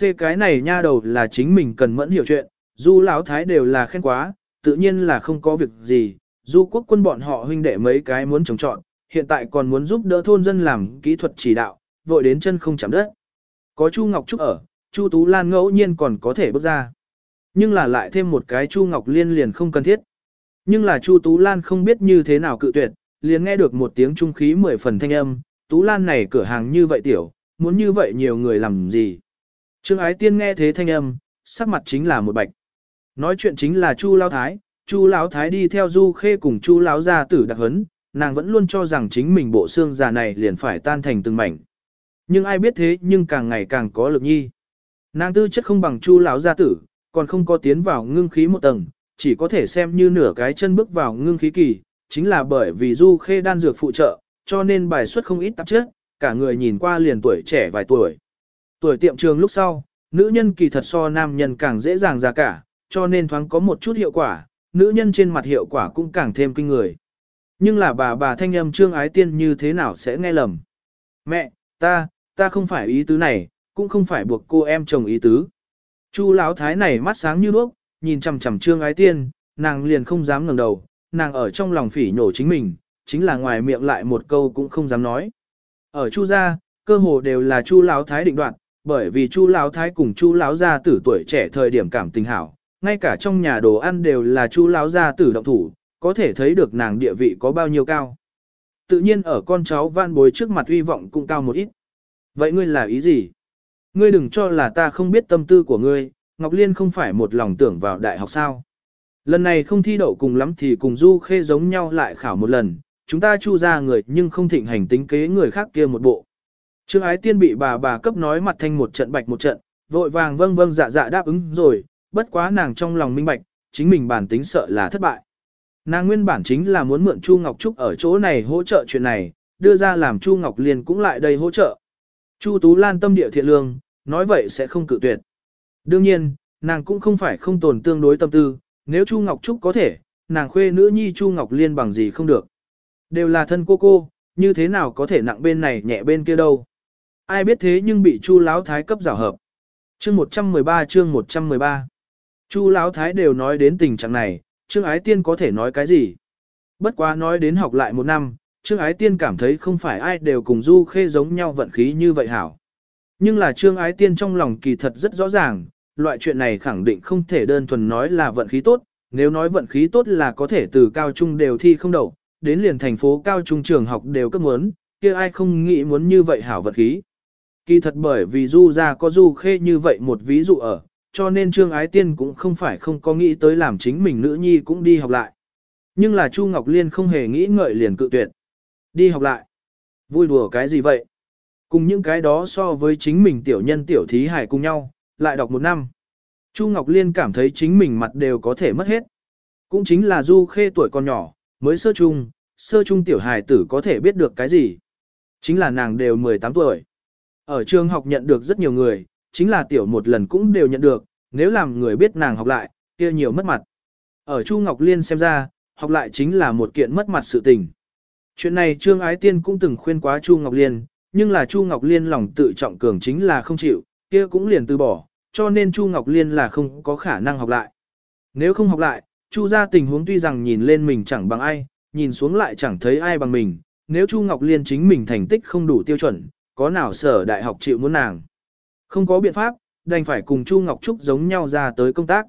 C cái này nha đầu là chính mình cần mẫn hiểu chuyện, du lão thái đều là khen quá, tự nhiên là không có việc gì, du quốc quân bọn họ huynh đệ mấy cái muốn trồng trọn, hiện tại còn muốn giúp đỡ thôn dân làm kỹ thuật chỉ đạo, vội đến chân không chạm đất. Có Chu Ngọc Trúc ở, Chu Tú Lan ngẫu nhiên còn có thể bước ra. Nhưng là lại thêm một cái Chu Ngọc Liên liền không cần thiết. Nhưng là Chu Tú Lan không biết như thế nào cự tuyệt, liền nghe được một tiếng trung khí mười phần thanh âm, Tú Lan này cửa hàng như vậy tiểu, muốn như vậy nhiều người làm gì. Trương Ái Tiên nghe thế thanh âm, sắc mặt chính là một bạch. Nói chuyện chính là Chu Lão Thái, Chu Lão Thái đi theo Du Khê cùng Chu Lão gia tử đặc hấn, nàng vẫn luôn cho rằng chính mình bộ xương già này liền phải tan thành từng mảnh. Nhưng ai biết thế nhưng càng ngày càng có lực nhi. Nàng tư chất không bằng Chu Lão gia tử, còn không có tiến vào ngưng khí một tầng, chỉ có thể xem như nửa cái chân bước vào ngưng khí kỳ, chính là bởi vì Du Khê đan dược phụ trợ, cho nên bài xuất không ít tạp chất, cả người nhìn qua liền tuổi trẻ vài tuổi. Tuổi tiệm trường lúc sau, nữ nhân kỳ thật so nam nhân càng dễ dàng ra cả, cho nên thoáng có một chút hiệu quả, nữ nhân trên mặt hiệu quả cũng càng thêm kinh người. Nhưng là bà bà thanh âm trương ái tiên như thế nào sẽ nghe lầm. Mẹ, ta, ta không phải ý tứ này, cũng không phải buộc cô em chồng ý tứ. Chu lão thái này mắt sáng như đuốc, nhìn chằm chằm trương ái tiên, nàng liền không dám ngẩng đầu, nàng ở trong lòng phỉ nhổ chính mình, chính là ngoài miệng lại một câu cũng không dám nói. Ở Chu gia, cơ hồ đều là Chu lão thái định đoạt, bởi vì Chu lão thái cùng Chu lão gia tử tuổi trẻ thời điểm cảm tình hảo, ngay cả trong nhà đồ ăn đều là Chu lão gia tử động thủ, có thể thấy được nàng địa vị có bao nhiêu cao. Tự nhiên ở con cháu van bối trước mặt uy vọng cũng cao một ít. Vậy ngươi là ý gì? Ngươi đừng cho là ta không biết tâm tư của ngươi, Ngọc Liên không phải một lòng tưởng vào đại học sao. Lần này không thi đậu cùng lắm thì cùng Du Khê giống nhau lại khảo một lần, chúng ta chu ra người nhưng không thịnh hành tính kế người khác kia một bộ. Trương Ái Tiên bị bà bà cấp nói mặt thanh một trận bạch một trận, vội vàng vâng vâng dạ dạ đáp ứng rồi, bất quá nàng trong lòng minh bạch, chính mình bản tính sợ là thất bại. Nàng nguyên bản chính là muốn mượn Chu Ngọc Trúc ở chỗ này hỗ trợ chuyện này, đưa ra làm Chu Ngọc Liên cũng lại đây hỗ trợ. Chu Tú Lan tâm địa thiện lương, nói vậy sẽ không cự tuyệt. Đương nhiên, nàng cũng không phải không tồn tương đối tâm tư, nếu Chu Ngọc Trúc có thể, nàng khuê nữ nhi Chu Ngọc Liên bằng gì không được. Đều là thân cô cô, như thế nào có thể nặng bên này nhẹ bên kia đâu. Ai biết thế nhưng bị Chu Lão Thái cấp giảo hợp. Chương 113 chương 113 Chu Lão Thái đều nói đến tình trạng này, Trương Ái Tiên có thể nói cái gì? Bất quá nói đến học lại một năm, Trương Ái Tiên cảm thấy không phải ai đều cùng Du Khê giống nhau vận khí như vậy hảo. Nhưng là Trương Ái Tiên trong lòng kỳ thật rất rõ ràng, loại chuyện này khẳng định không thể đơn thuần nói là vận khí tốt, nếu nói vận khí tốt là có thể từ cao trung đều thi không đậu, đến liền thành phố cao trung trường học đều cấp muốn, kia ai không nghĩ muốn như vậy hảo vận khí. Kỳ thật bởi vì Du ra có Du Khê như vậy một ví dụ ở, cho nên Trương Ái Tiên cũng không phải không có nghĩ tới làm chính mình nữ nhi cũng đi học lại. Nhưng là Chu Ngọc Liên không hề nghĩ ngợi liền cự tuyệt. Đi học lại. Vui đùa cái gì vậy? Cùng những cái đó so với chính mình tiểu nhân tiểu thí hải cùng nhau, lại đọc một năm. Chu Ngọc Liên cảm thấy chính mình mặt đều có thể mất hết. Cũng chính là Du Khê tuổi còn nhỏ, mới sơ trung, sơ trung tiểu hài tử có thể biết được cái gì. Chính là nàng đều 18 tuổi. Ở trường học nhận được rất nhiều người, chính là tiểu một lần cũng đều nhận được, nếu làm người biết nàng học lại, kia nhiều mất mặt. Ở Chu Ngọc Liên xem ra, học lại chính là một kiện mất mặt sự tình. Chuyện này Trương Ái Tiên cũng từng khuyên quá Chu Ngọc Liên, nhưng là Chu Ngọc Liên lòng tự trọng cường chính là không chịu, kia cũng liền từ bỏ, cho nên Chu Ngọc Liên là không có khả năng học lại. Nếu không học lại, Chu ra tình huống tuy rằng nhìn lên mình chẳng bằng ai, nhìn xuống lại chẳng thấy ai bằng mình, nếu Chu Ngọc Liên chính mình thành tích không đủ tiêu chuẩn, có nào sở đại học chịu muốn nàng. Không có biện pháp, đành phải cùng Chu Ngọc Trúc giống nhau ra tới công tác.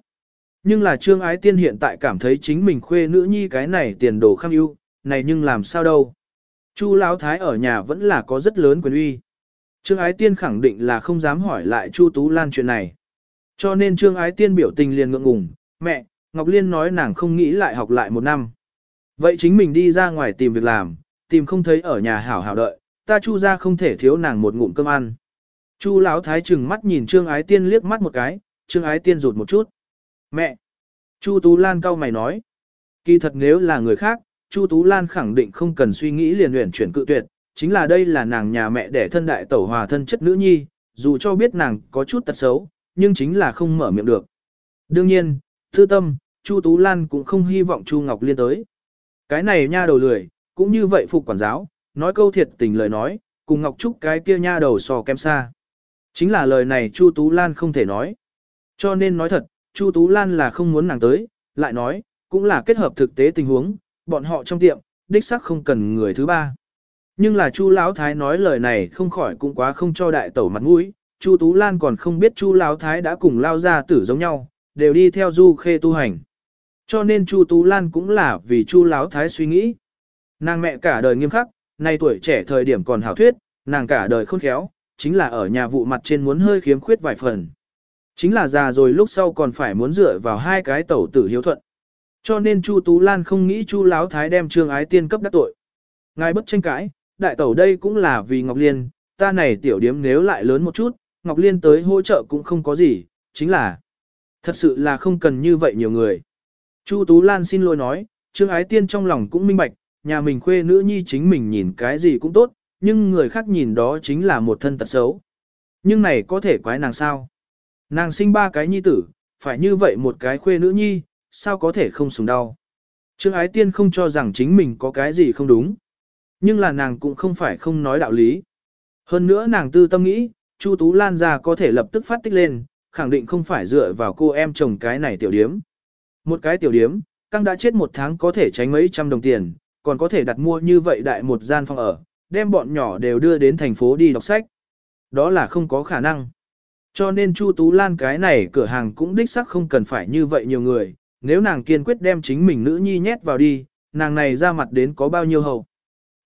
Nhưng là Trương Ái Tiên hiện tại cảm thấy chính mình khuê nữ nhi cái này tiền đồ kham ưu, này nhưng làm sao đâu. Chu Lão Thái ở nhà vẫn là có rất lớn quyền uy. Trương Ái Tiên khẳng định là không dám hỏi lại Chu Tú Lan chuyện này. Cho nên Trương Ái Tiên biểu tình liền ngượng ngùng, mẹ, Ngọc Liên nói nàng không nghĩ lại học lại một năm. Vậy chính mình đi ra ngoài tìm việc làm, tìm không thấy ở nhà hảo hảo đợi, ta Chu ra không thể thiếu nàng một ngụm cơm ăn. Chu Lão Thái chừng mắt nhìn Trương Ái Tiên liếc mắt một cái, Trương Ái Tiên rụt một chút. Mẹ! Chu Tú Lan cau mày nói. Kỳ thật nếu là người khác, Chu Tú Lan khẳng định không cần suy nghĩ liền luyện chuyển cự tuyệt, chính là đây là nàng nhà mẹ đẻ thân đại tẩu hòa thân chất nữ nhi, dù cho biết nàng có chút tật xấu, nhưng chính là không mở miệng được. Đương nhiên, thư tâm, Chu Tú Lan cũng không hy vọng Chu Ngọc Liên tới. Cái này nha đầu lười, cũng như vậy phục quản giáo, nói câu thiệt tình lời nói, cùng Ngọc Trúc cái kia nha đầu sò kem xa. Chính là lời này Chu Tú Lan không thể nói. Cho nên nói thật, Chu Tú Lan là không muốn nàng tới, lại nói, cũng là kết hợp thực tế tình huống, bọn họ trong tiệm, đích xác không cần người thứ ba. Nhưng là Chu Lão Thái nói lời này không khỏi cũng quá không cho đại tẩu mặt mũi, Chu Tú Lan còn không biết Chu Lão Thái đã cùng lao ra tử giống nhau, đều đi theo Du Khê tu hành. Cho nên Chu Tú Lan cũng là vì Chu Lão Thái suy nghĩ. Nàng mẹ cả đời nghiêm khắc, nay tuổi trẻ thời điểm còn hảo thuyết, nàng cả đời khôn khéo, chính là ở nhà vụ mặt trên muốn hơi khiếm khuyết vài phần. Chính là già rồi lúc sau còn phải muốn dựa vào hai cái tẩu tử hiếu thuận. Cho nên Chu Tú Lan không nghĩ Chu Láo Thái đem Trương Ái Tiên cấp đắc tội. Ngài bất tranh cãi, đại tẩu đây cũng là vì Ngọc Liên, ta này tiểu điếm nếu lại lớn một chút, Ngọc Liên tới hỗ trợ cũng không có gì, chính là thật sự là không cần như vậy nhiều người. Chu Tú Lan xin lỗi nói, Trương Ái Tiên trong lòng cũng minh bạch, nhà mình khuê nữ nhi chính mình nhìn cái gì cũng tốt, nhưng người khác nhìn đó chính là một thân tật xấu. Nhưng này có thể quái nàng sao? Nàng sinh ba cái nhi tử, phải như vậy một cái khuê nữ nhi, sao có thể không sùng đau. Trương Ái Tiên không cho rằng chính mình có cái gì không đúng. Nhưng là nàng cũng không phải không nói đạo lý. Hơn nữa nàng tư tâm nghĩ, Chu Tú Lan ra có thể lập tức phát tích lên, khẳng định không phải dựa vào cô em chồng cái này tiểu điếm. Một cái tiểu điếm, căng đã chết một tháng có thể tránh mấy trăm đồng tiền, còn có thể đặt mua như vậy đại một gian phòng ở, đem bọn nhỏ đều đưa đến thành phố đi đọc sách. Đó là không có khả năng. Cho nên Chu Tú Lan cái này cửa hàng cũng đích sắc không cần phải như vậy nhiều người, nếu nàng kiên quyết đem chính mình nữ nhi nhét vào đi, nàng này ra mặt đến có bao nhiêu hậu.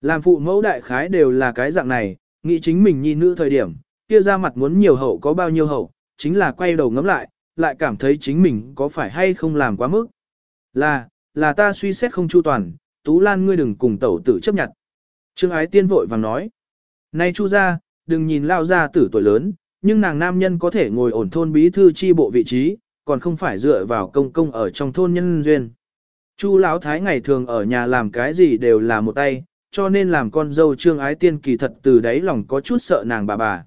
Làm phụ mẫu đại khái đều là cái dạng này, nghĩ chính mình nhi nữ thời điểm, kia ra mặt muốn nhiều hậu có bao nhiêu hậu, chính là quay đầu ngắm lại, lại cảm thấy chính mình có phải hay không làm quá mức. Là, là ta suy xét không chu toàn, Tú Lan ngươi đừng cùng tẩu tử chấp nhận. Trương Ái Tiên vội vàng nói. Này chu ra, đừng nhìn lao ra tử tuổi lớn, nhưng nàng nam nhân có thể ngồi ổn thôn bí thư chi bộ vị trí, còn không phải dựa vào công công ở trong thôn nhân duyên. Chu Lão Thái ngày thường ở nhà làm cái gì đều là một tay, cho nên làm con dâu Trương Ái Tiên kỳ thật từ đáy lòng có chút sợ nàng bà bà.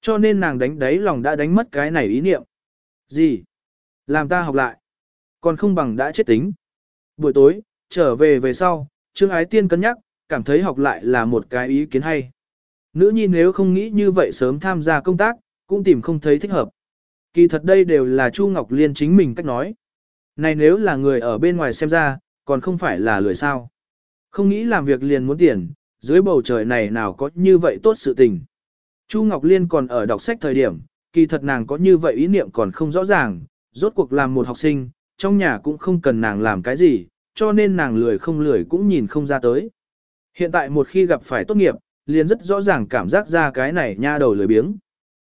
Cho nên nàng đánh đáy lòng đã đánh mất cái này ý niệm. Gì? Làm ta học lại. Còn không bằng đã chết tính. Buổi tối, trở về về sau, Trương Ái Tiên cân nhắc, cảm thấy học lại là một cái ý kiến hay. Nữ nhi nếu không nghĩ như vậy sớm tham gia công tác, cũng tìm không thấy thích hợp. Kỳ thật đây đều là Chu Ngọc Liên chính mình cách nói. Này nếu là người ở bên ngoài xem ra, còn không phải là lười sao. Không nghĩ làm việc liền muốn tiền, dưới bầu trời này nào có như vậy tốt sự tình. Chu Ngọc Liên còn ở đọc sách thời điểm, kỳ thật nàng có như vậy ý niệm còn không rõ ràng, rốt cuộc làm một học sinh, trong nhà cũng không cần nàng làm cái gì, cho nên nàng lười không lười cũng nhìn không ra tới. Hiện tại một khi gặp phải tốt nghiệp, liền rất rõ ràng cảm giác ra cái này nha đầu lười biếng.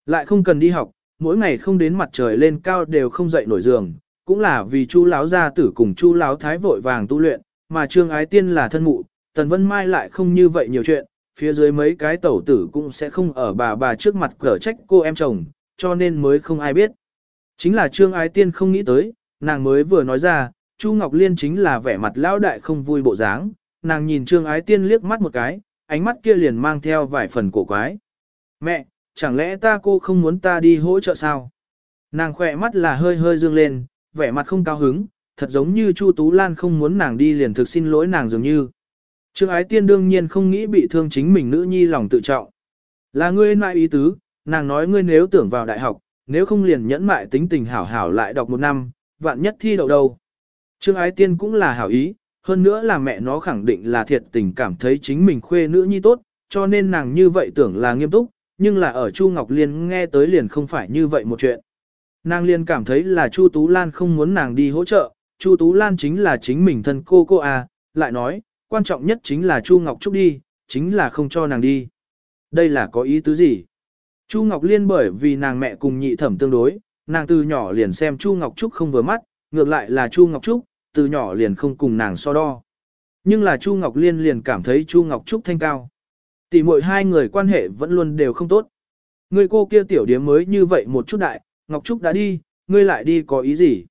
Lại không cần đi học, mỗi ngày không đến mặt trời lên cao đều không dậy nổi giường, cũng là vì Chu lão gia tử cùng Chu lão thái vội vàng tu luyện, mà Trương Ái Tiên là thân mụ, Tần Vân Mai lại không như vậy nhiều chuyện, phía dưới mấy cái tẩu tử cũng sẽ không ở bà bà trước mặt cở trách cô em chồng, cho nên mới không ai biết. Chính là Trương Ái Tiên không nghĩ tới, nàng mới vừa nói ra, Chu Ngọc Liên chính là vẻ mặt lão đại không vui bộ dáng, nàng nhìn Trương Ái Tiên liếc mắt một cái, ánh mắt kia liền mang theo vài phần cổ quái. Mẹ, chẳng lẽ ta cô không muốn ta đi hỗ trợ sao? Nàng khỏe mắt là hơi hơi dương lên, vẻ mặt không cao hứng, thật giống như Chu Tú Lan không muốn nàng đi liền thực xin lỗi nàng dường như. Trương Ái Tiên đương nhiên không nghĩ bị thương chính mình nữ nhi lòng tự trọng. Là ngươi nại ý tứ, nàng nói ngươi nếu tưởng vào đại học, nếu không liền nhẫn mại tính tình hảo hảo lại đọc một năm, vạn nhất thi đậu đâu. Trương Ái Tiên cũng là hảo ý, hơn nữa là mẹ nó khẳng định là thiệt tình cảm thấy chính mình khuê nữ nhi tốt, cho nên nàng như vậy tưởng là nghiêm túc, nhưng là ở Chu Ngọc Liên nghe tới liền không phải như vậy một chuyện. Nàng liên cảm thấy là Chu Tú Lan không muốn nàng đi hỗ trợ, Chu Tú Lan chính là chính mình thân cô cô à, lại nói, quan trọng nhất chính là Chu Ngọc Trúc đi, chính là không cho nàng đi. Đây là có ý tứ gì? Chu Ngọc Liên bởi vì nàng mẹ cùng nhị thẩm tương đối, nàng từ nhỏ liền xem Chu Ngọc Trúc không vừa mắt, ngược lại là Chu Ngọc Trúc, từ nhỏ liền không cùng nàng so đo. Nhưng là Chu Ngọc Liên liền cảm thấy Chu Ngọc Trúc thanh cao. Tỷ muội hai người quan hệ vẫn luôn đều không tốt. Người cô kia tiểu điếm mới như vậy một chút đại, Ngọc Trúc đã đi, ngươi lại đi có ý gì?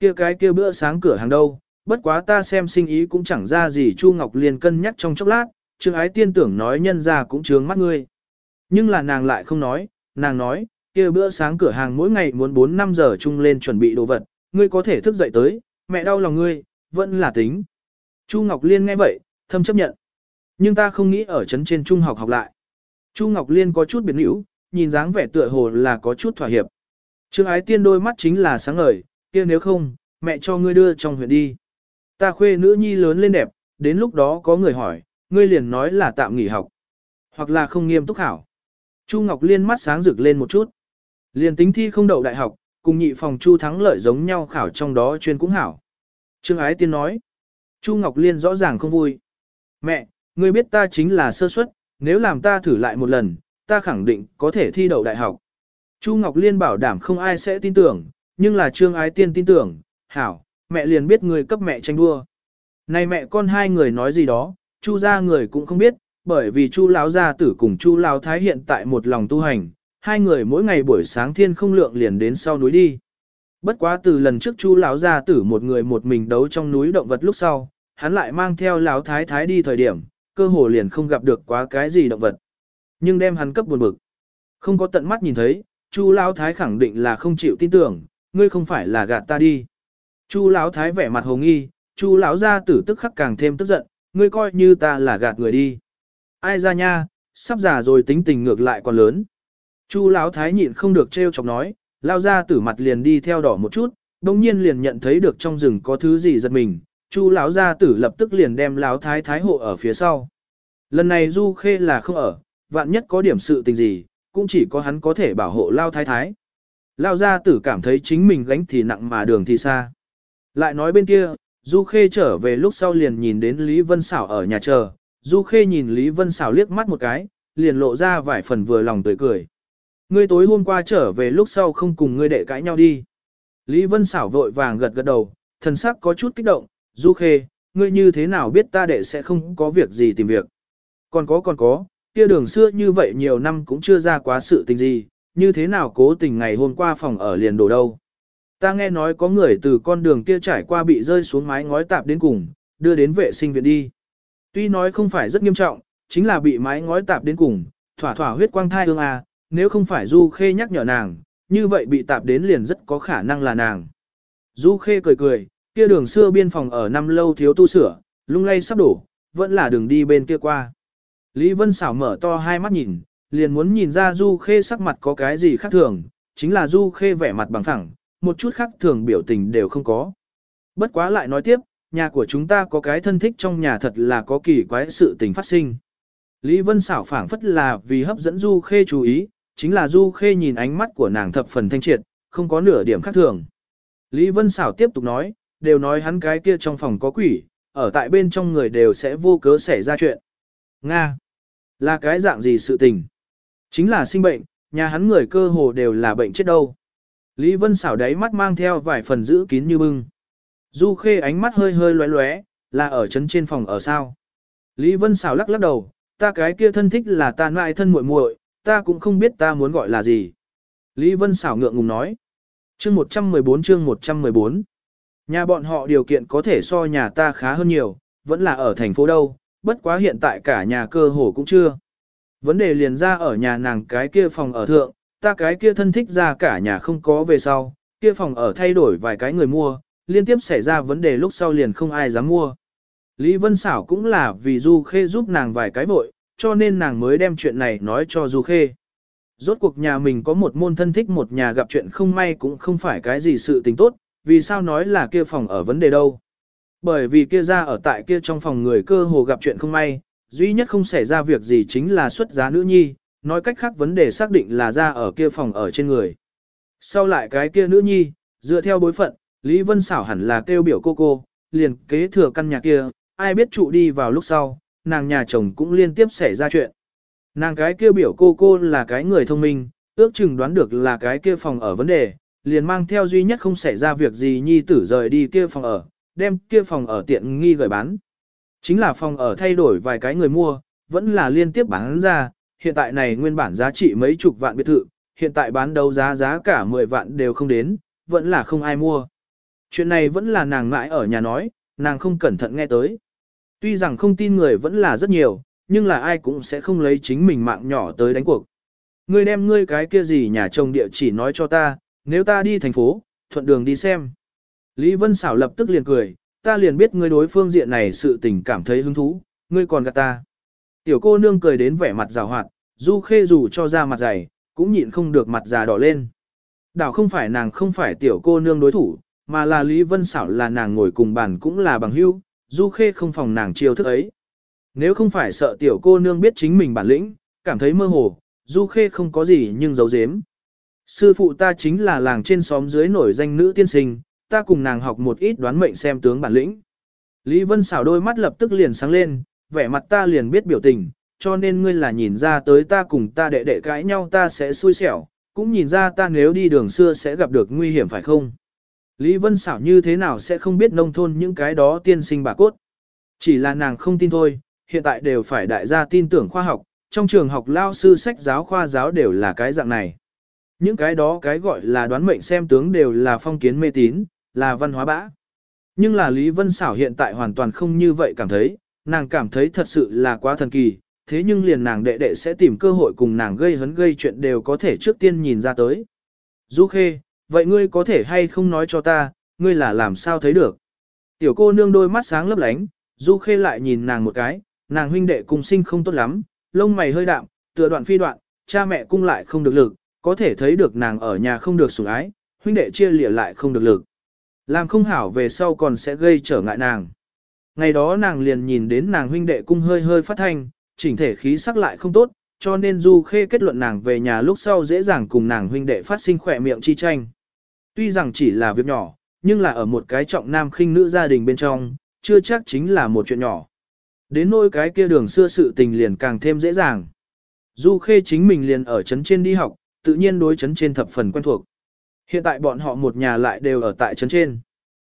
Kia cái kia bữa sáng cửa hàng đâu, bất quá ta xem sinh ý cũng chẳng ra gì Chu Ngọc Liên cân nhắc trong chốc lát, Trương Ái Tiên tưởng nói nhân ra cũng trướng mắt ngươi. Nhưng là nàng lại không nói, nàng nói, kia bữa sáng cửa hàng mỗi ngày muốn 4-5 giờ chung lên chuẩn bị đồ vật, ngươi có thể thức dậy tới, mẹ đau lòng ngươi, vẫn là tính. Chu Ngọc Liên nghe vậy, thâm chấp nhận. Nhưng ta không nghĩ ở trấn trên trung học học lại. Chu Ngọc Liên có chút biến hữu, nhìn dáng vẻ tựa hồ là có chút thỏa hiệp. Trương ái tiên đôi mắt chính là sáng ngời, kia nếu không, mẹ cho ngươi đưa trong huyện đi. Ta khuê nữ nhi lớn lên đẹp, đến lúc đó có người hỏi, ngươi liền nói là tạm nghỉ học, hoặc là không nghiêm túc hảo. Chu Ngọc Liên mắt sáng rực lên một chút. Liền tính thi không đậu đại học, cùng nhị phòng Chu thắng lợi giống nhau khảo trong đó chuyên cũng hảo. Trương Ái Tiên nói. Chu Ngọc Liên rõ ràng không vui. Mẹ, ngươi biết ta chính là sơ suất, nếu làm ta thử lại một lần, ta khẳng định có thể thi đậu đại học. Chu Ngọc Liên bảo đảm không ai sẽ tin tưởng, nhưng là Trương Ái Tiên tin tưởng, hảo, mẹ liền biết người cấp mẹ tranh đua. Này mẹ con hai người nói gì đó, Chu gia người cũng không biết, bởi vì Chu lão gia tử cùng Chu lão thái hiện tại một lòng tu hành, hai người mỗi ngày buổi sáng thiên không lượng liền đến sau núi đi. Bất quá từ lần trước Chu lão gia tử một người một mình đấu trong núi động vật lúc sau, hắn lại mang theo lão thái thái đi thời điểm, cơ hồ liền không gặp được quá cái gì động vật. Nhưng đem hắn cấp buồn bực. Không có tận mắt nhìn thấy, Chu lão thái khẳng định là không chịu tin tưởng, ngươi không phải là gạt ta đi. Chu lão thái vẻ mặt hồ nghi, Chu lão gia tử tức khắc càng thêm tức giận, ngươi coi như ta là gạt người đi. Ai ra nha, sắp già rồi tính tình ngược lại còn lớn. Chu lão thái nhịn không được trêu chọc nói, lao ra tử mặt liền đi theo đỏ một chút, đồng nhiên liền nhận thấy được trong rừng có thứ gì giật mình. Chu lão gia tử lập tức liền đem lão thái thái hộ ở phía sau. Lần này Du Khê là không ở, vạn nhất có điểm sự tình gì, cũng chỉ có hắn có thể bảo hộ lao thái thái. Lao gia tử cảm thấy chính mình gánh thì nặng mà đường thì xa. Lại nói bên kia, Du Khê trở về lúc sau liền nhìn đến Lý Vân Sảo ở nhà chờ. Du Khê nhìn Lý Vân Sảo liếc mắt một cái, liền lộ ra vài phần vừa lòng tươi cười. Ngươi tối hôm qua trở về lúc sau không cùng ngươi đệ cãi nhau đi. Lý Vân xảo vội vàng gật gật đầu, thần sắc có chút kích động, Du Khê, ngươi như thế nào biết ta đệ sẽ không có việc gì tìm việc. Còn có còn có, kia đường xưa như vậy nhiều năm cũng chưa ra quá sự tình gì, như thế nào cố tình ngày hôm qua phòng ở liền đổ đâu. Ta nghe nói có người từ con đường kia trải qua bị rơi xuống mái ngói tạp đến cùng, đưa đến vệ sinh viện đi. Tuy nói không phải rất nghiêm trọng, chính là bị mái ngói tạp đến cùng, thỏa thỏa huyết quang thai ương à, nếu không phải Du Khê nhắc nhở nàng, như vậy bị tạp đến liền rất có khả năng là nàng. Du Khê cười cười, kia đường xưa biên phòng ở năm lâu thiếu tu sửa, lung lay sắp đổ, vẫn là đường đi bên kia qua. Lý Vân xảo mở to hai mắt nhìn, liền muốn nhìn ra Du Khê sắc mặt có cái gì khác thường, chính là Du Khê vẻ mặt bằng thẳng, một chút khác thường biểu tình đều không có. Bất quá lại nói tiếp, nhà của chúng ta có cái thân thích trong nhà thật là có kỳ quái sự tình phát sinh. Lý Vân xảo phảng phất là vì hấp dẫn Du Khê chú ý, chính là Du Khê nhìn ánh mắt của nàng thập phần thanh triệt, không có nửa điểm khác thường. Lý Vân Sảo tiếp tục nói, đều nói hắn cái kia trong phòng có quỷ, ở tại bên trong người đều sẽ vô cớ xảy ra chuyện. Nga! Là cái dạng gì sự tình? Chính là sinh bệnh, nhà hắn người cơ hồ đều là bệnh chết đâu. Lý Vân Sảo đáy mắt mang theo vài phần giữ kín như bưng. Du Khê ánh mắt hơi hơi lóe lóe, là ở chấn trên phòng ở sao? Lý Vân Sảo lắc lắc đầu, ta cái kia thân thích là ta ngoại thân muội muội, ta cũng không biết ta muốn gọi là gì. Lý Vân xảo ngượng ngùng nói. Chương 114 chương 114. Nhà bọn họ điều kiện có thể so nhà ta khá hơn nhiều, vẫn là ở thành phố đâu, bất quá hiện tại cả nhà cơ hồ cũng chưa. Vấn đề liền ra ở nhà nàng cái kia phòng ở thượng, ta cái kia thân thích ra cả nhà không có về sau, kia phòng ở thay đổi vài cái người mua, liên tiếp xảy ra vấn đề lúc sau liền không ai dám mua. Lý Vân Xảo cũng là vì Du Khê giúp nàng vài cái vội, cho nên nàng mới đem chuyện này nói cho Du Khê. Rốt cuộc nhà mình có một môn thân thích một nhà gặp chuyện không may cũng không phải cái gì sự tình tốt, vì sao nói là kia phòng ở vấn đề đâu. Bởi vì kia ra ở tại kia trong phòng người cơ hồ gặp chuyện không may, duy nhất không xảy ra việc gì chính là xuất giá nữ nhi, nói cách khác vấn đề xác định là ra ở kia phòng ở trên người. Sau lại cái kia nữ nhi, dựa theo bối phận, Lý Vân xảo hẳn là kêu biểu cô cô, liền kế thừa căn nhà kia, ai biết trụ đi vào lúc sau, nàng nhà chồng cũng liên tiếp xảy ra chuyện. Nàng cái kia biểu cô cô là cái người thông minh, ước chừng đoán được là cái kia phòng ở vấn đề, liền mang theo duy nhất không xảy ra việc gì nhi tử rời đi kia phòng ở, đem kia phòng ở tiện nghi gửi bán. Chính là phòng ở thay đổi vài cái người mua, vẫn là liên tiếp bán ra, hiện tại này nguyên bản giá trị mấy chục vạn biệt thự, hiện tại bán đấu giá giá cả 10 vạn đều không đến, vẫn là không ai mua. Chuyện này vẫn là nàng mãi ở nhà nói, nàng không cẩn thận nghe tới. Tuy rằng không tin người vẫn là rất nhiều, nhưng là ai cũng sẽ không lấy chính mình mạng nhỏ tới đánh cuộc. Ngươi đem ngươi cái kia gì nhà chồng địa chỉ nói cho ta, nếu ta đi thành phố, thuận đường đi xem. Lý Vân xảo lập tức liền cười, ta liền biết ngươi đối phương diện này sự tình cảm thấy hứng thú, ngươi còn gạt ta. Tiểu cô nương cười đến vẻ mặt rào hoạt, du khê dù cho ra mặt dày, cũng nhịn không được mặt già đỏ lên. Đảo không phải nàng không phải tiểu cô nương đối thủ, mà là Lý Vân xảo là nàng ngồi cùng bàn cũng là bằng hữu, Du Khê không phòng nàng chiêu thức ấy. Nếu không phải sợ tiểu cô nương biết chính mình bản lĩnh, cảm thấy mơ hồ, Du Khê không có gì nhưng giấu giếm. Sư phụ ta chính là làng trên xóm dưới nổi danh nữ tiên sinh, ta cùng nàng học một ít đoán mệnh xem tướng bản lĩnh. Lý Vân xảo đôi mắt lập tức liền sáng lên, vẻ mặt ta liền biết biểu tình, cho nên ngươi là nhìn ra tới ta cùng ta đệ đệ cãi nhau ta sẽ xui xẻo, cũng nhìn ra ta nếu đi đường xưa sẽ gặp được nguy hiểm phải không? Lý Vân xảo như thế nào sẽ không biết nông thôn những cái đó tiên sinh bà cốt. Chỉ là nàng không tin thôi, hiện tại đều phải đại gia tin tưởng khoa học, trong trường học lao sư sách giáo khoa giáo đều là cái dạng này. Những cái đó cái gọi là đoán mệnh xem tướng đều là phong kiến mê tín, là văn hóa bã. Nhưng là Lý Vân xảo hiện tại hoàn toàn không như vậy cảm thấy, nàng cảm thấy thật sự là quá thần kỳ, thế nhưng liền nàng đệ đệ sẽ tìm cơ hội cùng nàng gây hấn gây chuyện đều có thể trước tiên nhìn ra tới. Du Khê, vậy ngươi có thể hay không nói cho ta, ngươi là làm sao thấy được? Tiểu cô nương đôi mắt sáng lấp lánh, Du Khê lại nhìn nàng một cái, nàng huynh đệ cùng sinh không tốt lắm, lông mày hơi đạm, tựa đoạn phi đoạn, cha mẹ cung lại không được lực, có thể thấy được nàng ở nhà không được sủng ái, huynh đệ chia lìa lại không được lực. Làm không hảo về sau còn sẽ gây trở ngại nàng. Ngày đó nàng liền nhìn đến nàng huynh đệ cung hơi hơi phát thanh, chỉnh thể khí sắc lại không tốt, cho nên Du Khê kết luận nàng về nhà lúc sau dễ dàng cùng nàng huynh đệ phát sinh khỏe miệng chi tranh. Tuy rằng chỉ là việc nhỏ, nhưng là ở một cái trọng nam khinh nữ gia đình bên trong, chưa chắc chính là một chuyện nhỏ. Đến nỗi cái kia đường xưa sự tình liền càng thêm dễ dàng. Du Khê chính mình liền ở trấn trên đi học, tự nhiên đối trấn trên thập phần quen thuộc. Hiện tại bọn họ một nhà lại đều ở tại trấn trên.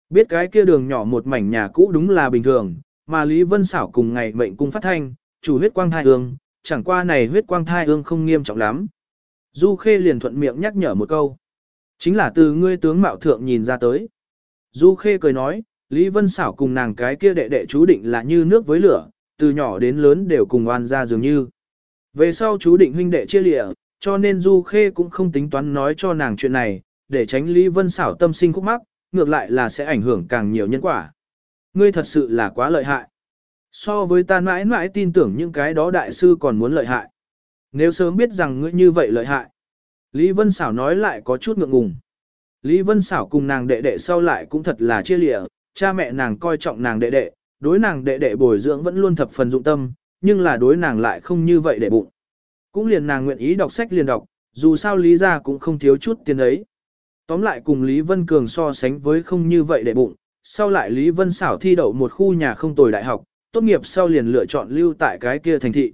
Biết cái kia đường nhỏ một mảnh nhà cũ đúng là bình thường, mà Lý Vân xảo cùng ngày mệnh cung phát thanh, chủ huyết quang thai ương, chẳng qua này huyết quang thai ương không nghiêm trọng lắm. Du Khê liền thuận miệng nhắc nhở một câu. Chính là từ ngươi tướng mạo thượng nhìn ra tới. Du Khê cười nói, Lý Vân xảo cùng nàng cái kia đệ đệ chú định là như nước với lửa, từ nhỏ đến lớn đều cùng oan ra dường như. Về sau chú định huynh đệ chia lịa, cho nên Du Khê cũng không tính toán nói cho nàng chuyện này, để tránh Lý Vân xảo tâm sinh khúc mắc, ngược lại là sẽ ảnh hưởng càng nhiều nhân quả. Ngươi thật sự là quá lợi hại. So với ta mãi mãi tin tưởng những cái đó đại sư còn muốn lợi hại. Nếu sớm biết rằng ngươi như vậy lợi hại. Lý Vân Xảo nói lại có chút ngượng ngùng. Lý Vân Xảo cùng nàng đệ đệ sau lại cũng thật là chia lịa, cha mẹ nàng coi trọng nàng đệ đệ, đối nàng đệ đệ bồi dưỡng vẫn luôn thập phần dụng tâm, nhưng là đối nàng lại không như vậy để bụng. Cũng liền nàng nguyện ý đọc sách liền đọc, dù sao Lý gia cũng không thiếu chút tiền ấy. Tóm lại cùng Lý Vân Cường so sánh với không như vậy để bụng, sau lại Lý Vân xảo thi đậu một khu nhà không tồi đại học, tốt nghiệp sau liền lựa chọn lưu tại cái kia thành thị.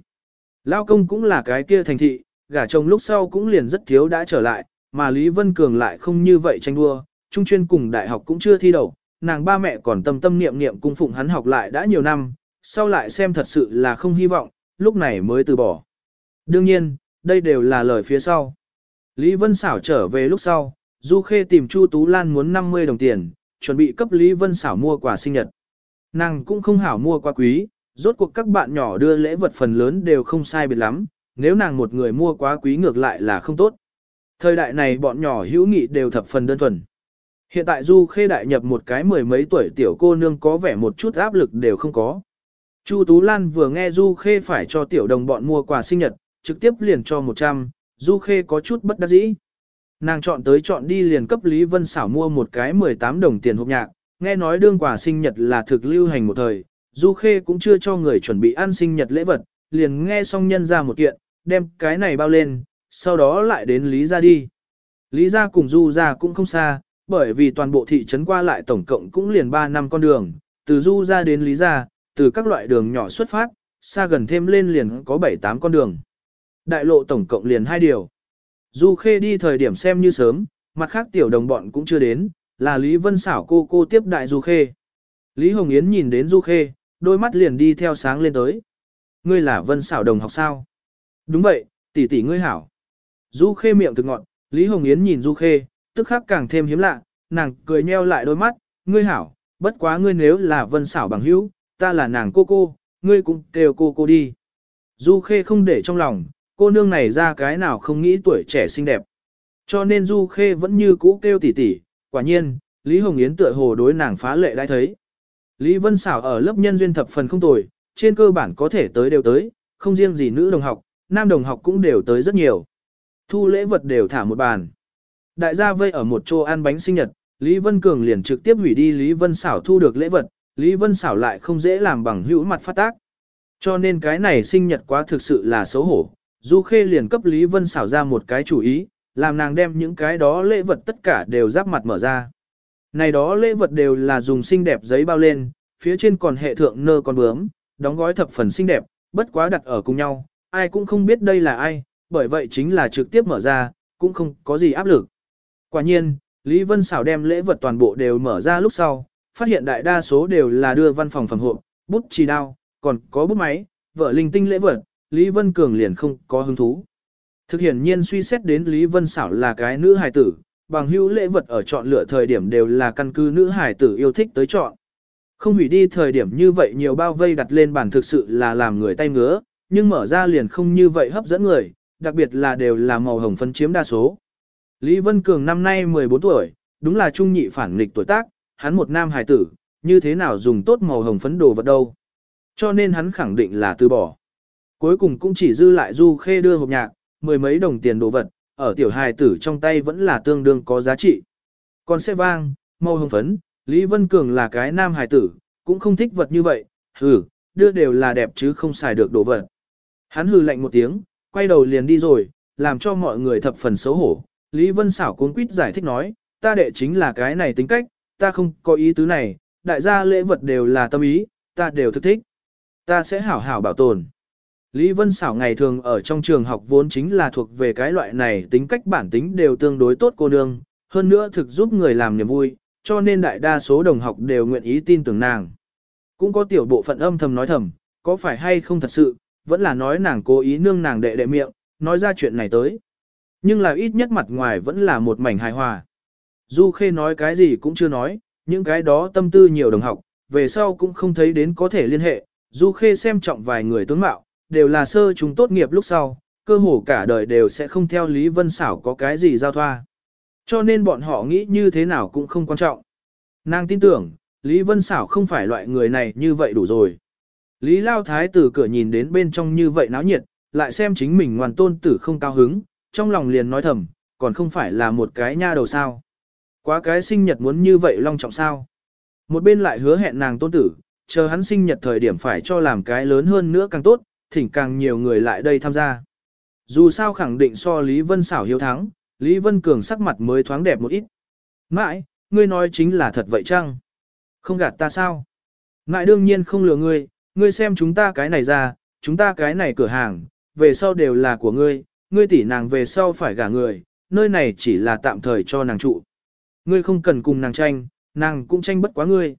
Lao công cũng là cái kia thành thị, gả chồng lúc sau cũng liền rất thiếu đã trở lại, mà Lý Vân Cường lại không như vậy tranh đua, trung chuyên cùng đại học cũng chưa thi đậu, nàng ba mẹ còn tâm tâm niệm niệm cung phụng hắn học lại đã nhiều năm, sau lại xem thật sự là không hy vọng, lúc này mới từ bỏ. Đương nhiên, đây đều là lời phía sau. Lý Vân xảo trở về lúc sau, Du Khê tìm Chu Tú Lan muốn 50 đồng tiền, chuẩn bị cấp Lý Vân xảo mua quà sinh nhật. Nàng cũng không hảo mua quá quý, rốt cuộc các bạn nhỏ đưa lễ vật phần lớn đều không sai biệt lắm, nếu nàng một người mua quá quý ngược lại là không tốt. Thời đại này bọn nhỏ hữu nghị đều thập phần đơn thuần. Hiện tại Du Khê đại nhập một cái mười mấy tuổi tiểu cô nương có vẻ một chút áp lực đều không có. Chu Tú Lan vừa nghe Du Khê phải cho tiểu đồng bọn mua quà sinh nhật, trực tiếp liền cho 100, Du Khê có chút bất đắc dĩ. Nàng chọn tới chọn đi liền cấp Lý Vân xảo mua một cái 18 đồng tiền hộp nhạc, nghe nói đương quà sinh nhật là thực lưu hành một thời, Du Khê cũng chưa cho người chuẩn bị ăn sinh nhật lễ vật, liền nghe xong nhân ra một kiện, đem cái này bao lên, sau đó lại đến Lý gia đi. Lý gia cùng Du gia cũng không xa, bởi vì toàn bộ thị trấn qua lại tổng cộng cũng liền 3 năm con đường, từ Du gia đến Lý gia, từ các loại đường nhỏ xuất phát, xa gần thêm lên liền có 7-8 con đường. Đại lộ tổng cộng liền hai điều. Du Khê đi thời điểm xem như sớm, mặt khác tiểu đồng bọn cũng chưa đến, là Lý Vân xảo cô cô tiếp đại Du Khê. Lý Hồng Yến nhìn đến Du Khê, đôi mắt liền đi theo sáng lên tới. Ngươi là Vân xảo đồng học sao? Đúng vậy, tỷ tỷ ngươi hảo. Du Khê miệng thực ngọn, Lý Hồng Yến nhìn Du Khê, tức khắc càng thêm hiếm lạ, nàng cười nheo lại đôi mắt, ngươi hảo, bất quá ngươi nếu là Vân xảo bằng hữu, ta là nàng cô cô, ngươi cũng kêu cô cô đi. Du Khê không để trong lòng, cô nương này ra cái nào không nghĩ tuổi trẻ xinh đẹp. Cho nên Du Khê vẫn như cũ kêu tỷ tỷ, quả nhiên, Lý Hồng Yến tựa hồ đối nàng phá lệ đã thấy. Lý Vân Xảo ở lớp nhân duyên thập phần không tồi, trên cơ bản có thể tới đều tới, không riêng gì nữ đồng học, nam đồng học cũng đều tới rất nhiều. Thu lễ vật đều thả một bàn. Đại gia vây ở một chỗ ăn bánh sinh nhật, Lý Vân Cường liền trực tiếp hủy đi Lý Vân Xảo thu được lễ vật, Lý Vân Xảo lại không dễ làm bằng hữu mặt phát tác. Cho nên cái này sinh nhật quá thực sự là xấu hổ. Du Khê liền cấp Lý Vân Xảo ra một cái chủ ý, làm nàng đem những cái đó lễ vật tất cả đều giáp mặt mở ra. Này đó lễ vật đều là dùng xinh đẹp giấy bao lên, phía trên còn hệ thượng nơ con bướm, đóng gói thập phần xinh đẹp, bất quá đặt ở cùng nhau, ai cũng không biết đây là ai, bởi vậy chính là trực tiếp mở ra, cũng không có gì áp lực. Quả nhiên, Lý Vân Xảo đem lễ vật toàn bộ đều mở ra lúc sau, phát hiện đại đa số đều là đưa văn phòng phẩm hộ, bút chì đao, còn có bút máy, vợ linh tinh lễ vật, Lý Vân Cường liền không có hứng thú. Thực hiện nhiên suy xét đến Lý Vân Xảo là cái nữ hài tử, bằng hữu lễ vật ở chọn lựa thời điểm đều là căn cứ nữ hài tử yêu thích tới chọn. Không hủy đi thời điểm như vậy nhiều bao vây đặt lên bàn thực sự là làm người tay ngứa, nhưng mở ra liền không như vậy hấp dẫn người, đặc biệt là đều là màu hồng phân chiếm đa số. Lý Vân Cường năm nay 14 tuổi, đúng là trung nhị phản nghịch tuổi tác, hắn một nam hài tử, như thế nào dùng tốt màu hồng phấn đồ vật đâu. Cho nên hắn khẳng định là từ bỏ. Cuối cùng cũng chỉ dư lại du khê đưa hộp nhạc, mười mấy đồng tiền đồ vật, ở tiểu hài tử trong tay vẫn là tương đương có giá trị. Còn xe vang, màu hồng phấn, Lý Vân Cường là cái nam hài tử, cũng không thích vật như vậy, hừ, đưa đều là đẹp chứ không xài được đồ vật. Hắn hừ lạnh một tiếng, quay đầu liền đi rồi, làm cho mọi người thập phần xấu hổ. Lý Vân xảo cuốn quýt giải thích nói, ta đệ chính là cái này tính cách, ta không có ý tứ này, đại gia lễ vật đều là tâm ý, ta đều thức thích. Ta sẽ hảo hảo bảo tồn. Lý Vân xảo ngày thường ở trong trường học vốn chính là thuộc về cái loại này tính cách bản tính đều tương đối tốt cô nương, hơn nữa thực giúp người làm niềm vui, cho nên đại đa số đồng học đều nguyện ý tin tưởng nàng. Cũng có tiểu bộ phận âm thầm nói thầm, có phải hay không thật sự, vẫn là nói nàng cố ý nương nàng đệ đệ miệng, nói ra chuyện này tới. Nhưng là ít nhất mặt ngoài vẫn là một mảnh hài hòa. Du Khê nói cái gì cũng chưa nói, những cái đó tâm tư nhiều đồng học, về sau cũng không thấy đến có thể liên hệ. Du Khê xem trọng vài người tướng mạo, đều là sơ chúng tốt nghiệp lúc sau, cơ hồ cả đời đều sẽ không theo Lý Vân Xảo có cái gì giao thoa. Cho nên bọn họ nghĩ như thế nào cũng không quan trọng. Nàng tin tưởng, Lý Vân Xảo không phải loại người này như vậy đủ rồi. Lý Lao Thái từ cửa nhìn đến bên trong như vậy náo nhiệt, lại xem chính mình ngoan tôn tử không cao hứng, trong lòng liền nói thầm, còn không phải là một cái nha đầu sao. Quá cái sinh nhật muốn như vậy long trọng sao. Một bên lại hứa hẹn nàng tôn tử, chờ hắn sinh nhật thời điểm phải cho làm cái lớn hơn nữa càng tốt, thỉnh càng nhiều người lại đây tham gia. Dù sao khẳng định so Lý Vân xảo hiếu thắng, Lý Vân Cường sắc mặt mới thoáng đẹp một ít. Mãi, ngươi nói chính là thật vậy chăng? Không gạt ta sao? Mãi đương nhiên không lừa ngươi, ngươi xem chúng ta cái này ra, chúng ta cái này cửa hàng, về sau đều là của ngươi, ngươi tỷ nàng về sau phải gả người, nơi này chỉ là tạm thời cho nàng trụ. Ngươi không cần cùng nàng tranh, nàng cũng tranh bất quá ngươi.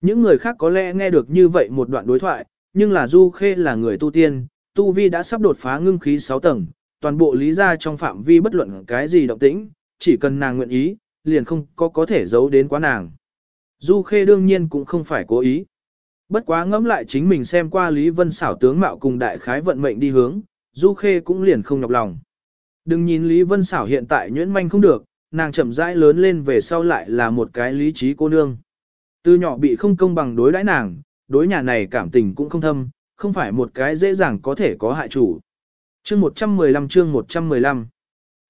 Những người khác có lẽ nghe được như vậy một đoạn đối thoại, nhưng là Du Khê là người tu tiên, tu vi đã sắp đột phá ngưng khí 6 tầng, toàn bộ lý ra trong phạm vi bất luận cái gì động tĩnh, chỉ cần nàng nguyện ý, liền không có có thể giấu đến quá nàng. Du Khê đương nhiên cũng không phải cố ý. Bất quá ngẫm lại chính mình xem qua Lý Vân xảo tướng mạo cùng đại khái vận mệnh đi hướng, Du Khê cũng liền không nhọc lòng. Đừng nhìn Lý Vân xảo hiện tại nhuyễn manh không được, nàng chậm rãi lớn lên về sau lại là một cái lý trí cô nương. Từ nhỏ bị không công bằng đối đãi nàng, đối nhà này cảm tình cũng không thâm, không phải một cái dễ dàng có thể có hại chủ. Chương 115 chương 115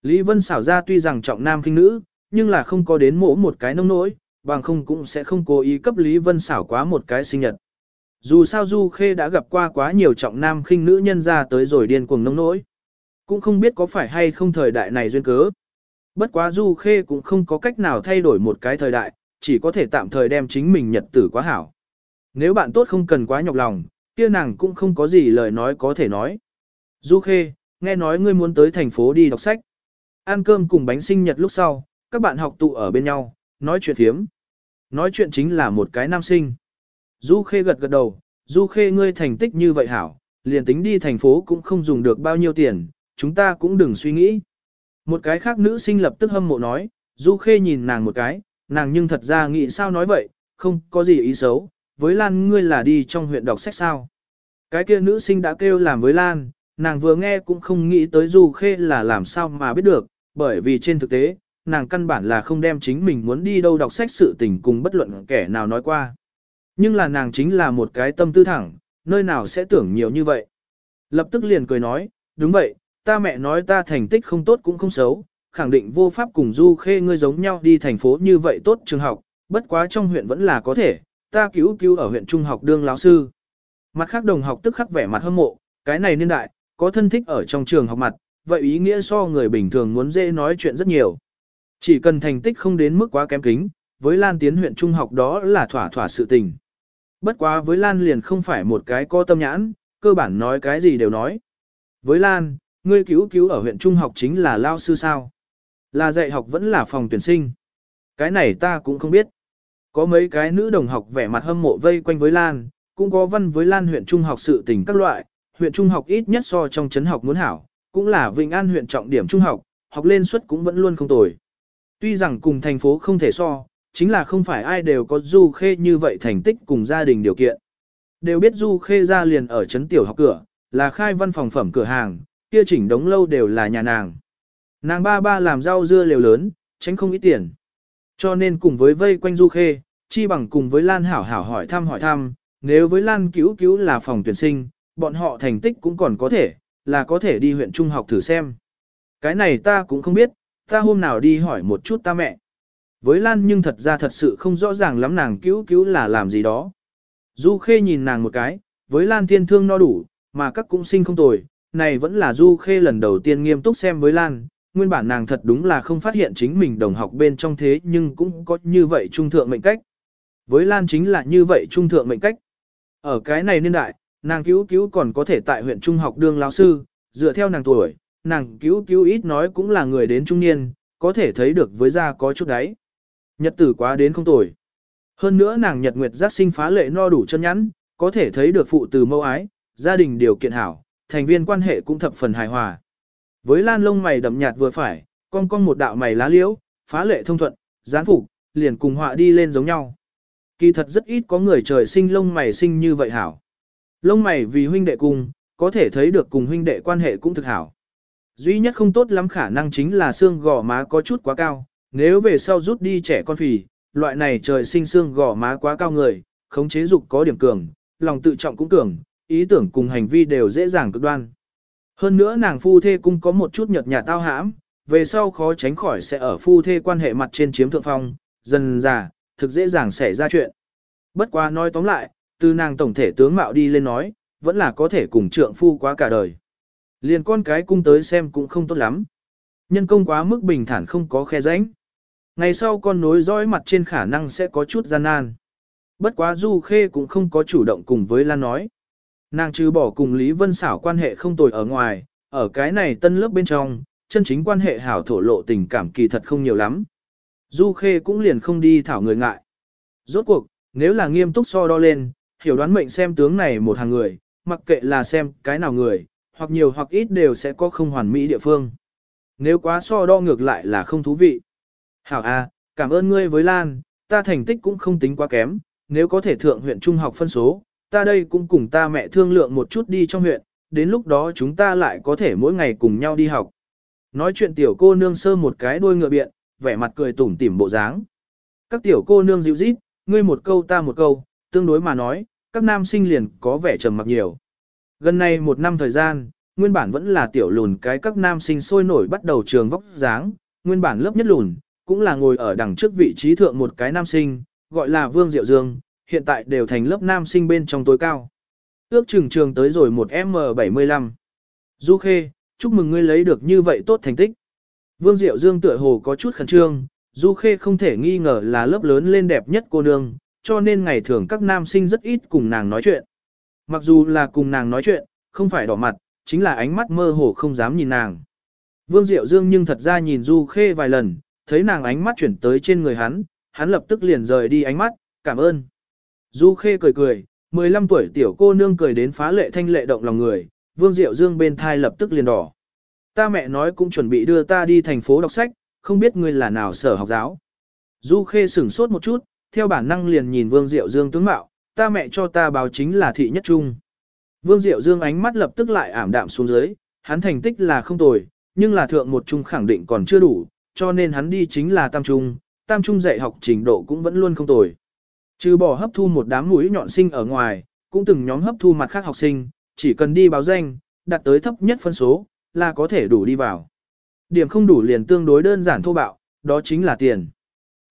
Lý Vân xảo ra tuy rằng trọng nam kinh nữ, nhưng là không có đến mỗ một cái nông nỗi, bằng không cũng sẽ không cố ý cấp Lý Vân xảo quá một cái sinh nhật. Dù sao Du Khê đã gặp qua quá nhiều trọng nam khinh nữ nhân ra tới rồi điên cuồng nông nỗi. Cũng không biết có phải hay không thời đại này duyên cớ. Bất quá Du Khê cũng không có cách nào thay đổi một cái thời đại, chỉ có thể tạm thời đem chính mình nhật tử quá hảo. Nếu bạn tốt không cần quá nhọc lòng, kia nàng cũng không có gì lời nói có thể nói. Du Khê, nghe nói ngươi muốn tới thành phố đi đọc sách. Ăn cơm cùng bánh sinh nhật lúc sau, các bạn học tụ ở bên nhau, nói chuyện thiếm. Nói chuyện chính là một cái nam sinh. Du Khê gật gật đầu, Du Khê ngươi thành tích như vậy hảo, liền tính đi thành phố cũng không dùng được bao nhiêu tiền, chúng ta cũng đừng suy nghĩ. Một cái khác nữ sinh lập tức hâm mộ nói, Du Khê nhìn nàng một cái, nàng nhưng thật ra nghĩ sao nói vậy, không có gì ý xấu, với Lan ngươi là đi trong huyện đọc sách sao. Cái kia nữ sinh đã kêu làm với Lan, nàng vừa nghe cũng không nghĩ tới Du Khê là làm sao mà biết được, bởi vì trên thực tế, nàng căn bản là không đem chính mình muốn đi đâu đọc sách sự tình cùng bất luận kẻ nào nói qua. Nhưng là nàng chính là một cái tâm tư thẳng, nơi nào sẽ tưởng nhiều như vậy. Lập tức liền cười nói, đúng vậy, ta mẹ nói ta thành tích không tốt cũng không xấu, khẳng định vô pháp cùng Du Khê ngươi giống nhau đi thành phố như vậy tốt trường học, bất quá trong huyện vẫn là có thể, ta cứu cứu ở huyện trung học đương lão sư. Mặt khác đồng học tức khắc vẻ mặt hâm mộ, cái này niên đại, có thân thích ở trong trường học mặt, vậy ý nghĩa so người bình thường muốn dễ nói chuyện rất nhiều. Chỉ cần thành tích không đến mức quá kém kính, với Lan tiến huyện trung học đó là thỏa thỏa sự tình. Bất quá với Lan liền không phải một cái có tâm nhãn, cơ bản nói cái gì đều nói. Với Lan, ngươi cứu cứu ở huyện trung học chính là lao sư sao? Là dạy học vẫn là phòng tuyển sinh? Cái này ta cũng không biết. Có mấy cái nữ đồng học vẻ mặt hâm mộ vây quanh với Lan, cũng có văn với Lan huyện trung học sự tình các loại, huyện trung học ít nhất so trong trấn học muốn hảo, cũng là Vĩnh An huyện trọng điểm trung học, học lên suất cũng vẫn luôn không tồi. Tuy rằng cùng thành phố không thể so, chính là không phải ai đều có Du Khê như vậy thành tích cùng gia đình điều kiện. Đều biết Du Khê ra liền ở trấn tiểu học cửa, là khai văn phòng phẩm cửa hàng, kia chỉnh đống lâu đều là nhà nàng. Nàng ba ba làm rau dưa liều lớn, tránh không ít tiền. Cho nên cùng với vây quanh Du Khê, chi bằng cùng với Lan hảo hảo hỏi thăm hỏi thăm, nếu với Lan cứu cứu là phòng tuyển sinh, bọn họ thành tích cũng còn có thể, là có thể đi huyện trung học thử xem. Cái này ta cũng không biết, ta hôm nào đi hỏi một chút ta mẹ. Với Lan nhưng thật ra thật sự không rõ ràng lắm nàng cứu cứu là làm gì đó. Du Khê nhìn nàng một cái, với Lan thiên thương no đủ, mà các cũng sinh không tồi, này vẫn là Du Khê lần đầu tiên nghiêm túc xem với Lan, nguyên bản nàng thật đúng là không phát hiện chính mình đồng học bên trong thế nhưng cũng có như vậy trung thượng mệnh cách. Với Lan chính là như vậy trung thượng mệnh cách. Ở cái này niên đại, nàng cứu cứu còn có thể tại huyện trung học đương lão sư, dựa theo nàng tuổi, nàng cứu cứu ít nói cũng là người đến trung niên, có thể thấy được với gia có chút đấy. Nhật tử quá đến không tồi. Hơn nữa nàng nhật nguyệt giác sinh phá lệ no đủ chân nhắn, có thể thấy được phụ từ mâu ái, gia đình điều kiện hảo, thành viên quan hệ cũng thập phần hài hòa. Với lan lông mày đậm nhạt vừa phải, con con một đạo mày lá liễu, phá lệ thông thuận, gián phục, liền cùng họa đi lên giống nhau. Kỳ thật rất ít có người trời sinh lông mày sinh như vậy hảo. Lông mày vì huynh đệ cùng, có thể thấy được cùng huynh đệ quan hệ cũng thực hảo. Duy nhất không tốt lắm khả năng chính là xương gò má có chút quá cao, nếu về sau rút đi trẻ con phì, loại này trời sinh xương gò má quá cao người, khống chế dục có điểm cường, lòng tự trọng cũng cường, ý tưởng cùng hành vi đều dễ dàng cực đoan. Hơn nữa nàng phu thê cũng có một chút nhợt nhạt tao hãm, về sau khó tránh khỏi sẽ ở phu thê quan hệ mặt trên chiếm thượng phong, dần già, thực dễ dàng xảy ra chuyện. Bất quá nói tóm lại, từ nàng tổng thể tướng mạo đi lên nói, vẫn là có thể cùng trượng phu quá cả đời. Liền con cái cung tới xem cũng không tốt lắm. Nhân công quá mức bình thản không có khe rãnh. Ngày sau con nối dõi mặt trên khả năng sẽ có chút gian nan. Bất quá Du Khê cũng không có chủ động cùng với Lan nói. Nàng trừ bỏ cùng Lý Vân xảo quan hệ không tồi ở ngoài, ở cái này tân lớp bên trong, chân chính quan hệ hảo thổ lộ tình cảm kỳ thật không nhiều lắm. Du Khê cũng liền không đi thảo người ngại. Rốt cuộc, nếu là nghiêm túc so đo lên, hiểu đoán mệnh xem tướng này một hàng người, mặc kệ là xem cái nào người, hoặc nhiều hoặc ít đều sẽ có không hoàn mỹ địa phương. Nếu quá so đo ngược lại là không thú vị. Hảo A, cảm ơn ngươi với Lan, ta thành tích cũng không tính quá kém, nếu có thể thượng huyện trung học phân số, ta đây cũng cùng ta mẹ thương lượng một chút đi trong huyện, đến lúc đó chúng ta lại có thể mỗi ngày cùng nhau đi học. Nói chuyện tiểu cô nương sơ một cái đuôi ngựa biện, vẻ mặt cười tủm tỉm bộ dáng. Các tiểu cô nương dịu rít, ngươi một câu ta một câu, tương đối mà nói, các nam sinh liền có vẻ trầm mặc nhiều. Gần nay một năm thời gian, nguyên bản vẫn là tiểu lùn cái các nam sinh sôi nổi bắt đầu trường vóc dáng, nguyên bản lớp nhất lùn, cũng là ngồi ở đằng trước vị trí thượng một cái nam sinh, gọi là Vương Diệu Dương, hiện tại đều thành lớp nam sinh bên trong tối cao. Ước chừng trường tới rồi một M75. Du Khê, chúc mừng ngươi lấy được như vậy tốt thành tích. Vương Diệu Dương tựa hồ có chút khẩn trương, Du Khê không thể nghi ngờ là lớp lớn lên đẹp nhất cô nương, cho nên ngày thường các nam sinh rất ít cùng nàng nói chuyện. Mặc dù là cùng nàng nói chuyện, không phải đỏ mặt, chính là ánh mắt mơ hồ không dám nhìn nàng. Vương Diệu Dương nhưng thật ra nhìn Du Khê vài lần, thấy nàng ánh mắt chuyển tới trên người hắn, hắn lập tức liền rời đi ánh mắt, cảm ơn. Du Khê cười cười, 15 tuổi tiểu cô nương cười đến phá lệ thanh lệ động lòng người, Vương Diệu Dương bên thai lập tức liền đỏ. Ta mẹ nói cũng chuẩn bị đưa ta đi thành phố đọc sách, không biết ngươi là nào sở học giáo. Du Khê sửng sốt một chút, theo bản năng liền nhìn Vương Diệu Dương tướng mạo, ta mẹ cho ta báo chính là thị nhất trung. Vương Diệu Dương ánh mắt lập tức lại ảm đạm xuống dưới, hắn thành tích là không tồi, nhưng là thượng một trung khẳng định còn chưa đủ, cho nên hắn đi chính là tam trung, tam trung dạy học trình độ cũng vẫn luôn không tồi. Trừ bỏ hấp thu một đám mũi nhọn sinh ở ngoài, cũng từng nhóm hấp thu mặt khác học sinh, chỉ cần đi báo danh, đạt tới thấp nhất phân số, là có thể đủ đi vào. Điểm không đủ liền tương đối đơn giản thô bạo, đó chính là tiền.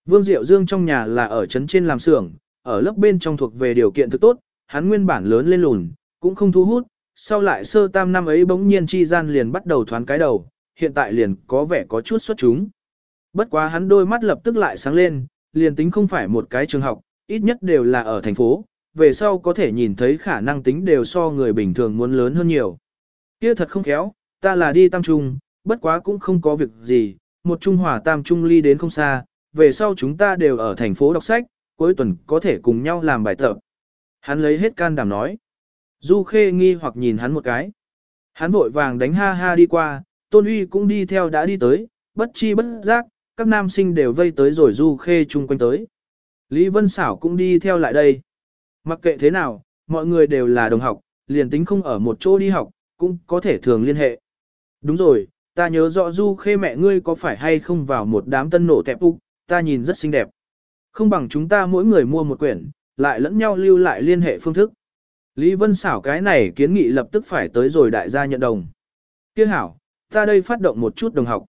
Vương Diệu Dương trong nhà là ở trấn trên làm xưởng, ở lớp bên trong thuộc về điều kiện thực tốt, hắn nguyên bản lớn lên lùn, cũng không thu hút, sau lại sơ tam năm ấy bỗng nhiên chi gian liền bắt đầu thoáng cái đầu, hiện tại liền có vẻ có chút xuất chúng. Bất quá hắn đôi mắt lập tức lại sáng lên, liền tính không phải một cái trường học, ít nhất đều là ở thành phố, về sau có thể nhìn thấy khả năng tính đều so người bình thường muốn lớn hơn nhiều. Kia thật không khéo, ta là đi tam trung, bất quá cũng không có việc gì, một trung hòa tam trung ly đến không xa, về sau chúng ta đều ở thành phố đọc sách, cuối tuần có thể cùng nhau làm bài tập. Hắn lấy hết can đảm nói. Du Khê nghi hoặc nhìn hắn một cái. Hắn vội vàng đánh ha ha đi qua, Tôn Uy cũng đi theo đã đi tới, bất chi bất giác, các nam sinh đều vây tới rồi Du Khê chung quanh tới. Lý Vân Sảo cũng đi theo lại đây. Mặc kệ thế nào, mọi người đều là đồng học, liền tính không ở một chỗ đi học, cũng có thể thường liên hệ. Đúng rồi, ta nhớ rõ Du Khê mẹ ngươi có phải hay không vào một đám tân nổ tẹp úc, ta nhìn rất xinh đẹp. Không bằng chúng ta mỗi người mua một quyển, lại lẫn nhau lưu lại liên hệ phương thức. Lý Vân Sảo cái này kiến nghị lập tức phải tới rồi đại gia nhận đồng. Kia hảo, ta đây phát động một chút đồng học.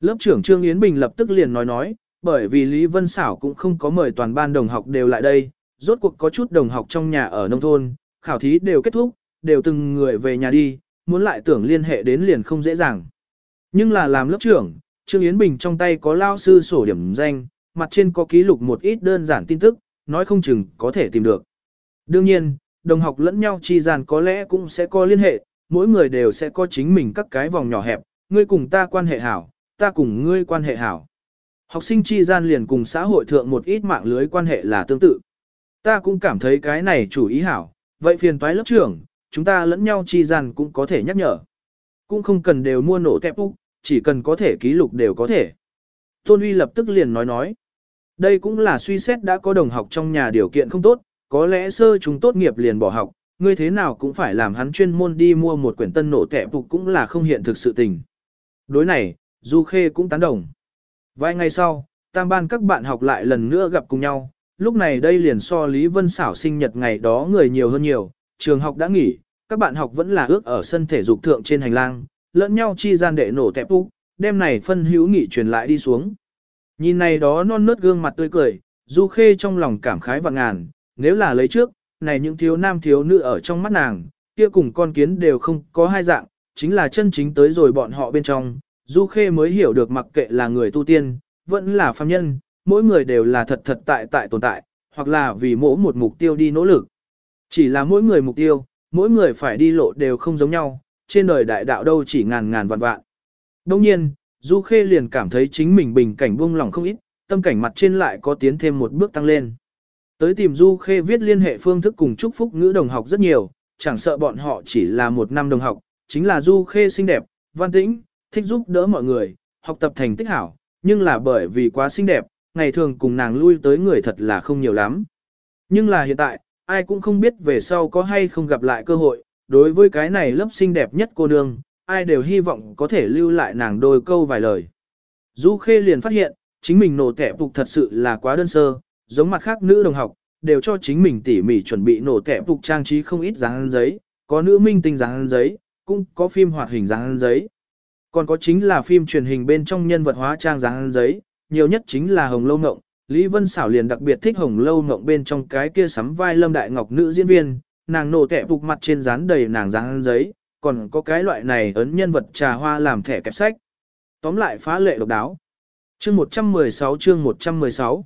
Lớp trưởng Trương Yến Bình lập tức liền nói nói, bởi vì Lý Vân xảo cũng không có mời toàn ban đồng học đều lại đây, rốt cuộc có chút đồng học trong nhà ở nông thôn, khảo thí đều kết thúc, đều từng người về nhà đi, muốn lại tưởng liên hệ đến liền không dễ dàng. Nhưng là làm lớp trưởng, Trương Yến Bình trong tay có lao sư sổ điểm danh, mặt trên có ký lục một ít đơn giản tin tức, nói không chừng có thể tìm được. Đương nhiên, đồng học lẫn nhau chi gian có lẽ cũng sẽ có liên hệ, mỗi người đều sẽ có chính mình các cái vòng nhỏ hẹp, ngươi cùng ta quan hệ hảo, ta cùng ngươi quan hệ hảo. Học sinh chi gian liền cùng xã hội thượng một ít mạng lưới quan hệ là tương tự. Ta cũng cảm thấy cái này chủ ý hảo, vậy phiền toái lớp trưởng, chúng ta lẫn nhau chi gian cũng có thể nhắc nhở. Cũng không cần đều mua nổ tẹp úc, chỉ cần có thể ký lục đều có thể. Tôn Uy lập tức liền nói nói. Đây cũng là suy xét đã có đồng học trong nhà điều kiện không tốt, có lẽ sơ chúng tốt nghiệp liền bỏ học, ngươi thế nào cũng phải làm hắn chuyên môn đi mua một quyển tân nổ tẹp phục cũng là không hiện thực sự tình. Đối này, Du Khê cũng tán đồng. Vài ngày sau, tam ban các bạn học lại lần nữa gặp cùng nhau, lúc này đây liền so Lý Vân xảo sinh nhật ngày đó người nhiều hơn nhiều, trường học đã nghỉ, các bạn học vẫn là ước ở sân thể dục thượng trên hành lang, lẫn nhau chi gian đệ nổ tẹp phục, đêm này phân hữu nghị truyền lại đi xuống. Nhìn này đó non nớt gương mặt tươi cười, Du Khê trong lòng cảm khái và ngàn, nếu là lấy trước, này những thiếu nam thiếu nữ ở trong mắt nàng, kia cùng con kiến đều không có hai dạng, chính là chân chính tới rồi bọn họ bên trong, Du Khê mới hiểu được mặc kệ là người tu tiên, vẫn là phàm nhân, mỗi người đều là thật thật tại tại tồn tại, hoặc là vì mỗi một mục tiêu đi nỗ lực. Chỉ là mỗi người mục tiêu, mỗi người phải đi lộ đều không giống nhau, trên đời đại đạo đâu chỉ ngàn ngàn vạn vạn. Đồng nhiên, Du Khê liền cảm thấy chính mình bình cảnh buông lỏng không ít, tâm cảnh mặt trên lại có tiến thêm một bước tăng lên. Tới tìm Du Khê viết liên hệ phương thức cùng chúc phúc ngữ đồng học rất nhiều, chẳng sợ bọn họ chỉ là một năm đồng học, chính là Du Khê xinh đẹp, văn tĩnh, thích giúp đỡ mọi người, học tập thành tích hảo, nhưng là bởi vì quá xinh đẹp, ngày thường cùng nàng lui tới người thật là không nhiều lắm. Nhưng là hiện tại, ai cũng không biết về sau có hay không gặp lại cơ hội, đối với cái này lớp xinh đẹp nhất cô nương, ai đều hy vọng có thể lưu lại nàng đôi câu vài lời. Du Khê liền phát hiện, chính mình nổ tẻ phục thật sự là quá đơn sơ, giống mặt khác nữ đồng học, đều cho chính mình tỉ mỉ chuẩn bị nổ tẻ phục trang trí không ít dáng giấy, có nữ minh tinh dáng giấy, cũng có phim hoạt hình dáng giấy. Còn có chính là phim truyền hình bên trong nhân vật hóa trang dáng giấy, nhiều nhất chính là Hồng Lâu Ngộng. Lý Vân Xảo liền đặc biệt thích Hồng Lâu Ngộng bên trong cái kia sắm vai Lâm Đại Ngọc nữ diễn viên, nàng nổ tẻ phục mặt trên dán đầy nàng dáng giấy, còn có cái loại này ấn nhân vật trà hoa làm thẻ kẹp sách. Tóm lại phá lệ độc đáo. Chương 116 chương 116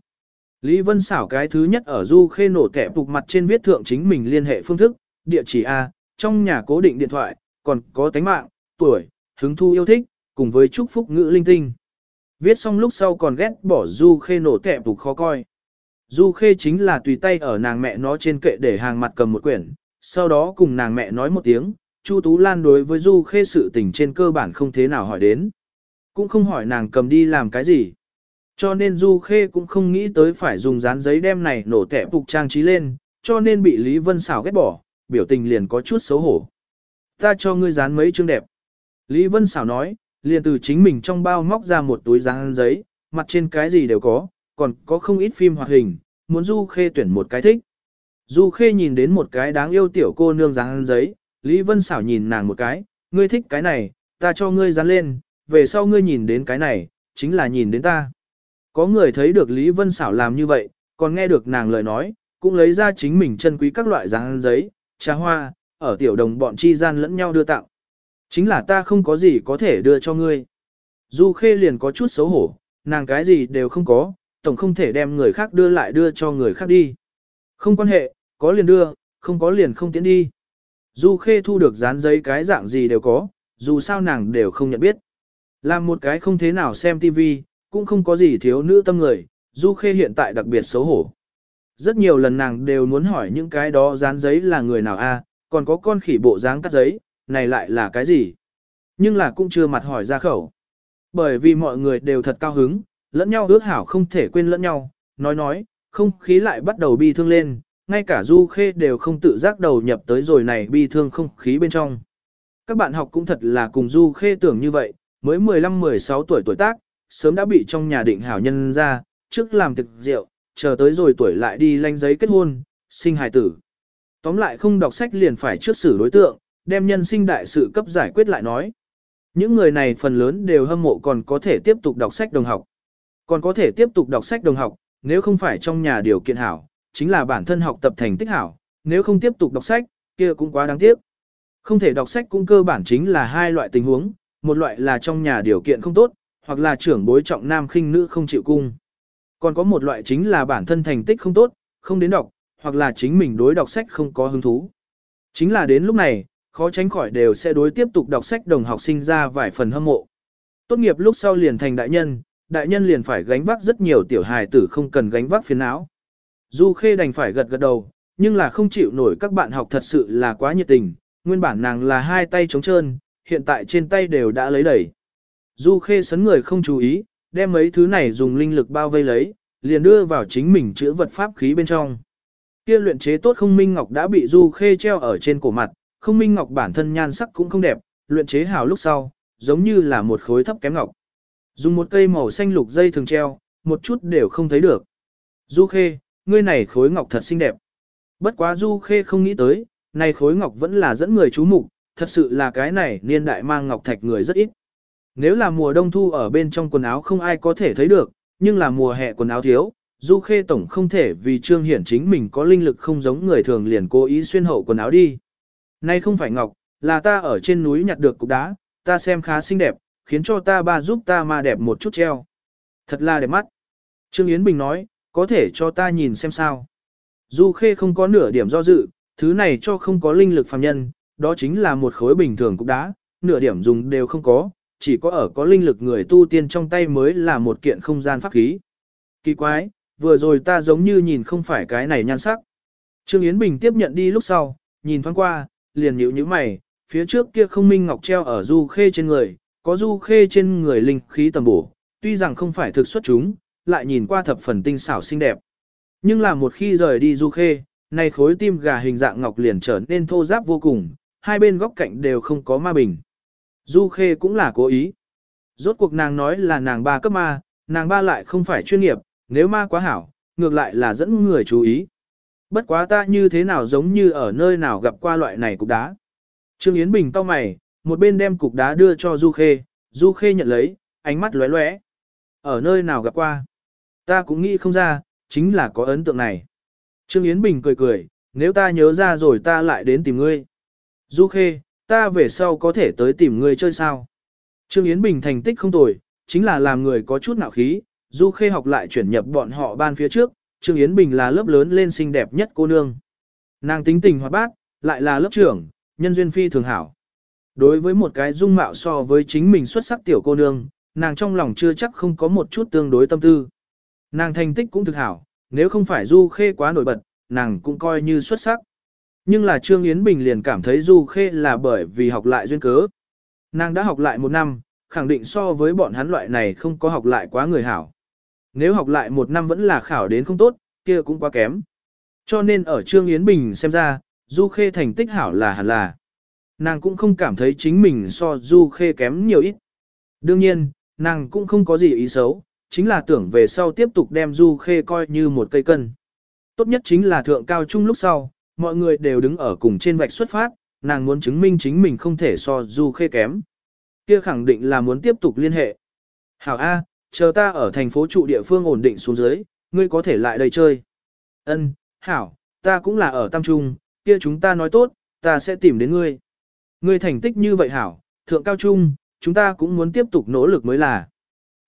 Lý Vân xảo cái thứ nhất ở du khê nổ kẻ phục mặt trên viết thượng chính mình liên hệ phương thức, địa chỉ A, trong nhà cố định điện thoại, còn có tánh mạng, tuổi, hứng thu yêu thích, cùng với chúc phúc ngữ linh tinh. Viết xong lúc sau còn ghét bỏ du khê nổ kẻ phục khó coi. Du khê chính là tùy tay ở nàng mẹ nó trên kệ để hàng mặt cầm một quyển, sau đó cùng nàng mẹ nói một tiếng, Chu Tú Lan đối với Du Khê sự tình trên cơ bản không thế nào hỏi đến. Cũng không hỏi nàng cầm đi làm cái gì. Cho nên Du Khê cũng không nghĩ tới phải dùng dán giấy đem này nổ tẻ phục trang trí lên, cho nên bị Lý Vân xảo ghét bỏ, biểu tình liền có chút xấu hổ. Ta cho ngươi dán mấy chương đẹp. Lý Vân xảo nói, liền từ chính mình trong bao móc ra một túi dán giấy, mặt trên cái gì đều có, còn có không ít phim hoạt hình, muốn Du Khê tuyển một cái thích. Du Khê nhìn đến một cái đáng yêu tiểu cô nương dán giấy, Lý Vân xảo nhìn nàng một cái, ngươi thích cái này, ta cho ngươi dán lên, về sau ngươi nhìn đến cái này, chính là nhìn đến ta. Có người thấy được Lý Vân Xảo làm như vậy, còn nghe được nàng lời nói, cũng lấy ra chính mình chân quý các loại dáng giấy, trà hoa, ở tiểu đồng bọn chi gian lẫn nhau đưa tặng. Chính là ta không có gì có thể đưa cho ngươi. Du Khê liền có chút xấu hổ, nàng cái gì đều không có, tổng không thể đem người khác đưa lại đưa cho người khác đi. Không quan hệ, có liền đưa, không có liền không tiến đi. Du Khê thu được dán giấy cái dạng gì đều có, dù sao nàng đều không nhận biết. Làm một cái không thế nào xem tivi cũng không có gì thiếu nữ tâm người, Du Khê hiện tại đặc biệt xấu hổ. Rất nhiều lần nàng đều muốn hỏi những cái đó dán giấy là người nào a, còn có con khỉ bộ dáng cắt giấy, này lại là cái gì? Nhưng là cũng chưa mặt hỏi ra khẩu. Bởi vì mọi người đều thật cao hứng, lẫn nhau ước hảo không thể quên lẫn nhau, nói nói, không khí lại bắt đầu bi thương lên, ngay cả Du Khê đều không tự giác đầu nhập tới rồi này bi thương không khí bên trong. Các bạn học cũng thật là cùng Du Khê tưởng như vậy, mới 15-16 tuổi tuổi tác, sớm đã bị trong nhà định hảo nhân ra, trước làm thực rượu, chờ tới rồi tuổi lại đi lanh giấy kết hôn, sinh hài tử. Tóm lại không đọc sách liền phải trước xử đối tượng, đem nhân sinh đại sự cấp giải quyết lại nói. Những người này phần lớn đều hâm mộ còn có thể tiếp tục đọc sách đồng học. Còn có thể tiếp tục đọc sách đồng học, nếu không phải trong nhà điều kiện hảo, chính là bản thân học tập thành tích hảo, nếu không tiếp tục đọc sách, kia cũng quá đáng tiếc. Không thể đọc sách cũng cơ bản chính là hai loại tình huống, một loại là trong nhà điều kiện không tốt, hoặc là trưởng bối trọng nam khinh nữ không chịu cung. Còn có một loại chính là bản thân thành tích không tốt, không đến đọc, hoặc là chính mình đối đọc sách không có hứng thú. Chính là đến lúc này, khó tránh khỏi đều sẽ đối tiếp tục đọc sách đồng học sinh ra vài phần hâm mộ. Tốt nghiệp lúc sau liền thành đại nhân, đại nhân liền phải gánh vác rất nhiều tiểu hài tử không cần gánh vác phiền não. Du Khê đành phải gật gật đầu, nhưng là không chịu nổi các bạn học thật sự là quá nhiệt tình, nguyên bản nàng là hai tay trống trơn, hiện tại trên tay đều đã lấy đẩy. Du Khê sấn người không chú ý, đem mấy thứ này dùng linh lực bao vây lấy, liền đưa vào chính mình chữa vật pháp khí bên trong. Kia luyện chế tốt không minh ngọc đã bị Du Khê treo ở trên cổ mặt, không minh ngọc bản thân nhan sắc cũng không đẹp, luyện chế hào lúc sau, giống như là một khối thấp kém ngọc. Dùng một cây màu xanh lục dây thường treo, một chút đều không thấy được. Du Khê, ngươi này khối ngọc thật xinh đẹp. Bất quá Du Khê không nghĩ tới, này khối ngọc vẫn là dẫn người chú mục, thật sự là cái này niên đại mang ngọc thạch người rất ít. Nếu là mùa đông thu ở bên trong quần áo không ai có thể thấy được, nhưng là mùa hè quần áo thiếu, Du Khê Tổng không thể vì trương hiển chính mình có linh lực không giống người thường liền cố ý xuyên hậu quần áo đi. Nay không phải ngọc, là ta ở trên núi nhặt được cục đá, ta xem khá xinh đẹp, khiến cho ta ba giúp ta mà đẹp một chút treo. Thật là đẹp mắt. Trương Yến Bình nói, có thể cho ta nhìn xem sao. Du Khê không có nửa điểm do dự, thứ này cho không có linh lực phàm nhân, đó chính là một khối bình thường cục đá, nửa điểm dùng đều không có, chỉ có ở có linh lực người tu tiên trong tay mới là một kiện không gian pháp khí. Kỳ quái, vừa rồi ta giống như nhìn không phải cái này nhan sắc. Trương Yến Bình tiếp nhận đi lúc sau, nhìn thoáng qua, liền nhíu nhíu mày, phía trước kia không minh ngọc treo ở du khê trên người, có du khê trên người linh khí tầm bổ, tuy rằng không phải thực xuất chúng, lại nhìn qua thập phần tinh xảo xinh đẹp. Nhưng là một khi rời đi du khê, này khối tim gà hình dạng ngọc liền trở nên thô ráp vô cùng, hai bên góc cạnh đều không có ma bình. Du khê cũng là cố ý. Rốt cuộc nàng nói là nàng ba cấp ma, nàng ba lại không phải chuyên nghiệp, nếu ma quá hảo, ngược lại là dẫn người chú ý. Bất quá ta như thế nào giống như ở nơi nào gặp qua loại này cục đá. Trương Yến Bình to mày, một bên đem cục đá đưa cho Du Khê, Du Khê nhận lấy, ánh mắt lóe lóe. Ở nơi nào gặp qua? Ta cũng nghĩ không ra, chính là có ấn tượng này. Trương Yến Bình cười cười, nếu ta nhớ ra rồi ta lại đến tìm ngươi. Du Khê, ta về sau có thể tới tìm ngươi chơi sao? Trương Yến Bình thành tích không tồi, chính là làm người có chút nạo khí, Du Khê học lại chuyển nhập bọn họ ban phía trước, Trương Yến Bình là lớp lớn lên xinh đẹp nhất cô nương. Nàng tính tình hoạt bát, lại là lớp trưởng, nhân duyên phi thường hảo. Đối với một cái dung mạo so với chính mình xuất sắc tiểu cô nương, nàng trong lòng chưa chắc không có một chút tương đối tâm tư. Nàng thành tích cũng thực hảo, nếu không phải Du Khê quá nổi bật, nàng cũng coi như xuất sắc. Nhưng là Trương Yến Bình liền cảm thấy Du Khê là bởi vì học lại duyên cớ. Nàng đã học lại một năm, khẳng định so với bọn hắn loại này không có học lại quá người hảo. Nếu học lại một năm vẫn là khảo đến không tốt, kia cũng quá kém. Cho nên ở Trương Yến Bình xem ra, Du Khê thành tích hảo là hẳn là. Nàng cũng không cảm thấy chính mình so Du Khê kém nhiều ít. Đương nhiên, nàng cũng không có gì ý xấu, chính là tưởng về sau tiếp tục đem Du Khê coi như một cây cân. Tốt nhất chính là thượng cao trung lúc sau, mọi người đều đứng ở cùng trên vạch xuất phát, nàng muốn chứng minh chính mình không thể so Du Khê kém. Kia khẳng định là muốn tiếp tục liên hệ. Hảo A, chờ ta ở thành phố trụ địa phương ổn định xuống dưới, ngươi có thể lại đây chơi. Ân, Hảo, ta cũng là ở Tam Trung, kia chúng ta nói tốt, ta sẽ tìm đến ngươi. Ngươi thành tích như vậy Hảo, thượng cao trung, chúng ta cũng muốn tiếp tục nỗ lực mới là.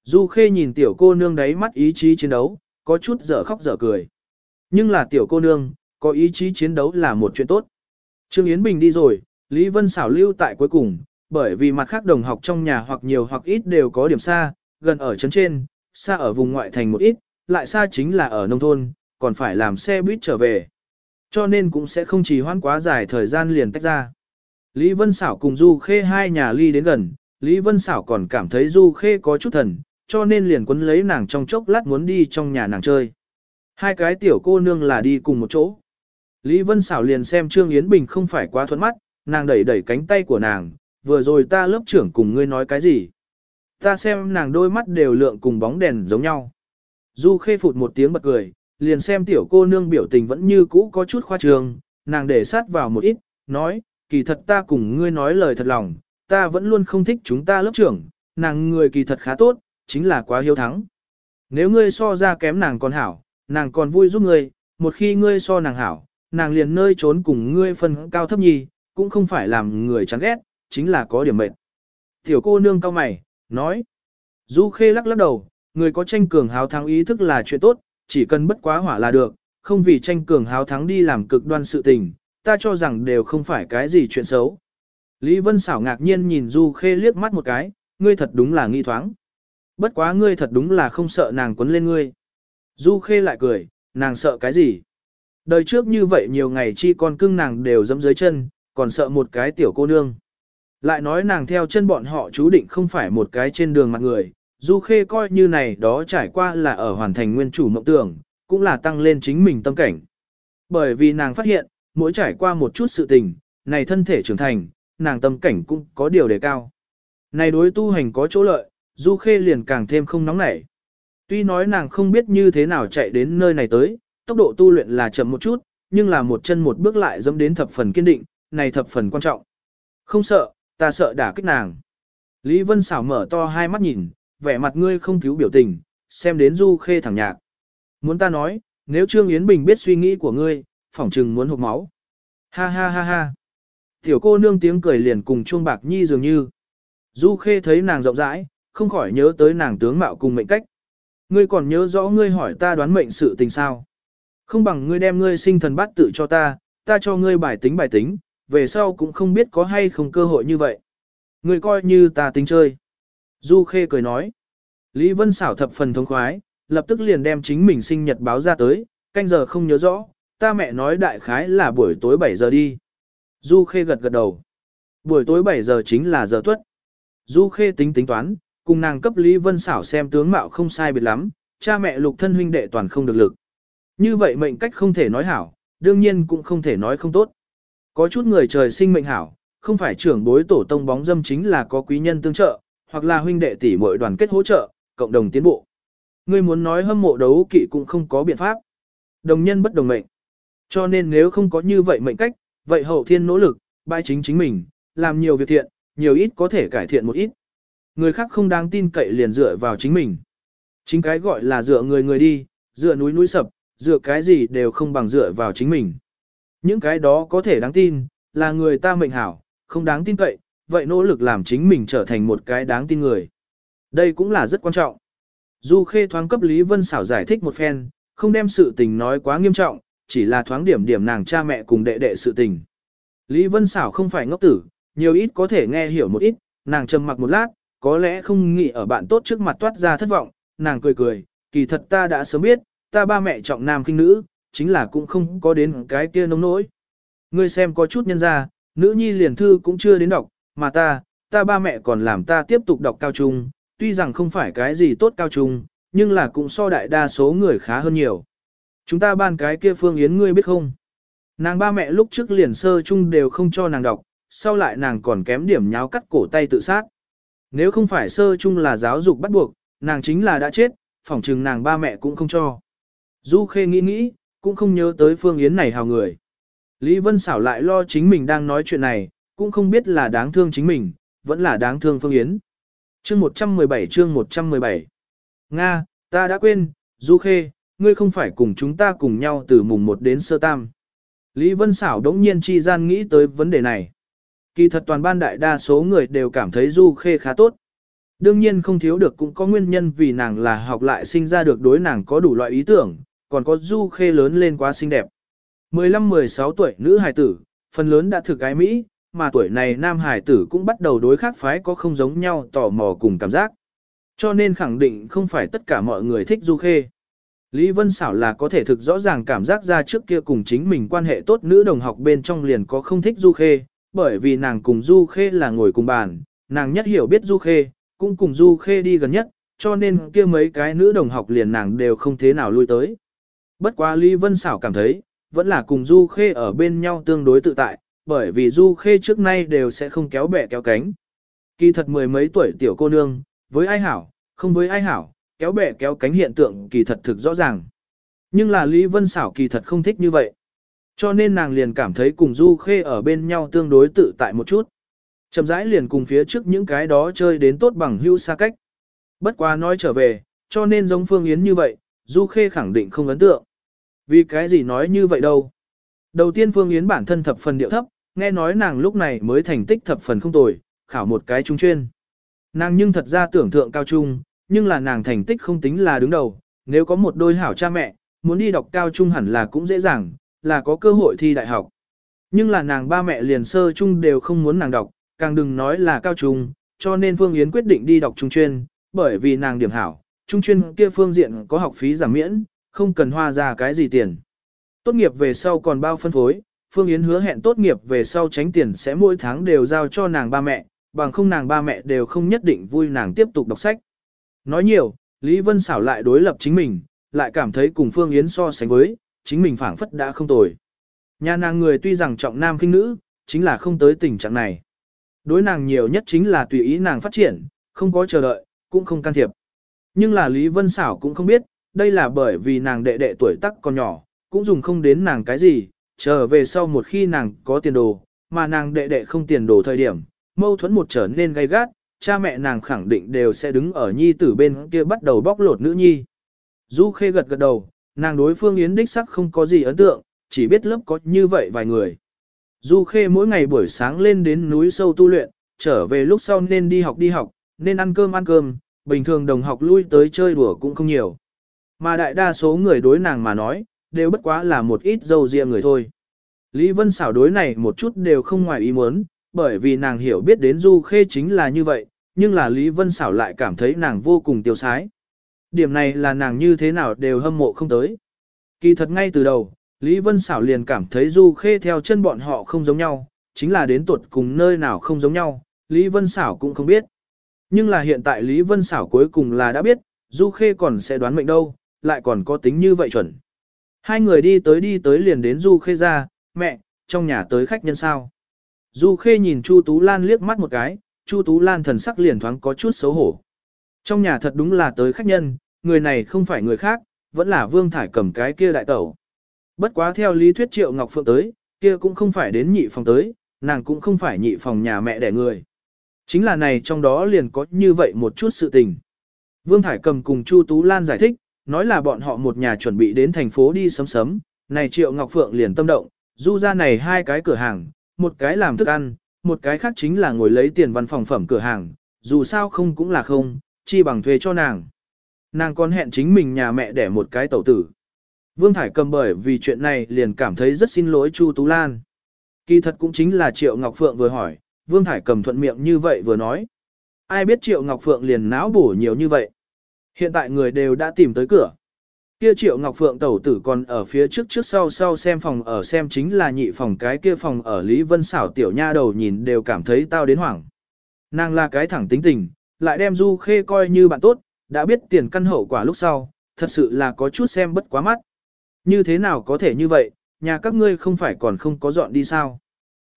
Du Khê nhìn tiểu cô nương đấy mắt ý chí chiến đấu, có chút dở khóc dở cười. Nhưng là tiểu cô nương, có ý chí chiến đấu là một chuyện tốt. Trương Yến Bình đi rồi, Lý Vân xảo lưu tại cuối cùng, bởi vì mặt khác đồng học trong nhà hoặc nhiều hoặc ít đều có điểm xa, gần ở trấn trên, xa ở vùng ngoại thành một ít, lại xa chính là ở nông thôn, còn phải làm xe buýt trở về. Cho nên cũng sẽ không trì hoãn quá dài thời gian liền tách ra. Lý Vân Xảo cùng Du Khê hai nhà ly đến gần, Lý Vân Xảo còn cảm thấy Du Khê có chút thần, cho nên liền quấn lấy nàng trong chốc lát muốn đi trong nhà nàng chơi. Hai cái tiểu cô nương là đi cùng một chỗ. Lý Vân Xảo liền xem Trương Yến Bình không phải quá thuận mắt, nàng đẩy đẩy cánh tay của nàng, vừa rồi ta lớp trưởng cùng ngươi nói cái gì. Ta xem nàng đôi mắt đều lượng cùng bóng đèn giống nhau. Du khê phụt một tiếng bật cười, liền xem tiểu cô nương biểu tình vẫn như cũ có chút khoa trường, nàng để sát vào một ít, nói, kỳ thật ta cùng ngươi nói lời thật lòng, ta vẫn luôn không thích chúng ta lớp trưởng, nàng người kỳ thật khá tốt, chính là quá hiếu thắng. Nếu ngươi so ra kém nàng còn hảo, nàng còn vui giúp ngươi, một khi ngươi so nàng hảo, nàng liền nơi trốn cùng ngươi phân cao thấp nhì, cũng không phải làm người chán ghét, chính là có điểm mệt. Tiểu cô nương cao mày, nói. Du khê lắc lắc đầu, người có tranh cường háo thắng ý thức là chuyện tốt, chỉ cần bất quá hỏa là được, không vì tranh cường háo thắng đi làm cực đoan sự tình, ta cho rằng đều không phải cái gì chuyện xấu. Lý Vân xảo ngạc nhiên nhìn Du khê liếc mắt một cái, ngươi thật đúng là nghi thoáng. Bất quá ngươi thật đúng là không sợ nàng quấn lên ngươi. Du khê lại cười, nàng sợ cái gì? Đời trước như vậy nhiều ngày chi con cưng nàng đều dẫm dưới chân, còn sợ một cái tiểu cô nương. Lại nói nàng theo chân bọn họ chú định không phải một cái trên đường mặt người, Du Khê coi như này đó trải qua là ở hoàn thành nguyên chủ mộng tưởng, cũng là tăng lên chính mình tâm cảnh. Bởi vì nàng phát hiện, mỗi trải qua một chút sự tình, này thân thể trưởng thành, nàng tâm cảnh cũng có điều đề cao. Này đối tu hành có chỗ lợi, Du Khê liền càng thêm không nóng nảy. Tuy nói nàng không biết như thế nào chạy đến nơi này tới, tốc độ tu luyện là chậm một chút, nhưng là một chân một bước lại dẫm đến thập phần kiên định, này thập phần quan trọng. Không sợ, ta sợ đả kích nàng. Lý Vân xảo mở to hai mắt nhìn, vẻ mặt ngươi không cứu biểu tình, xem đến Du Khê thẳng nhạc. Muốn ta nói, nếu Trương Yến Bình biết suy nghĩ của ngươi, phỏng chừng muốn hụt máu. Ha ha ha ha. Tiểu cô nương tiếng cười liền cùng chuông bạc nhi dường như. Du Khê thấy nàng rộng rãi, không khỏi nhớ tới nàng tướng mạo cùng mệnh cách. Ngươi còn nhớ rõ ngươi hỏi ta đoán mệnh sự tình sao. Không bằng ngươi đem ngươi sinh thần bát tự cho ta, ta cho ngươi bài tính bài tính, về sau cũng không biết có hay không cơ hội như vậy. Ngươi coi như ta tính chơi. Du Khê cười nói. Lý Vân xảo thập phần thống khoái, lập tức liền đem chính mình sinh nhật báo ra tới, canh giờ không nhớ rõ, ta mẹ nói đại khái là buổi tối 7 giờ đi. Du Khê gật gật đầu. Buổi tối 7 giờ chính là giờ tuất. Du Khê tính tính toán, cùng nàng cấp Lý Vân xảo xem tướng mạo không sai biệt lắm, cha mẹ lục thân huynh đệ toàn không được lực. Như vậy mệnh cách không thể nói hảo, đương nhiên cũng không thể nói không tốt. Có chút người trời sinh mệnh hảo, không phải trưởng bối tổ tông bóng dâm chính là có quý nhân tương trợ, hoặc là huynh đệ tỷ muội đoàn kết hỗ trợ, cộng đồng tiến bộ. Ngươi muốn nói hâm mộ đấu kỵ cũng không có biện pháp. Đồng nhân bất đồng mệnh. Cho nên nếu không có như vậy mệnh cách, vậy hậu thiên nỗ lực, bãi chính chính mình, làm nhiều việc thiện, nhiều ít có thể cải thiện một ít. Người khác không đáng tin cậy liền dựa vào chính mình. Chính cái gọi là dựa người người đi, dựa núi núi sập, dựa cái gì đều không bằng dựa vào chính mình. Những cái đó có thể đáng tin, là người ta mệnh hảo, không đáng tin cậy, vậy nỗ lực làm chính mình trở thành một cái đáng tin người. Đây cũng là rất quan trọng. Du Khê thoáng cấp Lý Vân xảo giải thích một phen, không đem sự tình nói quá nghiêm trọng, chỉ là thoáng điểm điểm nàng cha mẹ cùng đệ đệ sự tình. Lý Vân xảo không phải ngốc tử, nhiều ít có thể nghe hiểu một ít, nàng trầm mặc một lát, có lẽ không nghĩ ở bạn tốt trước mặt toát ra thất vọng, nàng cười cười, kỳ thật ta đã sớm biết, ta ba mẹ trọng nam khinh nữ, chính là cũng không có đến cái kia nông nỗi. Ngươi xem có chút nhân ra, nữ nhi liền thư cũng chưa đến đọc, mà ta, ta ba mẹ còn làm ta tiếp tục đọc cao trung, tuy rằng không phải cái gì tốt cao trung, nhưng là cũng so đại đa số người khá hơn nhiều. Chúng ta ban cái kia phương yến ngươi biết không? Nàng ba mẹ lúc trước liền sơ chung đều không cho nàng đọc, sau lại nàng còn kém điểm nháo cắt cổ tay tự sát. Nếu không phải sơ chung là giáo dục bắt buộc, nàng chính là đã chết, phỏng chừng nàng ba mẹ cũng không cho. Du Khê nghĩ nghĩ, cũng không nhớ tới Phương Yến này hào người. Lý Vân xảo lại lo chính mình đang nói chuyện này, cũng không biết là đáng thương chính mình, vẫn là đáng thương Phương Yến. Chương 117 chương 117 Nga, ta đã quên, Du Khê, ngươi không phải cùng chúng ta cùng nhau từ mùng 1 đến sơ tam. Lý Vân Xảo đống nhiên chi gian nghĩ tới vấn đề này. Kỳ thật toàn ban đại đa số người đều cảm thấy Du Khê khá tốt. Đương nhiên không thiếu được cũng có nguyên nhân vì nàng là học lại sinh ra được đối nàng có đủ loại ý tưởng, còn có Du Khê lớn lên quá xinh đẹp. 15-16 tuổi nữ hài tử, phần lớn đã thực cái Mỹ, mà tuổi này nam hài tử cũng bắt đầu đối khác phái có không giống nhau tò mò cùng cảm giác. Cho nên khẳng định không phải tất cả mọi người thích Du Khê. Lý Vân Xảo là có thể thực rõ ràng cảm giác ra trước kia cùng chính mình quan hệ tốt nữ đồng học bên trong liền có không thích Du Khê, bởi vì nàng cùng Du Khê là ngồi cùng bàn, nàng nhất hiểu biết Du Khê, cũng cùng Du Khê đi gần nhất, cho nên kia mấy cái nữ đồng học liền nàng đều không thế nào lui tới. Bất quá Lý Vân Xảo cảm thấy, vẫn là cùng Du Khê ở bên nhau tương đối tự tại, bởi vì Du Khê trước nay đều sẽ không kéo bè kéo cánh. Kỳ thật mười mấy tuổi tiểu cô nương, với ai hảo, không với ai hảo, kéo bè kéo cánh hiện tượng kỳ thật thực rõ ràng. Nhưng là Lý Vân Xảo kỳ thật không thích như vậy. Cho nên nàng liền cảm thấy cùng Du Khê ở bên nhau tương đối tự tại một chút. Chậm rãi liền cùng phía trước những cái đó chơi đến tốt bằng hữu xa cách. Bất quá nói trở về, cho nên giống Phương Yến như vậy, Du Khê khẳng định không ấn tượng. Vì cái gì nói như vậy đâu? Đầu tiên Phương Yến bản thân thập phần điệu thấp, nghe nói nàng lúc này mới thành tích thập phần không tồi, khảo một cái trung chuyên. Nàng nhưng thật ra tưởng thượng cao trung, nhưng là nàng thành tích không tính là đứng đầu, nếu có một đôi hảo cha mẹ, muốn đi đọc cao trung hẳn là cũng dễ dàng, là có cơ hội thi đại học. Nhưng là nàng ba mẹ liền sơ trung đều không muốn nàng đọc, càng đừng nói là cao trung, cho nên Phương Yến quyết định đi đọc trung chuyên, bởi vì nàng điểm hảo, trung chuyên kia phương diện có học phí giảm miễn, không cần hoa ra cái gì tiền. Tốt nghiệp về sau còn bao phân phối, Phương Yến hứa hẹn tốt nghiệp về sau tránh tiền sẽ mỗi tháng đều giao cho nàng ba mẹ, bằng không nàng ba mẹ đều không nhất định vui nàng tiếp tục đọc sách. Nói nhiều, Lý Vân xảo lại đối lập chính mình, lại cảm thấy cùng Phương Yến so sánh với, chính mình phảng phất đã không tồi. Nhà nàng người tuy rằng trọng nam khinh nữ, chính là không tới tình trạng này. Đối nàng nhiều nhất chính là tùy ý nàng phát triển, không có chờ đợi, cũng không can thiệp. Nhưng là Lý Vân xảo cũng không biết, đây là bởi vì nàng đệ đệ tuổi tác còn nhỏ, cũng dùng không đến nàng cái gì, trở về sau một khi nàng có tiền đồ, mà nàng đệ đệ không tiền đồ thời điểm, mâu thuẫn một trở nên gay gắt, cha mẹ nàng khẳng định đều sẽ đứng ở nhi tử bên kia bắt đầu bóc lột nữ nhi. Du Khê gật gật đầu, nàng đối phương Yến đích sắc không có gì ấn tượng, chỉ biết lớp có như vậy vài người. Du Khê mỗi ngày buổi sáng lên đến núi sâu tu luyện, trở về lúc sau nên đi học đi học, nên ăn cơm ăn cơm, bình thường đồng học lui tới chơi đùa cũng không nhiều. Mà đại đa số người đối nàng mà nói, đều bất quá là một ít dâu riêng người thôi. Lý Vân xảo đối này một chút đều không ngoài ý muốn, bởi vì nàng hiểu biết đến Du Khê chính là như vậy, nhưng là Lý Vân xảo lại cảm thấy nàng vô cùng tiêu sái. Điểm này là nàng như thế nào đều hâm mộ không tới. Kỳ thật ngay từ đầu, Lý Vân xảo liền cảm thấy Du Khê theo chân bọn họ không giống nhau, chính là đến tuột cùng nơi nào không giống nhau, Lý Vân xảo cũng không biết. Nhưng là hiện tại Lý Vân xảo cuối cùng là đã biết, Du Khê còn sẽ đoán mệnh đâu, lại còn có tính như vậy chuẩn. Hai người đi tới đi tới liền đến Du Khê ra, mẹ, trong nhà tới khách nhân sao. Du Khê nhìn Chu Tú Lan liếc mắt một cái, Chu Tú Lan thần sắc liền thoáng có chút xấu hổ. Trong nhà thật đúng là tới khách nhân, người này không phải người khác, vẫn là Vương Thải cầm cái kia đại tẩu. Bất quá theo lý thuyết Triệu Ngọc Phượng tới, kia cũng không phải đến nhị phòng tới, nàng cũng không phải nhị phòng nhà mẹ đẻ người. Chính là này trong đó liền có như vậy một chút sự tình. Vương Thải cầm cùng Chu Tú Lan giải thích, nói là bọn họ một nhà chuẩn bị đến thành phố đi sớm sớm, này Triệu Ngọc Phượng liền tâm động, du ra này hai cái cửa hàng, một cái làm thức ăn, một cái khác chính là ngồi lấy tiền văn phòng phẩm cửa hàng, dù sao không cũng là không, chi bằng thuê cho nàng. Nàng còn hẹn chính mình nhà mẹ để một cái tẩu tử. Vương Thải cầm bởi vì chuyện này liền cảm thấy rất xin lỗi Chu Tú Lan. Kỳ thật cũng chính là Triệu Ngọc Phượng vừa hỏi, Vương Thải cầm thuận miệng như vậy vừa nói. Ai biết Triệu Ngọc Phượng liền náo bổ nhiều như vậy. Hiện tại người đều đã tìm tới cửa. Kia Triệu Ngọc Phượng tẩu tử còn ở phía trước trước sau sau xem phòng ở xem chính là nhị phòng cái kia phòng ở Lý Vân xảo tiểu nha đầu nhìn đều cảm thấy tao đến hoảng. Nàng là cái thẳng tính tình, lại đem Du Khê coi như bạn tốt, đã biết tiền căn hậu quả lúc sau, thật sự là có chút xem bất quá mắt. Như thế nào có thể như vậy, nhà các ngươi không phải còn không có dọn đi sao?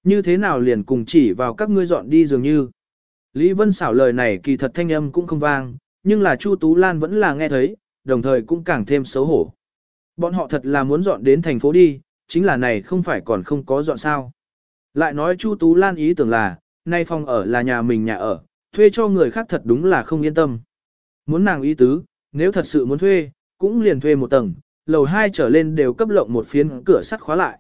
Như thế nào liền cùng chỉ vào các ngươi dọn đi dường như? Lý Vân xảo lời này kỳ thật thanh âm cũng không vang, nhưng là Chu Tú Lan vẫn là nghe thấy, đồng thời cũng càng thêm xấu hổ. Bọn họ thật là muốn dọn đến thành phố đi, chính là này không phải còn không có dọn sao. Lại nói Chu Tú Lan ý tưởng là, nay phòng ở là nhà mình nhà ở, thuê cho người khác thật đúng là không yên tâm. Muốn nàng ý tứ, nếu thật sự muốn thuê, cũng liền thuê một tầng, lầu hai trở lên đều cấp lộng một phiến cửa sắt khóa lại.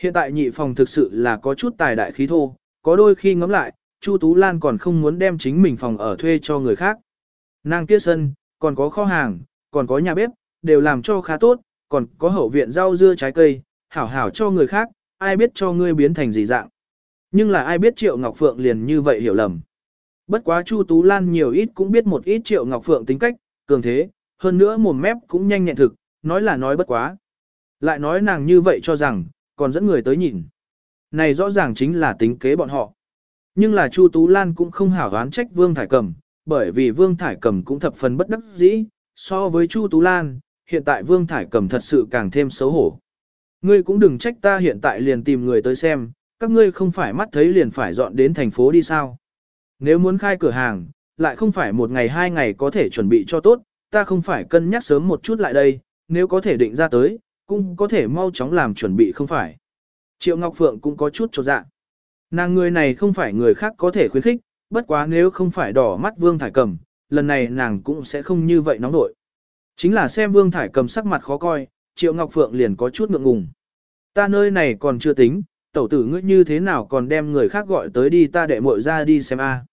Hiện tại nhị phòng thực sự là có chút tài đại khí thô, có đôi khi ngắm lại, Chu Tú Lan còn không muốn đem chính mình phòng ở thuê cho người khác. Nàng kia sân, còn có kho hàng, còn có nhà bếp, đều làm cho khá tốt, còn có hậu viện rau dưa trái cây, hảo hảo cho người khác, ai biết cho ngươi biến thành gì dạng. Nhưng là ai biết Triệu Ngọc Phượng liền như vậy hiểu lầm. Bất quá Chu Tú Lan nhiều ít cũng biết một ít Triệu Ngọc Phượng tính cách, cường thế, hơn nữa mồm mép cũng nhanh nhẹn thực, nói là nói bất quá. Lại nói nàng như vậy cho rằng, còn dẫn người tới nhìn. Này rõ ràng chính là tính kế bọn họ. Nhưng là Chu Tú Lan cũng không hảo đoán trách Vương Thải Cầm, bởi vì Vương Thải Cầm cũng thập phần bất đắc dĩ, so với Chu Tú Lan, hiện tại Vương Thải Cầm thật sự càng thêm xấu hổ. Ngươi cũng đừng trách ta hiện tại liền tìm người tới xem, các ngươi không phải mắt thấy liền phải dọn đến thành phố đi sao. Nếu muốn khai cửa hàng, lại không phải một ngày hai ngày có thể chuẩn bị cho tốt, ta không phải cân nhắc sớm một chút lại đây, nếu có thể định ra tới, cũng có thể mau chóng làm chuẩn bị không phải. Triệu Ngọc Phượng cũng có chút cho dạ. Nàng người này không phải người khác có thể khuyến khích, bất quá nếu không phải đỏ mắt Vương Thải Cầm, lần này nàng cũng sẽ không như vậy nóng nội. Chính là xem Vương Thải Cầm sắc mặt khó coi, Triệu Ngọc Phượng liền có chút ngượng ngùng. Ta nơi này còn chưa tính, tẩu tử ngươi như thế nào còn đem người khác gọi tới đi ta đệ muội ra đi xem a.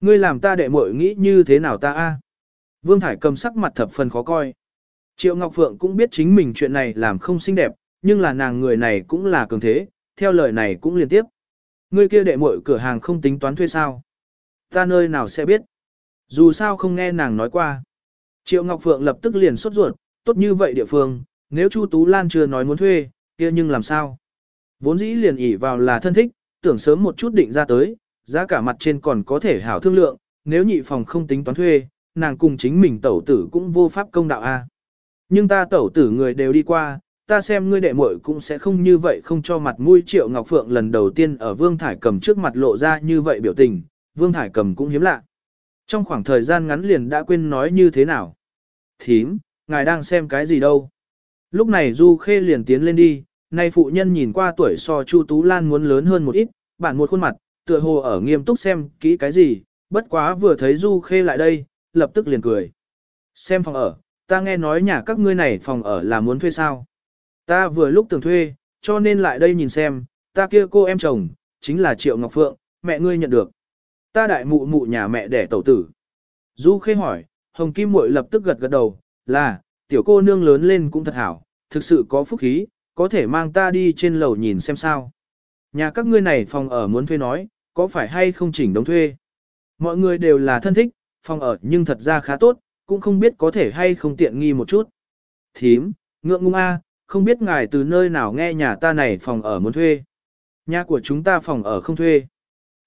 Ngươi làm ta đệ muội nghĩ như thế nào ta a? Vương Thải Cầm sắc mặt thập phần khó coi. Triệu Ngọc Phượng cũng biết chính mình chuyện này làm không xinh đẹp, nhưng là nàng người này cũng là cường thế, theo lời này cũng liên tiếp. Ngươi kia đệ muội cửa hàng không tính toán thuê sao? Ta nơi nào sẽ biết? Dù sao không nghe nàng nói qua. Triệu Ngọc Phượng lập tức liền sốt ruột, tốt như vậy địa phương, nếu Chu Tú Lan chưa nói muốn thuê, kia nhưng làm sao? Vốn dĩ liền ỉ vào là thân thích, tưởng sớm một chút định ra tới, giá cả mặt trên còn có thể hảo thương lượng, nếu nhị phòng không tính toán thuê, nàng cùng chính mình tẩu tử cũng vô pháp công đạo a. Nhưng ta tẩu tử người đều đi qua, ta xem ngươi đệ muội cũng sẽ không như vậy không cho mặt mũi Triệu Ngọc Phượng lần đầu tiên ở Vương Thải Cầm trước mặt lộ ra như vậy biểu tình, Vương Thải Cầm cũng hiếm lạ. Trong khoảng thời gian ngắn liền đã quên nói như thế nào. Thím, ngài đang xem cái gì đâu? Lúc này Du Khê liền tiến lên đi, nay phụ nhân nhìn qua tuổi so Chu Tú Lan muốn lớn hơn một ít, bản một khuôn mặt, tựa hồ ở nghiêm túc xem kỹ cái gì, bất quá vừa thấy Du Khê lại đây, lập tức liền cười. Xem phòng ở, ta nghe nói nhà các ngươi này phòng ở là muốn thuê sao? Ta vừa lúc tưởng thuê, cho nên lại đây nhìn xem, ta kia cô em chồng, chính là Triệu Ngọc Phượng, mẹ ngươi nhận được. Ta đại mụ mụ nhà mẹ đẻ tẩu tử. Du Khê hỏi, Hồng Kim Muội lập tức gật gật đầu, là, tiểu cô nương lớn lên cũng thật hảo, thực sự có phúc khí, có thể mang ta đi trên lầu nhìn xem sao. Nhà các ngươi này phòng ở muốn thuê nói, có phải hay không chỉnh đóng thuê? Mọi người đều là thân thích, phòng ở nhưng thật ra khá tốt, cũng không biết có thể hay không tiện nghi một chút. Thím, ngượng ngung a, không biết ngài từ nơi nào nghe nhà ta này phòng ở muốn thuê. Nhà của chúng ta phòng ở không thuê.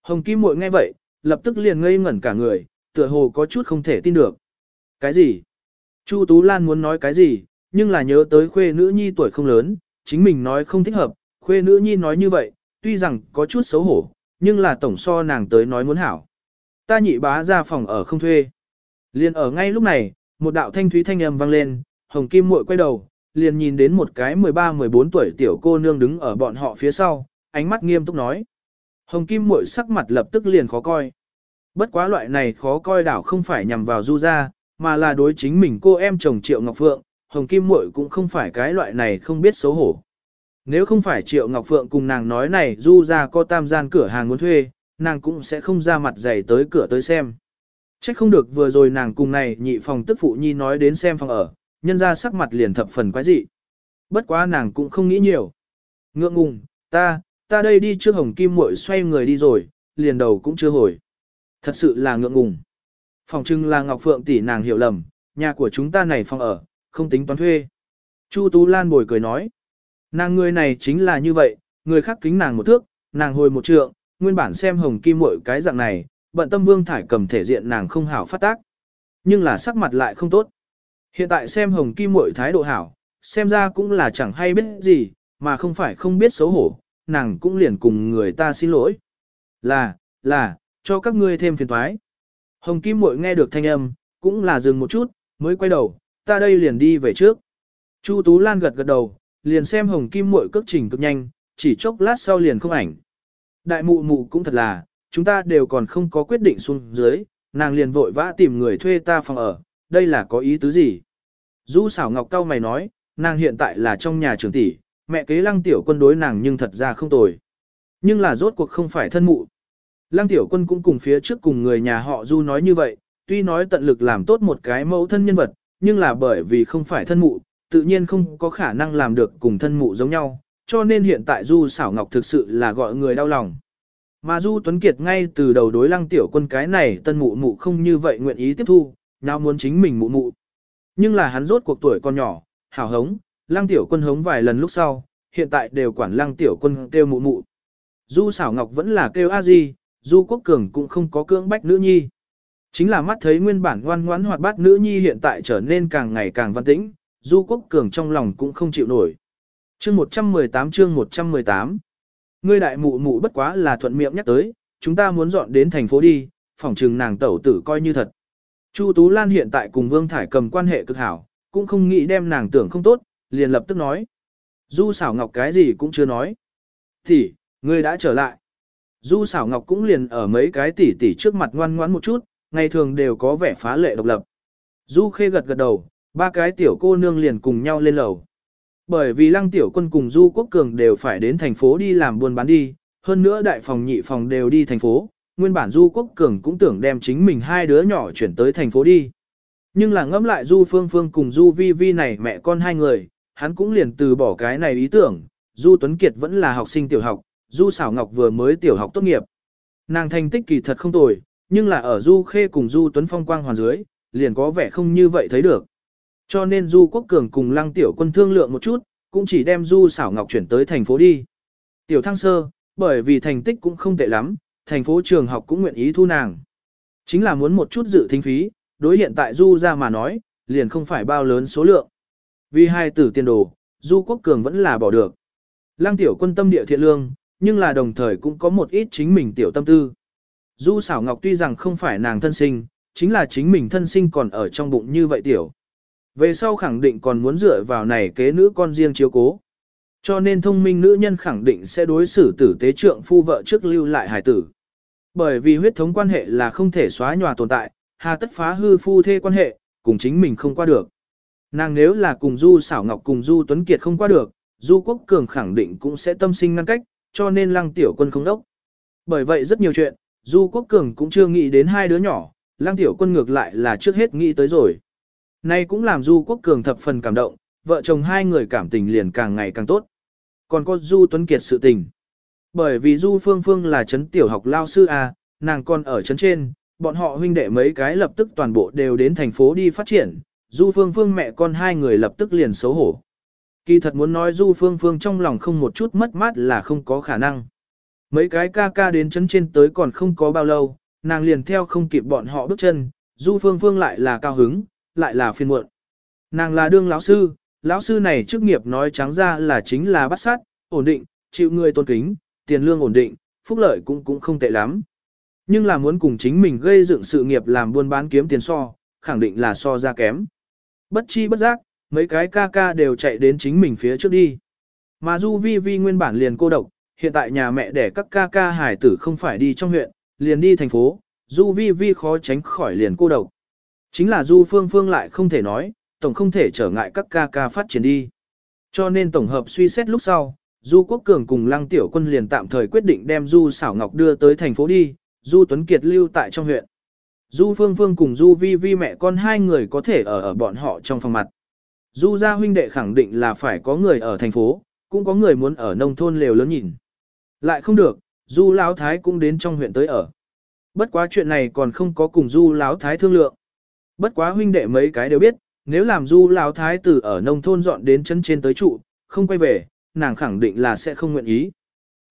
Hồng Kim Muội nghe vậy, lập tức liền ngây ngẩn cả người, tựa hồ có chút không thể tin được. Cái gì? Chu Tú Lan muốn nói cái gì, nhưng là nhớ tới khuê nữ nhi tuổi không lớn, chính mình nói không thích hợp, khuê nữ nhi nói như vậy, tuy rằng có chút xấu hổ, nhưng là tổng so nàng tới nói muốn hảo. Ta nhị bá ra phòng ở không thuê. Liền ở ngay lúc này, một đạo thanh thúy thanh âm vang lên, Hồng Kim muội quay đầu, liền nhìn đến một cái 13-14 tuổi tiểu cô nương đứng ở bọn họ phía sau, ánh mắt nghiêm túc nói. Hồng Kim muội sắc mặt lập tức liền khó coi. Bất quá loại này khó coi đảo không phải nhằm vào Du gia, mà là đối chính mình cô em chồng Triệu Ngọc Phượng, Hồng Kim muội cũng không phải cái loại này không biết xấu hổ. Nếu không phải Triệu Ngọc Phượng cùng nàng nói này Du gia có tam gian cửa hàng muốn thuê, nàng cũng sẽ không ra mặt dày tới cửa tới xem. Trách không được vừa rồi nàng cùng này nhị phòng tức phụ nhi nói đến xem phòng ở, nhân ra sắc mặt liền thập phần quái dị. Bất quá nàng cũng không nghĩ nhiều. Ngượng ngùng, ta, ta đây đi trước hồng kim muội xoay người đi rồi, liền đầu cũng chưa hồi. Thật sự là ngượng ngùng. Phòng trưng là Ngọc Phượng tỷ nàng hiểu lầm, nhà của chúng ta này phòng ở, không tính toán thuê. Chu Tú Lan bồi cười nói. Nàng người này chính là như vậy, người khác kính nàng một thước, nàng hồi một trượng, nguyên bản xem hồng kim muội cái dạng này, bận tâm vương thải cầm thể diện nàng không hảo phát tác. Nhưng là sắc mặt lại không tốt. Hiện tại xem hồng kim muội thái độ hảo, xem ra cũng là chẳng hay biết gì, mà không phải không biết xấu hổ, nàng cũng liền cùng người ta xin lỗi. Là, là, cho các ngươi thêm phiền toái. Hồng kim muội nghe được thanh âm, cũng là dừng một chút, mới quay đầu, ta đây liền đi về trước. Chu Tú Lan gật gật đầu, liền xem hồng kim muội cước trình cực nhanh, chỉ chốc lát sau liền không ảnh. Đại mụ mụ cũng thật là, chúng ta đều còn không có quyết định xuống dưới, nàng liền vội vã tìm người thuê ta phòng ở, đây là có ý tứ gì? Du xảo ngọc cao mày nói, nàng hiện tại là trong nhà trưởng tỷ, mẹ kế lăng tiểu quân đối nàng nhưng thật ra không tồi. Nhưng là rốt cuộc không phải thân mụ. Lăng tiểu quân cũng cùng phía trước cùng người nhà họ Du nói như vậy, tuy nói tận lực làm tốt một cái mẫu thân nhân vật, nhưng là bởi vì không phải thân mụ, tự nhiên không có khả năng làm được cùng thân mụ giống nhau, cho nên hiện tại Du xảo ngọc thực sự là gọi người đau lòng. Mà Du Tuấn Kiệt ngay từ đầu đối lăng tiểu quân cái này tân mụ mụ không như vậy nguyện ý tiếp thu, nào muốn chính mình mụ mụ. Nhưng là hắn rốt cuộc tuổi còn nhỏ, hào hống, lăng tiểu quân hống vài lần lúc sau, hiện tại đều quản lăng tiểu quân kêu mụ mụ. Du xảo ngọc vẫn là kêu a di, Du quốc cường cũng không có cưỡng bách nữ nhi. Chính là mắt thấy nguyên bản ngoan ngoãn hoạt bát nữ nhi hiện tại trở nên càng ngày càng văn tĩnh, Du quốc cường trong lòng cũng không chịu nổi. Chương 118 chương 118 Ngươi đại mụ mụ bất quá là thuận miệng nhắc tới, chúng ta muốn dọn đến thành phố đi, phỏng trừng nàng tẩu tử coi như thật. Chu Tú Lan hiện tại cùng Vương Thải cầm quan hệ cực hảo, cũng không nghĩ đem nàng tưởng không tốt, liền lập tức nói. Du xảo ngọc cái gì cũng chưa nói. Thì, ngươi đã trở lại. Du xảo ngọc cũng liền ở mấy cái tỉ tỉ trước mặt ngoan ngoãn một chút, ngày thường đều có vẻ phá lệ độc lập. Du khê gật gật đầu, ba cái tiểu cô nương liền cùng nhau lên lầu. Bởi vì lăng tiểu quân cùng Du Quốc Cường đều phải đến thành phố đi làm buôn bán đi, hơn nữa đại phòng nhị phòng đều đi thành phố, nguyên bản Du Quốc Cường cũng tưởng đem chính mình hai đứa nhỏ chuyển tới thành phố đi. Nhưng là ngẫm lại Du Phương Phương cùng Du Vi Vi này mẹ con hai người, hắn cũng liền từ bỏ cái này ý tưởng, Du Tuấn Kiệt vẫn là học sinh tiểu học, Du Sảo Ngọc vừa mới tiểu học tốt nghiệp. Nàng thành tích kỳ thật không tồi, nhưng là ở Du Khê cùng Du Tuấn Phong quang hoàn dưới, liền có vẻ không như vậy thấy được. Cho nên Du Quốc Cường cùng Lăng Tiểu Quân thương lượng một chút, cũng chỉ đem Du Sảo Ngọc chuyển tới thành phố đi. Tiểu Thăng Sơ, bởi vì thành tích cũng không tệ lắm, thành phố trường học cũng nguyện ý thu nàng. Chính là muốn một chút dự thính phí, đối hiện tại Du ra mà nói, liền không phải bao lớn số lượng. Vì hai tử tiền đồ, Du Quốc Cường vẫn là bỏ được. Lăng Tiểu Quân tâm địa thiện lương, nhưng là đồng thời cũng có một ít chính mình tiểu tâm tư. Du Sảo Ngọc tuy rằng không phải nàng thân sinh, chính là chính mình thân sinh còn ở trong bụng như vậy tiểu. Về sau khẳng định còn muốn dựa vào này kế nữ con riêng chiếu cố. Cho nên thông minh nữ nhân khẳng định sẽ đối xử tử tế trượng phu vợ trước lưu lại hài tử. Bởi vì huyết thống quan hệ là không thể xóa nhòa tồn tại, hà tất phá hư phu thê quan hệ, cùng chính mình không qua được. Nàng nếu là cùng Du xảo ngọc cùng Du Tuấn Kiệt không qua được, Du Quốc Cường khẳng định cũng sẽ tâm sinh ngăn cách, cho nên lăng tiểu quân không đốc. Bởi vậy rất nhiều chuyện, Du Quốc Cường cũng chưa nghĩ đến hai đứa nhỏ, lăng tiểu quân ngược lại là trước hết nghĩ tới rồi. Nay cũng làm Du Quốc Cường thập phần cảm động, vợ chồng hai người cảm tình liền càng ngày càng tốt. Còn có Du Tuấn Kiệt sự tình. Bởi vì Du Phương Phương là chấn tiểu học lao sư A, nàng còn ở chấn trên, bọn họ huynh đệ mấy cái lập tức toàn bộ đều đến thành phố đi phát triển, Du Phương Phương mẹ con hai người lập tức liền xấu hổ. Kỳ thật muốn nói Du Phương Phương trong lòng không một chút mất mát là không có khả năng. Mấy cái ca ca đến chấn trên tới còn không có bao lâu, nàng liền theo không kịp bọn họ bước chân, Du Phương Phương lại là cao hứng, lại là phiên muộn. Nàng là đương lão sư, lão sư này chức nghiệp nói trắng ra là chính là bắt sát, ổn định, chịu người tôn kính, tiền lương ổn định, phúc lợi cũng cũng không tệ lắm. Nhưng là muốn cùng chính mình gây dựng sự nghiệp làm buôn bán kiếm tiền so, khẳng định là so ra kém. Bất chi bất giác, mấy cái ca ca đều chạy đến chính mình phía trước đi. Mà Du Vi Vi nguyên bản liền cô độc, hiện tại nhà mẹ để các ca ca hải tử không phải đi trong huyện, liền đi thành phố, Du Vi Vi khó tránh khỏi liền cô độc. Chính là Du Phương Phương lại không thể nói, tổng không thể trở ngại các ca ca phát triển đi. Cho nên tổng hợp suy xét lúc sau, Du Quốc Cường cùng Lăng Tiểu Quân liền tạm thời quyết định đem Du Sảo Ngọc đưa tới thành phố đi, Du Tuấn Kiệt lưu tại trong huyện. Du Phương Phương cùng Du Vi Vi mẹ con hai người có thể ở ở bọn họ trong phòng mặt. Du gia huynh đệ khẳng định là phải có người ở thành phố, cũng có người muốn ở nông thôn lều lớn nhìn. Lại không được, Du Lão Thái cũng đến trong huyện tới ở. Bất quá chuyện này còn không có cùng Du Lão Thái thương lượng. Bất quá huynh đệ mấy cái đều biết, nếu làm du lão thái từ ở nông thôn dọn đến chân trên tới trụ, không quay về, nàng khẳng định là sẽ không nguyện ý.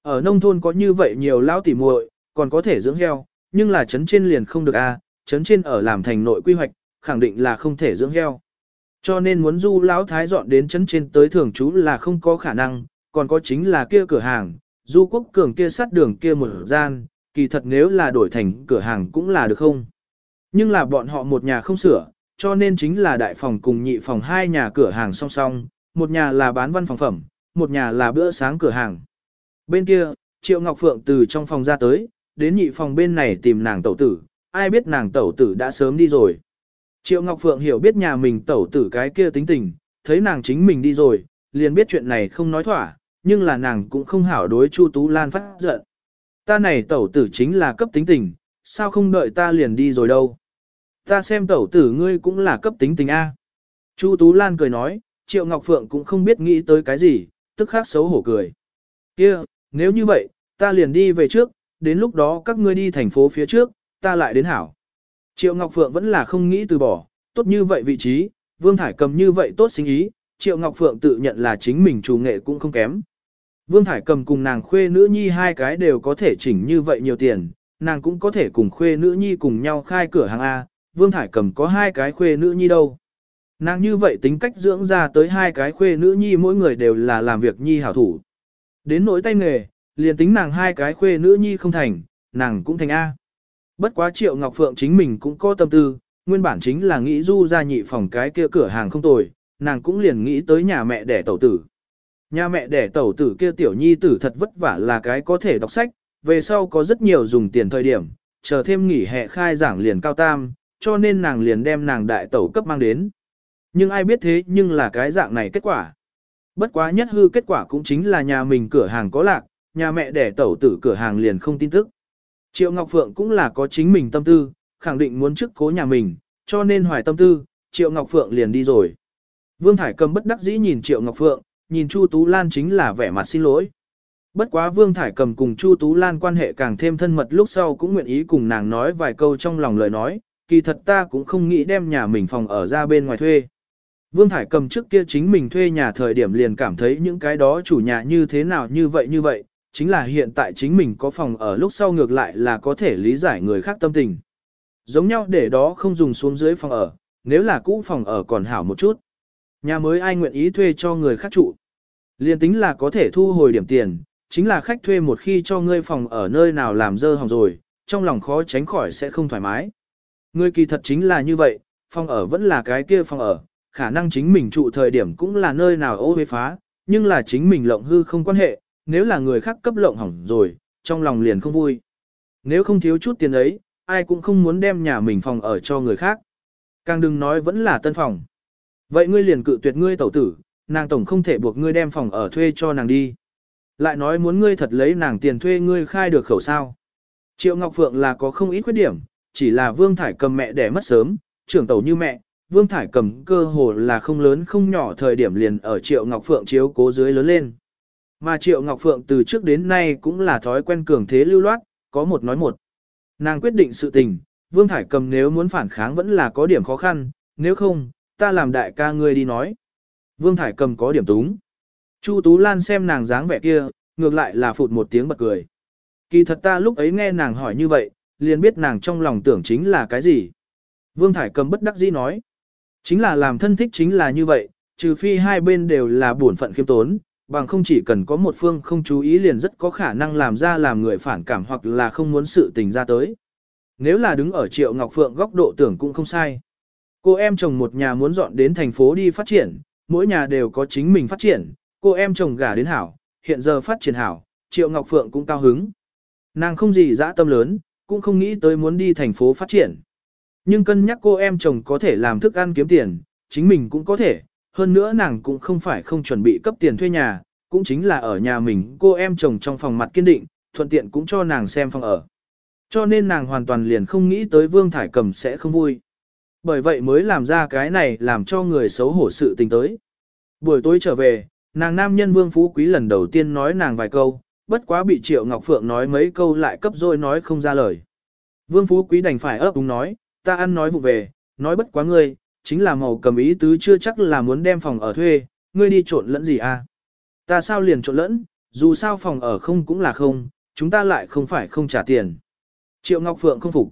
Ở nông thôn có như vậy nhiều lão tỉ muội, còn có thể dưỡng heo, nhưng là chấn trên liền không được a, à, chấn trên ở làm thành nội quy hoạch, khẳng định là không thể dưỡng heo. Cho nên muốn du lão thái dọn đến chấn trên tới thường trú là không có khả năng, còn có chính là kia cửa hàng, du quốc cường kia sát đường kia một gian, kỳ thật nếu là đổi thành cửa hàng cũng là được không. Nhưng là bọn họ một nhà không sửa, cho nên chính là đại phòng cùng nhị phòng hai nhà cửa hàng song song, một nhà là bán văn phòng phẩm, một nhà là bữa sáng cửa hàng. Bên kia, Triệu Ngọc Phượng từ trong phòng ra tới, đến nhị phòng bên này tìm nàng tẩu tử, ai biết nàng tẩu tử đã sớm đi rồi. Triệu Ngọc Phượng hiểu biết nhà mình tẩu tử cái kia tính tình, thấy nàng chính mình đi rồi, liền biết chuyện này không nói thỏa, nhưng là nàng cũng không hảo đối Chu Tú Lan phát giận. Ta này tẩu tử chính là cấp tính tình, sao không đợi ta liền đi rồi đâu. Ta xem tẩu tử ngươi cũng là cấp tính tình A. Chu Tú Lan cười nói, Triệu Ngọc Phượng cũng không biết nghĩ tới cái gì, tức khắc xấu hổ cười. kia nếu như vậy, ta liền đi về trước, đến lúc đó các ngươi đi thành phố phía trước, ta lại đến hảo. Triệu Ngọc Phượng vẫn là không nghĩ từ bỏ, tốt như vậy vị trí, Vương Thải cầm như vậy tốt sinh ý, Triệu Ngọc Phượng tự nhận là chính mình chủ nghệ cũng không kém. Vương Thải cầm cùng nàng khuê nữ nhi hai cái đều có thể chỉnh như vậy nhiều tiền, nàng cũng có thể cùng khuê nữ nhi cùng nhau khai cửa hàng A, Vương Thải cầm có hai cái khuê nữ nhi đâu. Nàng như vậy tính cách dưỡng ra tới hai cái khuê nữ nhi mỗi người đều là làm việc nhi hảo thủ. Đến nỗi tay nghề, liền tính nàng hai cái khuê nữ nhi không thành, nàng cũng thành A. Bất quá triệu Ngọc Phượng chính mình cũng có tâm tư, nguyên bản chính là nghĩ du ra nhị phòng cái kia cửa hàng không tồi, nàng cũng liền nghĩ tới nhà mẹ đẻ tẩu tử. Nhà mẹ đẻ tẩu tử kia tiểu nhi tử thật vất vả là cái có thể đọc sách, về sau có rất nhiều dùng tiền thời điểm, chờ thêm nghỉ hè khai giảng liền cao tam, cho nên nàng liền đem nàng đại tẩu cấp mang đến. Nhưng ai biết thế nhưng là cái dạng này kết quả. Bất quá nhất hư kết quả cũng chính là nhà mình cửa hàng có lạc, nhà mẹ đẻ tẩu tử cửa hàng liền không tin tức. Triệu Ngọc Phượng cũng là có chính mình tâm tư, khẳng định muốn trước cố nhà mình, cho nên hoài tâm tư, Triệu Ngọc Phượng liền đi rồi. Vương Thải cầm bất đắc dĩ nhìn Triệu Ngọc Phượng, nhìn Chu Tú Lan chính là vẻ mặt xin lỗi. Bất quá Vương Thải cầm cùng Chu Tú Lan quan hệ càng thêm thân mật lúc sau cũng nguyện ý cùng nàng nói vài câu trong lòng lời nói, kỳ thật ta cũng không nghĩ đem nhà mình phòng ở ra bên ngoài thuê. Vương Thải cầm trước kia chính mình thuê nhà thời điểm liền cảm thấy những cái đó chủ nhà như thế nào như vậy như vậy, chính là hiện tại chính mình có phòng ở lúc sau ngược lại là có thể lý giải người khác tâm tình. Giống nhau để đó không dùng xuống dưới phòng ở, nếu là cũ phòng ở còn hảo một chút. Nhà mới ai nguyện ý thuê cho người khác trụ. Liên tính là có thể thu hồi điểm tiền, chính là khách thuê một khi cho ngươi phòng ở nơi nào làm dơ hỏng rồi, trong lòng khó tránh khỏi sẽ không thoải mái. Ngươi kỳ thật chính là như vậy, phòng ở vẫn là cái kia phòng ở, khả năng chính mình trụ thời điểm cũng là nơi nào ô huế phá, nhưng là chính mình lộng hư không quan hệ, nếu là người khác cấp lộng hỏng rồi, trong lòng liền không vui. Nếu không thiếu chút tiền ấy, ai cũng không muốn đem nhà mình phòng ở cho người khác. Càng đừng nói vẫn là tân phòng. Vậy ngươi liền cự tuyệt ngươi tẩu tử, nàng tổng không thể buộc ngươi đem phòng ở thuê cho nàng đi. Lại nói muốn ngươi thật lấy nàng tiền thuê ngươi khai được khẩu sao. Triệu Ngọc Phượng là có không ít khuyết điểm, chỉ là Vương Thải cầm mẹ đẻ mất sớm, trưởng tẩu như mẹ, Vương Thải cầm cơ hồ là không lớn không nhỏ thời điểm liền ở Triệu Ngọc Phượng chiếu cố dưới lớn lên. Mà Triệu Ngọc Phượng từ trước đến nay cũng là thói quen cường thế lưu loát, có một nói một. Nàng quyết định sự tình, Vương Thải cầm nếu muốn phản kháng vẫn là có điểm khó khăn, nếu không, ta làm đại ca ngươi đi nói. Vương Thải cầm có điểm túng. Chu Tú Lan xem nàng dáng vẻ kia, ngược lại là phụt một tiếng bật cười. Kỳ thật ta lúc ấy nghe nàng hỏi như vậy, liền biết nàng trong lòng tưởng chính là cái gì. Vương Thải cầm bất đắc dĩ nói. Chính là làm thân thích chính là như vậy, trừ phi hai bên đều là buồn phận khiêm tốn, bằng không chỉ cần có một phương không chú ý liền rất có khả năng làm ra làm người phản cảm hoặc là không muốn sự tình ra tới. Nếu là đứng ở Triệu Ngọc Phượng góc độ tưởng cũng không sai. Cô em chồng một nhà muốn dọn đến thành phố đi phát triển, mỗi nhà đều có chính mình phát triển, cô em chồng gả đến hảo, hiện giờ phát triển hảo, Triệu Ngọc Phượng cũng cao hứng. Nàng không gì dã tâm lớn, cũng không nghĩ tới muốn đi thành phố phát triển. Nhưng cân nhắc cô em chồng có thể làm thức ăn kiếm tiền, chính mình cũng có thể, hơn nữa nàng cũng không phải không chuẩn bị cấp tiền thuê nhà, cũng chính là ở nhà mình cô em chồng trong phòng mặt kiên định, thuận tiện cũng cho nàng xem phòng ở. Cho nên nàng hoàn toàn liền không nghĩ tới Vương Thải Cầm sẽ không vui. Bởi vậy mới làm ra cái này làm cho người xấu hổ sự tình tới. Buổi tối trở về, nàng nam nhân Vương Phú Quý lần đầu tiên nói nàng vài câu, bất quá bị Triệu Ngọc Phượng nói mấy câu lại cấp rồi nói không ra lời. Vương Phú Quý đành phải ấp úng nói, ta ăn nói vụ về, nói bất quá ngươi, chính là màu cầm ý tứ chưa chắc là muốn đem phòng ở thuê, ngươi đi trộn lẫn gì à? Ta sao liền trộn lẫn, dù sao phòng ở không cũng là không, chúng ta lại không phải không trả tiền. Triệu Ngọc Phượng không phục.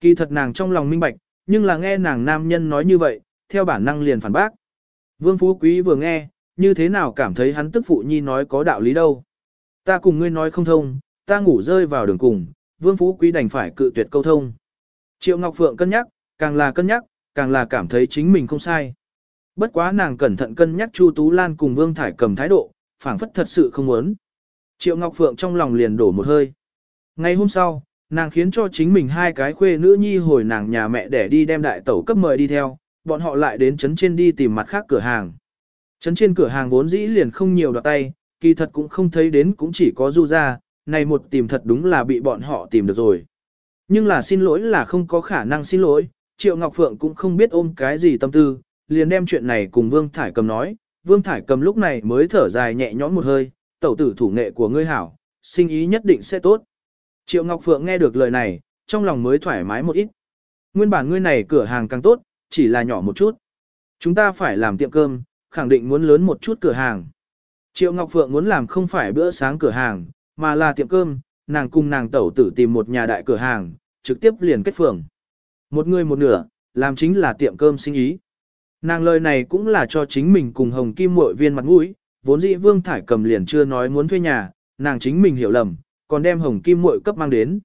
Kỳ thật nàng trong lòng minh bạch, nhưng là nghe nàng nam nhân nói như vậy, theo bản năng liền phản bác. Vương Phú Quý vừa nghe, như thế nào cảm thấy hắn tức phụ nhi nói có đạo lý đâu. Ta cùng ngươi nói không thông, ta ngủ rơi vào đường cùng, Vương Phú Quý đành phải cự tuyệt câu thông. Triệu Ngọc Phượng cân nhắc, càng là cân nhắc, càng là cảm thấy chính mình không sai. Bất quá nàng cẩn thận cân nhắc Chu Tú Lan cùng Vương Thải cầm thái độ, phảng phất thật sự không muốn. Triệu Ngọc Phượng trong lòng liền đổ một hơi. Ngày hôm sau, nàng khiến cho chính mình hai cái khuê nữ nhi hồi nàng nhà mẹ để đi đem đại tẩu cấp mời đi theo, bọn họ lại đến trấn trên đi tìm mặt khác cửa hàng. Trấn trên cửa hàng vốn dĩ liền không nhiều đoạt tay, kỳ thật cũng không thấy đến cũng chỉ có du ra, này một tìm thật đúng là bị bọn họ tìm được rồi. Nhưng là xin lỗi là không có khả năng xin lỗi, Triệu Ngọc Phượng cũng không biết ôm cái gì tâm tư, liền đem chuyện này cùng Vương Thải Cầm nói, Vương Thải Cầm lúc này mới thở dài nhẹ nhõm một hơi, tẩu tử thủ nghệ của ngươi hảo, sinh ý nhất định sẽ tốt. Triệu Ngọc Phượng nghe được lời này, trong lòng mới thoải mái một ít. Nguyên bản ngươi này cửa hàng càng tốt, chỉ là nhỏ một chút. Chúng ta phải làm tiệm cơm, khẳng định muốn lớn một chút cửa hàng. Triệu Ngọc Phượng muốn làm không phải bữa sáng cửa hàng, mà là tiệm cơm, nàng cùng nàng tẩu tử tìm một nhà đại cửa hàng, trực tiếp liền kết phường. Một người một nửa, làm chính là tiệm cơm sinh ý. Nàng lời này cũng là cho chính mình cùng Hồng Kim muội viên mặt mũi, vốn dĩ Vương Thải cầm liền chưa nói muốn thuê nhà, nàng chính mình hiểu lầm, còn đem Hồng Kim muội cấp mang đến.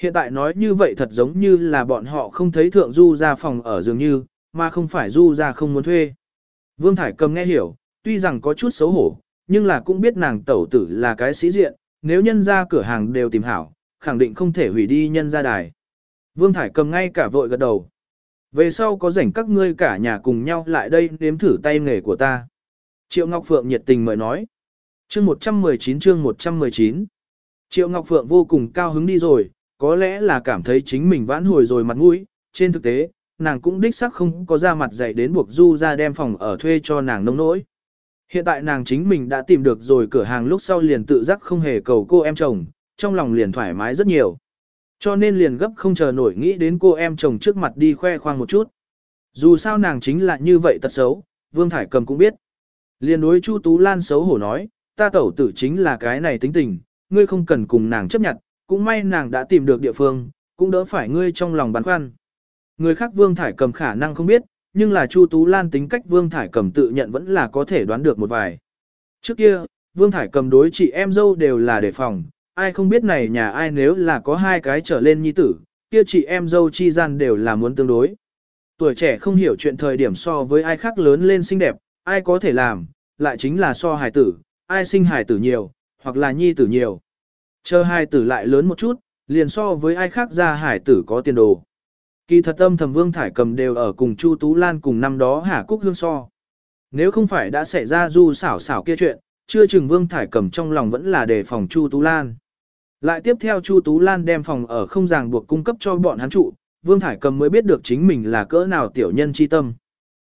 Hiện tại nói như vậy thật giống như là bọn họ không thấy thượng du ra phòng ở dường như, mà không phải du ra không muốn thuê. Vương Thải cầm nghe hiểu, tuy rằng có chút xấu hổ, nhưng là cũng biết nàng tẩu tử là cái sĩ diện, nếu nhân ra cửa hàng đều tìm hảo, khẳng định không thể hủy đi nhân ra đài. Vương Thải cầm ngay cả vội gật đầu. Về sau có rảnh các ngươi cả nhà cùng nhau lại đây nếm thử tay nghề của ta. Triệu Ngọc Phượng nhiệt tình mời nói. Chương 119 chương 119 Triệu Ngọc Phượng vô cùng cao hứng đi rồi, có lẽ là cảm thấy chính mình vãn hồi rồi mặt mũi, trên thực tế, nàng cũng đích xác không có ra mặt dạy đến buộc Du ra đem phòng ở thuê cho nàng nông nỗi. Hiện tại nàng chính mình đã tìm được rồi cửa hàng lúc sau liền tự giác không hề cầu cô em chồng, trong lòng liền thoải mái rất nhiều. Cho nên liền gấp không chờ nổi nghĩ đến cô em chồng trước mặt đi khoe khoang một chút. Dù sao nàng chính là như vậy tật xấu, Vương Thải Cầm cũng biết. Liền đối Chu Tú Lan xấu hổ nói, ta tẩu tử chính là cái này tính tình, ngươi không cần cùng nàng chấp nhận, cũng may nàng đã tìm được địa phương, cũng đỡ phải ngươi trong lòng băn khoăn. Người khác Vương Thải Cầm khả năng không biết, nhưng là Chu Tú Lan tính cách Vương Thải Cầm tự nhận vẫn là có thể đoán được một vài. Trước kia, Vương Thải Cầm đối chị em dâu đều là đề phòng, ai không biết này nhà ai nếu là có hai cái trở lên nhi tử, kia chị em dâu chi gian đều là muốn tương đối. Tuổi trẻ không hiểu chuyện thời điểm so với ai khác lớn lên xinh đẹp, ai có thể làm, lại chính là so hài tử, ai sinh hài tử nhiều, hoặc là nhi tử nhiều. Chờ hài tử lại lớn một chút, liền so với ai khác ra hài tử có tiền đồ. Kỳ thật âm thầm Vương Thải Cầm đều ở cùng Chu Tú Lan cùng năm đó Hà Cúc Hương so. Nếu không phải đã xảy ra du xảo xảo kia chuyện, chưa chừng Vương Thải Cầm trong lòng vẫn là đề phòng Chu Tú Lan. Lại tiếp theo Chu Tú Lan đem phòng ở không ràng buộc cung cấp cho bọn hắn trụ, Vương Thải Cầm mới biết được chính mình là cỡ nào tiểu nhân chi tâm.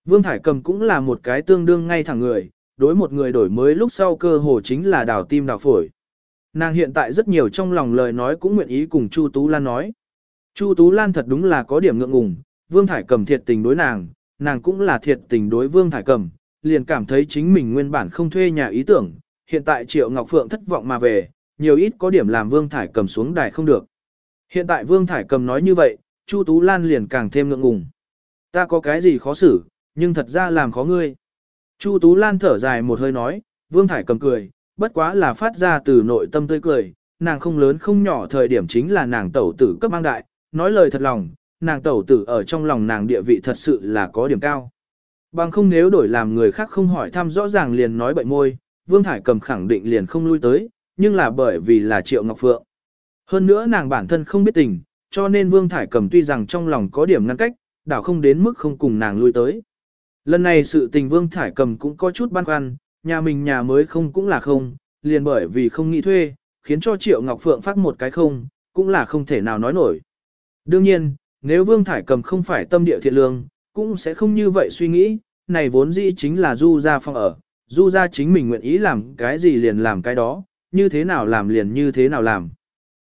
Vương Thải Cầm cũng là một cái tương đương ngay thẳng người, đối một người đổi mới lúc sau cơ hồ chính là đào tim đào phổi. Nàng hiện tại rất nhiều trong lòng lời nói cũng nguyện ý cùng Chu Tú Lan nói. Chu Tú Lan thật đúng là có điểm ngượng ngùng, Vương Thải Cầm thiệt tình đối nàng, nàng cũng là thiệt tình đối Vương Thải Cầm, liền cảm thấy chính mình nguyên bản không thuê nhà ý tưởng, hiện tại Triệu Ngọc Phượng thất vọng mà về, nhiều ít có điểm làm Vương Thải Cầm xuống đài không được. Hiện tại Vương Thải Cầm nói như vậy, Chu Tú Lan liền càng thêm ngượng ngùng. Ta có cái gì khó xử, nhưng thật ra làm khó ngươi. Chu Tú Lan thở dài một hơi nói, Vương Thải Cầm cười, bất quá là phát ra từ nội tâm tươi cười, nàng không lớn không nhỏ thời điểm chính là nàng tẩu tử cấp mang đại, nói lời thật lòng, nàng tẩu tử ở trong lòng nàng địa vị thật sự là có điểm cao. Bằng không nếu đổi làm người khác không hỏi thăm rõ ràng liền nói bậy môi, Vương Thải Cầm khẳng định liền không lui tới, nhưng là bởi vì là Triệu Ngọc Phượng. Hơn nữa nàng bản thân không biết tình, cho nên Vương Thải Cầm tuy rằng trong lòng có điểm ngăn cách, đảo không đến mức không cùng nàng lui tới. Lần này sự tình Vương Thải Cầm cũng có chút băn khoăn, nhà mình nhà mới không cũng là không, liền bởi vì không nghĩ thuê, khiến cho Triệu Ngọc Phượng phát một cái không, cũng là không thể nào nói nổi. Đương nhiên, nếu Vương Thải Cầm không phải tâm địa thiện lương, cũng sẽ không như vậy suy nghĩ, này vốn dĩ chính là Du gia phong ở, Du gia chính mình nguyện ý làm cái gì liền làm cái đó, như thế nào làm liền như thế nào làm.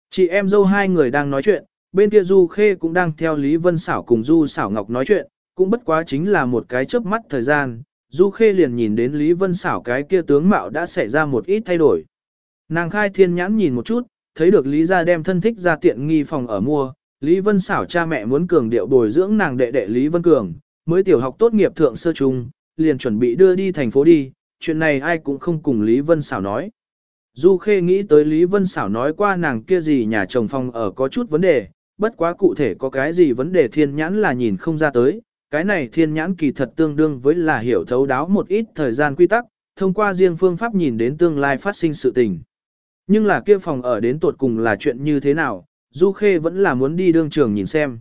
Chị em dâu hai người đang nói chuyện, bên kia Du Khê cũng đang theo Lý Vân Xảo cùng Du Xảo Ngọc nói chuyện, cũng bất quá chính là một cái chớp mắt thời gian, Du Khê liền nhìn đến Lý Vân Xảo cái kia tướng mạo đã xảy ra một ít thay đổi. Nàng khai thiên nhãn nhìn một chút, thấy được Lý gia đem thân thích ra tiện nghi phòng ở mua, Lý Vân xảo cha mẹ muốn cường điệu bồi dưỡng nàng đệ đệ Lý Vân Cường, mới tiểu học tốt nghiệp thượng sơ trung, liền chuẩn bị đưa đi thành phố đi, chuyện này ai cũng không cùng Lý Vân xảo nói. Du Khê nghĩ tới Lý Vân xảo nói qua nàng kia gì nhà chồng phòng ở có chút vấn đề, bất quá cụ thể có cái gì vấn đề thiên nhãn là nhìn không ra tới, cái này thiên nhãn kỳ thật tương đương với là hiểu thấu đáo một ít thời gian quy tắc, thông qua riêng phương pháp nhìn đến tương lai phát sinh sự tình. Nhưng là kia phòng ở đến tuột cùng là chuyện như thế nào, Du Khê vẫn là muốn đi đương trường nhìn xem.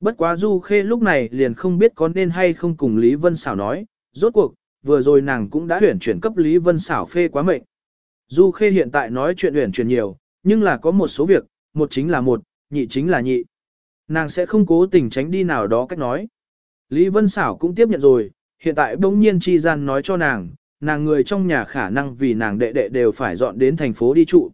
Bất quá Du Khê lúc này liền không biết có nên hay không cùng Lý Vân Xảo nói, rốt cuộc, vừa rồi nàng cũng đã chuyển chuyển cấp Lý Vân Xảo phê quá mệnh. Du Khê hiện tại nói chuyện uyển chuyển nhiều, nhưng là có một số việc, một chính là một, nhị chính là nhị. Nàng sẽ không cố tình tránh đi nào đó cách nói. Lý Vân Xảo cũng tiếp nhận rồi, hiện tại bỗng nhiên chi gian nói cho nàng, nàng người trong nhà khả năng vì nàng đệ đệ đều phải dọn đến thành phố đi trụ.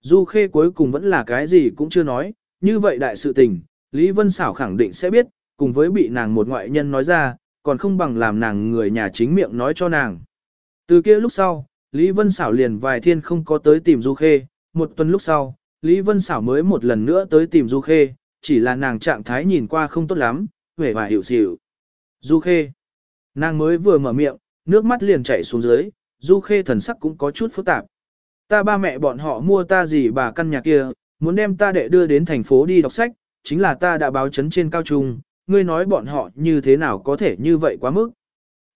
Du Khê cuối cùng vẫn là cái gì cũng chưa nói, như vậy đại sự tình, Lý Vân Xảo khẳng định sẽ biết, cùng với bị nàng một ngoại nhân nói ra, còn không bằng làm nàng người nhà chính miệng nói cho nàng. Từ kia lúc sau, Lý Vân Xảo liền vài thiên không có tới tìm Du Khê, một tuần lúc sau, Lý Vân Xảo mới một lần nữa tới tìm Du Khê, chỉ là nàng trạng thái nhìn qua không tốt lắm, vẻ và hiểu xỉu. Du Khê. Nàng mới vừa mở miệng, nước mắt liền chảy xuống dưới, Du Khê thần sắc cũng có chút phức tạp. Ta ba mẹ bọn họ mua ta gì bà căn nhà kia, muốn đem ta đệ đưa đến thành phố đi đọc sách, chính là ta đã báo chấn trên cao trung, ngươi nói bọn họ như thế nào có thể như vậy quá mức.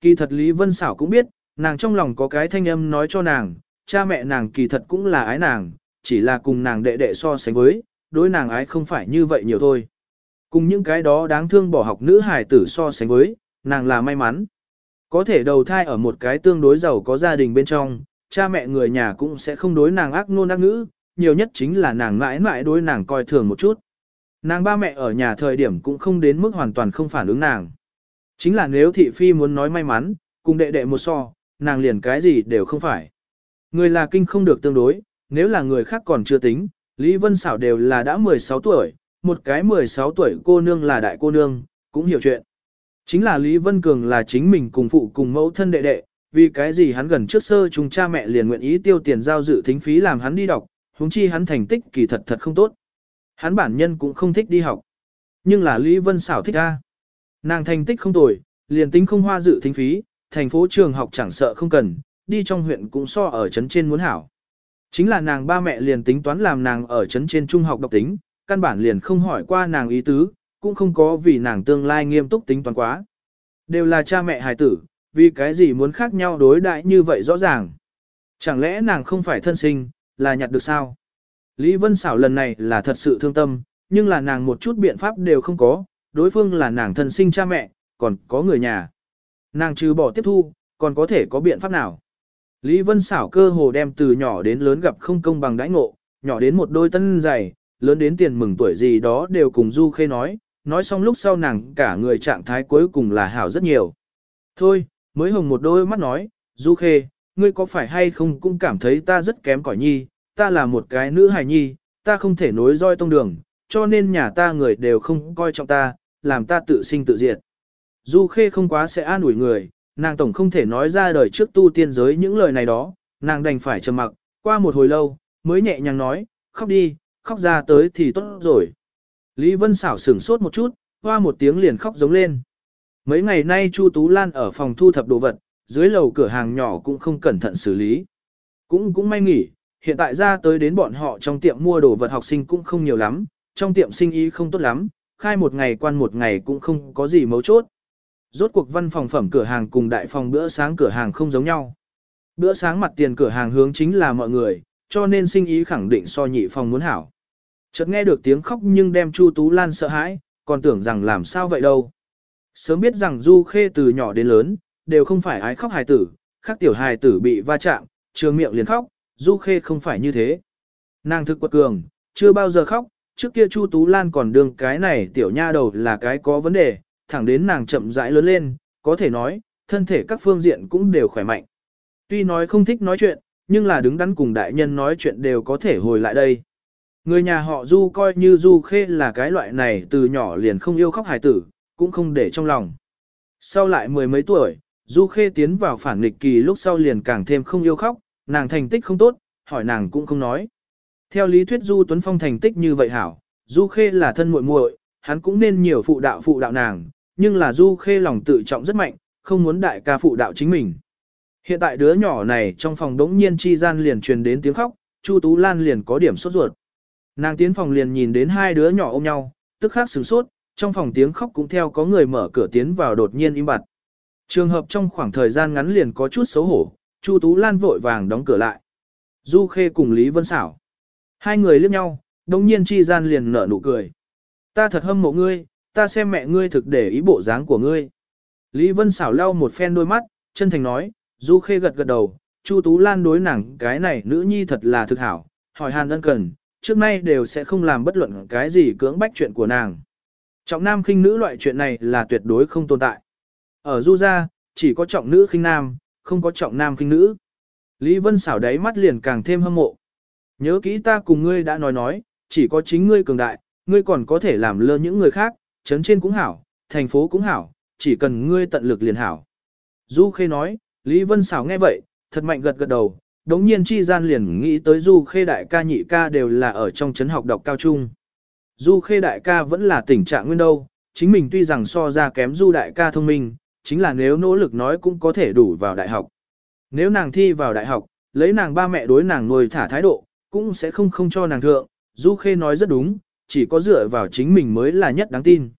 Kỳ thật Lý Vân Xảo cũng biết, nàng trong lòng có cái thanh âm nói cho nàng, cha mẹ nàng kỳ thật cũng là ái nàng, chỉ là cùng nàng đệ đệ so sánh với, đối nàng ái không phải như vậy nhiều thôi. Cùng những cái đó đáng thương bỏ học nữ hài tử so sánh với, nàng là may mắn. Có thể đầu thai ở một cái tương đối giàu có gia đình bên trong, cha mẹ người nhà cũng sẽ không đối nàng ác nôn ác ngữ, nhiều nhất chính là nàng mãi mãi đối nàng coi thường một chút. Nàng ba mẹ ở nhà thời điểm cũng không đến mức hoàn toàn không phản ứng nàng. Chính là nếu thị phi muốn nói may mắn, cùng đệ đệ một so, nàng liền cái gì đều không phải. Người là kinh không được tương đối, nếu là người khác còn chưa tính, Lý Vân Xảo đều là đã 16 tuổi, một cái 16 tuổi cô nương là đại cô nương, cũng hiểu chuyện. Chính là Lý Vân Cường là chính mình cùng phụ cùng mẫu thân đệ đệ, vì cái gì hắn gần trước sơ chúng cha mẹ liền nguyện ý tiêu tiền giao dự thính phí làm hắn đi đọc, huống chi hắn thành tích kỳ thật thật không tốt. Hắn bản nhân cũng không thích đi học. Nhưng là Lý Vân xảo thích a. Nàng thành tích không tồi, liền tính không hoa dự thính phí, thành phố trường học chẳng sợ không cần, đi trong huyện cũng so ở trấn trên muốn hảo. Chính là nàng ba mẹ liền tính toán làm nàng ở trấn trên trung học độc tính, căn bản liền không hỏi qua nàng ý tứ, cũng không có vì nàng tương lai nghiêm túc tính toán quá. Đều là cha mẹ hài tử, vì cái gì muốn khác nhau đối đại như vậy rõ ràng. Chẳng lẽ nàng không phải thân sinh, là nhặt được sao? Lý Vân xảo lần này là thật sự thương tâm, nhưng là nàng một chút biện pháp đều không có, đối phương là nàng thân sinh cha mẹ, còn có người nhà. Nàng trừ bỏ tiếp thu, còn có thể có biện pháp nào? Lý Vân xảo cơ hồ đem từ nhỏ đến lớn gặp không công bằng đãi ngộ, nhỏ đến một đôi tân giày, lớn đến tiền mừng tuổi gì đó đều cùng Du Khê nói, nói xong lúc sau nàng cả người trạng thái cuối cùng là hảo rất nhiều. Thôi, mới hồng một đôi mắt nói, Du Khê, ngươi có phải hay không cũng cảm thấy ta rất kém cỏi nhi, ta là một cái nữ hài nhi, ta không thể nối roi tông đường, cho nên nhà ta người đều không coi trọng ta, làm ta tự sinh tự diệt. Du Khê không quá sẽ an ủi người, nàng tổng không thể nói ra đời trước tu tiên giới những lời này đó, nàng đành phải trầm mặc, qua một hồi lâu, mới nhẹ nhàng nói, khóc đi, khóc ra tới thì tốt rồi. Lý Vân xảo sửng sốt một chút, hoa một tiếng liền khóc giống lên. Mấy ngày nay Chu Tú Lan ở phòng thu thập đồ vật, dưới lầu cửa hàng nhỏ cũng không cẩn thận xử lý. Cũng cũng may nghỉ, hiện tại ra tới đến bọn họ trong tiệm mua đồ vật học sinh cũng không nhiều lắm, trong tiệm sinh ý không tốt lắm, khai một ngày quan một ngày cũng không có gì mấu chốt. Rốt cuộc văn phòng phẩm cửa hàng cùng đại phòng bữa sáng cửa hàng không giống nhau. Bữa sáng mặt tiền cửa hàng hướng chính là mọi người, cho nên sinh ý khẳng định so nhị phòng muốn hảo. Chợt nghe được tiếng khóc nhưng đem Chu Tú Lan sợ hãi, còn tưởng rằng làm sao vậy đâu. Sớm biết rằng Du Khê từ nhỏ đến lớn, đều không phải ái khóc hài tử, khác tiểu hài tử bị va chạm, trường miệng liền khóc, Du Khê không phải như thế. Nàng thực quật cường, chưa bao giờ khóc, trước kia Chu Tú Lan còn đương cái này tiểu nha đầu là cái có vấn đề, thẳng đến nàng chậm rãi lớn lên, có thể nói, thân thể các phương diện cũng đều khỏe mạnh. Tuy nói không thích nói chuyện, nhưng là đứng đắn cùng đại nhân nói chuyện đều có thể hồi lại đây. Người nhà họ Du coi như Du Khê là cái loại này từ nhỏ liền không yêu khóc hài tử, cũng không để trong lòng. Sau lại mười mấy tuổi, Du Khê tiến vào phản nghịch kỳ lúc sau liền càng thêm không yêu khóc, nàng thành tích không tốt, hỏi nàng cũng không nói. Theo lý thuyết Du Tuấn Phong thành tích như vậy hảo, Du Khê là thân muội muội, hắn cũng nên nhiều phụ đạo phụ đạo nàng, nhưng là Du Khê lòng tự trọng rất mạnh, không muốn đại ca phụ đạo chính mình. Hiện tại đứa nhỏ này trong phòng đống nhiên chi gian liền truyền đến tiếng khóc, Chu Tú Lan liền có điểm sốt ruột. Nàng tiến phòng liền nhìn đến hai đứa nhỏ ôm nhau, tức khắc sửng sốt, trong phòng tiếng khóc cũng theo có người mở cửa tiến vào đột nhiên im bặt. Trường hợp trong khoảng thời gian ngắn liền có chút xấu hổ, Chu Tú Lan vội vàng đóng cửa lại. Du Khê cùng Lý Vân Xảo. Hai người liếc nhau, đồng nhiên chi gian liền nở nụ cười. Ta thật hâm mộ ngươi, ta xem mẹ ngươi thực để ý bộ dáng của ngươi. Lý Vân xảo lau một phen đôi mắt, chân thành nói, Du Khê gật gật đầu, Chu Tú Lan đối nàng cái này nữ nhi thật là thực hảo, hỏi hàn ân cần, trước nay đều sẽ không làm bất luận cái gì cưỡng bách chuyện của nàng. Trọng nam khinh nữ loại chuyện này là tuyệt đối không tồn tại. Ở Du gia, chỉ có trọng nữ khinh nam, không có trọng nam khinh nữ. Lý Vân xảo đáy mắt liền càng thêm hâm mộ. Nhớ kỹ ta cùng ngươi đã nói nói, chỉ có chính ngươi cường đại, ngươi còn có thể làm lơ những người khác, chấn trên cũng hảo, thành phố cũng hảo, chỉ cần ngươi tận lực liền hảo. Du Khê nói, Lý Vân Sảo nghe vậy, thật mạnh gật gật đầu, đống nhiên chi gian liền nghĩ tới Du Khê đại ca nhị ca đều là ở trong chấn học đọc cao trung. Du Khê đại ca vẫn là tình trạng nguyên đâu, chính mình tuy rằng so ra kém Du đại ca thông minh, chính là nếu nỗ lực nói cũng có thể đủ vào đại học. Nếu nàng thi vào đại học, lấy nàng ba mẹ đối nàng nuôi thả thái độ, cũng sẽ không không cho nàng thượng, Du Khê nói rất đúng, chỉ có dựa vào chính mình mới là nhất đáng tin.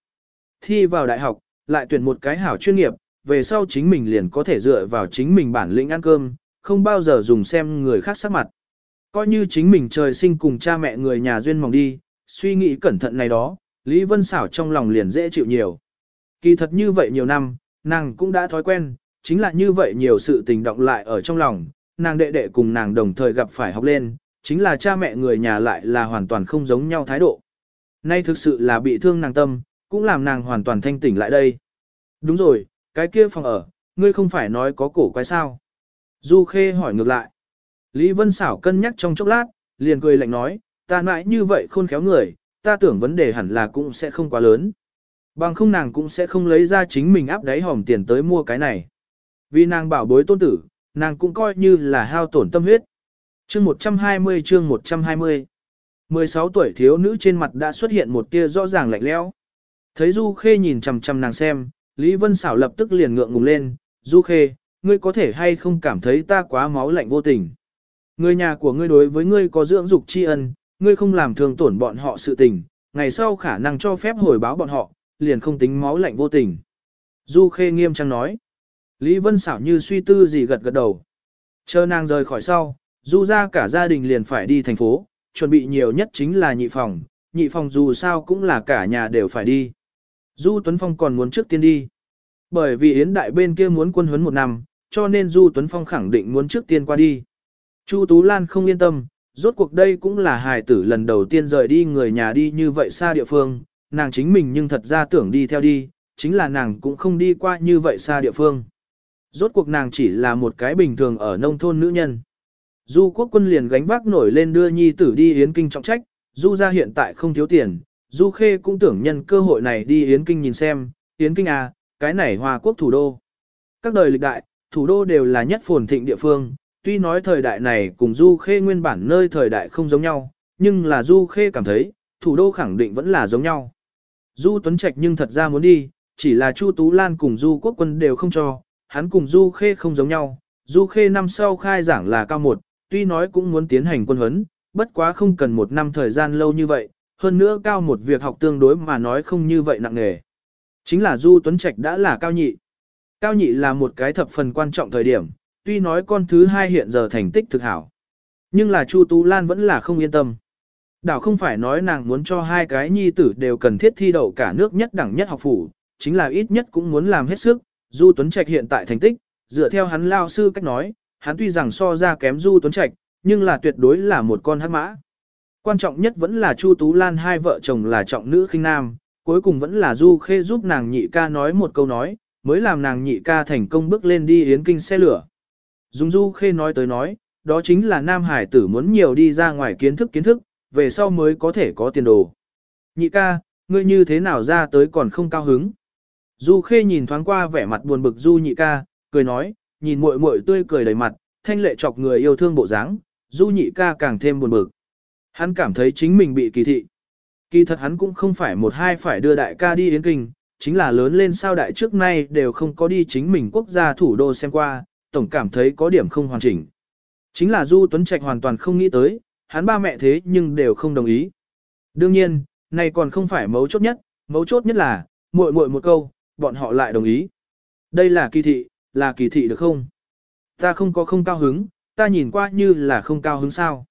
Thi vào đại học, lại tuyển một cái hảo chuyên nghiệp, về sau chính mình liền có thể dựa vào chính mình bản lĩnh ăn cơm, không bao giờ dùng xem người khác sắc mặt. Coi như chính mình trời sinh cùng cha mẹ người nhà duyên mỏng đi, suy nghĩ cẩn thận này đó, Lý Vân Xảo trong lòng liền dễ chịu nhiều. Kỳ thật như vậy nhiều năm, nàng cũng đã thói quen, chính là như vậy nhiều sự tình động lại ở trong lòng, nàng đệ đệ cùng nàng đồng thời gặp phải học lên, chính là cha mẹ người nhà lại là hoàn toàn không giống nhau thái độ. Nay thực sự là bị thương nàng tâm, cũng làm nàng hoàn toàn thanh tỉnh lại đây. Đúng rồi, cái kia phòng ở, ngươi không phải nói có cổ quái sao? Du Khê hỏi ngược lại. Lý Vân xảo cân nhắc trong chốc lát, liền cười lạnh nói, ta mãi như vậy khôn khéo người, ta tưởng vấn đề hẳn là cũng sẽ không quá lớn. Bằng không nàng cũng sẽ không lấy ra chính mình áp đáy hòm tiền tới mua cái này. Vì nàng bảo bối tôn tử, nàng cũng coi như là hao tổn tâm huyết. Chương 120 chương 120 16 tuổi thiếu nữ trên mặt đã xuất hiện một tia rõ ràng lạnh lẽo. Thấy Du Khê nhìn chằm chằm nàng xem, Lý Vân xảo lập tức liền ngượng ngùng lên, Du Khê, ngươi có thể hay không cảm thấy ta quá máu lạnh vô tình. Người nhà của ngươi đối với ngươi có dưỡng dục tri ân, ngươi không làm thương tổn bọn họ sự tình, ngày sau khả năng cho phép hồi báo bọn họ, liền không tính máu lạnh vô tình. Du Khê nghiêm trang nói. Lý Vân xảo như suy tư gì gật gật đầu. Chờ nàng rời khỏi sau, Du ra cả gia đình liền phải đi thành phố, chuẩn bị nhiều nhất chính là nhị phòng, nhị phòng dù sao cũng là cả nhà đều phải đi. Du Tuấn Phong còn muốn trước tiên đi. Bởi vì Yến Đại bên kia muốn quân huấn một năm, cho nên Du Tuấn Phong khẳng định muốn trước tiên qua đi. Chu Tú Lan không yên tâm, rốt cuộc đây cũng là hài tử lần đầu tiên rời đi người nhà đi như vậy xa địa phương, nàng chính mình nhưng thật ra tưởng đi theo đi, chính là nàng cũng không đi qua như vậy xa địa phương. Rốt cuộc nàng chỉ là một cái bình thường ở nông thôn nữ nhân. Du quốc quân liền gánh vác nổi lên đưa nhi tử đi yến kinh trọng trách, du ra hiện tại không thiếu tiền, du khê cũng tưởng nhân cơ hội này đi yến kinh nhìn xem, yến kinh à, cái này hòa quốc thủ đô. Các đời lịch đại, thủ đô đều là nhất phồn thịnh địa phương, tuy nói thời đại này cùng du khê nguyên bản nơi thời đại không giống nhau, nhưng là du khê cảm thấy, thủ đô khẳng định vẫn là giống nhau. Du Tuấn Trạch nhưng thật ra muốn đi, chỉ là Chu Tú Lan cùng Du Quốc Quân đều không cho, hắn cùng Du Khê không giống nhau. Du Khê năm sau khai giảng là cao một, tuy nói cũng muốn tiến hành quân huấn, bất quá không cần một năm thời gian lâu như vậy, hơn nữa cao một việc học tương đối mà nói không như vậy nặng nề. Chính là Du Tuấn Trạch đã là cao nhị. Cao nhị là một cái thập phần quan trọng thời điểm, tuy nói con thứ hai hiện giờ thành tích thực hảo. Nhưng là Chu Tú Lan vẫn là không yên tâm. Đảo không phải nói nàng muốn cho hai cái nhi tử đều cần thiết thi đậu cả nước nhất đẳng nhất học phủ, chính là ít nhất cũng muốn làm hết sức. Du Tuấn Trạch hiện tại thành tích, dựa theo hắn lao sư cách nói, hắn tuy rằng so ra kém Du Tuấn Trạch, nhưng là tuyệt đối là một con hắc mã. Quan trọng nhất vẫn là Chu Tú Lan hai vợ chồng là trọng nữ khinh nam, cuối cùng vẫn là Du Khê giúp nàng nhị ca nói một câu nói, mới làm nàng nhị ca thành công bước lên đi yến kinh xe lửa. Dung Du Khê nói tới nói, đó chính là nam hải tử muốn nhiều đi ra ngoài kiến thức kiến thức, về sau mới có thể có tiền đồ. Nhị ca, ngươi như thế nào ra tới còn không cao hứng. Du Khê nhìn thoáng qua vẻ mặt buồn bực Du nhị ca, cười nói, nhìn muội muội tươi cười đầy mặt, thanh lệ chọc người yêu thương bộ dáng, Du nhị ca càng thêm buồn bực. Hắn cảm thấy chính mình bị kỳ thị. Kỳ thật hắn cũng không phải một hai phải đưa đại ca đi yến kinh, chính là lớn lên sao đại trước nay đều không có đi chính mình quốc gia thủ đô xem qua, tổng cảm thấy có điểm không hoàn chỉnh. Chính là Du Tuấn Trạch hoàn toàn không nghĩ tới, hắn ba mẹ thế nhưng đều không đồng ý. Đương nhiên, này còn không phải mấu chốt nhất, mấu chốt nhất là, muội muội một câu, bọn họ lại đồng ý. Đây là kỳ thị, là kỳ thị được không? Ta không có không cao hứng, ta nhìn qua như là không cao hứng sao.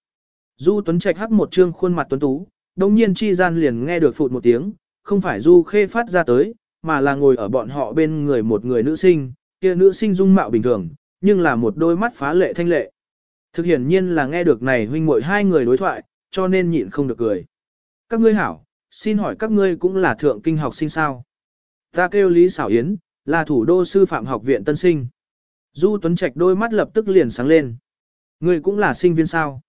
Du Tuấn Trạch hắc một trương khuôn mặt tuấn tú, đồng nhiên chi gian liền nghe được phụt một tiếng, không phải du khê phát ra tới, mà là ngồi ở bọn họ bên người một người nữ sinh, kia nữ sinh dung mạo bình thường, nhưng là một đôi mắt phá lệ thanh lệ. Thực hiển nhiên là nghe được này huynh muội hai người đối thoại, cho nên nhịn không được cười. Các ngươi hảo, xin hỏi các ngươi cũng là thượng kinh học sinh sao? Ta kêu Lý Sảo Yến, là thủ đô sư phạm học viện tân sinh. Du Tuấn Trạch đôi mắt lập tức liền sáng lên. Ngươi cũng là sinh viên sao?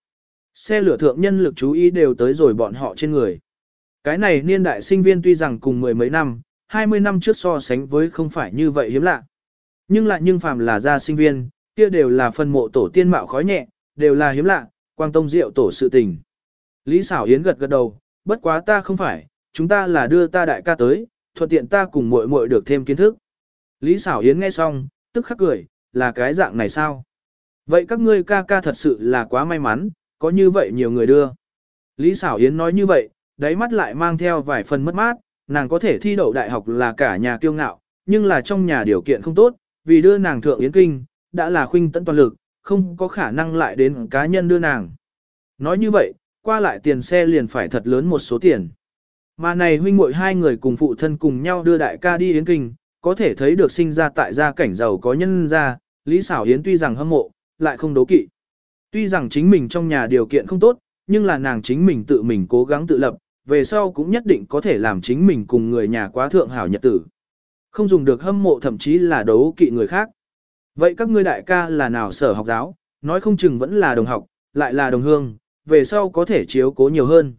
Xe lửa thượng nhân lực chú ý đều tới rồi bọn họ trên người. Cái này niên đại sinh viên tuy rằng cùng mười mấy năm, hai mươi năm trước so sánh với không phải như vậy hiếm lạ. Nhưng lại nhưng phàm là gia sinh viên, kia đều là phân mộ tổ tiên mạo khói nhẹ, đều là hiếm lạ, quang tông diệu tổ sự tình. Lý xảo Yến gật gật đầu, bất quá ta không phải, chúng ta là đưa ta đại ca tới, thuận tiện ta cùng muội muội được thêm kiến thức. Lý Sảo Yến nghe xong, tức khắc cười, là cái dạng này sao? Vậy các ngươi ca ca thật sự là quá may mắn, có như vậy nhiều người đưa. Lý Sảo Yến nói như vậy, đáy mắt lại mang theo vài phần mất mát, nàng có thể thi đậu đại học là cả nhà kiêu ngạo, nhưng là trong nhà điều kiện không tốt, vì đưa nàng thượng Yến Kinh, đã là khuynh tận toàn lực, không có khả năng lại đến cá nhân đưa nàng. Nói như vậy, qua lại tiền xe liền phải thật lớn một số tiền. Mà này huynh muội hai người cùng phụ thân cùng nhau đưa đại ca đi Yến Kinh, có thể thấy được sinh ra tại gia cảnh giàu có nhân gia, Lý Sảo Yến tuy rằng hâm mộ, lại không đố kỵ. Tuy rằng chính mình trong nhà điều kiện không tốt, nhưng là nàng chính mình tự mình cố gắng tự lập, về sau cũng nhất định có thể làm chính mình cùng người nhà quá thượng hảo nhật tử. Không dùng được hâm mộ thậm chí là đấu kỵ người khác. Vậy các ngươi đại ca là nào sở học giáo, nói không chừng vẫn là đồng học, lại là đồng hương, về sau có thể chiếu cố nhiều hơn.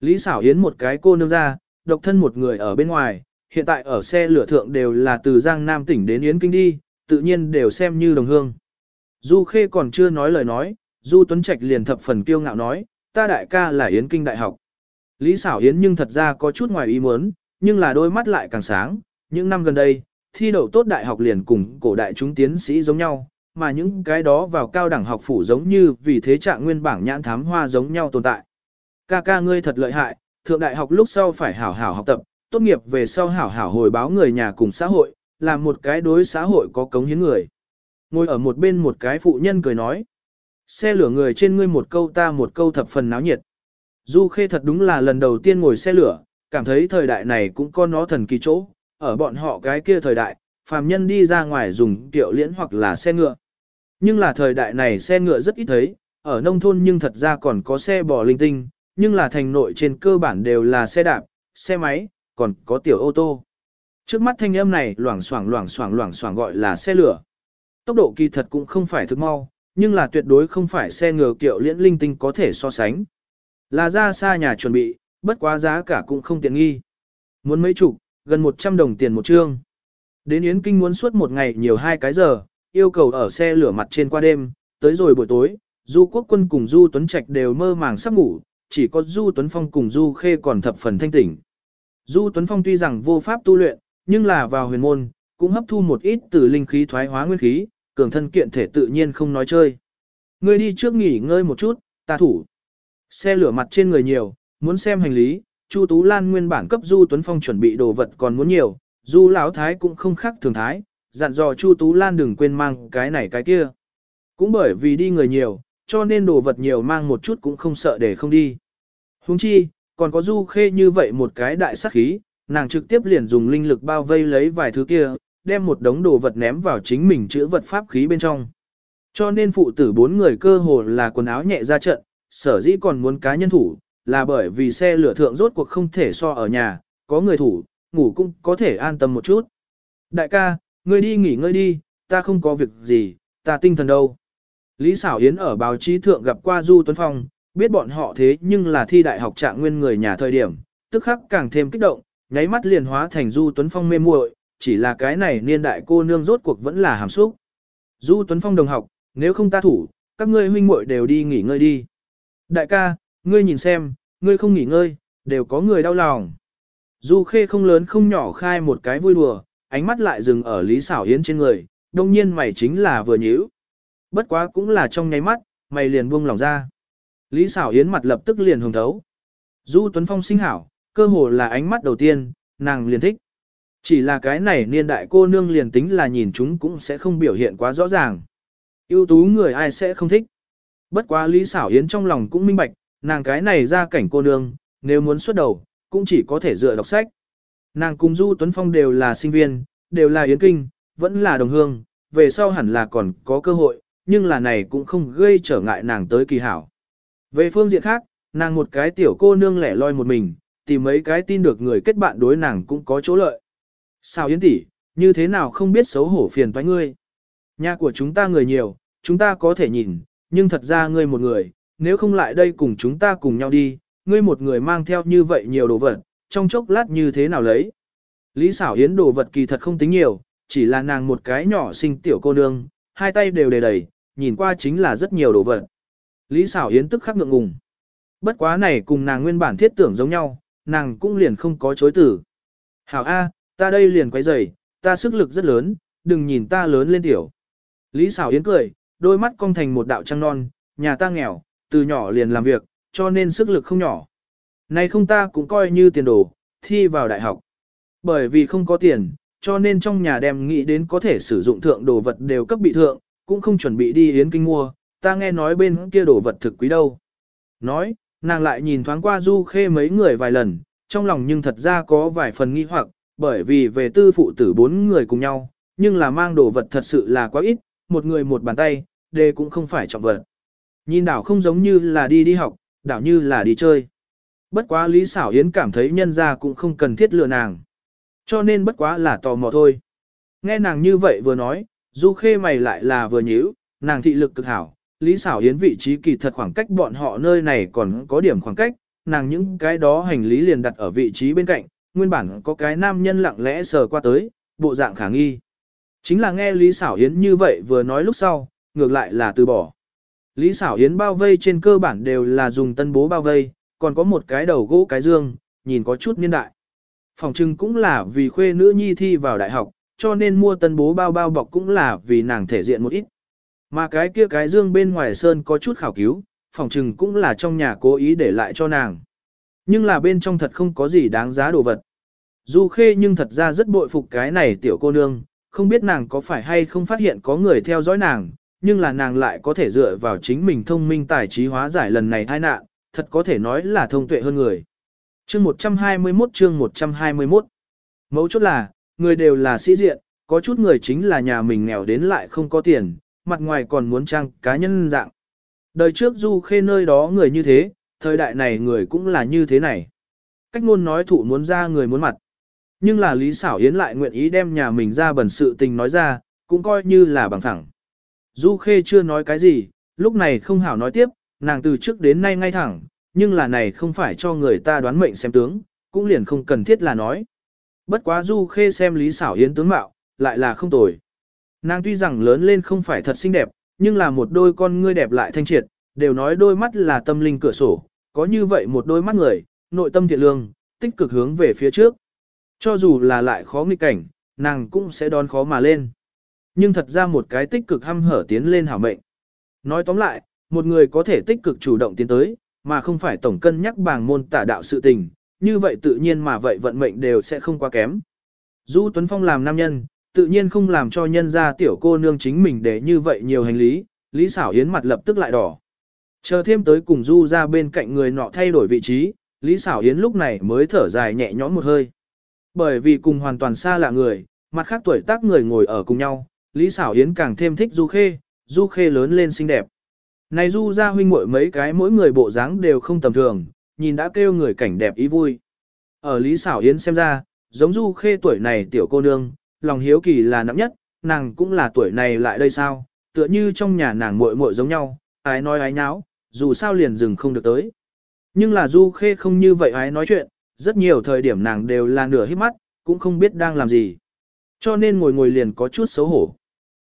Lý Sảo Yến một cái cô nương ra, độc thân một người ở bên ngoài, hiện tại ở xe lửa thượng đều là từ Giang Nam tỉnh đến Yến Kinh đi, tự nhiên đều xem như đồng hương. Du Khê còn chưa nói lời nói, Du Tuấn Trạch liền thập phần kiêu ngạo nói, ta đại ca là Yến Kinh Đại học. Lý xảo Yến nhưng thật ra có chút ngoài ý muốn, nhưng là đôi mắt lại càng sáng, những năm gần đây, thi đậu tốt đại học liền cùng cổ đại chúng tiến sĩ giống nhau, mà những cái đó vào cao đẳng học phủ giống như vì thế trạng nguyên bảng nhãn thám hoa giống nhau tồn tại. Ca ca ngươi thật lợi hại, thượng đại học lúc sau phải hảo hảo học tập, tốt nghiệp về sau hảo hảo hồi báo người nhà cùng xã hội, làm một cái đối xã hội có cống hiến người. Ngồi ở một bên một cái phụ nhân cười nói. Xe lửa người trên ngươi một câu ta một câu thập phần náo nhiệt. Du Khê thật đúng là lần đầu tiên ngồi xe lửa, cảm thấy thời đại này cũng có nó thần kỳ chỗ, ở bọn họ cái kia thời đại, phàm nhân đi ra ngoài dùng tiệu liễn hoặc là xe ngựa. Nhưng là thời đại này xe ngựa rất ít thấy, ở nông thôn nhưng thật ra còn có xe bò linh tinh, nhưng là thành nội trên cơ bản đều là xe đạp, xe máy, còn có tiểu ô tô. Trước mắt thanh âm này loảng xoảng loảng xoảng loảng xoảng gọi là xe lửa. Tốc độ kỳ thật cũng không phải thực mau, nhưng là tuyệt đối không phải xe ngựa kiệu liễn linh tinh có thể so sánh. Là ra xa nhà chuẩn bị, bất quá giá cả cũng không tiện nghi. Muốn mấy chục, gần 100 đồng tiền một trương. Đến Yến Kinh muốn suốt một ngày nhiều hai cái giờ, yêu cầu ở xe lửa mặt trên qua đêm, tới rồi buổi tối, Du Quốc Quân cùng Du Tuấn Trạch đều mơ màng sắp ngủ, chỉ có Du Tuấn Phong cùng Du Khê còn thập phần thanh tỉnh. Du Tuấn Phong tuy rằng vô pháp tu luyện, nhưng là vào huyền môn, cũng hấp thu một ít từ linh khí thoái hóa nguyên khí, cường thân kiện thể tự nhiên không nói chơi. Ngươi đi trước nghỉ ngơi một chút, ta thủ. Xe lửa mặt trên người nhiều, muốn xem hành lý, Chu Tú Lan nguyên bản cấp Du Tuấn Phong chuẩn bị đồ vật còn muốn nhiều, Du Lão Thái cũng không khác thường thái, dặn dò Chu Tú Lan đừng quên mang cái này cái kia. Cũng bởi vì đi người nhiều, cho nên đồ vật nhiều mang một chút cũng không sợ để không đi. Huống chi, còn có Du Khê như vậy một cái đại sắc khí, nàng trực tiếp liền dùng linh lực bao vây lấy vài thứ kia, đem một đống đồ vật ném vào chính mình chữa vật pháp khí bên trong. Cho nên phụ tử bốn người cơ hồ là quần áo nhẹ ra trận, sở dĩ còn muốn cá nhân thủ, là bởi vì xe lửa thượng rốt cuộc không thể so ở nhà, có người thủ, ngủ cũng có thể an tâm một chút. Đại ca, ngươi đi nghỉ ngơi đi, ta không có việc gì, ta tinh thần đâu. Lý Sảo Yến ở báo chí thượng gặp qua Du Tuấn Phong, biết bọn họ thế nhưng là thi đại học trạng nguyên người nhà thời điểm, tức khắc càng thêm kích động, nháy mắt liền hóa thành Du Tuấn Phong mê muội, chỉ là cái này niên đại cô nương rốt cuộc vẫn là hàm xúc. Du Tuấn Phong đồng học, nếu không ta thủ, các ngươi huynh muội đều đi nghỉ ngơi đi. Đại ca, ngươi nhìn xem, ngươi không nghỉ ngơi, đều có người đau lòng. Du Khê không lớn không nhỏ khai một cái vui đùa, ánh mắt lại dừng ở Lý Sảo Yến trên người, đông nhiên mày chính là vừa nhíu. Bất quá cũng là trong nháy mắt, mày liền buông lòng ra. Lý Sảo Yến mặt lập tức liền hồng thấu. Du Tuấn Phong sinh hảo, cơ hồ là ánh mắt đầu tiên, nàng liền thích. Chỉ là cái này niên đại cô nương liền tính là nhìn chúng cũng sẽ không biểu hiện quá rõ ràng. ưu tú người ai sẽ không thích. Bất quá Lý Sảo Yến trong lòng cũng minh bạch, nàng cái này ra cảnh cô nương, nếu muốn xuất đầu, cũng chỉ có thể dựa đọc sách. Nàng cùng Du Tuấn Phong đều là sinh viên, đều là yến kinh, vẫn là đồng hương, về sau hẳn là còn có cơ hội, nhưng là này cũng không gây trở ngại nàng tới kỳ hảo. Về phương diện khác, nàng một cái tiểu cô nương lẻ loi một mình, tìm mấy cái tin được người kết bạn đối nàng cũng có chỗ lợi. Sao Yến tỷ, như thế nào không biết xấu hổ phiền toái ngươi? Nhà của chúng ta người nhiều, chúng ta có thể nhìn, nhưng thật ra ngươi một người, nếu không lại đây cùng chúng ta cùng nhau đi, ngươi một người mang theo như vậy nhiều đồ vật, trong chốc lát như thế nào lấy? Lý xảo Yến đồ vật kỳ thật không tính nhiều, chỉ là nàng một cái nhỏ xinh tiểu cô nương, hai tay đều đầy đầy, nhìn qua chính là rất nhiều đồ vật. Lý xảo Yến tức khắc ngượng ngùng. Bất quá này cùng nàng nguyên bản thiết tưởng giống nhau, nàng cũng liền không có chối tử. Hảo A, ta đây liền quay rầy, ta sức lực rất lớn, đừng nhìn ta lớn lên tiểu. Lý xảo Yến cười, đôi mắt cong thành một đạo trăng non, nhà ta nghèo, từ nhỏ liền làm việc, cho nên sức lực không nhỏ. Này không ta cũng coi như tiền đồ, thi vào đại học. Bởi vì không có tiền, cho nên trong nhà đem nghĩ đến có thể sử dụng thượng đồ vật đều cấp bị thượng, cũng không chuẩn bị đi yến kinh mua, ta nghe nói bên kia đồ vật thực quý đâu. Nói, nàng lại nhìn thoáng qua du khê mấy người vài lần, trong lòng nhưng thật ra có vài phần nghi hoặc, bởi vì về tư phụ tử bốn người cùng nhau, nhưng là mang đồ vật thật sự là quá ít, một người một bàn tay, đề cũng không phải trọng vật. Nhìn đảo không giống như là đi đi học, đảo như là đi chơi. Bất quá Lý Xảo Yến cảm thấy nhân ra cũng không cần thiết lừa nàng. Cho nên bất quá là tò mò thôi. Nghe nàng như vậy vừa nói, Du Khê mày lại là vừa nhíu, nàng thị lực cực hảo. Lý Sảo Yến vị trí kỳ thật khoảng cách bọn họ nơi này còn có điểm khoảng cách, nàng những cái đó hành lý liền đặt ở vị trí bên cạnh, nguyên bản có cái nam nhân lặng lẽ sờ qua tới, bộ dạng khả nghi. Chính là nghe Lý Sảo Yến như vậy vừa nói lúc sau, ngược lại là từ bỏ. Lý Sảo Yến bao vây trên cơ bản đều là dùng tân bố bao vây, còn có một cái đầu gỗ cái dương, nhìn có chút niên đại. Phòng trưng cũng là vì khuê nữ nhi thi vào đại học, cho nên mua tân bố bao bao bọc cũng là vì nàng thể diện một ít. Mà cái kia cái dương bên ngoài sơn có chút khảo cứu, phòng trừng cũng là trong nhà cố ý để lại cho nàng. Nhưng là bên trong thật không có gì đáng giá đồ vật. Du khê nhưng thật ra rất bội phục cái này tiểu cô nương, không biết nàng có phải hay không phát hiện có người theo dõi nàng, nhưng là nàng lại có thể dựa vào chính mình thông minh tài trí hóa giải lần này tai nạn, thật có thể nói là thông tuệ hơn người. Chương 121 chương 121 Mấu chốt là, người đều là sĩ diện, có chút người chính là nhà mình nghèo đến lại không có tiền, mặt ngoài còn muốn trang cá nhân dạng. Đời trước du khê nơi đó người như thế, thời đại này người cũng là như thế này. Cách ngôn nói thụ muốn ra người muốn mặt. Nhưng là Lý Xảo Yến lại nguyện ý đem nhà mình ra bẩn sự tình nói ra, cũng coi như là bằng thẳng. Du Khê chưa nói cái gì, lúc này không hảo nói tiếp, nàng từ trước đến nay ngay thẳng, nhưng là này không phải cho người ta đoán mệnh xem tướng, cũng liền không cần thiết là nói. Bất quá Du Khê xem Lý Xảo Yến tướng mạo, lại là không tồi. Nàng tuy rằng lớn lên không phải thật xinh đẹp, nhưng là một đôi con ngươi đẹp lại thanh triệt, đều nói đôi mắt là tâm linh cửa sổ, có như vậy một đôi mắt người, nội tâm thiện lương, tích cực hướng về phía trước. Cho dù là lại khó nghịch cảnh, nàng cũng sẽ đón khó mà lên. Nhưng thật ra một cái tích cực hăm hở tiến lên hảo mệnh. Nói tóm lại, một người có thể tích cực chủ động tiến tới, mà không phải tổng cân nhắc bảng môn tả đạo sự tình, như vậy tự nhiên mà vậy vận mệnh đều sẽ không quá kém. Du Tuấn Phong làm nam nhân, tự nhiên không làm cho nhân gia tiểu cô nương chính mình để như vậy nhiều hành lý, Lý Sảo Yến mặt lập tức lại đỏ. Chờ thêm tới cùng Du ra bên cạnh người nọ thay đổi vị trí, Lý Sảo Yến lúc này mới thở dài nhẹ nhõm một hơi. Bởi vì cùng hoàn toàn xa lạ người, mặt khác tuổi tác người ngồi ở cùng nhau, Lý Sảo Yến càng thêm thích Du Khê, Du Khê lớn lên xinh đẹp. Này Du ra huynh muội mấy cái mỗi người bộ dáng đều không tầm thường, nhìn đã kêu người cảnh đẹp ý vui. Ở Lý Sảo Yến xem ra, giống Du Khê tuổi này tiểu cô nương, lòng hiếu kỳ là nặng nhất, nàng cũng là tuổi này lại đây sao, tựa như trong nhà nàng muội muội giống nhau, ái nói ái nháo, dù sao liền dừng không được tới. Nhưng là Du Khê không như vậy ái nói chuyện, rất nhiều thời điểm nàng đều là nửa hít mắt, cũng không biết đang làm gì. Cho nên ngồi ngồi liền có chút xấu hổ.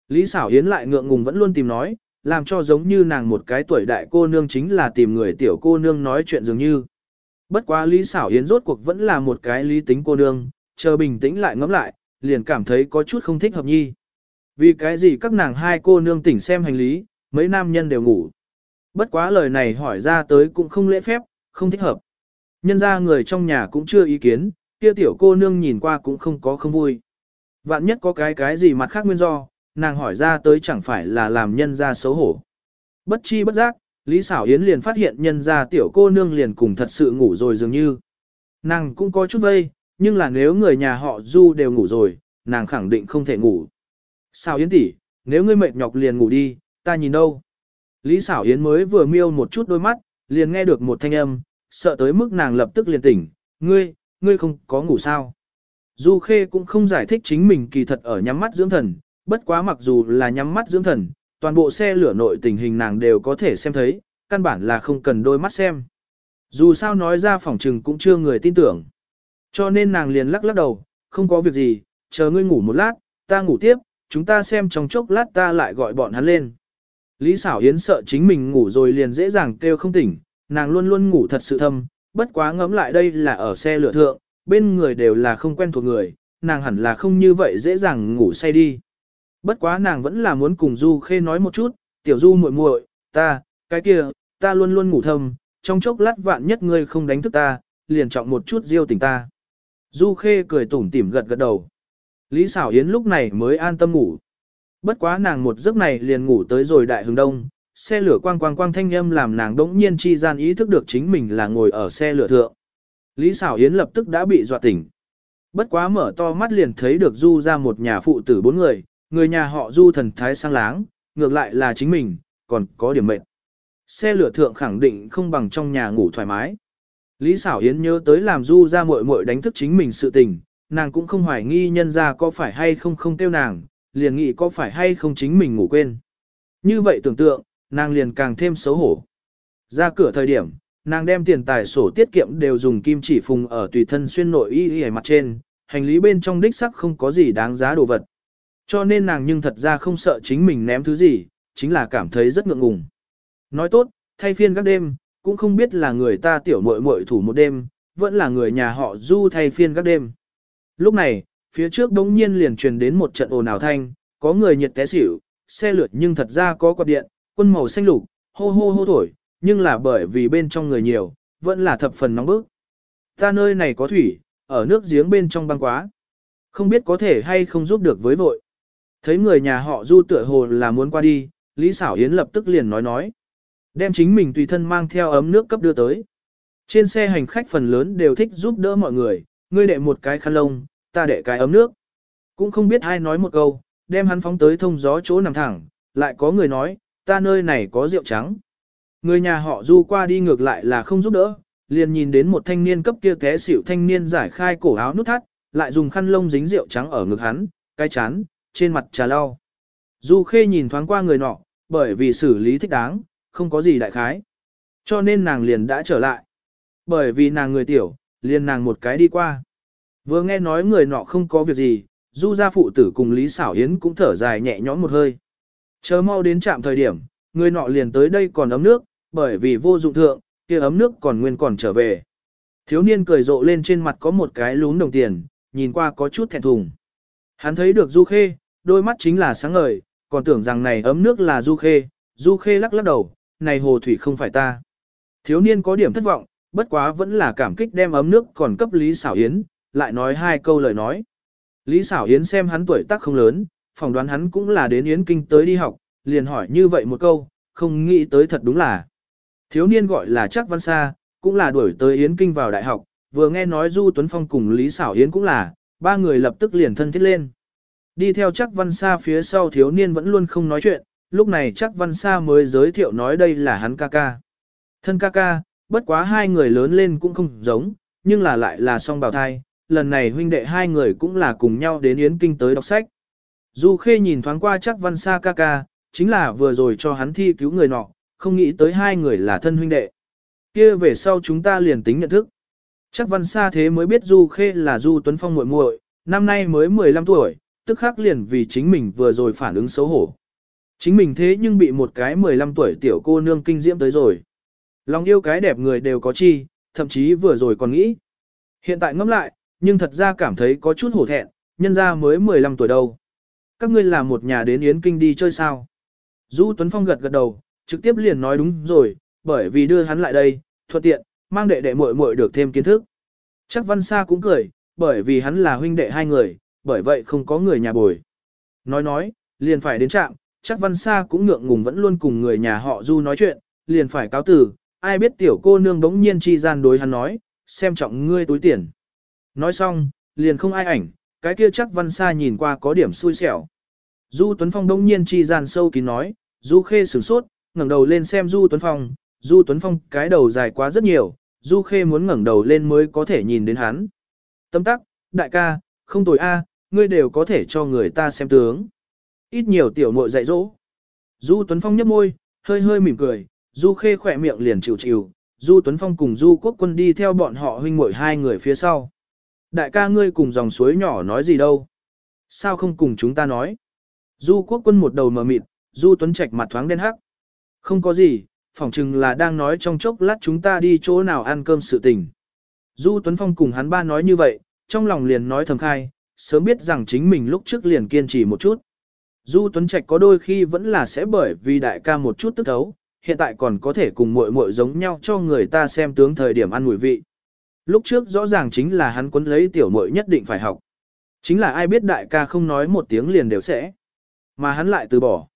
Lý Sảo Yến lại ngượng ngùng vẫn luôn tìm nói, làm cho giống như nàng một cái tuổi đại cô nương chính là tìm người tiểu cô nương nói chuyện dường như. Bất quá Lý Sảo Yến rốt cuộc vẫn là một cái lý tính cô nương, chờ bình tĩnh lại ngẫm lại, liền cảm thấy có chút không thích hợp nhi. Vì cái gì các nàng hai cô nương tỉnh xem hành lý, mấy nam nhân đều ngủ. Bất quá lời này hỏi ra tới cũng không lễ phép, không thích hợp. Nhân ra người trong nhà cũng chưa ý kiến, kia tiểu cô nương nhìn qua cũng không có không vui. Vạn nhất có cái cái gì mặt khác nguyên do, nàng hỏi ra tới chẳng phải là làm nhân ra xấu hổ. Bất chi bất giác, Lý Sảo Yến liền phát hiện nhân ra tiểu cô nương liền cùng thật sự ngủ rồi dường như. Nàng cũng có chút vây, nhưng là nếu người nhà họ Du đều ngủ rồi, nàng khẳng định không thể ngủ. Sao Yến tỷ, nếu ngươi mệt nhọc liền ngủ đi, ta nhìn đâu. Lý Sảo Yến mới vừa miêu một chút đôi mắt, liền nghe được một thanh âm, sợ tới mức nàng lập tức liền tỉnh, ngươi, ngươi không có ngủ sao. Du Khê cũng không giải thích chính mình kỳ thật ở nhắm mắt dưỡng thần, bất quá mặc dù là nhắm mắt dưỡng thần, toàn bộ xe lửa nội tình hình nàng đều có thể xem thấy, căn bản là không cần đôi mắt xem. Dù sao nói ra phòng trừng cũng chưa người tin tưởng. Cho nên nàng liền lắc lắc đầu, không có việc gì, chờ ngươi ngủ một lát, ta ngủ tiếp, chúng ta xem trong chốc lát ta lại gọi bọn hắn lên. Lý Sảo Yến sợ chính mình ngủ rồi liền dễ dàng kêu không tỉnh, nàng luôn luôn ngủ thật sự thâm, bất quá ngẫm lại đây là ở xe lửa thượng, bên người đều là không quen thuộc người, nàng hẳn là không như vậy dễ dàng ngủ say đi. Bất quá nàng vẫn là muốn cùng Du Khê nói một chút, tiểu Du muội muội, ta, cái kia, ta luôn luôn ngủ thâm, trong chốc lát vạn nhất ngươi không đánh thức ta, liền trọng một chút diêu tỉnh ta. Du Khê cười tủm tỉm gật gật đầu. Lý Sảo Yến lúc này mới an tâm ngủ. Bất quá nàng một giấc này liền ngủ tới rồi đại hướng đông, xe lửa quang quang quang thanh âm làm nàng đống nhiên chi gian ý thức được chính mình là ngồi ở xe lửa thượng. Lý Sảo Yến lập tức đã bị dọa tỉnh. Bất quá mở to mắt liền thấy được Du ra một nhà phụ tử bốn người, người nhà họ Du thần thái sang láng, ngược lại là chính mình, còn có điểm mệnh. Xe lửa thượng khẳng định không bằng trong nhà ngủ thoải mái. Lý Sảo Yến nhớ tới làm Du ra muội muội đánh thức chính mình sự tình, nàng cũng không hoài nghi nhân ra có phải hay không không tiêu nàng, liền nghĩ có phải hay không chính mình ngủ quên. Như vậy tưởng tượng, nàng liền càng thêm xấu hổ. Ra cửa thời điểm, nàng đem tiền tài sổ tiết kiệm đều dùng kim chỉ phùng ở tùy thân xuyên nội y y mặt trên, hành lý bên trong đích sắc không có gì đáng giá đồ vật. Cho nên nàng nhưng thật ra không sợ chính mình ném thứ gì, chính là cảm thấy rất ngượng ngùng. Nói tốt, thay phiên các đêm, cũng không biết là người ta tiểu muội muội thủ một đêm, vẫn là người nhà họ du thay phiên các đêm. Lúc này, phía trước đống nhiên liền truyền đến một trận ồn ào thanh, có người nhiệt té xỉu, xe lượt nhưng thật ra có quạt điện, quân màu xanh lục, hô hô hô thổi, nhưng là bởi vì bên trong người nhiều, vẫn là thập phần nóng bức. Ta nơi này có thủy, ở nước giếng bên trong băng quá. Không biết có thể hay không giúp được với vội. Thấy người nhà họ du tựa hồ là muốn qua đi, Lý Sảo Yến lập tức liền nói nói. Đem chính mình tùy thân mang theo ấm nước cấp đưa tới. Trên xe hành khách phần lớn đều thích giúp đỡ mọi người, ngươi đệ một cái khăn lông, ta đệ cái ấm nước. Cũng không biết ai nói một câu, đem hắn phóng tới thông gió chỗ nằm thẳng, lại có người nói, ta nơi này có rượu trắng. Người nhà họ du qua đi ngược lại là không giúp đỡ, liền nhìn đến một thanh niên cấp kia té xỉu thanh niên giải khai cổ áo nút thắt, lại dùng khăn lông dính rượu trắng ở ngực hắn, cái chán, trên mặt trà lau. Du khê nhìn thoáng qua người nọ, bởi vì xử lý thích đáng, không có gì đại khái. Cho nên nàng liền đã trở lại. Bởi vì nàng người tiểu, liền nàng một cái đi qua. Vừa nghe nói người nọ không có việc gì, du gia phụ tử cùng Lý Sảo Yến cũng thở dài nhẹ nhõm một hơi. Chờ mau đến trạm thời điểm, người nọ liền tới đây còn ấm nước, bởi vì vô dụng thượng, kia ấm nước còn nguyên còn trở về. Thiếu niên cười rộ lên trên mặt có một cái lún đồng tiền, nhìn qua có chút thẹn thùng. Hắn thấy được Du Khê, đôi mắt chính là sáng ngời, còn tưởng rằng này ấm nước là Du Khê, Du Khê lắc lắc đầu, này hồ thủy không phải ta. Thiếu niên có điểm thất vọng, bất quá vẫn là cảm kích đem ấm nước còn cấp Lý Sảo Yến, lại nói hai câu lời nói. Lý Sảo Yến xem hắn tuổi tác không lớn, phỏng đoán hắn cũng là đến Yến Kinh tới đi học, liền hỏi như vậy một câu, không nghĩ tới thật đúng là. Thiếu niên gọi là Chắc Văn Sa, cũng là đuổi tới Yến Kinh vào đại học, vừa nghe nói Du Tuấn Phong cùng Lý Sảo Yến cũng là, ba người lập tức liền thân thiết lên. Đi theo Chắc Văn Sa phía sau thiếu niên vẫn luôn không nói chuyện, lúc này Chắc Văn Sa mới giới thiệu nói đây là hắn ca ca. Thân ca ca, bất quá hai người lớn lên cũng không giống, nhưng là lại là song bào thai, lần này huynh đệ hai người cũng là cùng nhau đến Yến Kinh tới đọc sách. Du Khê nhìn thoáng qua chắc văn sa ca ca, chính là vừa rồi cho hắn thi cứu người nọ, không nghĩ tới hai người là thân huynh đệ. kia về sau chúng ta liền tính nhận thức. Chắc văn sa thế mới biết Du Khê là Du Tuấn Phong muội muội, năm nay mới 15 tuổi, tức khắc liền vì chính mình vừa rồi phản ứng xấu hổ. Chính mình thế nhưng bị một cái 15 tuổi tiểu cô nương kinh diễm tới rồi. Lòng yêu cái đẹp người đều có chi, thậm chí vừa rồi còn nghĩ. Hiện tại ngẫm lại, nhưng thật ra cảm thấy có chút hổ thẹn, nhân ra mới 15 tuổi đâu. Các ngươi là một nhà đến Yến Kinh đi chơi sao? Du Tuấn Phong gật gật đầu, trực tiếp liền nói đúng rồi, bởi vì đưa hắn lại đây, thuận tiện, mang đệ đệ muội muội được thêm kiến thức. Chắc Văn Sa cũng cười, bởi vì hắn là huynh đệ hai người, bởi vậy không có người nhà bồi. Nói nói, liền phải đến trạm, chắc Văn Sa cũng ngượng ngùng vẫn luôn cùng người nhà họ Du nói chuyện, liền phải cáo tử, ai biết tiểu cô nương đống nhiên chi gian đối hắn nói, xem trọng ngươi túi tiền. Nói xong, liền không ai ảnh, cái kia chắc văn xa nhìn qua có điểm xui xẻo. Du Tuấn Phong đống nhiên chi gian sâu kín nói, Du Khê sửng sốt, ngẩng đầu lên xem Du Tuấn Phong, Du Tuấn Phong cái đầu dài quá rất nhiều, Du Khê muốn ngẩng đầu lên mới có thể nhìn đến hắn. Tâm tắc, đại ca, không tồi a, ngươi đều có thể cho người ta xem tướng. Ít nhiều tiểu muội dạy dỗ. Du Tuấn Phong nhấp môi, hơi hơi mỉm cười, Du Khê khỏe miệng liền chịu chịu, Du Tuấn Phong cùng Du Quốc Quân đi theo bọn họ huynh muội hai người phía sau. Đại ca ngươi cùng dòng suối nhỏ nói gì đâu? Sao không cùng chúng ta nói? Du Quốc Quân một đầu mờ mịt, Du Tuấn Trạch mặt thoáng đen hắc. Không có gì, phỏng chừng là đang nói trong chốc lát chúng ta đi chỗ nào ăn cơm sự tình. Du Tuấn Phong cùng hắn ba nói như vậy, trong lòng liền nói thầm khai, sớm biết rằng chính mình lúc trước liền kiên trì một chút. Du Tuấn Trạch có đôi khi vẫn là sẽ bởi vì đại ca một chút tức thấu, hiện tại còn có thể cùng muội muội giống nhau cho người ta xem tướng thời điểm ăn mùi vị. Lúc trước rõ ràng chính là hắn quấn lấy tiểu muội nhất định phải học. Chính là ai biết đại ca không nói một tiếng liền đều sẽ. Mà hắn lại từ bỏ.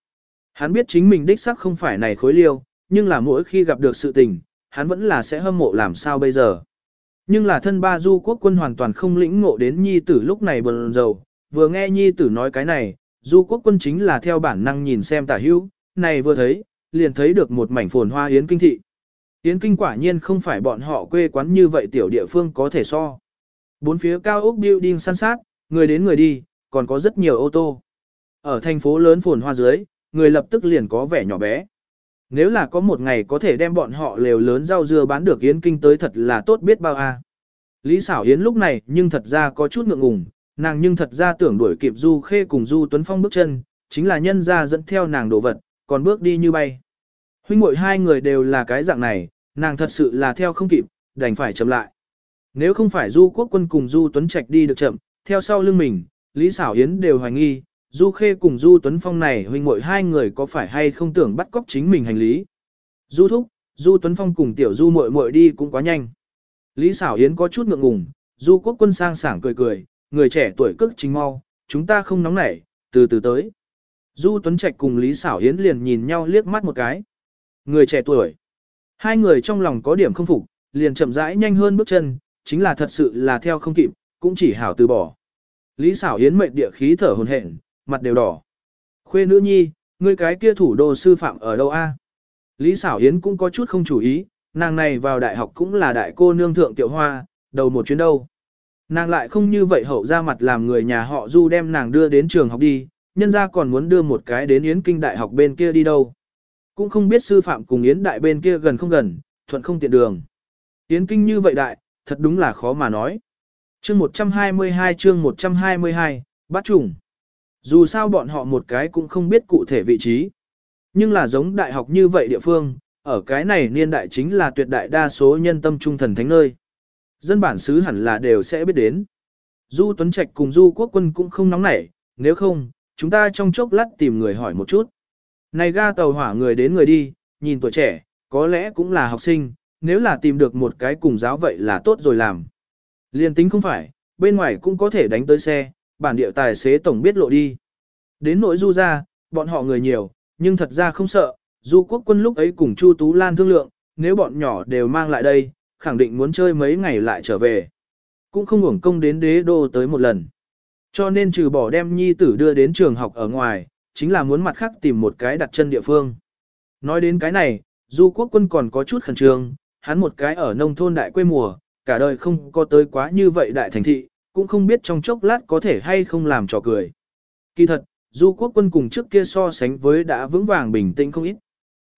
Hắn biết chính mình đích sắc không phải này khối liêu, nhưng là mỗi khi gặp được sự tình, hắn vẫn là sẽ hâm mộ làm sao bây giờ. Nhưng là thân ba du quốc quân hoàn toàn không lĩnh ngộ đến nhi tử lúc này bần dầu, vừa nghe nhi tử nói cái này, du quốc quân chính là theo bản năng nhìn xem tả hữu, này vừa thấy, liền thấy được một mảnh phồn hoa yến kinh thị. Yến kinh quả nhiên không phải bọn họ quê quán như vậy tiểu địa phương có thể so. Bốn phía cao ốc building săn sát, người đến người đi, còn có rất nhiều ô tô. Ở thành phố lớn phồn hoa dưới, người lập tức liền có vẻ nhỏ bé. Nếu là có một ngày có thể đem bọn họ lều lớn rau dưa bán được Yến Kinh tới thật là tốt biết bao a. Lý xảo Yến lúc này nhưng thật ra có chút ngượng ngùng, nàng nhưng thật ra tưởng đuổi kịp Du Khê cùng Du Tuấn Phong bước chân, chính là nhân ra dẫn theo nàng đồ vật, còn bước đi như bay. Huynh muội hai người đều là cái dạng này, nàng thật sự là theo không kịp, đành phải chậm lại. Nếu không phải Du Quốc Quân cùng Du Tuấn Trạch đi được chậm, theo sau lưng mình, Lý Sảo Yến đều hoài nghi, Du Khê cùng Du Tuấn Phong này huynh muội hai người có phải hay không tưởng bắt cóc chính mình hành lý. Du Thúc, Du Tuấn Phong cùng tiểu Du muội muội đi cũng quá nhanh. Lý Sảo Yến có chút ngượng ngùng, Du Quốc Quân sang sảng cười cười, người trẻ tuổi cước chính mau, chúng ta không nóng nảy, từ từ tới. Du Tuấn Trạch cùng Lý Xảo Yến liền nhìn nhau liếc mắt một cái. Người trẻ tuổi. Hai người trong lòng có điểm không phục, liền chậm rãi nhanh hơn bước chân, chính là thật sự là theo không kịp, cũng chỉ hảo từ bỏ. Lý Xảo Yến mệnh địa khí thở hồn hển, mặt đều đỏ. Khuê nữ nhi, ngươi cái kia thủ đô sư phạm ở đâu a? Lý Xảo Yến cũng có chút không chủ ý, nàng này vào đại học cũng là đại cô nương thượng tiểu hoa, đầu một chuyến đâu. Nàng lại không như vậy hậu ra mặt làm người nhà họ du đem nàng đưa đến trường học đi, nhân ra còn muốn đưa một cái đến Yến Kinh Đại học bên kia đi đâu. Cũng không biết sư phạm cùng Yến Đại bên kia gần không gần, thuận không tiện đường. Yến Kinh như vậy đại, thật đúng là khó mà nói. Chương 122 chương 122, bắt trùng. Dù sao bọn họ một cái cũng không biết cụ thể vị trí. Nhưng là giống đại học như vậy địa phương, ở cái này niên đại chính là tuyệt đại đa số nhân tâm trung thần thánh nơi. Dân bản xứ hẳn là đều sẽ biết đến. Du Tuấn Trạch cùng Du Quốc Quân cũng không nóng nảy, nếu không, chúng ta trong chốc lát tìm người hỏi một chút. Này ga tàu hỏa người đến người đi, nhìn tuổi trẻ, có lẽ cũng là học sinh, nếu là tìm được một cái cùng giáo vậy là tốt rồi làm. Liên tính không phải, bên ngoài cũng có thể đánh tới xe, bản địa tài xế tổng biết lộ đi. Đến nỗi du ra, bọn họ người nhiều, nhưng thật ra không sợ, du quốc quân lúc ấy cùng Chu Tú Lan thương lượng, nếu bọn nhỏ đều mang lại đây, khẳng định muốn chơi mấy ngày lại trở về. Cũng không hưởng công đến đế đô tới một lần. Cho nên trừ bỏ đem nhi tử đưa đến trường học ở ngoài, chính là muốn mặt khác tìm một cái đặt chân địa phương. Nói đến cái này, du quốc quân còn có chút khẩn trương, hắn một cái ở nông thôn đại quê mùa, cả đời không có tới quá như vậy đại thành thị, cũng không biết trong chốc lát có thể hay không làm trò cười. Kỳ thật, du quốc quân cùng trước kia so sánh với đã vững vàng bình tĩnh không ít.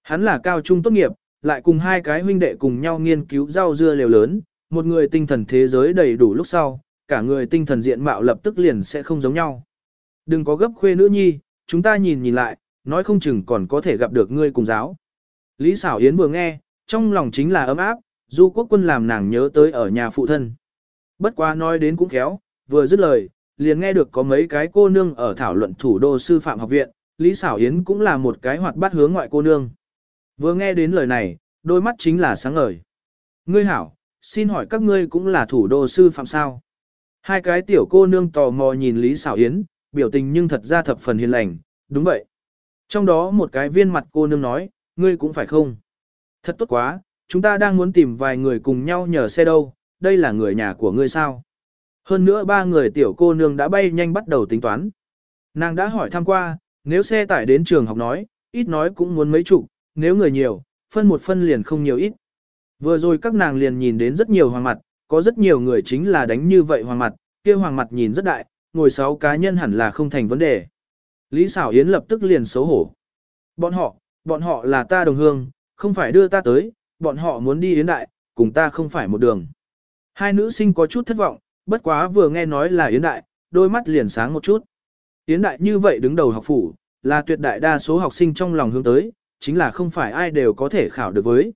Hắn là cao trung tốt nghiệp, lại cùng hai cái huynh đệ cùng nhau nghiên cứu rau dưa liều lớn, một người tinh thần thế giới đầy đủ lúc sau, cả người tinh thần diện mạo lập tức liền sẽ không giống nhau. Đừng có gấp khuê nữ nhi, chúng ta nhìn nhìn lại, nói không chừng còn có thể gặp được ngươi cùng giáo. Lý xảo Yến vừa nghe, trong lòng chính là ấm áp, du quốc quân làm nàng nhớ tới ở nhà phụ thân. Bất quá nói đến cũng khéo, vừa dứt lời, liền nghe được có mấy cái cô nương ở thảo luận thủ đô sư phạm học viện, Lý xảo Yến cũng là một cái hoạt bát hướng ngoại cô nương. Vừa nghe đến lời này, đôi mắt chính là sáng ngời. Ngươi hảo, xin hỏi các ngươi cũng là thủ đô sư phạm sao? Hai cái tiểu cô nương tò mò nhìn Lý Sảo Yến, biểu tình nhưng thật ra thập phần hiền lành, đúng vậy. Trong đó một cái viên mặt cô nương nói, ngươi cũng phải không? Thật tốt quá, chúng ta đang muốn tìm vài người cùng nhau nhờ xe đâu, đây là người nhà của ngươi sao. Hơn nữa ba người tiểu cô nương đã bay nhanh bắt đầu tính toán. Nàng đã hỏi thăm qua, nếu xe tải đến trường học nói, ít nói cũng muốn mấy chục, nếu người nhiều, phân một phân liền không nhiều ít. Vừa rồi các nàng liền nhìn đến rất nhiều hoàng mặt, có rất nhiều người chính là đánh như vậy hoàng mặt, kia hoàng mặt nhìn rất đại, ngồi sáu cá nhân hẳn là không thành vấn đề. Lý Sảo Yến lập tức liền xấu hổ. Bọn họ, bọn họ là ta đồng hương, không phải đưa ta tới, bọn họ muốn đi yến đại, cùng ta không phải một đường. Hai nữ sinh có chút thất vọng, bất quá vừa nghe nói là yến đại, đôi mắt liền sáng một chút. Yến đại như vậy đứng đầu học phủ, là tuyệt đại đa số học sinh trong lòng hướng tới, chính là không phải ai đều có thể khảo được với.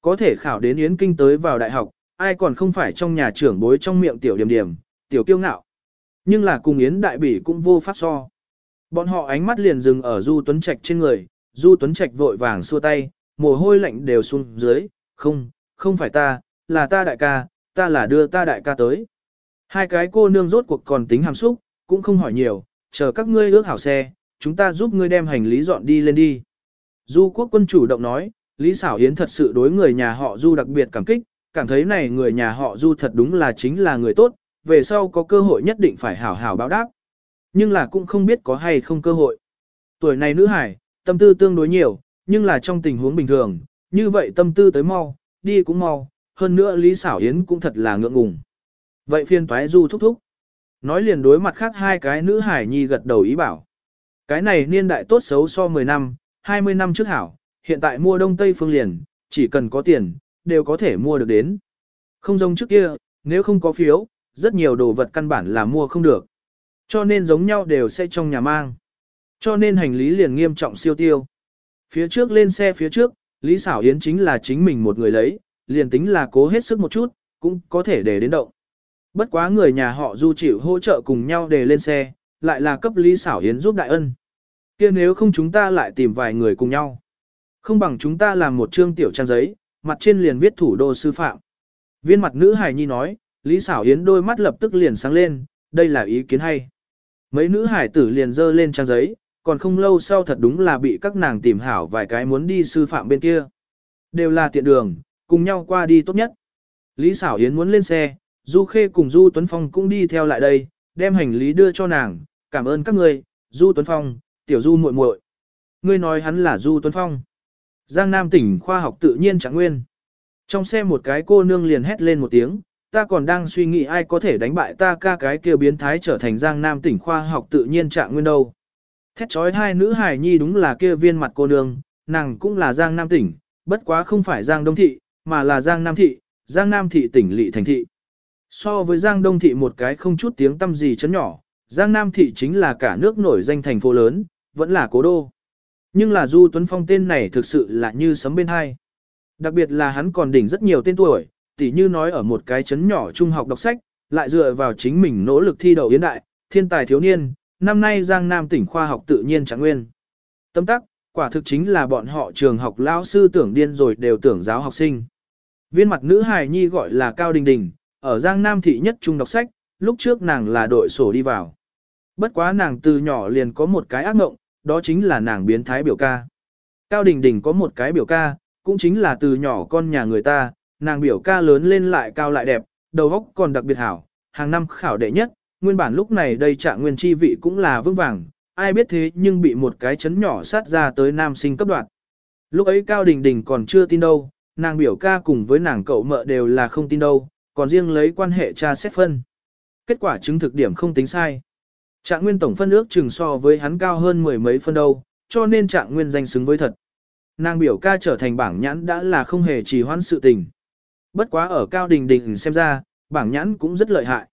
Có thể khảo đến yến kinh tới vào đại học, ai còn không phải trong nhà trưởng bối trong miệng tiểu điểm điểm, tiểu kiêu ngạo. Nhưng là cùng yến đại bỉ cũng vô pháp so. Bọn họ ánh mắt liền dừng ở Du Tuấn Trạch trên người, Du Tuấn Trạch vội vàng xua tay, mồ hôi lạnh đều xuống dưới, không, không phải ta, là ta đại ca, ta là đưa ta đại ca tới. Hai cái cô nương rốt cuộc còn tính hàm xúc, cũng không hỏi nhiều, chờ các ngươi ước hảo xe, chúng ta giúp ngươi đem hành lý dọn đi lên đi. Du quốc quân chủ động nói, Lý Sảo Yến thật sự đối người nhà họ Du đặc biệt cảm kích, cảm thấy này người nhà họ Du thật đúng là chính là người tốt, về sau có cơ hội nhất định phải hảo hảo báo đáp. Nhưng là cũng không biết có hay không cơ hội. Tuổi này nữ hải, tâm tư tương đối nhiều, nhưng là trong tình huống bình thường, như vậy tâm tư tới mau, đi cũng mau, hơn nữa Lý Sảo Yến cũng thật là ngượng ngùng. Vậy phiên toái du thúc thúc. Nói liền đối mặt khác hai cái nữ hải nhi gật đầu ý bảo. Cái này niên đại tốt xấu so 10 năm, 20 năm trước hảo, hiện tại mua đông tây phương liền, chỉ cần có tiền, đều có thể mua được đến. Không giống trước kia, nếu không có phiếu, rất nhiều đồ vật căn bản là mua không được. Cho nên giống nhau đều sẽ trong nhà mang. Cho nên hành lý liền nghiêm trọng siêu tiêu. Phía trước lên xe phía trước, Lý Sảo Yến chính là chính mình một người lấy, liền tính là cố hết sức một chút, cũng có thể để đến động. Bất quá người nhà họ du chịu hỗ trợ cùng nhau để lên xe, lại là cấp Lý Sảo Yến giúp đại ân kia nếu không chúng ta lại tìm vài người cùng nhau. Không bằng chúng ta làm một chương tiểu trang giấy, mặt trên liền viết thủ đô sư phạm. Viên mặt nữ hài nhi nói, Lý Sảo Yến đôi mắt lập tức liền sáng lên, đây là ý kiến hay. Mấy nữ hải tử liền dơ lên trang giấy, còn không lâu sau thật đúng là bị các nàng tìm hảo vài cái muốn đi sư phạm bên kia. Đều là tiện đường, cùng nhau qua đi tốt nhất. Lý Sảo Yến muốn lên xe, Du Khê cùng Du Tuấn Phong cũng đi theo lại đây, đem hành lý đưa cho nàng, cảm ơn các người, Du Tuấn Phong, tiểu Du muội muội. Ngươi nói hắn là Du Tuấn Phong. Giang Nam tỉnh khoa học tự nhiên Trạng nguyên. Trong xe một cái cô nương liền hét lên một tiếng, ta còn đang suy nghĩ ai có thể đánh bại ta ca cái kia biến thái trở thành Giang Nam tỉnh khoa học tự nhiên trạng nguyên đâu. Thét trói hai nữ hài nhi đúng là kia viên mặt cô nương, nàng cũng là Giang Nam tỉnh, bất quá không phải Giang Đông Thị, mà là Giang Nam Thị, Giang Nam Thị tỉnh lỵ thành thị. So với Giang Đông Thị một cái không chút tiếng tâm gì chấn nhỏ, Giang Nam Thị chính là cả nước nổi danh thành phố lớn, vẫn là cố đô. Nhưng là Du Tuấn Phong tên này thực sự là như sấm bên hai. Đặc biệt là hắn còn đỉnh rất nhiều tên tuổi, tỉ như nói ở một cái chấn nhỏ trung học đọc sách, lại dựa vào chính mình nỗ lực thi đậu yến đại, thiên tài thiếu niên, năm nay Giang Nam tỉnh khoa học tự nhiên trạng nguyên. Tâm tắc, quả thực chính là bọn họ trường học lão sư tưởng điên rồi đều tưởng giáo học sinh. Viên mặt nữ hài nhi gọi là Cao Đình Đình, ở Giang Nam thị nhất trung đọc sách, lúc trước nàng là đội sổ đi vào. Bất quá nàng từ nhỏ liền có một cái ác mộng, đó chính là nàng biến thái biểu ca. Cao Đình Đình có một cái biểu ca, cũng chính là từ nhỏ con nhà người ta, nàng biểu ca lớn lên lại cao lại đẹp, đầu óc còn đặc biệt hảo, hàng năm khảo đệ nhất, nguyên bản lúc này đây trạng nguyên chi vị cũng là vững vàng, ai biết thế nhưng bị một cái chấn nhỏ sát ra tới nam sinh cấp đoạn. Lúc ấy Cao Đình Đình còn chưa tin đâu, nàng biểu ca cùng với nàng cậu mợ đều là không tin đâu, còn riêng lấy quan hệ cha xét phân. Kết quả chứng thực điểm không tính sai. Trạng nguyên tổng phân ước chừng so với hắn cao hơn mười mấy phân đâu, cho nên trạng nguyên danh xứng với thật. Nàng biểu ca trở thành bảng nhãn đã là không hề trì hoãn sự tình. Bất quá ở Cao Đình Đình xem ra, bảng nhãn cũng rất lợi hại.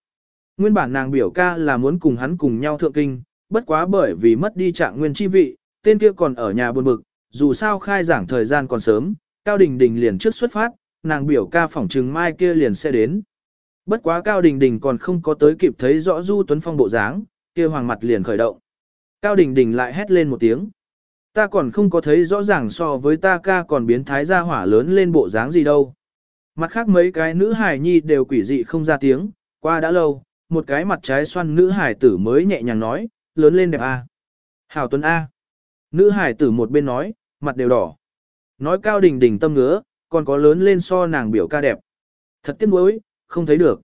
Nguyên bản nàng biểu ca là muốn cùng hắn cùng nhau thượng kinh, bất quá bởi vì mất đi trạng nguyên chi vị, tên kia còn ở nhà buồn bực, dù sao khai giảng thời gian còn sớm, Cao Đình Đình liền trước xuất phát, nàng biểu ca phỏng trừng mai kia liền sẽ đến. Bất quá Cao Đình Đình còn không có tới kịp thấy rõ Du Tuấn Phong bộ dáng, kia hoàng mặt liền khởi động. Cao Đình Đình lại hét lên một tiếng. Ta còn không có thấy rõ ràng so với ta ca còn biến thái ra hỏa lớn lên bộ dáng gì đâu. Mặt khác mấy cái nữ hài nhi đều quỷ dị không ra tiếng, qua đã lâu, một cái mặt trái xoăn nữ hài tử mới nhẹ nhàng nói, lớn lên đẹp a. À. Hảo Tuấn A. Nữ hài tử một bên nói, mặt đều đỏ. Nói cao đình đình tâm ngứa, còn có lớn lên so nàng biểu ca đẹp. Thật tiếc nuối, không thấy được.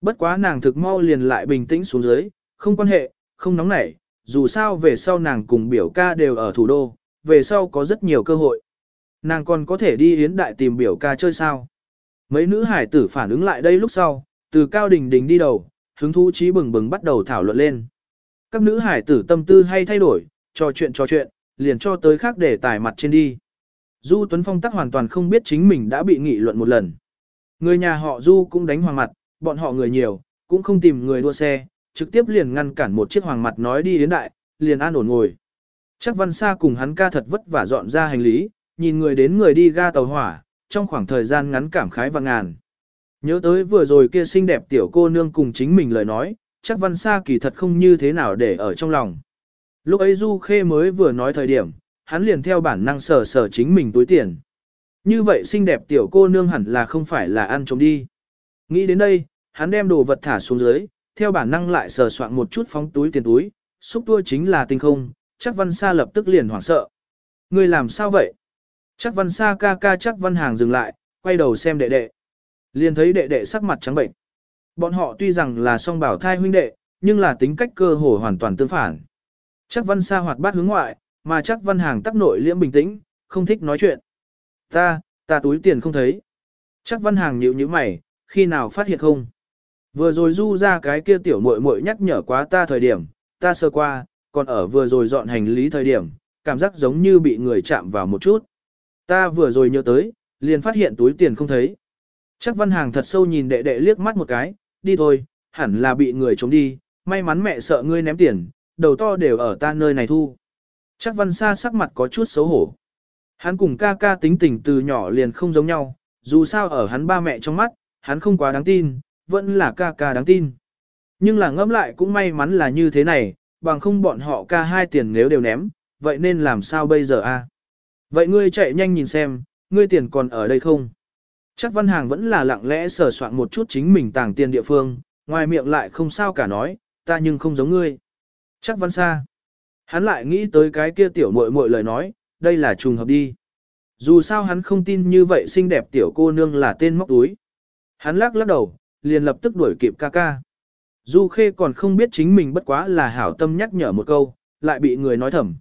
Bất quá nàng thực mau liền lại bình tĩnh xuống dưới, không quan hệ, không nóng nảy, dù sao về sau nàng cùng biểu ca đều ở thủ đô, về sau có rất nhiều cơ hội. Nàng còn có thể đi hiến đại tìm biểu ca chơi sao. Mấy nữ hải tử phản ứng lại đây lúc sau, từ cao đình đình đi đầu, hứng thú trí bừng bừng bắt đầu thảo luận lên. Các nữ hải tử tâm tư hay thay đổi, trò chuyện trò chuyện, liền cho tới khác để tải mặt trên đi. Du Tuấn Phong tắc hoàn toàn không biết chính mình đã bị nghị luận một lần. Người nhà họ Du cũng đánh hoàng mặt, bọn họ người nhiều, cũng không tìm người đua xe, trực tiếp liền ngăn cản một chiếc hoàng mặt nói đi đến đại, liền an ổn ngồi. Chắc Văn Sa cùng hắn ca thật vất vả dọn ra hành lý, nhìn người đến người đi ga tàu hỏa, trong khoảng thời gian ngắn cảm khái và ngàn. Nhớ tới vừa rồi kia xinh đẹp tiểu cô nương cùng chính mình lời nói, chắc Văn Sa kỳ thật không như thế nào để ở trong lòng. Lúc ấy Du Khê mới vừa nói thời điểm, hắn liền theo bản năng sờ sờ chính mình túi tiền. Như vậy xinh đẹp tiểu cô nương hẳn là không phải là ăn trộm đi. Nghĩ đến đây, hắn đem đồ vật thả xuống dưới, theo bản năng lại sờ soạn một chút phóng túi tiền túi, xúc tua chính là tinh không, chắc văn sa lập tức liền hoảng sợ. Người làm sao vậy? Chắc văn sa ca ca chắc văn hàng dừng lại, quay đầu xem đệ đệ. Liền thấy đệ đệ sắc mặt trắng bệnh. Bọn họ tuy rằng là song bảo thai huynh đệ, nhưng là tính cách cơ hồ hoàn toàn tương phản. Chắc văn sa hoạt bát hướng ngoại, mà chắc văn hàng tắc nội liễm bình tĩnh, không thích nói chuyện. Ta, ta túi tiền không thấy. Chắc văn hàng nhíu nhíu mày, khi nào phát hiện không? Vừa rồi du ra cái kia tiểu muội muội nhắc nhở quá ta thời điểm, ta sơ qua, còn ở vừa rồi dọn hành lý thời điểm, cảm giác giống như bị người chạm vào một chút. Ta vừa rồi nhớ tới, liền phát hiện túi tiền không thấy. Chắc văn hàng thật sâu nhìn đệ đệ liếc mắt một cái, đi thôi, hẳn là bị người trốn đi, may mắn mẹ sợ ngươi ném tiền, đầu to đều ở ta nơi này thu. Chắc văn xa sắc mặt có chút xấu hổ. Hắn cùng ca ca tính tình từ nhỏ liền không giống nhau, dù sao ở hắn ba mẹ trong mắt, hắn không quá đáng tin, vẫn là ca ca đáng tin. Nhưng là ngẫm lại cũng may mắn là như thế này, bằng không bọn họ ca hai tiền nếu đều ném, vậy nên làm sao bây giờ a? Vậy ngươi chạy nhanh nhìn xem, ngươi tiền còn ở đây không? Chắc văn hàng vẫn là lặng lẽ sờ soạn một chút chính mình tàng tiền địa phương, ngoài miệng lại không sao cả nói, ta nhưng không giống ngươi. Chắc văn xa. Hắn lại nghĩ tới cái kia tiểu muội muội lời nói, đây là trùng hợp đi. Dù sao hắn không tin như vậy xinh đẹp tiểu cô nương là tên móc túi. Hắn lắc lắc đầu, liền lập tức đuổi kịp ca ca. Du Khê còn không biết chính mình bất quá là hảo tâm nhắc nhở một câu, lại bị người nói thầm.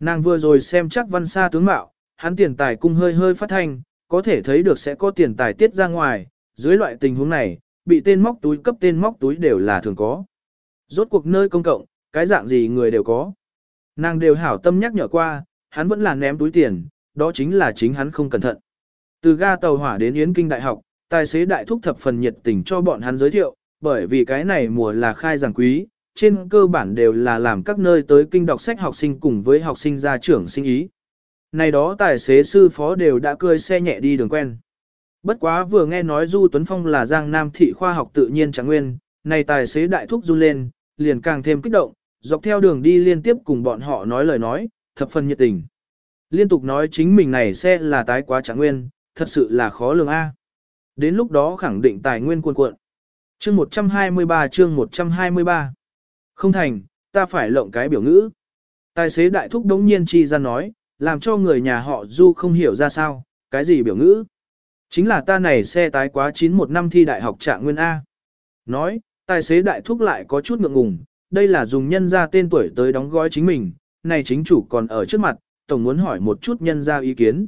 Nàng vừa rồi xem chắc văn xa tướng mạo, hắn tiền tài cung hơi hơi phát thanh, có thể thấy được sẽ có tiền tài tiết ra ngoài, dưới loại tình huống này, bị tên móc túi cấp tên móc túi đều là thường có. Rốt cuộc nơi công cộng, cái dạng gì người đều có. Nàng đều hảo tâm nhắc nhở qua, hắn vẫn là ném túi tiền, đó chính là chính hắn không cẩn thận. Từ ga tàu hỏa đến Yến Kinh Đại học, tài xế đại thúc thập phần nhiệt tình cho bọn hắn giới thiệu, bởi vì cái này mùa là khai giảng quý, trên cơ bản đều là làm các nơi tới kinh đọc sách học sinh cùng với học sinh gia trưởng sinh ý. Này đó tài xế sư phó đều đã cười xe nhẹ đi đường quen. Bất quá vừa nghe nói Du Tuấn Phong là Giang Nam thị khoa học tự nhiên chẳng nguyên, này tài xế đại thúc run lên, liền càng thêm kích động, dọc theo đường đi liên tiếp cùng bọn họ nói lời nói, thập phần nhiệt tình. Liên tục nói chính mình này xe là tái quá chẳng nguyên, thật sự là khó lường A. Đến lúc đó khẳng định tài nguyên cuồn cuộn. Chương 123 chương 123 Không thành, ta phải lộng cái biểu ngữ. Tài xế đại thúc đống nhiên chi ra nói, làm cho người nhà họ Du không hiểu ra sao, cái gì biểu ngữ. Chính là ta này xe tái quá 91 năm thi đại học trạng nguyên A. Nói, tài xế đại thúc lại có chút ngượng ngùng, đây là dùng nhân ra tên tuổi tới đóng gói chính mình, này chính chủ còn ở trước mặt, tổng muốn hỏi một chút nhân ra ý kiến.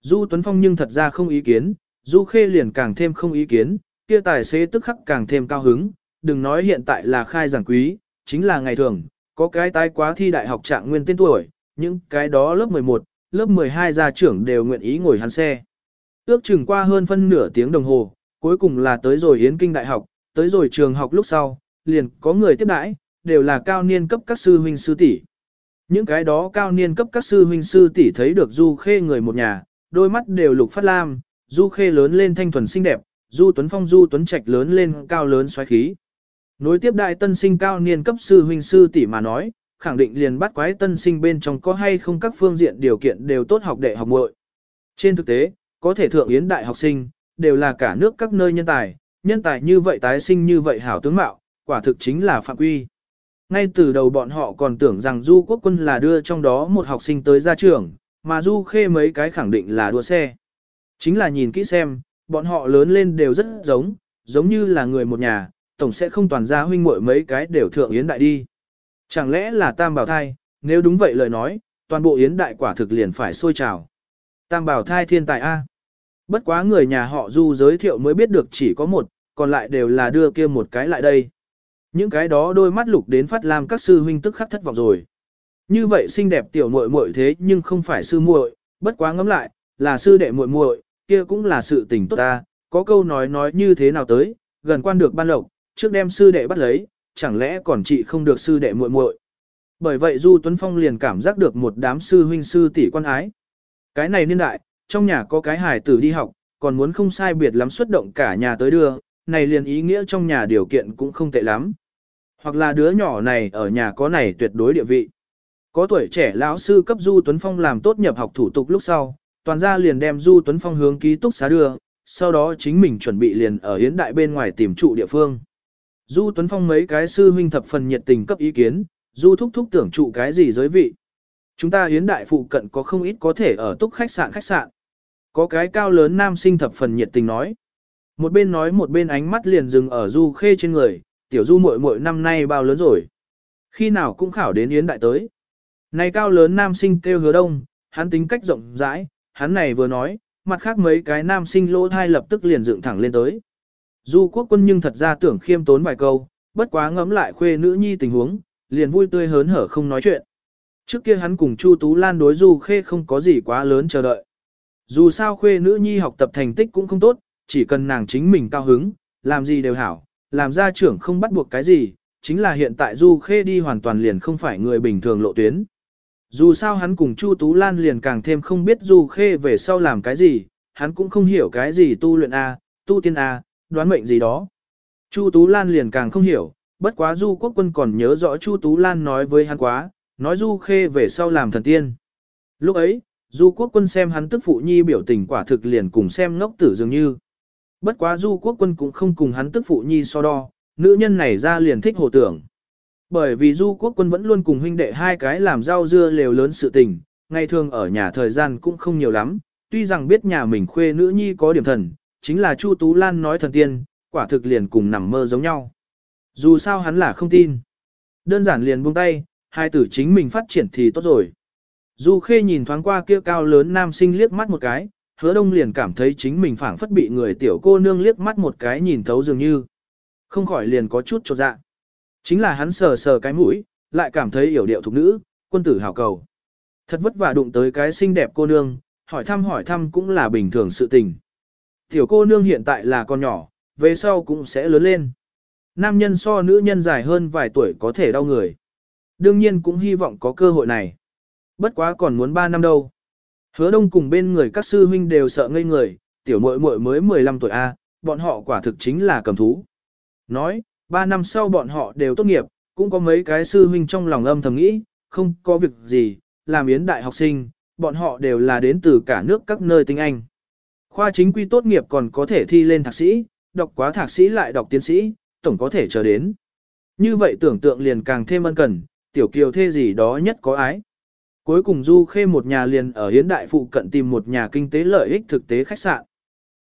Du Tuấn Phong nhưng thật ra không ý kiến, Du Khê liền càng thêm không ý kiến, kia tài xế tức khắc càng thêm cao hứng, đừng nói hiện tại là khai giảng quý, chính là ngày thường, có cái tái quá thi đại học trạng nguyên tên tuổi, những cái đó lớp 11, lớp 12 gia trưởng đều nguyện ý ngồi hắn xe. Ước chừng qua hơn phân nửa tiếng đồng hồ, cuối cùng là tới rồi Yến Kinh Đại học, tới rồi trường học lúc sau, liền có người tiếp đãi, đều là cao niên cấp các sư huynh sư tỷ. Những cái đó cao niên cấp các sư huynh sư tỷ thấy được Du Khê người một nhà, đôi mắt đều lục phát lam, Du Khê lớn lên thanh thuần xinh đẹp, Du Tuấn Phong Du Tuấn Trạch lớn lên cao lớn xoáy khí. Nối tiếp đại tân sinh cao niên cấp sư huynh sư tỷ mà nói, khẳng định liền bắt quái tân sinh bên trong có hay không các phương diện điều kiện đều tốt học đệ học muội. Trên thực tế, có thể thượng yến đại học sinh, đều là cả nước các nơi nhân tài, nhân tài như vậy tái sinh như vậy hảo tướng mạo, quả thực chính là phạm quy. Ngay từ đầu bọn họ còn tưởng rằng du quốc quân là đưa trong đó một học sinh tới ra trường, Mà du khê mấy cái khẳng định là đua xe. Chính là nhìn kỹ xem, bọn họ lớn lên đều rất giống, giống như là người một nhà, tổng sẽ không toàn ra huynh muội mấy cái đều thượng yến đại đi. Chẳng lẽ là tam bảo thai, nếu đúng vậy lời nói, toàn bộ yến đại quả thực liền phải sôi trào. Tam bảo thai thiên tài A. Bất quá người nhà họ du giới thiệu mới biết được chỉ có một, còn lại đều là đưa kia một cái lại đây. Những cái đó đôi mắt lục đến phát làm các sư huynh tức khắc thất vọng rồi. Như vậy xinh đẹp tiểu muội muội thế nhưng không phải sư muội, bất quá ngẫm lại, là sư đệ muội muội, kia cũng là sự tình tốt ta, có câu nói nói như thế nào tới, gần quan được ban lộc, trước đem sư đệ bắt lấy, chẳng lẽ còn chị không được sư đệ muội muội. Bởi vậy Du Tuấn Phong liền cảm giác được một đám sư huynh sư tỷ quan ái. Cái này niên đại, trong nhà có cái hài tử đi học, còn muốn không sai biệt lắm xuất động cả nhà tới đưa, này liền ý nghĩa trong nhà điều kiện cũng không tệ lắm. Hoặc là đứa nhỏ này ở nhà có này tuyệt đối địa vị. Có tuổi trẻ lão sư cấp Du Tuấn Phong làm tốt nhập học thủ tục lúc sau, toàn gia liền đem Du Tuấn Phong hướng ký túc xá đưa, sau đó chính mình chuẩn bị liền ở hiến đại bên ngoài tìm trụ địa phương. Du Tuấn Phong mấy cái sư huynh thập phần nhiệt tình cấp ý kiến, Du thúc thúc tưởng trụ cái gì giới vị. Chúng ta hiến đại phụ cận có không ít có thể ở túc khách sạn khách sạn. Có cái cao lớn nam sinh thập phần nhiệt tình nói. Một bên nói một bên ánh mắt liền dừng ở Du Khê trên người, tiểu Du muội muội năm nay bao lớn rồi. Khi nào cũng khảo đến yến đại tới. Này cao lớn nam sinh kêu hứa đông, hắn tính cách rộng rãi, hắn này vừa nói, mặt khác mấy cái nam sinh lỗ thai lập tức liền dựng thẳng lên tới. Du quốc quân nhưng thật ra tưởng khiêm tốn vài câu, bất quá ngẫm lại khuê nữ nhi tình huống, liền vui tươi hớn hở không nói chuyện. Trước kia hắn cùng Chu Tú Lan đối Du Khê không có gì quá lớn chờ đợi. Dù sao khuê nữ nhi học tập thành tích cũng không tốt, chỉ cần nàng chính mình cao hứng, làm gì đều hảo, làm gia trưởng không bắt buộc cái gì, chính là hiện tại Du Khê đi hoàn toàn liền không phải người bình thường lộ tuyến. Dù sao hắn cùng Chu Tú Lan liền càng thêm không biết Du Khê về sau làm cái gì, hắn cũng không hiểu cái gì tu luyện A, tu tiên A, đoán mệnh gì đó. Chu Tú Lan liền càng không hiểu, bất quá Du Quốc Quân còn nhớ rõ Chu Tú Lan nói với hắn quá, nói Du Khê về sau làm thần tiên. Lúc ấy, Du Quốc Quân xem hắn tức phụ nhi biểu tình quả thực liền cùng xem ngốc tử dường như. Bất quá Du Quốc Quân cũng không cùng hắn tức phụ nhi so đo, nữ nhân này ra liền thích hồ tưởng. Bởi vì du quốc quân vẫn luôn cùng huynh đệ hai cái làm rau dưa lều lớn sự tình, ngày thường ở nhà thời gian cũng không nhiều lắm, tuy rằng biết nhà mình khuê nữ nhi có điểm thần, chính là Chu Tú Lan nói thần tiên, quả thực liền cùng nằm mơ giống nhau. Dù sao hắn là không tin. Đơn giản liền buông tay, hai tử chính mình phát triển thì tốt rồi. Du Khê nhìn thoáng qua kia cao lớn nam sinh liếc mắt một cái, hứa đông liền cảm thấy chính mình phảng phất bị người tiểu cô nương liếc mắt một cái nhìn thấu dường như. Không khỏi liền có chút trột dạ. Chính là hắn sờ sờ cái mũi, lại cảm thấy hiểu điệu thục nữ, quân tử hảo cầu. Thật vất vả đụng tới cái xinh đẹp cô nương, hỏi thăm hỏi thăm cũng là bình thường sự tình. Tiểu cô nương hiện tại là con nhỏ, về sau cũng sẽ lớn lên. Nam nhân so nữ nhân dài hơn vài tuổi có thể đau người. Đương nhiên cũng hy vọng có cơ hội này. Bất quá còn muốn 3 năm đâu. Hứa đông cùng bên người các sư huynh đều sợ ngây người, tiểu muội muội mới 15 tuổi A, bọn họ quả thực chính là cầm thú. Nói, ba năm sau bọn họ đều tốt nghiệp, cũng có mấy cái sư huynh trong lòng âm thầm nghĩ, không có việc gì, làm yến đại học sinh, bọn họ đều là đến từ cả nước các nơi tinh Anh. Khoa chính quy tốt nghiệp còn có thể thi lên thạc sĩ, đọc quá thạc sĩ lại đọc tiến sĩ, tổng có thể chờ đến. Như vậy tưởng tượng liền càng thêm ân cần, tiểu kiều thê gì đó nhất có ái. Cuối cùng Du Khê một nhà liền ở Hiến Đại Phụ cận tìm một nhà kinh tế lợi ích thực tế khách sạn.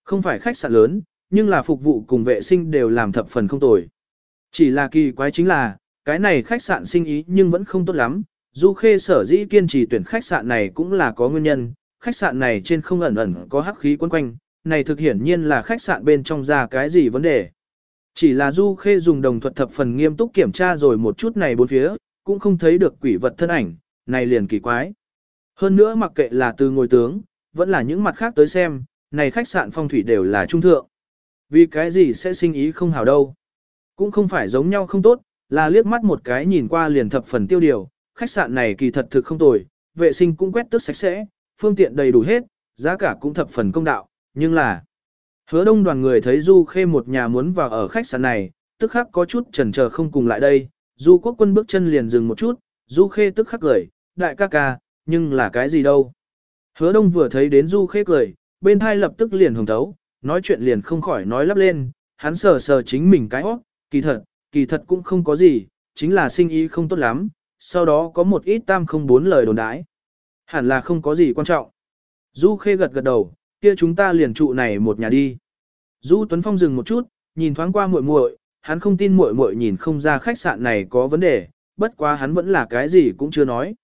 Không phải khách sạn lớn, nhưng là phục vụ cùng vệ sinh đều làm thập phần không tồi. Chỉ là kỳ quái chính là, cái này khách sạn sinh ý nhưng vẫn không tốt lắm, Du Khê sở dĩ kiên trì tuyển khách sạn này cũng là có nguyên nhân, khách sạn này trên không ẩn ẩn có hắc khí quấn quanh, này thực hiển nhiên là khách sạn bên trong ra cái gì vấn đề. Chỉ là Du Khê dùng đồng thuật thập phần nghiêm túc kiểm tra rồi một chút này bốn phía, cũng không thấy được quỷ vật thân ảnh, này liền kỳ quái. Hơn nữa mặc kệ là từ ngồi tướng, vẫn là những mặt khác tới xem, này khách sạn phong thủy đều là trung thượng. Vì cái gì sẽ sinh ý không hảo đâu. Cũng không phải giống nhau không tốt, là liếc mắt một cái nhìn qua liền thập phần tiêu điều, khách sạn này kỳ thật thực không tồi, vệ sinh cũng quét tước sạch sẽ, phương tiện đầy đủ hết, giá cả cũng thập phần công đạo, nhưng là hứa đông đoàn người thấy Du Khê một nhà muốn vào ở khách sạn này, tức khắc có chút chần chờ không cùng lại đây, Du Quốc quân bước chân liền dừng một chút, Du Khê tức khắc cười, đại ca ca, nhưng là cái gì đâu. Hứa đông vừa thấy đến Du Khê cười, bên hai lập tức liền hồng thấu, nói chuyện liền không khỏi nói lắp lên, hắn sờ sờ chính mình cái óc, kỳ thật, kỳ thật cũng không có gì, chính là sinh ý không tốt lắm, sau đó có một ít tam không bốn lời đồn đãi. Hẳn là không có gì quan trọng. Du Khê gật gật đầu, kia chúng ta liền trụ này một nhà đi. Du Tuấn Phong dừng một chút, nhìn thoáng qua muội muội, hắn không tin muội muội nhìn không ra khách sạn này có vấn đề, bất quá hắn vẫn là cái gì cũng chưa nói.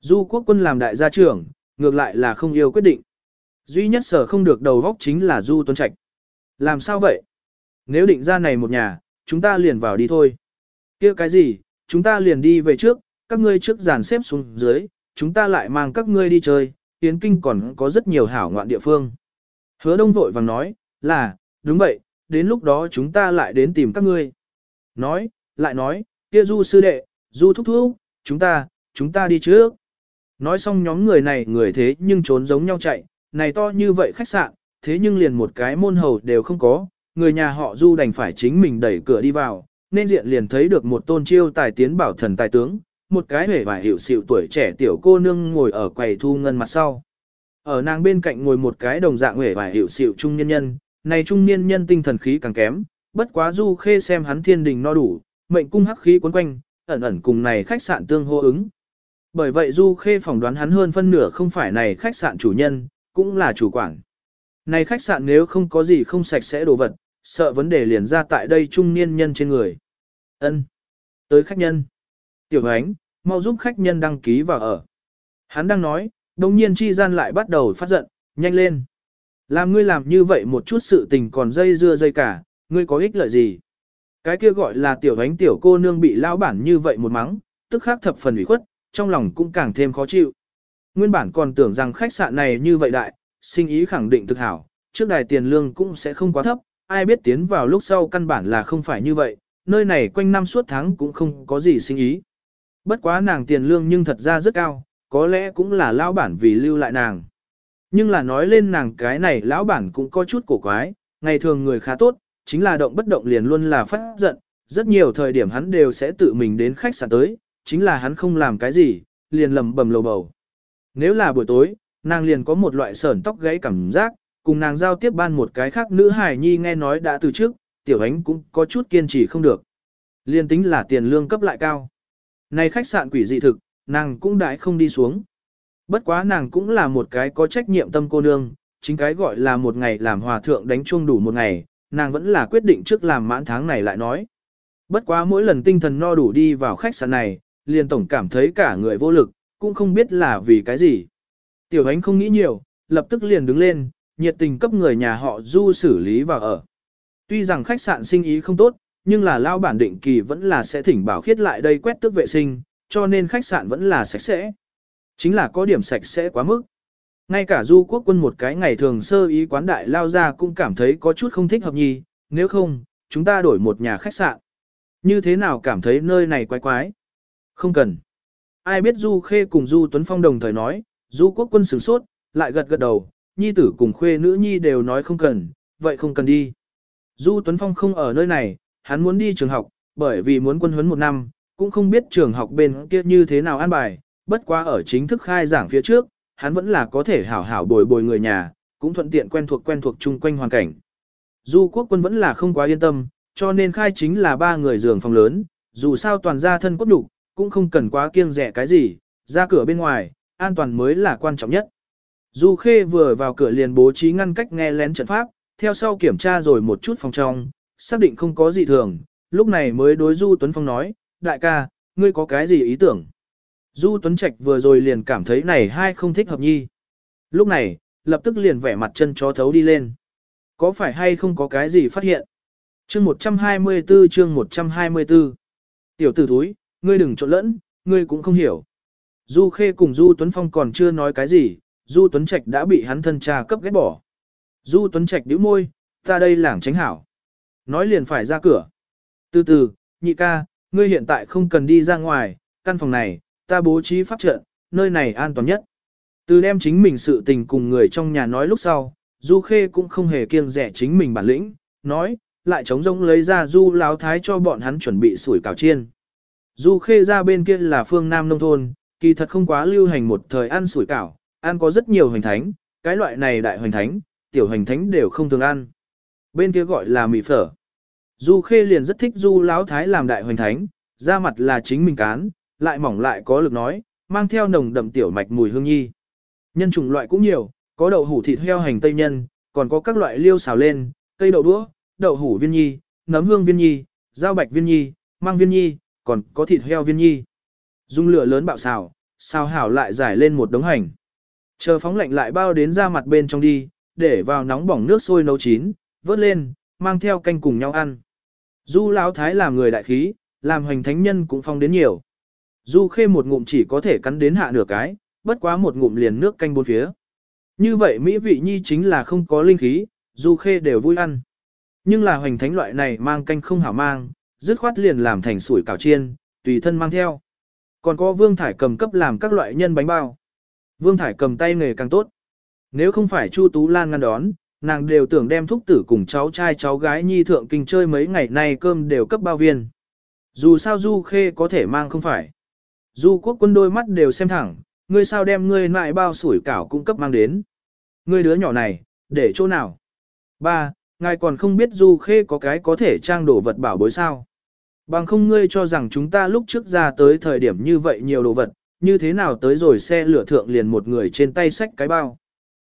Du Quốc Quân làm đại gia trưởng, ngược lại là không yêu quyết định. Duy nhất sở không được đầu góc chính là Du Tuấn Trạch. Làm sao vậy? Nếu định ra này một nhà, chúng ta liền vào đi thôi. kia cái gì, chúng ta liền đi về trước, các ngươi trước dàn xếp xuống dưới, chúng ta lại mang các ngươi đi chơi, Yến Kinh còn có rất nhiều hảo ngoạn địa phương. Hứa đông vội vàng nói, là, đúng vậy, đến lúc đó chúng ta lại đến tìm các ngươi. Nói, lại nói, kia du sư đệ, du thúc thúc, chúng ta, chúng ta đi trước. Nói xong nhóm người này người thế nhưng trốn giống nhau chạy, này to như vậy khách sạn, thế nhưng liền một cái môn hầu đều không có, người nhà họ du đành phải chính mình đẩy cửa đi vào, nên diện liền thấy được một tôn chiêu tài tiến bảo thần tài tướng, một cái hề và hiệu xịu tuổi trẻ tiểu cô nương ngồi ở quầy thu ngân mặt sau. Ở nàng bên cạnh ngồi một cái đồng dạng hề và hiệu xịu trung nhân nhân, này trung niên nhân tinh thần khí càng kém, bất quá du khê xem hắn thiên đình no đủ, mệnh cung hắc khí quấn quanh, ẩn ẩn cùng này khách sạn tương hô ứng. Bởi vậy du khê phỏng đoán hắn hơn phân nửa không phải này khách sạn chủ nhân, cũng là chủ quản. Này khách sạn nếu không có gì không sạch sẽ đồ vật, sợ vấn đề liền ra tại đây trung niên nhân trên người. Ân, Tới khách nhân. Tiểu ánh, mau giúp khách nhân đăng ký vào ở. Hắn đang nói, đồng nhiên chi gian lại bắt đầu phát giận, nhanh lên. Làm ngươi làm như vậy một chút sự tình còn dây dưa dây cả, ngươi có ích lợi gì? Cái kia gọi là tiểu ánh tiểu cô nương bị lão bản như vậy một mắng, tức khắc thập phần ủy khuất, trong lòng cũng càng thêm khó chịu. Nguyên bản còn tưởng rằng khách sạn này như vậy đại, sinh ý khẳng định thực hảo, trước đài tiền lương cũng sẽ không quá thấp, ai biết tiến vào lúc sau căn bản là không phải như vậy, nơi này quanh năm suốt tháng cũng không có gì sinh ý. Bất quá nàng tiền lương nhưng thật ra rất cao, có lẽ cũng là lão bản vì lưu lại nàng. Nhưng là nói lên nàng cái này lão bản cũng có chút cổ quái, ngày thường người khá tốt, chính là động bất động liền luôn là phát giận, rất nhiều thời điểm hắn đều sẽ tự mình đến khách sạn tới, chính là hắn không làm cái gì, liền lầm bầm lầu bầu. Nếu là buổi tối, nàng liền có một loại sởn tóc gáy cảm giác, cùng nàng giao tiếp ban một cái khác nữ hài nhi nghe nói đã từ trước, tiểu ánh cũng có chút kiên trì không được. Liên tính là tiền lương cấp lại cao. Này khách sạn quỷ dị thực, nàng cũng đãi không đi xuống. Bất quá nàng cũng là một cái có trách nhiệm tâm cô nương, chính cái gọi là một ngày làm hòa thượng đánh chuông đủ một ngày, nàng vẫn là quyết định trước làm mãn tháng này lại nói. Bất quá mỗi lần tinh thần no đủ đi vào khách sạn này, liền tổng cảm thấy cả người vô lực, cũng không biết là vì cái gì. Tiểu ánh không nghĩ nhiều, lập tức liền đứng lên, nhiệt tình cấp người nhà họ du xử lý và ở. Tuy rằng khách sạn sinh ý không tốt, nhưng là lao bản định kỳ vẫn là sẽ thỉnh bảo khiết lại đây quét tước vệ sinh, cho nên khách sạn vẫn là sạch sẽ. Chính là có điểm sạch sẽ quá mức. Ngay cả du quốc quân một cái ngày thường sơ ý quán đại lao ra cũng cảm thấy có chút không thích hợp nhì, nếu không, chúng ta đổi một nhà khách sạn. Như thế nào cảm thấy nơi này quái quái? Không cần. Ai biết Du Khê cùng Du Tuấn Phong đồng thời nói, Du quốc quân sửng sốt, lại gật gật đầu, nhi tử cùng khuê nữ nhi đều nói không cần, vậy không cần đi. Du Tuấn Phong không ở nơi này, hắn muốn đi trường học, bởi vì muốn quân huấn một năm, cũng không biết trường học bên kia như thế nào an bài, bất quá ở chính thức khai giảng phía trước, hắn vẫn là có thể hảo hảo bồi bồi người nhà, cũng thuận tiện quen thuộc quen thuộc chung quanh hoàn cảnh. Du quốc quân vẫn là không quá yên tâm, cho nên khai chính là ba người giường phòng lớn, dù sao toàn gia thân cốt đủ, cũng không cần quá kiêng rẻ cái gì, ra cửa bên ngoài, an toàn mới là quan trọng nhất. Du Khê vừa vào cửa liền bố trí ngăn cách nghe lén trận pháp, theo sau kiểm tra rồi một chút phòng trong, xác định không có gì thường, lúc này mới đối Du Tuấn Phong nói, đại ca, ngươi có cái gì ý tưởng? Du Tuấn Trạch vừa rồi liền cảm thấy này hai không thích hợp nhi. Lúc này, lập tức liền vẻ mặt chân chó thấu đi lên. Có phải hay không có cái gì phát hiện? Chương 124 chương 124 Tiểu tử thúi, ngươi đừng trộn lẫn, ngươi cũng không hiểu. Du Khê cùng Du Tuấn Phong còn chưa nói cái gì, Du Tuấn Trạch đã bị hắn thân cha cấp ghét bỏ. Du Tuấn Trạch nhíu môi, ta đây lảng tránh hảo. Nói liền phải ra cửa. Từ từ, nhị ca, ngươi hiện tại không cần đi ra ngoài, căn phòng này, ta bố trí pháp trận, nơi này an toàn nhất. Từ đem chính mình sự tình cùng người trong nhà nói lúc sau, Du Khê cũng không hề kiêng rẻ chính mình bản lĩnh, nói, lại chống rông lấy ra Du Láo Thái cho bọn hắn chuẩn bị sủi cảo chiên. Du Khê ra bên kia là phương Nam Nông Thôn, kỳ thật không quá lưu hành một thời ăn sủi cảo, ăn có rất nhiều hoành thánh, cái loại này đại hoành thánh, tiểu hoành thánh đều không thường ăn. Bên kia gọi là mì phở. Du Khê liền rất thích Du Láo Thái làm đại hoành thánh, da mặt là chính mình cán, lại mỏng lại có lực nói, mang theo nồng đậm tiểu mạch mùi hương nhi. Nhân chủng loại cũng nhiều, có đậu hủ thịt heo hành tây nhân, còn có các loại liêu xào lên, cây đậu đũa, đậu hủ viên nhi, nấm hương viên nhi, rau bạch viên nhi, mang viên nhi, còn có thịt heo viên nhi. Dung lửa lớn bạo xào, xào hảo lại giải lên một đống hành. Chờ phóng lạnh lại bao đến ra mặt bên trong đi, để vào nóng bỏng nước sôi nấu chín, vớt lên, mang theo canh cùng nhau ăn. Du Lão Thái làm người đại khí, làm hoành thánh nhân cũng phong đến nhiều. Du khê một ngụm chỉ có thể cắn đến hạ nửa cái, bất quá một ngụm liền nước canh bốn phía. Như vậy mỹ vị nhi chính là không có linh khí, du khê đều vui ăn. Nhưng là hoành thánh loại này mang canh không hảo mang, dứt khoát liền làm thành sủi cảo chiên, tùy thân mang theo. Còn có vương thải cầm cấp làm các loại nhân bánh bao. Vương thải cầm tay nghề càng tốt. Nếu không phải Chu Tú Lan ngăn đón, nàng đều tưởng đem thúc tử cùng cháu trai cháu gái nhi thượng kinh chơi mấy ngày nay cơm đều cấp bao viên. Dù sao Du Khê có thể mang không phải. Du quốc quân đôi mắt đều xem thẳng, ngươi sao đem ngươi lại bao sủi cảo cung cấp mang đến. Ngươi đứa nhỏ này, để chỗ nào? Ba, ngài còn không biết Du Khê có cái có thể trang đổ vật bảo bối sao. Bằng không ngươi cho rằng chúng ta lúc trước ra tới thời điểm như vậy nhiều đồ vật, như thế nào tới rồi xe lửa thượng liền một người trên tay xách cái bao.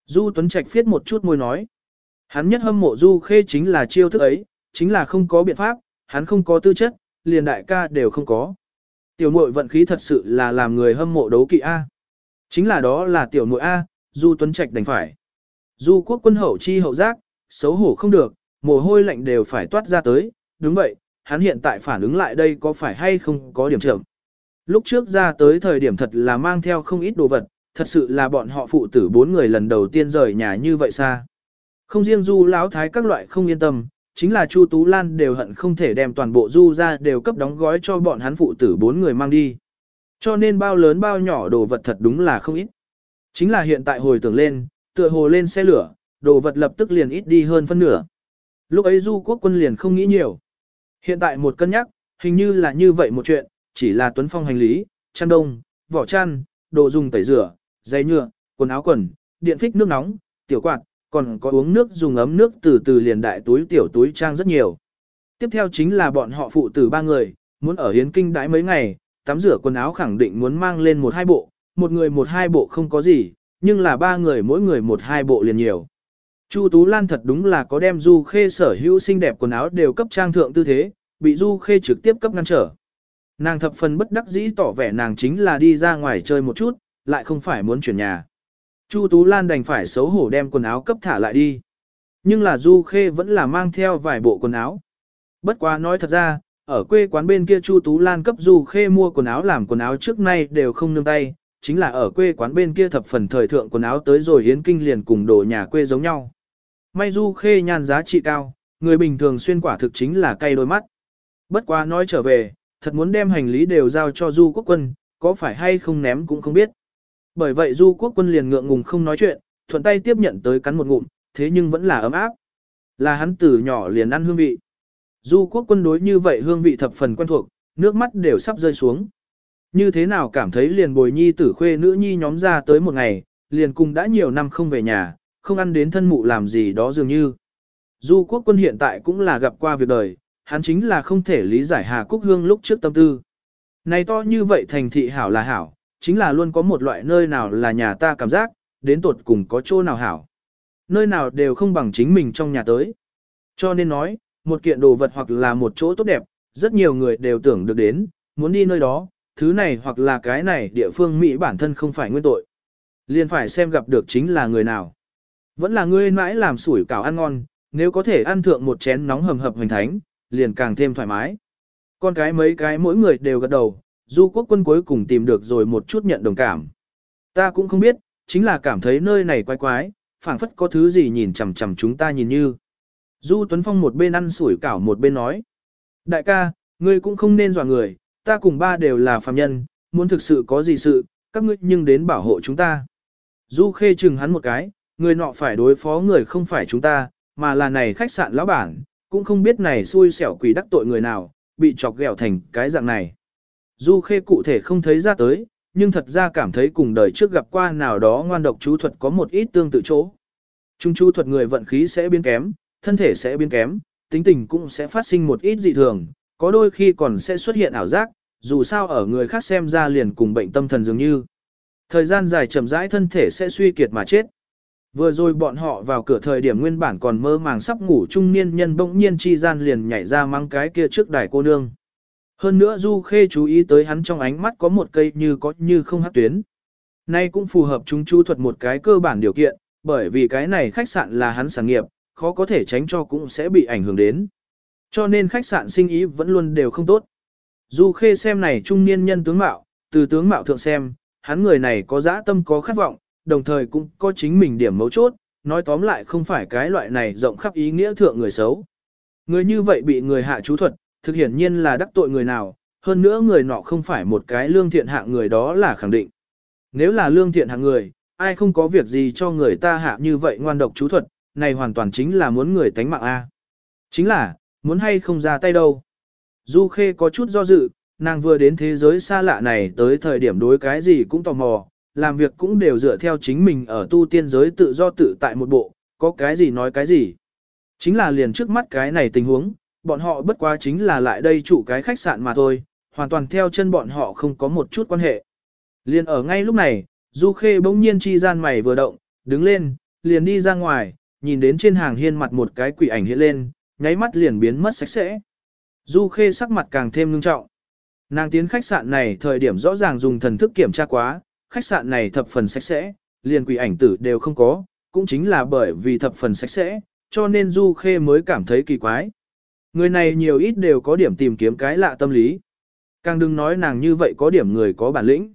Du Tuấn Trạch phiết một chút môi nói. Hắn nhất hâm mộ Du Khê chính là chiêu thức ấy, chính là không có biện pháp, hắn không có tư chất, liền đại ca đều không có. Tiểu muội vận khí thật sự là làm người hâm mộ đấu kỵ A. Chính là đó là tiểu muội A, Du Tuấn Trạch đành phải. Du quốc quân hậu chi hậu giác, xấu hổ không được, mồ hôi lạnh đều phải toát ra tới, đúng vậy, hắn hiện tại phản ứng lại đây có phải hay không có điểm trưởng? Lúc trước ra tới thời điểm thật là mang theo không ít đồ vật, thật sự là bọn họ phụ tử bốn người lần đầu tiên rời nhà như vậy xa. Không riêng du lão thái các loại không yên tâm, chính là Chu Tú Lan đều hận không thể đem toàn bộ du ra đều cấp đóng gói cho bọn hắn phụ tử bốn người mang đi. Cho nên bao lớn bao nhỏ đồ vật thật đúng là không ít. Chính là hiện tại hồi tưởng lên, tựa hồ lên xe lửa, đồ vật lập tức liền ít đi hơn phân nửa. Lúc ấy du quốc quân liền không nghĩ nhiều. Hiện tại một cân nhắc, hình như là như vậy một chuyện, chỉ là tuấn phong hành lý, chăn đông, vỏ chăn, đồ dùng tẩy rửa, dây nhựa, quần áo quần, điện phích nước nóng, tiểu quạt, còn có uống nước dùng ấm nước từ từ liền đại túi tiểu túi trang rất nhiều. Tiếp theo chính là bọn họ phụ tử ba người, muốn ở hiến kinh đãi mấy ngày, tắm rửa quần áo khẳng định muốn mang lên một hai bộ, một người một hai bộ không có gì, nhưng là ba người mỗi người một hai bộ liền nhiều. Chu Tú Lan thật đúng là có đem Du Khê sở hữu xinh đẹp quần áo đều cấp trang thượng tư thế, bị Du Khê trực tiếp cấp ngăn trở. Nàng thập phần bất đắc dĩ tỏ vẻ nàng chính là đi ra ngoài chơi một chút, lại không phải muốn chuyển nhà. Chu Tú Lan đành phải xấu hổ đem quần áo cấp thả lại đi. Nhưng là Du Khê vẫn là mang theo vài bộ quần áo. Bất quá nói thật ra, ở quê quán bên kia Chu Tú Lan cấp Du Khê mua quần áo làm quần áo trước nay đều không nương tay, chính là ở quê quán bên kia thập phần thời thượng quần áo tới rồi hiến kinh liền cùng đồ nhà quê giống nhau. May Du Khê nhan giá trị cao, người bình thường xuyên quả thực chính là cay đôi mắt. Bất quá nói trở về, thật muốn đem hành lý đều giao cho Du Quốc Quân, có phải hay không ném cũng không biết. Bởi vậy Du Quốc Quân liền ngượng ngùng không nói chuyện, thuận tay tiếp nhận tới cắn một ngụm, thế nhưng vẫn là ấm áp. Là hắn từ nhỏ liền ăn hương vị. Du Quốc Quân đối như vậy hương vị thập phần quen thuộc, nước mắt đều sắp rơi xuống. Như thế nào cảm thấy liền bồi nhi tử khuê nữ nhi nhóm ra tới một ngày, liền cùng đã nhiều năm không về nhà, không ăn đến thân mụ làm gì đó dường như. Du quốc quân hiện tại cũng là gặp qua việc đời, hắn chính là không thể lý giải Hà Cúc Hương lúc trước tâm tư. Này to như vậy thành thị hảo là hảo, chính là luôn có một loại nơi nào là nhà ta cảm giác, đến tuột cùng có chỗ nào hảo. Nơi nào đều không bằng chính mình trong nhà tới. Cho nên nói, một kiện đồ vật hoặc là một chỗ tốt đẹp, rất nhiều người đều tưởng được đến, muốn đi nơi đó, thứ này hoặc là cái này địa phương Mỹ bản thân không phải nguyên tội. Liền phải xem gặp được chính là người nào. Vẫn là ngươi mãi làm sủi cảo ăn ngon, nếu có thể ăn thượng một chén nóng hầm hập hoành thánh, liền càng thêm thoải mái. Con cái mấy cái mỗi người đều gật đầu, du quốc quân cuối cùng tìm được rồi một chút nhận đồng cảm. Ta cũng không biết, chính là cảm thấy nơi này quái quái, phảng phất có thứ gì nhìn chằm chằm chúng ta nhìn như. Du Tuấn Phong một bên ăn sủi cảo một bên nói. Đại ca, ngươi cũng không nên dọa người, ta cùng ba đều là phàm nhân, muốn thực sự có gì sự, các ngươi nhưng đến bảo hộ chúng ta. Du khê chừng hắn một cái, người nọ phải đối phó người không phải chúng ta, mà là này khách sạn lão bản, cũng không biết này xui xẻo quỷ đắc tội người nào, bị chọc ghẹo thành cái dạng này. Du khê cụ thể không thấy ra tới, nhưng thật ra cảm thấy cùng đời trước gặp qua nào đó ngoan độc chú thuật có một ít tương tự chỗ. Trung chú thuật người vận khí sẽ biến kém, thân thể sẽ biến kém, tính tình cũng sẽ phát sinh một ít dị thường, có đôi khi còn sẽ xuất hiện ảo giác, dù sao ở người khác xem ra liền cùng bệnh tâm thần dường như. Thời gian dài chậm rãi thân thể sẽ suy kiệt mà chết. Vừa rồi bọn họ vào cửa thời điểm nguyên bản còn mơ màng sắp ngủ trung niên nhân bỗng nhiên chi gian liền nhảy ra mang cái kia trước đài cô nương. Hơn nữa Du Khê chú ý tới hắn trong ánh mắt có một cây như có như không hát tuyến. Nay cũng phù hợp chúng chu thuật một cái cơ bản điều kiện, bởi vì cái này khách sạn là hắn sản nghiệp, khó có thể tránh cho cũng sẽ bị ảnh hưởng đến. Cho nên khách sạn sinh ý vẫn luôn đều không tốt. Du Khê xem này trung niên nhân tướng mạo, từ tướng mạo thượng xem, hắn người này có dã tâm có khát vọng, đồng thời cũng có chính mình điểm mấu chốt, nói tóm lại không phải cái loại này rộng khắp ý nghĩa thượng người xấu. Người như vậy bị người hạ chú thuật, thực hiển nhiên là đắc tội người nào, hơn nữa người nọ không phải một cái lương thiện hạng người đó là khẳng định. Nếu là lương thiện hạng người, ai không có việc gì cho người ta hạ như vậy ngoan độc chú thuật, này hoàn toàn chính là muốn người tánh mạng A. Chính là, muốn hay không ra tay đâu. Du Khê có chút do dự, nàng vừa đến thế giới xa lạ này tới thời điểm đối cái gì cũng tò mò, làm việc cũng đều dựa theo chính mình ở tu tiên giới tự do tự tại một bộ, có cái gì nói cái gì. Chính là liền trước mắt cái này tình huống, bọn họ bất quá chính là lại đây chủ cái khách sạn mà thôi, hoàn toàn theo chân bọn họ không có một chút quan hệ. Liền ở ngay lúc này, Du Khê bỗng nhiên chi gian mày vừa động, đứng lên, liền đi ra ngoài, nhìn đến trên hàng hiên mặt một cái quỷ ảnh hiện lên, nháy mắt liền biến mất sạch sẽ. Du Khê sắc mặt càng thêm ngưng trọng. Nàng tiến khách sạn này thời điểm rõ ràng dùng thần thức kiểm tra quá, khách sạn này thập phần sạch sẽ, liền quỷ ảnh tử đều không có, cũng chính là bởi vì thập phần sạch sẽ, cho nên Du Khê mới cảm thấy kỳ quái. Người này nhiều ít đều có điểm tìm kiếm cái lạ tâm lý. Càng đừng nói nàng như vậy có điểm người có bản lĩnh.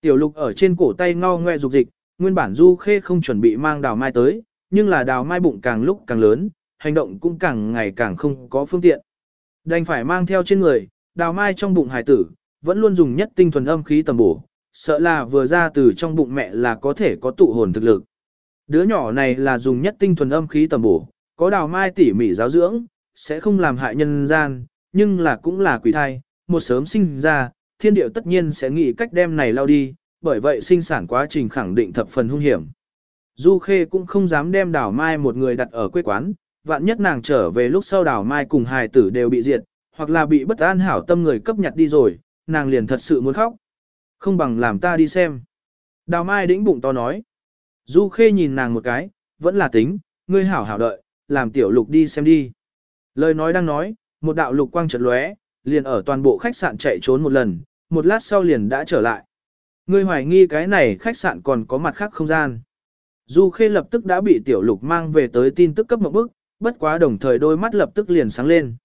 Tiểu lục ở trên cổ tay ngao ngoe dục dịch, nguyên bản Du Khê không chuẩn bị mang đào mai tới, nhưng là đào mai bụng càng lúc càng lớn, hành động cũng càng ngày càng không có phương tiện. Đành phải mang theo trên người, đào mai trong bụng hải tử, vẫn luôn dùng nhất tinh thuần âm khí tầm bổ, sợ là vừa ra từ trong bụng mẹ là có thể có tụ hồn thực lực. Đứa nhỏ này là dùng nhất tinh thuần âm khí tầm bổ, có đào mai tỉ mỉ giáo dưỡng, sẽ không làm hại nhân gian, nhưng là cũng là quỷ thai, một sớm sinh ra, thiên điệu tất nhiên sẽ nghĩ cách đem này lao đi, bởi vậy sinh sản quá trình khẳng định thập phần hung hiểm. Du Khê cũng không dám đem đào mai một người đặt ở quê quán, vạn nhất nàng trở về lúc sau đào mai cùng hài tử đều bị diệt, hoặc là bị bất an hảo tâm người cấp nhặt đi rồi, nàng liền thật sự muốn khóc. Không bằng làm ta đi xem. Đào mai đĩnh bụng to nói. Du Khê nhìn nàng một cái, vẫn là tính, ngươi hảo hảo đợi, làm tiểu lục đi xem đi. Lời nói đang nói, một đạo lục quang chợt lóe, liền ở toàn bộ khách sạn chạy trốn một lần, một lát sau liền đã trở lại. Ngươi hoài nghi cái này khách sạn còn có mặt khác không gian. Du Khê lập tức đã bị tiểu lục mang về tới tin tức cấp một bức, bất quá đồng thời đôi mắt lập tức liền sáng lên.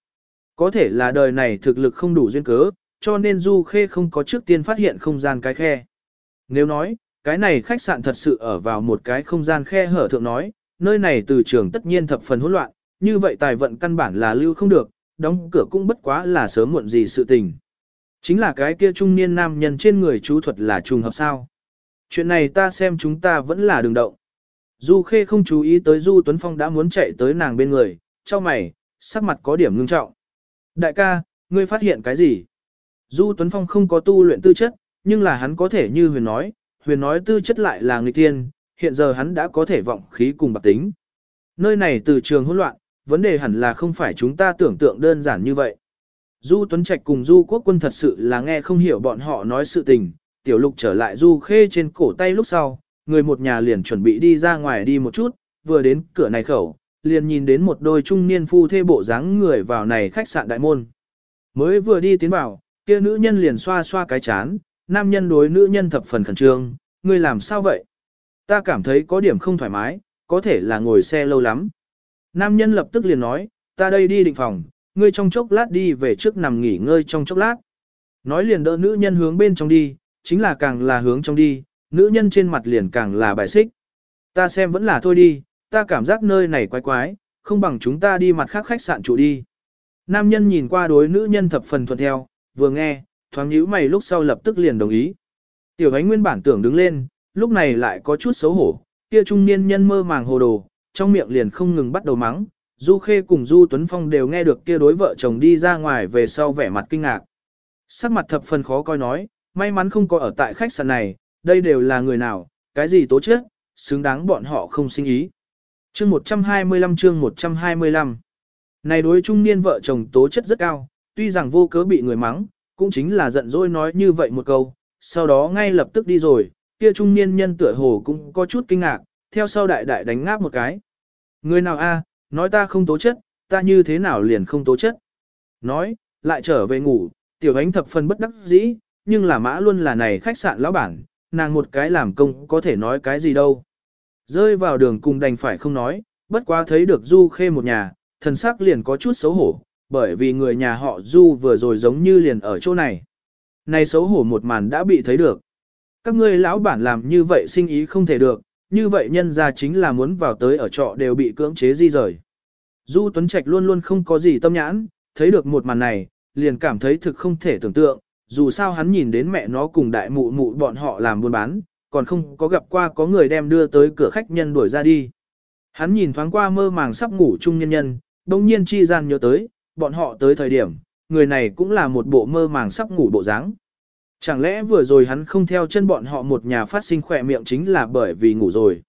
Có thể là đời này thực lực không đủ duyên cớ, cho nên Du Khê không có trước tiên phát hiện không gian cái khe. Nếu nói, cái này khách sạn thật sự ở vào một cái không gian khe hở thượng nói, nơi này từ trường tất nhiên thập phần hỗn loạn, như vậy tài vận căn bản là lưu không được, đóng cửa cũng bất quá là sớm muộn gì sự tình. Chính là cái kia trung niên nam nhân trên người chú thuật là trùng hợp sao. Chuyện này ta xem chúng ta vẫn là đường động. Du Khê không chú ý tới Du Tuấn Phong đã muốn chạy tới nàng bên người, cho mày, sắc mặt có điểm ngưng trọng. Đại ca, ngươi phát hiện cái gì? Du Tuấn Phong không có tu luyện tư chất, nhưng là hắn có thể như huyền nói, huyền nói tư chất lại là người tiên, hiện giờ hắn đã có thể vọng khí cùng bạc tính. Nơi này từ trường hỗn loạn, vấn đề hẳn là không phải chúng ta tưởng tượng đơn giản như vậy. Du Tuấn Trạch cùng Du Quốc Quân thật sự là nghe không hiểu bọn họ nói sự tình, tiểu lục trở lại Du Khê trên cổ tay lúc sau, người một nhà liền chuẩn bị đi ra ngoài đi một chút, vừa đến cửa này khẩu, liền nhìn đến một đôi trung niên phu thê bộ dáng người vào này khách sạn đại môn. Mới vừa đi tiến vào, kia nữ nhân liền xoa xoa cái chán, nam nhân đối nữ nhân thập phần khẩn trương, ngươi làm sao vậy? Ta cảm thấy có điểm không thoải mái, có thể là ngồi xe lâu lắm. Nam nhân lập tức liền nói, ta đây đi định phòng, ngươi trong chốc lát đi về trước nằm nghỉ ngơi trong chốc lát. Nói liền đỡ nữ nhân hướng bên trong đi, chính là càng là hướng trong đi, nữ nhân trên mặt liền càng là bài xích. Ta xem vẫn là thôi đi, ta cảm giác nơi này quái quái, không bằng chúng ta đi mặt khác khách sạn trụ đi. Nam nhân nhìn qua đối nữ nhân thập phần thuận theo, vừa nghe, thoáng nhíu mày lúc sau lập tức liền đồng ý. Tiểu ánh nguyên bản tưởng đứng lên, lúc này lại có chút xấu hổ, kia trung niên nhân mơ màng hồ đồ, trong miệng liền không ngừng bắt đầu mắng. Du Khê cùng Du Tuấn Phong đều nghe được kia đối vợ chồng đi ra ngoài về sau vẻ mặt kinh ngạc. Sắc mặt thập phần khó coi nói, may mắn không có ở tại khách sạn này, đây đều là người nào, cái gì tố chết, xứng đáng bọn họ không sinh ý. Chương 125 chương 125 Này đối trung niên vợ chồng tố chất rất cao, tuy rằng vô cớ bị người mắng, cũng chính là giận dỗi nói như vậy một câu, sau đó ngay lập tức đi rồi, kia trung niên nhân tựa hồ cũng có chút kinh ngạc, theo sau đại đại đánh ngáp một cái. Người nào a, nói ta không tố chất, ta như thế nào liền không tố chất. Nói, lại trở về ngủ, tiểu ánh thập phần bất đắc dĩ, nhưng là mã luôn là này khách sạn lão bản, nàng một cái làm công có thể nói cái gì đâu. Rơi vào đường cùng đành phải không nói, bất quá thấy được Du Khê một nhà, thần sắc liền có chút xấu hổ, bởi vì người nhà họ Du vừa rồi giống như liền ở chỗ này. Này xấu hổ một màn đã bị thấy được. Các ngươi lão bản làm như vậy sinh ý không thể được, như vậy nhân ra chính là muốn vào tới ở trọ đều bị cưỡng chế di rời. Du Tuấn Trạch luôn luôn không có gì tâm nhãn, thấy được một màn này, liền cảm thấy thực không thể tưởng tượng, dù sao hắn nhìn đến mẹ nó cùng đại mụ mụ bọn họ làm buôn bán, còn không có gặp qua có người đem đưa tới cửa khách nhân đuổi ra đi. Hắn nhìn thoáng qua mơ màng sắp ngủ chung nhân nhân, đồng nhiên chi gian nhớ tới, bọn họ tới thời điểm, người này cũng là một bộ mơ màng sắp ngủ bộ dáng. Chẳng lẽ vừa rồi hắn không theo chân bọn họ một nhà phát sinh khỏe miệng chính là bởi vì ngủ rồi.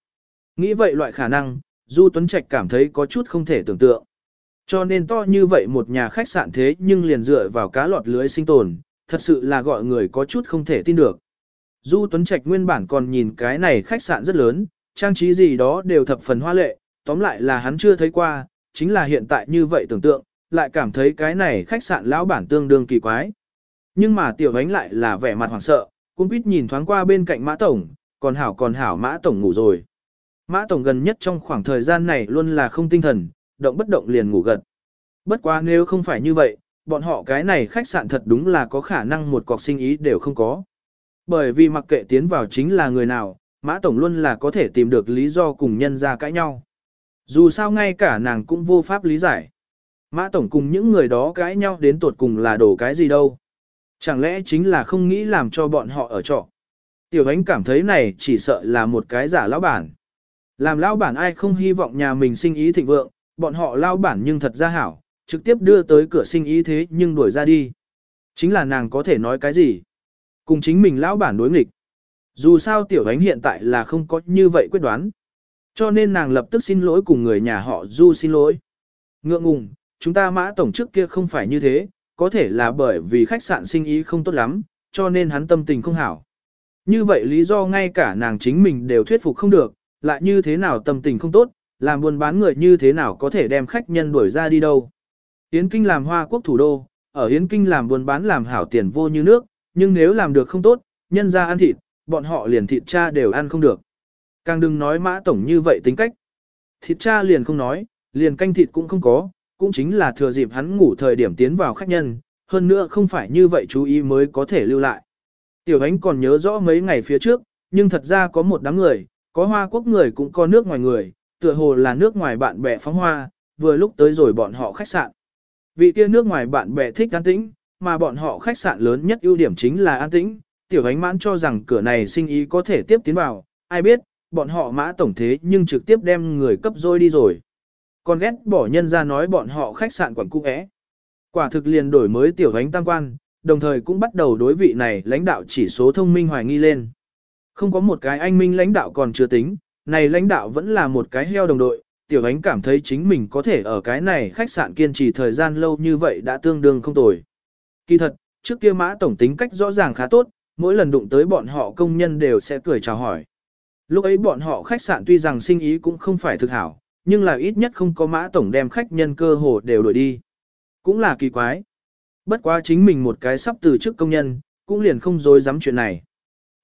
Nghĩ vậy loại khả năng, Du Tuấn Trạch cảm thấy có chút không thể tưởng tượng. Cho nên to như vậy một nhà khách sạn thế nhưng liền dựa vào cá lọt lưới sinh tồn, thật sự là gọi người có chút không thể tin được. Du Tuấn Trạch nguyên bản còn nhìn cái này khách sạn rất lớn, trang trí gì đó đều thập phần hoa lệ, tóm lại là hắn chưa thấy qua, chính là hiện tại như vậy tưởng tượng, lại cảm thấy cái này khách sạn lão bản tương đương kỳ quái. Nhưng mà tiểu ánh lại là vẻ mặt hoảng sợ, cũng quýt nhìn thoáng qua bên cạnh mã tổng, còn hảo còn hảo mã tổng ngủ rồi. Mã tổng gần nhất trong khoảng thời gian này luôn là không tinh thần, động bất động liền ngủ gật. Bất quá nếu không phải như vậy, bọn họ cái này khách sạn thật đúng là có khả năng một cọc sinh ý đều không có. Bởi vì mặc kệ tiến vào chính là người nào, Mã Tổng luôn là có thể tìm được lý do cùng nhân ra cãi nhau. Dù sao ngay cả nàng cũng vô pháp lý giải. Mã Tổng cùng những người đó cãi nhau đến tột cùng là đổ cái gì đâu. Chẳng lẽ chính là không nghĩ làm cho bọn họ ở trọ. Tiểu ánh cảm thấy này chỉ sợ là một cái giả lão bản. Làm lão bản ai không hy vọng nhà mình sinh ý thịnh vượng, bọn họ lão bản nhưng thật ra hảo, trực tiếp đưa tới cửa sinh ý thế nhưng đuổi ra đi. Chính là nàng có thể nói cái gì? Cùng chính mình lão bản đối nghịch. Dù sao tiểu ánh hiện tại là không có như vậy quyết đoán. Cho nên nàng lập tức xin lỗi cùng người nhà họ Du xin lỗi. Ngượng ngùng, chúng ta mã tổng trước kia không phải như thế, có thể là bởi vì khách sạn sinh ý không tốt lắm, cho nên hắn tâm tình không hảo. Như vậy lý do ngay cả nàng chính mình đều thuyết phục không được, lại như thế nào tâm tình không tốt, làm buôn bán người như thế nào có thể đem khách nhân đuổi ra đi đâu. Yến Kinh làm hoa quốc thủ đô, ở Yến Kinh làm buôn bán làm hảo tiền vô như nước, nhưng nếu làm được không tốt, nhân ra ăn thịt, bọn họ liền thịt cha đều ăn không được. Càng đừng nói mã tổng như vậy tính cách. Thịt cha liền không nói, liền canh thịt cũng không có, cũng chính là thừa dịp hắn ngủ thời điểm tiến vào khách nhân, hơn nữa không phải như vậy chú ý mới có thể lưu lại. Tiểu ánh còn nhớ rõ mấy ngày phía trước, nhưng thật ra có một đám người, có hoa quốc người cũng có nước ngoài người, tựa hồ là nước ngoài bạn bè phóng hoa, vừa lúc tới rồi bọn họ khách sạn. Vị kia nước ngoài bạn bè thích an tĩnh, mà bọn họ khách sạn lớn nhất ưu điểm chính là an tĩnh, tiểu ánh mãn cho rằng cửa này sinh ý có thể tiếp tiến vào, ai biết, bọn họ mã tổng thế nhưng trực tiếp đem người cấp dôi đi rồi. Còn ghét bỏ nhân ra nói bọn họ khách sạn quẩn cung ẽ. Quả thực liền đổi mới tiểu ánh tam quan, đồng thời cũng bắt đầu đối vị này lãnh đạo chỉ số thông minh hoài nghi lên. Không có một cái anh minh lãnh đạo còn chưa tính, này lãnh đạo vẫn là một cái heo đồng đội, tiểu ánh cảm thấy chính mình có thể ở cái này khách sạn kiên trì thời gian lâu như vậy đã tương đương không tồi. Kỳ thật, trước kia mã tổng tính cách rõ ràng khá tốt, mỗi lần đụng tới bọn họ công nhân đều sẽ cười chào hỏi. Lúc ấy bọn họ khách sạn tuy rằng sinh ý cũng không phải thực hảo, nhưng là ít nhất không có mã tổng đem khách nhân cơ hồ đều đổi đi. Cũng là kỳ quái. Bất quá chính mình một cái sắp từ chức công nhân, cũng liền không dối dám chuyện này.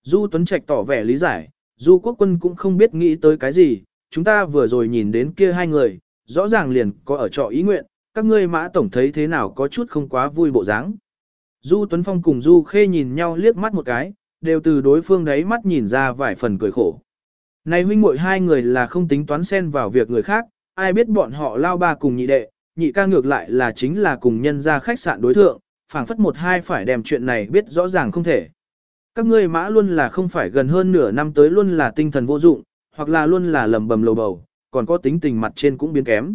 Du Tuấn Trạch tỏ vẻ lý giải, Du Quốc Quân cũng không biết nghĩ tới cái gì, chúng ta vừa rồi nhìn đến kia hai người, rõ ràng liền có ở trọ ý nguyện, các ngươi mã tổng thấy thế nào có chút không quá vui bộ dáng. Du Tuấn Phong cùng Du Khê nhìn nhau liếc mắt một cái, đều từ đối phương đấy mắt nhìn ra vài phần cười khổ. Này huynh muội hai người là không tính toán xen vào việc người khác, ai biết bọn họ lao ba cùng nhị đệ, nhị ca ngược lại là chính là cùng nhân ra khách sạn đối thượng, phảng phất một hai phải đem chuyện này biết rõ ràng không thể. Các ngươi mã luôn là không phải gần hơn nửa năm tới luôn là tinh thần vô dụng, hoặc là luôn là lầm bầm lầu bầu, còn có tính tình mặt trên cũng biến kém.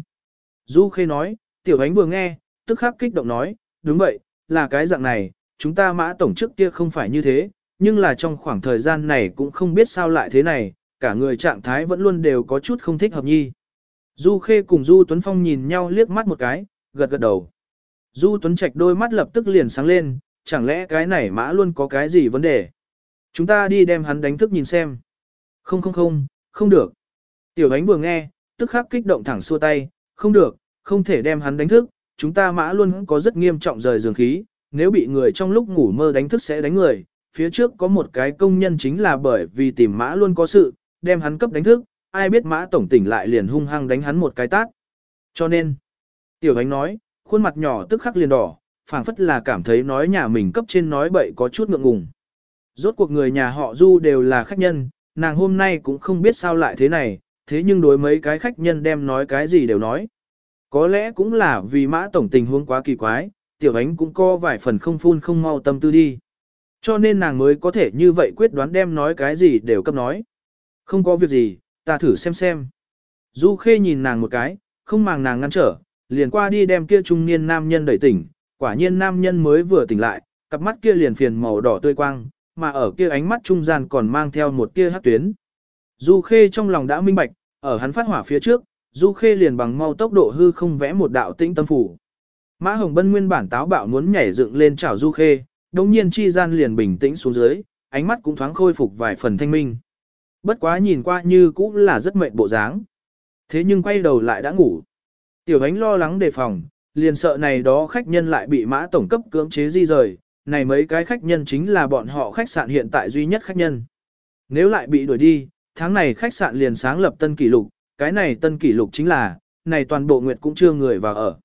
Du Khê nói, tiểu ánh vừa nghe, tức khắc kích động nói, đúng vậy, là cái dạng này, chúng ta mã tổng trước kia không phải như thế, nhưng là trong khoảng thời gian này cũng không biết sao lại thế này, cả người trạng thái vẫn luôn đều có chút không thích hợp nhi. Du Khê cùng Du Tuấn Phong nhìn nhau liếc mắt một cái, gật gật đầu. Du Tuấn Trạch đôi mắt lập tức liền sáng lên, chẳng lẽ cái này mã luôn có cái gì vấn đề? Chúng ta đi đem hắn đánh thức nhìn xem. Không không không, không được. Tiểu ánh vừa nghe, tức khắc kích động thẳng xua tay, không được, không thể đem hắn đánh thức, chúng ta mã luôn có rất nghiêm trọng rời giường khí, nếu bị người trong lúc ngủ mơ đánh thức sẽ đánh người. Phía trước có một cái công nhân chính là bởi vì tìm mã luôn có sự, đem hắn cấp đánh thức, ai biết mã tổng tỉnh lại liền hung hăng đánh hắn một cái tát. Cho nên, tiểu ánh nói, khuôn mặt nhỏ tức khắc liền đỏ, phảng phất là cảm thấy nói nhà mình cấp trên nói bậy có chút ngượng ngùng. Rốt cuộc người nhà họ Du đều là khách nhân, nàng hôm nay cũng không biết sao lại thế này, thế nhưng đối mấy cái khách nhân đem nói cái gì đều nói. Có lẽ cũng là vì mã tổng tình huống quá kỳ quái, tiểu ánh cũng có vài phần không phun không mau tâm tư đi. Cho nên nàng mới có thể như vậy quyết đoán đem nói cái gì đều cấp nói. Không có việc gì, ta thử xem xem. Du Khê nhìn nàng một cái, không màng nàng ngăn trở, liền qua đi đem kia trung niên nam nhân đẩy tỉnh, quả nhiên nam nhân mới vừa tỉnh lại, cặp mắt kia liền phiền màu đỏ tươi quang, mà ở kia ánh mắt trung gian còn mang theo một tia hắc tuyến. Du Khê trong lòng đã minh bạch, ở hắn phát hỏa phía trước, Du Khê liền bằng mau tốc độ hư không vẽ một đạo tĩnh tâm phủ. Mã Hồng Bân nguyên bản táo bạo muốn nhảy dựng lên chảo Du Khê, đồng nhiên chi gian liền bình tĩnh xuống dưới, ánh mắt cũng thoáng khôi phục vài phần thanh minh. Bất quá nhìn qua như cũng là rất mệt bộ dáng. Thế nhưng quay đầu lại đã ngủ. Tiểu ánh lo lắng đề phòng, liền sợ này đó khách nhân lại bị mã tổng cấp cưỡng chế di rời, này mấy cái khách nhân chính là bọn họ khách sạn hiện tại duy nhất khách nhân. Nếu lại bị đuổi đi, tháng này khách sạn liền sáng lập tân kỷ lục, cái này tân kỷ lục chính là, này toàn bộ nguyệt cũng chưa người vào ở.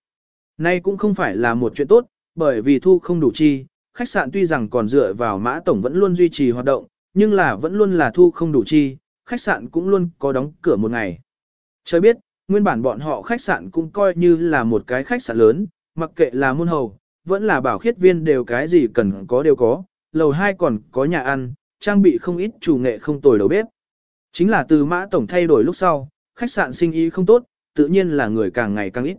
Nay cũng không phải là một chuyện tốt, bởi vì thu không đủ chi, khách sạn tuy rằng còn dựa vào mã tổng vẫn luôn duy trì hoạt động, nhưng là vẫn luôn là thu không đủ chi, khách sạn cũng luôn có đóng cửa một ngày. Trời biết, nguyên bản bọn họ khách sạn cũng coi như là một cái khách sạn lớn, mặc kệ là môn hầu, vẫn là bảo khiết viên đều cái gì cần có đều có, lầu 2 còn có nhà ăn, trang bị không ít chủ nghệ không tồi đầu bếp. Chính là từ mã tổng thay đổi lúc sau, khách sạn sinh ý không tốt, tự nhiên là người càng ngày càng ít.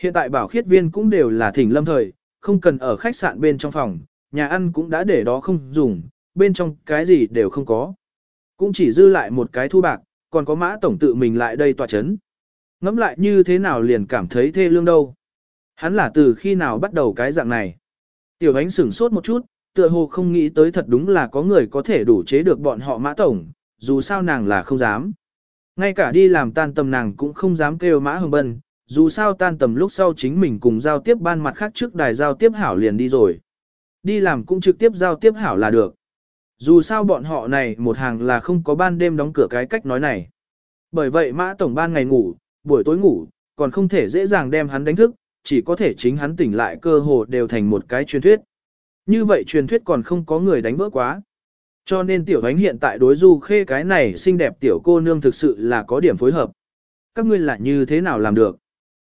Hiện tại bảo khiết viên cũng đều là thỉnh lâm thời, không cần ở khách sạn bên trong phòng, nhà ăn cũng đã để đó không dùng, bên trong cái gì đều không có. Cũng chỉ dư lại một cái thu bạc, còn có mã tổng tự mình lại đây tòa chấn. Ngắm lại như thế nào liền cảm thấy thê lương đâu. Hắn là từ khi nào bắt đầu cái dạng này. Tiểu ánh sửng sốt một chút, tựa hồ không nghĩ tới thật đúng là có người có thể đủ chế được bọn họ mã tổng, dù sao nàng là không dám. Ngay cả đi làm tan tầm nàng cũng không dám kêu mã hồng bân, dù sao tan tầm lúc sau chính mình cùng giao tiếp ban mặt khác trước đài giao tiếp hảo liền đi rồi. Đi làm cũng trực tiếp giao tiếp hảo là được. Dù sao bọn họ này một hàng là không có ban đêm đóng cửa cái cách nói này. Bởi vậy mã tổng ban ngày ngủ, buổi tối ngủ, còn không thể dễ dàng đem hắn đánh thức, chỉ có thể chính hắn tỉnh lại cơ hồ đều thành một cái truyền thuyết. Như vậy truyền thuyết còn không có người đánh vỡ quá. Cho nên tiểu ánh hiện tại đối du khê cái này xinh đẹp tiểu cô nương thực sự là có điểm phối hợp. Các ngươi lại như thế nào làm được?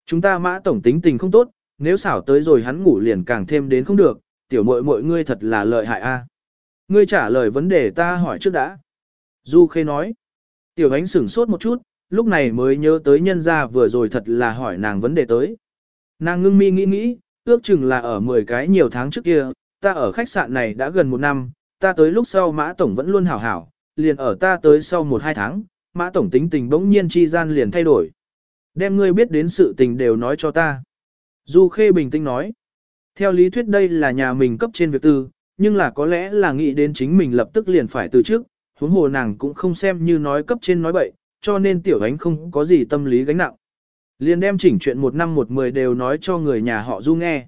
Chúng ta mã tổng tính tình không tốt, nếu xảo tới rồi hắn ngủ liền càng thêm đến không được, tiểu muội muội ngươi thật là lợi hại a. Ngươi trả lời vấn đề ta hỏi trước đã. Du khê nói. Tiểu ánh sửng sốt một chút, lúc này mới nhớ tới nhân gia vừa rồi thật là hỏi nàng vấn đề tới. Nàng ngưng mi nghĩ nghĩ, ước chừng là ở 10 cái nhiều tháng trước kia, ta ở khách sạn này đã gần một năm, ta tới lúc sau mã tổng vẫn luôn hảo hảo, liền ở ta tới sau một hai tháng, mã tổng tính tình bỗng nhiên chi gian liền thay đổi. Đem ngươi biết đến sự tình đều nói cho ta. Du Khê bình tĩnh nói. Theo lý thuyết đây là nhà mình cấp trên việc tư, nhưng là có lẽ là nghĩ đến chính mình lập tức liền phải từ trước, huống hồ nàng cũng không xem như nói cấp trên nói bậy, cho nên tiểu ánh không có gì tâm lý gánh nặng. Liền đem chỉnh chuyện một năm một mười đều nói cho người nhà họ Du nghe.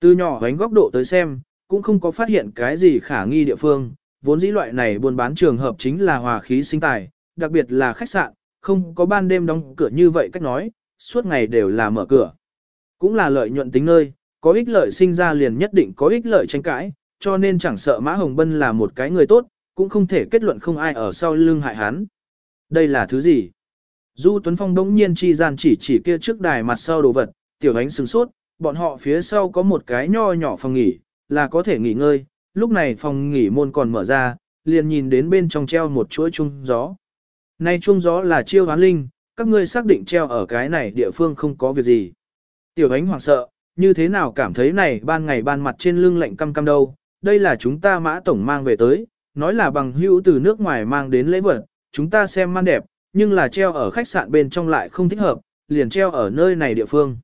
Từ nhỏ ánh góc độ tới xem, cũng không có phát hiện cái gì khả nghi địa phương, vốn dĩ loại này buôn bán trường hợp chính là hòa khí sinh tài, đặc biệt là khách sạn, không có ban đêm đóng cửa như vậy cách nói, suốt ngày đều là mở cửa. Cũng là lợi nhuận tính nơi, có ích lợi sinh ra liền nhất định có ích lợi tranh cãi, cho nên chẳng sợ Mã Hồng Bân là một cái người tốt, cũng không thể kết luận không ai ở sau lưng hại hắn. Đây là thứ gì? Du Tuấn Phong đống nhiên chi gian chỉ chỉ kia trước đài mặt sau đồ vật, tiểu ánh sừng sốt, bọn họ phía sau có một cái nho nhỏ phòng nghỉ, là có thể nghỉ ngơi, lúc này phòng nghỉ môn còn mở ra, liền nhìn đến bên trong treo một chuỗi chung gió. Nay chung gió là chiêu hoán linh, các ngươi xác định treo ở cái này địa phương không có việc gì. Tiểu ánh hoảng sợ, như thế nào cảm thấy này ban ngày ban mặt trên lưng lạnh căm căm đâu, đây là chúng ta mã tổng mang về tới, nói là bằng hữu từ nước ngoài mang đến lễ vật, chúng ta xem man đẹp, nhưng là treo ở khách sạn bên trong lại không thích hợp, liền treo ở nơi này địa phương.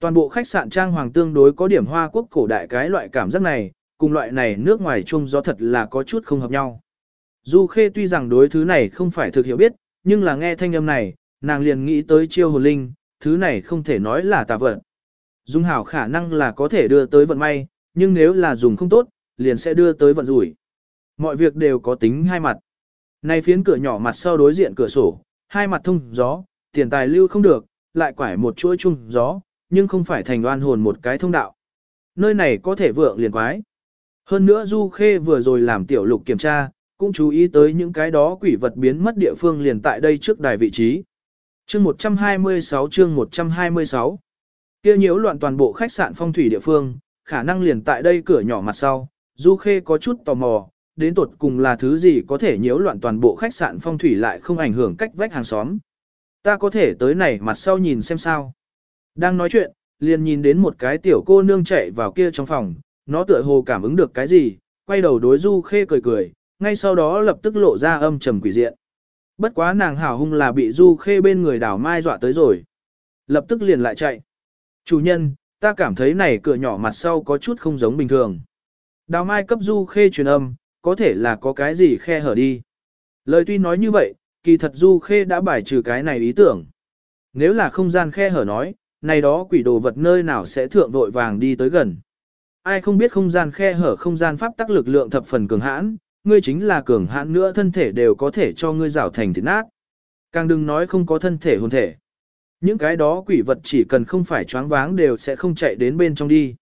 Toàn bộ khách sạn trang hoàng tương đối có điểm hoa quốc cổ đại cái loại cảm giác này, cùng loại này nước ngoài chung gió thật là có chút không hợp nhau. Du Khê tuy rằng đối thứ này không phải thực hiểu biết, nhưng là nghe thanh âm này, nàng liền nghĩ tới chiêu hồn linh, thứ này không thể nói là tà vận. Dùng hảo khả năng là có thể đưa tới vận may, nhưng nếu là dùng không tốt, liền sẽ đưa tới vận rủi. Mọi việc đều có tính hai mặt. Này phiến cửa nhỏ mặt sau đối diện cửa sổ, hai mặt thông gió, tiền tài lưu không được, lại quải một chuỗi chung gió, nhưng không phải thành đoan hồn một cái thông đạo. Nơi này có thể vượng liền quái. Hơn nữa Du Khê vừa rồi làm tiểu lục kiểm tra, cũng chú ý tới những cái đó quỷ vật biến mất địa phương liền tại đây trước đài vị trí. Chương 126 chương 126 kia nhiễu loạn toàn bộ khách sạn phong thủy địa phương, khả năng liền tại đây cửa nhỏ mặt sau, Du Khê có chút tò mò, đến tột cùng là thứ gì có thể nhiễu loạn toàn bộ khách sạn phong thủy lại không ảnh hưởng cách vách hàng xóm. Ta có thể tới này mặt sau nhìn xem sao. Đang nói chuyện, liền nhìn đến một cái tiểu cô nương chạy vào kia trong phòng, nó tựa hồ cảm ứng được cái gì, quay đầu đối Du Khê cười cười, ngay sau đó lập tức lộ ra âm trầm quỷ diện. Bất quá nàng hảo hung là bị Du Khê bên người đảo mai dọa tới rồi. Lập tức liền lại chạy. Chủ nhân, ta cảm thấy này cửa nhỏ mặt sau có chút không giống bình thường. Đào mai cấp Du Khê truyền âm, có thể là có cái gì khe hở đi. Lời tuy nói như vậy, kỳ thật Du Khê đã bài trừ cái này ý tưởng. Nếu là không gian khe hở nói, này đó quỷ đồ vật nơi nào sẽ thượng vội vàng đi tới gần. Ai không biết không gian khe hở không gian pháp tắc lực lượng thập phần cường hãn, ngươi chính là cường hãn nữa thân thể đều có thể cho ngươi rảo thành thịt nát. Càng đừng nói không có thân thể hồn thể. Những cái đó quỷ vật chỉ cần không phải choáng váng đều sẽ không chạy đến bên trong đi.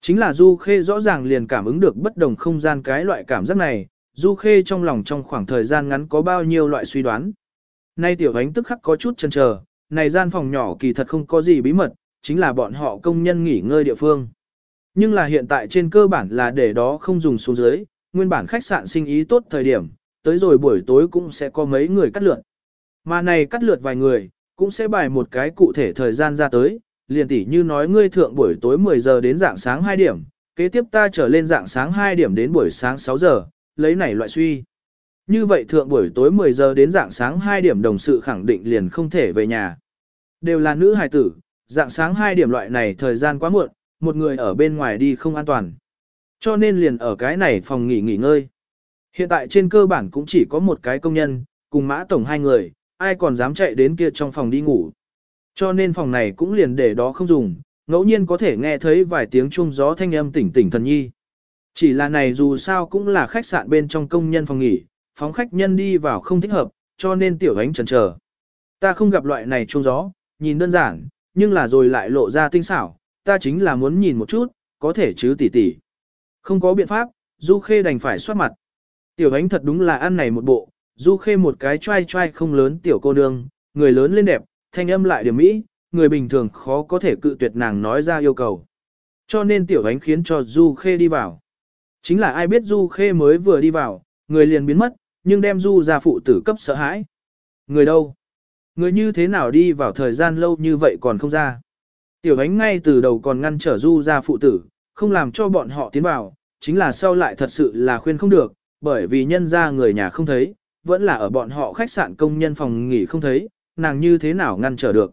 Chính là Du Khê rõ ràng liền cảm ứng được bất đồng không gian cái loại cảm giác này, Du Khê trong lòng trong khoảng thời gian ngắn có bao nhiêu loại suy đoán. Nay tiểu ánh tức khắc có chút chần chờ, này gian phòng nhỏ kỳ thật không có gì bí mật, chính là bọn họ công nhân nghỉ ngơi địa phương. Nhưng là hiện tại trên cơ bản là để đó không dùng xuống dưới, nguyên bản khách sạn sinh ý tốt thời điểm, tới rồi buổi tối cũng sẽ có mấy người cắt lượt. Mà này cắt lượt vài người, cũng sẽ bài một cái cụ thể thời gian ra tới, liền tỉ như nói ngươi thượng buổi tối 10 giờ đến dạng sáng 2 điểm, kế tiếp ta trở lên dạng sáng 2 điểm đến buổi sáng 6 giờ, lấy này loại suy. Như vậy thượng buổi tối 10 giờ đến dạng sáng 2 điểm đồng sự khẳng định liền không thể về nhà. Đều là nữ hài tử, dạng sáng 2 điểm loại này thời gian quá muộn, một người ở bên ngoài đi không an toàn. Cho nên liền ở cái này phòng nghỉ nghỉ ngơi. Hiện tại trên cơ bản cũng chỉ có một cái công nhân, cùng mã tổng hai người, ai còn dám chạy đến kia trong phòng đi ngủ. Cho nên phòng này cũng liền để đó không dùng, ngẫu nhiên có thể nghe thấy vài tiếng chuông gió thanh âm tỉnh tỉnh thần nhi. Chỉ là này dù sao cũng là khách sạn bên trong công nhân phòng nghỉ, phóng khách nhân đi vào không thích hợp, cho nên tiểu ánh chần chờ. Ta không gặp loại này chuông gió, nhìn đơn giản, nhưng là rồi lại lộ ra tinh xảo, ta chính là muốn nhìn một chút, có thể chứ tỷ tỷ. Không có biện pháp, Du Khê đành phải soát mặt. Tiểu ánh thật đúng là ăn này một bộ, Du Khê một cái trai trai không lớn tiểu cô nương, người lớn lên đẹp, thanh âm lại điểm mỹ, người bình thường khó có thể cự tuyệt nàng nói ra yêu cầu. Cho nên tiểu ánh khiến cho Du Khê đi vào. Chính là ai biết Du Khê mới vừa đi vào, người liền biến mất, nhưng đem Du ra phụ tử cấp sợ hãi. Người đâu? Người như thế nào đi vào thời gian lâu như vậy còn không ra? Tiểu ánh ngay từ đầu còn ngăn trở Du ra phụ tử, không làm cho bọn họ tiến vào, chính là sau lại thật sự là khuyên không được, bởi vì nhân ra người nhà không thấy, vẫn là ở bọn họ khách sạn công nhân phòng nghỉ không thấy, nàng như thế nào ngăn trở được.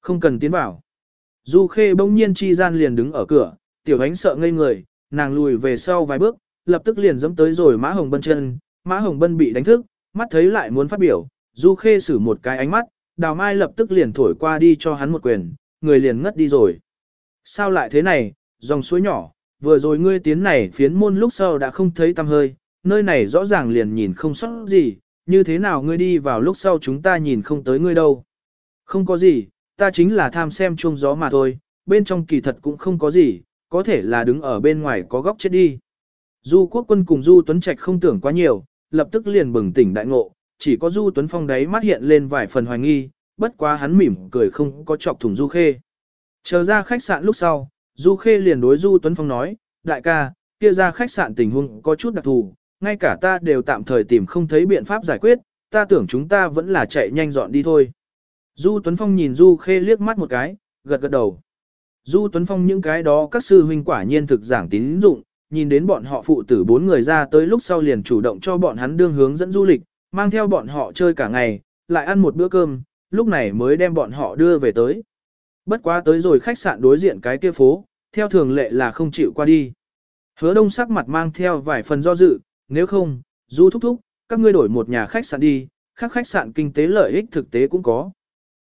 Không cần tiến vào. Du Khê bỗng nhiên chi gian liền đứng ở cửa, tiểu ánh sợ ngây người, nàng lùi về sau vài bước, lập tức liền dẫm tới rồi Mã Hồng Bân chân, Mã Hồng Bân bị đánh thức, mắt thấy lại muốn phát biểu, Du Khê xử một cái ánh mắt, Đào Mai lập tức liền thổi qua đi cho hắn một quyền, người liền ngất đi rồi. Sao lại thế này, dòng suối nhỏ, vừa rồi ngươi tiến này phiến môn lúc sau đã không thấy tăm hơi, nơi này rõ ràng liền nhìn không sót gì, như thế nào ngươi đi vào lúc sau chúng ta nhìn không tới ngươi đâu. Không có gì, ta chính là tham xem chuông gió mà thôi, bên trong kỳ thật cũng không có gì, có thể là đứng ở bên ngoài có góc chết đi. Du quốc quân cùng Du Tuấn Trạch không tưởng quá nhiều, lập tức liền bừng tỉnh đại ngộ, chỉ có Du Tuấn Phong đấy mắt hiện lên vài phần hoài nghi, bất quá hắn mỉm cười không có chọc thủng Du Khê. Chờ ra khách sạn lúc sau, Du Khê liền đối Du Tuấn Phong nói, đại ca, kia ra khách sạn tình huống có chút đặc thù, ngay cả ta đều tạm thời tìm không thấy biện pháp giải quyết, ta tưởng chúng ta vẫn là chạy nhanh dọn đi thôi. Du Tuấn Phong nhìn Du Khê liếc mắt một cái, gật gật đầu. Du Tuấn Phong những cái đó các sư huynh quả nhiên thực giảng tín dụng, nhìn đến bọn họ phụ tử bốn người ra tới lúc sau liền chủ động cho bọn hắn đương hướng dẫn du lịch, mang theo bọn họ chơi cả ngày, lại ăn một bữa cơm, lúc này mới đem bọn họ đưa về tới. Bất quá tới rồi khách sạn đối diện cái kia phố, theo thường lệ là không chịu qua đi. Hứa đông sắc mặt mang theo vài phần do dự, nếu không, du thúc thúc, các ngươi đổi một nhà khách sạn đi, khác khách sạn kinh tế lợi ích thực tế cũng có.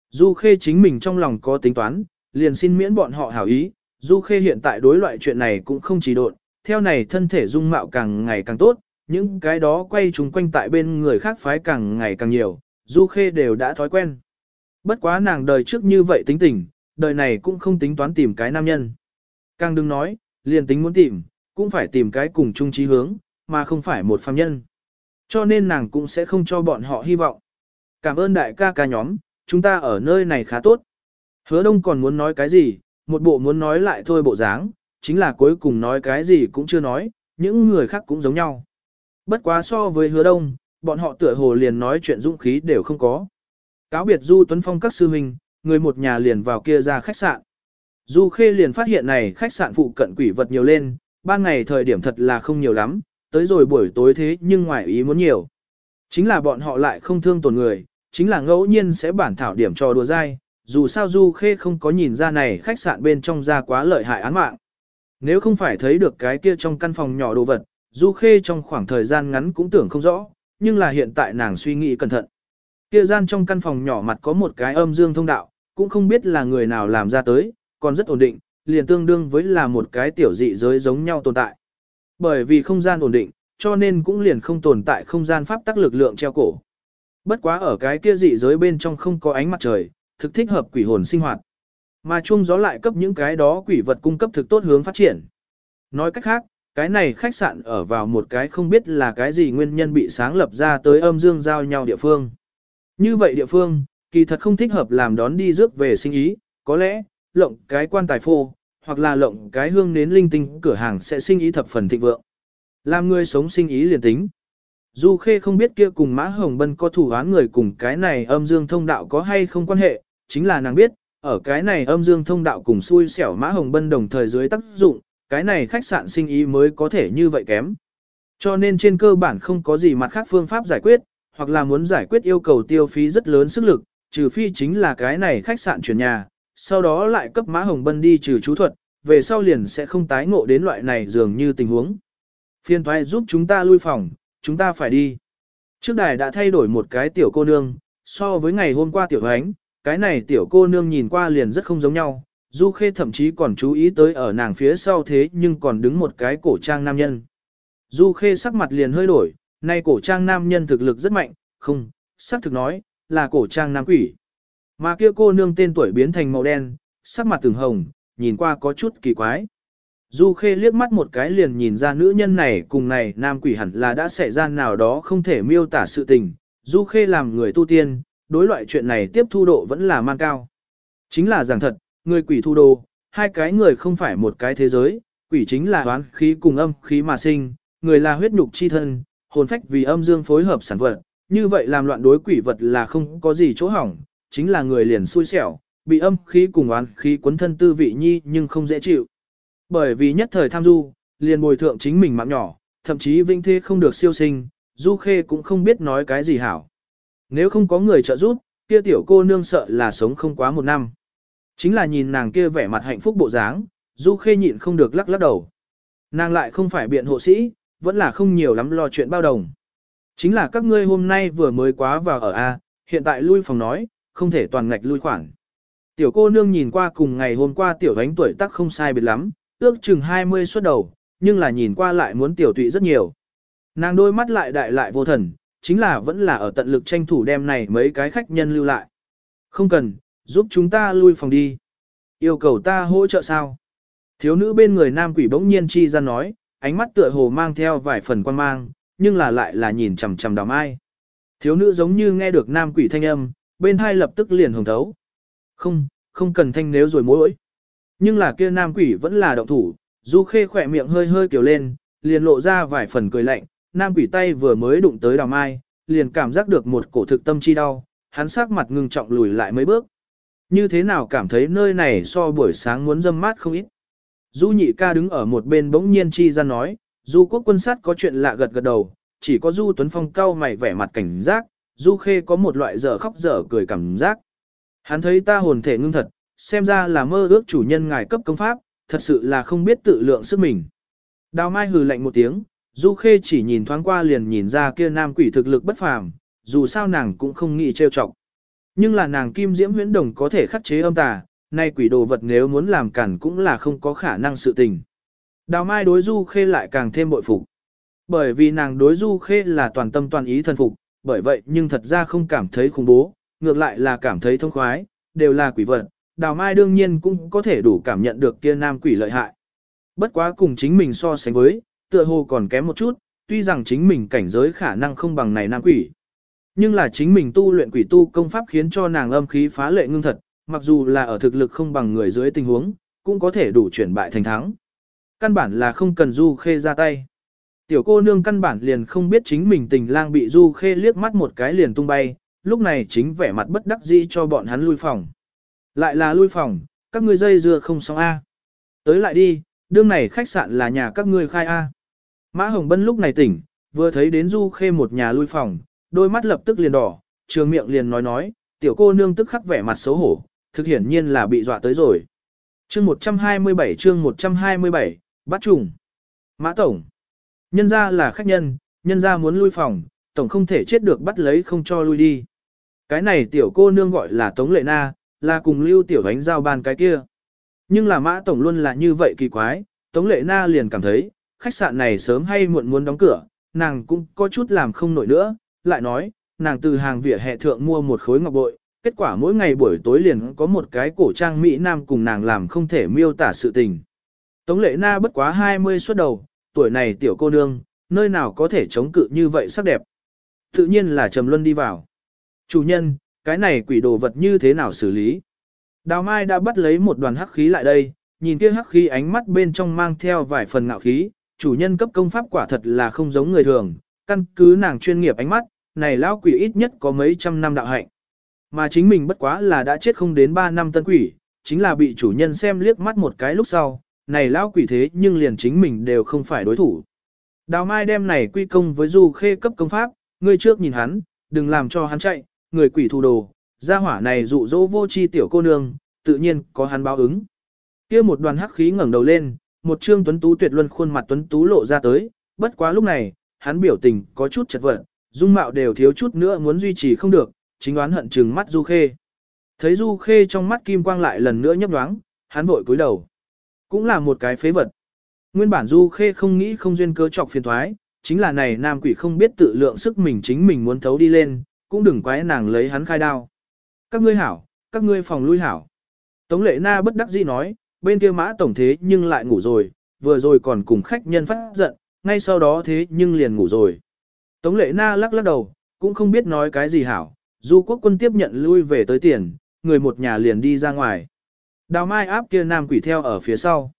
Du Khê chính mình trong lòng có tính toán, liền xin miễn bọn họ hảo ý, Du Khê hiện tại đối loại chuyện này cũng không chỉ độn, theo này thân thể dung mạo càng ngày càng tốt, những cái đó quay chúng quanh tại bên người khác phái càng ngày càng nhiều, Du Khê đều đã thói quen. Bất quá nàng đời trước như vậy tính tình, đời này cũng không tính toán tìm cái nam nhân. Càng đừng nói, liền tính muốn tìm, cũng phải tìm cái cùng chung chí hướng, mà không phải một phàm nhân. Cho nên nàng cũng sẽ không cho bọn họ hy vọng. Cảm ơn đại ca ca nhóm, chúng ta ở nơi này khá tốt. Hứa đông còn muốn nói cái gì, một bộ muốn nói lại thôi bộ dáng, chính là cuối cùng nói cái gì cũng chưa nói, những người khác cũng giống nhau. Bất quá so với hứa đông, bọn họ tựa hồ liền nói chuyện dũng khí đều không có. Cáo biệt Du Tuấn Phong các sư huynh, người một nhà liền vào kia ra khách sạn. Du Khê liền phát hiện này khách sạn phụ cận quỷ vật nhiều lên, ban ngày thời điểm thật là không nhiều lắm, tới rồi buổi tối thế nhưng ngoài ý muốn nhiều. Chính là bọn họ lại không thương tổn người, chính là ngẫu nhiên sẽ bản thảo điểm cho đùa dai, dù sao Du Khê không có nhìn ra này khách sạn bên trong ra quá lợi hại án mạng. Nếu không phải thấy được cái kia trong căn phòng nhỏ đồ vật, Du Khê trong khoảng thời gian ngắn cũng tưởng không rõ, nhưng là hiện tại nàng suy nghĩ cẩn thận. Kia gian trong căn phòng nhỏ mặt có một cái âm dương thông đạo, cũng không biết là người nào làm ra tới, còn rất ổn định, liền tương đương với là một cái tiểu dị giới giống nhau tồn tại. Bởi vì không gian ổn định, cho nên cũng liền không tồn tại không gian pháp tắc lực lượng treo cổ. Bất quá ở cái kia dị giới bên trong không có ánh mặt trời, thực thích hợp quỷ hồn sinh hoạt. Mà chung gió lại cấp những cái đó quỷ vật cung cấp thực tốt hướng phát triển. Nói cách khác, cái này khách sạn ở vào một cái không biết là cái gì nguyên nhân bị sáng lập ra tới âm dương giao nhau địa phương. Như vậy địa phương, kỳ thật không thích hợp làm đón đi rước về sinh ý, có lẽ, lộng cái quan tài phô, hoặc là lộng cái hương nến linh tinh cửa hàng sẽ sinh ý thập phần thịnh vượng. Làm người sống sinh ý liền tính. Du Khê không biết kia cùng Mã Hồng Bân có thủ án người cùng cái này âm dương thông đạo có hay không quan hệ, chính là nàng biết, ở cái này âm dương thông đạo cùng xui xẻo Mã Hồng Bân đồng thời dưới tác dụng, cái này khách sạn sinh ý mới có thể như vậy kém. Cho nên trên cơ bản không có gì mặt khác phương pháp giải quyết, hoặc là muốn giải quyết yêu cầu tiêu phí rất lớn sức lực, trừ phi chính là cái này khách sạn chuyển nhà, sau đó lại cấp Mã Hồng Bân đi trừ chú thuật, về sau liền sẽ không tái ngộ đến loại này dường như tình huống. Phiên thoại giúp chúng ta lui phòng, chúng ta phải đi. Trước đài đã thay đổi một cái tiểu cô nương, so với ngày hôm qua tiểu ánh, cái này tiểu cô nương nhìn qua liền rất không giống nhau. Du Khê thậm chí còn chú ý tới ở nàng phía sau thế nhưng còn đứng một cái cổ trang nam nhân. Du Khê sắc mặt liền hơi đổi, nay cổ trang nam nhân thực lực rất mạnh, không, sắc thực nói, là cổ trang nam quỷ. Mà kia cô nương tên tuổi biến thành màu đen, sắc mặt từng hồng, nhìn qua có chút kỳ quái. Du Khê liếc mắt một cái liền nhìn ra nữ nhân này cùng này nam quỷ hẳn là đã xảy ra nào đó không thể miêu tả sự tình. Du Khê làm người tu tiên, đối loại chuyện này tiếp thu độ vẫn là mang cao. Chính là giảng thật, người quỷ thu đồ, hai cái người không phải một cái thế giới, quỷ chính là hoán khí cùng âm khí mà sinh, người là huyết nhục chi thân, hồn phách vì âm dương phối hợp sản vật, như vậy làm loạn đối quỷ vật là không có gì chỗ hỏng, chính là người liền xui xẻo, bị âm khí cùng oán khí cuốn thân tư vị nhi nhưng không dễ chịu. Bởi vì nhất thời tham du, liền bồi thượng chính mình mạng nhỏ, thậm chí vinh thế không được siêu sinh, du khê cũng không biết nói cái gì hảo. Nếu không có người trợ giúp, kia tiểu cô nương sợ là sống không quá một năm. Chính là nhìn nàng kia vẻ mặt hạnh phúc bộ dáng, du khê nhịn không được lắc lắc đầu. Nàng lại không phải biện hộ sĩ, vẫn là không nhiều lắm lo chuyện bao đồng. Chính là các ngươi hôm nay vừa mới quá vào ở A, hiện tại lui phòng nói, không thể toàn ngạch lui khoản. Tiểu cô nương nhìn qua cùng ngày hôm qua tiểu ánh tuổi tác không sai biệt lắm, ước chừng 20 xuất đầu, nhưng là nhìn qua lại muốn tiểu tụy rất nhiều. Nàng đôi mắt lại đại lại vô thần, chính là vẫn là ở tận lực tranh thủ đem này mấy cái khách nhân lưu lại. Không cần, giúp chúng ta lui phòng đi. Yêu cầu ta hỗ trợ sao? Thiếu nữ bên người nam quỷ bỗng nhiên chi ra nói, ánh mắt tựa hồ mang theo vài phần quan mang, nhưng là lại là nhìn chằm chằm đào mai. Thiếu nữ giống như nghe được nam quỷ thanh âm, bên hai lập tức liền hồng thấu. Không, không cần thanh nếu rồi mỗi. Nhưng là kia nam quỷ vẫn là động thủ, du khê khỏe miệng hơi hơi kiểu lên, liền lộ ra vài phần cười lạnh, nam quỷ tay vừa mới đụng tới đào mai, liền cảm giác được một cổ thực tâm chi đau, hắn sắc mặt ngưng trọng lùi lại mấy bước. Như thế nào cảm thấy nơi này so buổi sáng muốn dâm mát không ít. Du nhị ca đứng ở một bên bỗng nhiên chi ra nói, du quốc quân sát có chuyện lạ gật gật đầu, chỉ có du tuấn phong cau mày vẻ mặt cảnh giác, du khê có một loại dở khóc dở cười cảm giác. Hắn thấy ta hồn thể ngưng thật, xem ra là mơ ước chủ nhân ngài cấp công pháp, thật sự là không biết tự lượng sức mình. Đào Mai hừ lạnh một tiếng, Du Khê chỉ nhìn thoáng qua liền nhìn ra kia nam quỷ thực lực bất phàm, dù sao nàng cũng không nghĩ trêu chọc. Nhưng là nàng kim diễm huyễn đồng có thể khắc chế âm tà, nay quỷ đồ vật nếu muốn làm cản cũng là không có khả năng sự tình. Đào Mai đối Du Khê lại càng thêm bội phục. Bởi vì nàng đối Du Khê là toàn tâm toàn ý thần phục, bởi vậy nhưng thật ra không cảm thấy khủng bố, ngược lại là cảm thấy thông khoái, đều là quỷ vật. Đào Mai đương nhiên cũng có thể đủ cảm nhận được kia nam quỷ lợi hại. Bất quá cùng chính mình so sánh với, tựa hồ còn kém một chút, tuy rằng chính mình cảnh giới khả năng không bằng này nam quỷ. Nhưng là chính mình tu luyện quỷ tu công pháp khiến cho nàng âm khí phá lệ ngưng thật, mặc dù là ở thực lực không bằng người dưới tình huống, cũng có thể đủ chuyển bại thành thắng. Căn bản là không cần Du Khê ra tay. Tiểu cô nương căn bản liền không biết chính mình tình lang bị Du Khê liếc mắt một cái liền tung bay, lúc này chính vẻ mặt bất đắc dĩ cho bọn hắn lui phòng. Lại là lui phòng, các ngươi dây dưa không xong A. Tới lại đi, đương này khách sạn là nhà các ngươi khai A. Mã Hồng Bân lúc này tỉnh, vừa thấy đến Du Khê một nhà lui phòng, đôi mắt lập tức liền đỏ, trường miệng liền nói nói, tiểu cô nương tức khắc vẻ mặt xấu hổ, thực hiển nhiên là bị dọa tới rồi. Chương 127 chương 127, bắt trùng. Mã Tổng. Nhân ra là khách nhân, nhân ra muốn lui phòng, Tổng không thể chết được bắt lấy không cho lui đi. Cái này tiểu cô nương gọi là Tống Lệ Na, là cùng lưu tiểu ánh giao bàn cái kia. Nhưng là Mã Tổng luôn là như vậy kỳ quái, Tống Lệ Na liền cảm thấy, khách sạn này sớm hay muộn muốn đóng cửa, nàng cũng có chút làm không nổi nữa, lại nói, nàng từ hàng vỉa hè thượng mua một khối ngọc bội, kết quả mỗi ngày buổi tối liền có một cái cổ trang Mỹ Nam cùng nàng làm không thể miêu tả sự tình. Tống lệ na bất quá 20 suốt đầu, tuổi này tiểu cô nương, nơi nào có thể chống cự như vậy sắc đẹp. Tự nhiên là Trầm Luân đi vào. Chủ nhân, cái này quỷ đồ vật như thế nào xử lý? Đào Mai đã bắt lấy một đoàn hắc khí lại đây, nhìn kia hắc khí ánh mắt bên trong mang theo vài phần ngạo khí, chủ nhân cấp công pháp quả thật là không giống người thường, căn cứ nàng chuyên nghiệp ánh mắt, này lão quỷ ít nhất có mấy trăm năm đạo hạnh. Mà chính mình bất quá là đã chết không đến 3 năm tân quỷ, chính là bị chủ nhân xem liếc mắt một cái lúc sau, này lão quỷ thế nhưng liền chính mình đều không phải đối thủ. Đào Mai đem này quy công với Du Khê cấp công pháp, ngươi trước nhìn hắn, đừng làm cho hắn chạy, người quỷ thủ đồ, gia hỏa này dụ dỗ vô chi tiểu cô nương, tự nhiên có hắn báo ứng. Kia một đoàn hắc khí ngẩng đầu lên, một trương tuấn tú tuyệt luân khuôn mặt tuấn tú lộ ra tới, bất quá lúc này, hắn biểu tình có chút chật vật, dung mạo đều thiếu chút nữa muốn duy trì không được, chính đoán hận trừng mắt Du Khê. Thấy Du Khê trong mắt kim quang lại lần nữa nhấp nhoáng, hắn vội cúi đầu. Cũng là một cái phế vật. Nguyên bản Du Khê không nghĩ không duyên cớ trọc phiền thoái, chính là này nam quỷ không biết tự lượng sức mình chính mình muốn thấu đi lên, cũng đừng quái nàng lấy hắn khai đao. Các ngươi hảo, các ngươi phòng lui hảo. Tống lệ na bất đắc dĩ nói, bên kia mã tổng thế nhưng lại ngủ rồi, vừa rồi còn cùng khách nhân phát giận, ngay sau đó thế nhưng liền ngủ rồi. Tống lệ na lắc lắc đầu, cũng không biết nói cái gì hảo, du quốc quân tiếp nhận lui về tới tiền, người một nhà liền đi ra ngoài. Đào mai áp kia nam quỷ theo ở phía sau.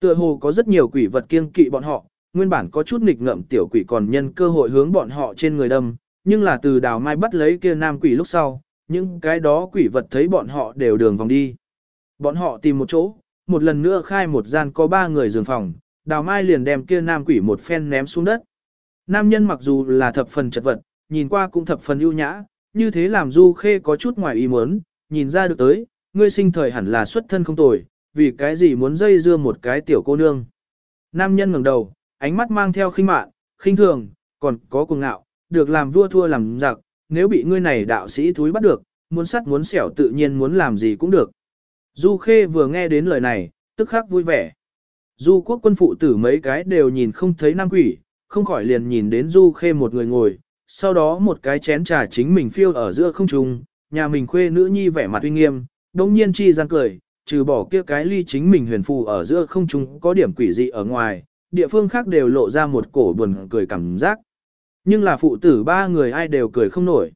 Tựa hồ có rất nhiều quỷ vật kiêng kỵ bọn họ, nguyên bản có chút nghịch ngợm tiểu quỷ còn nhân cơ hội hướng bọn họ trên người đâm, nhưng là từ đào mai bắt lấy kia nam quỷ lúc sau, những cái đó quỷ vật thấy bọn họ đều đường vòng đi. Bọn họ tìm một chỗ, một lần nữa khai một gian có ba người giường phòng, đào mai liền đem kia nam quỷ một phen ném xuống đất. Nam nhân mặc dù là thập phần chật vật, nhìn qua cũng thập phần ưu nhã, như thế làm Du Khê có chút ngoài ý muốn, nhìn ra được tới, ngươi sinh thời hẳn là xuất thân không tồi, vì cái gì muốn dây dưa một cái tiểu cô nương. Nam nhân ngẩng đầu, ánh mắt mang theo khinh mạn, khinh thường, còn có cuồng ngạo, được làm vua thua làm giặc, nếu bị ngươi này đạo sĩ thúi bắt được, muốn sắt muốn xẻo tự nhiên muốn làm gì cũng được. Du Khê vừa nghe đến lời này, tức khắc vui vẻ. Du quốc quân phụ tử mấy cái đều nhìn không thấy nam quỷ, không khỏi liền nhìn đến Du Khê một người ngồi, sau đó một cái chén trà chính mình phiêu ở giữa không trung, nhà mình khuê nữ nhi vẻ mặt uy nghiêm, đông nhiên chi gian cười, trừ bỏ kia cái ly chính mình huyền phù ở giữa không trung có điểm quỷ dị ở ngoài, địa phương khác đều lộ ra một cổ buồn cười cảm giác. Nhưng là phụ tử ba người ai đều cười không nổi.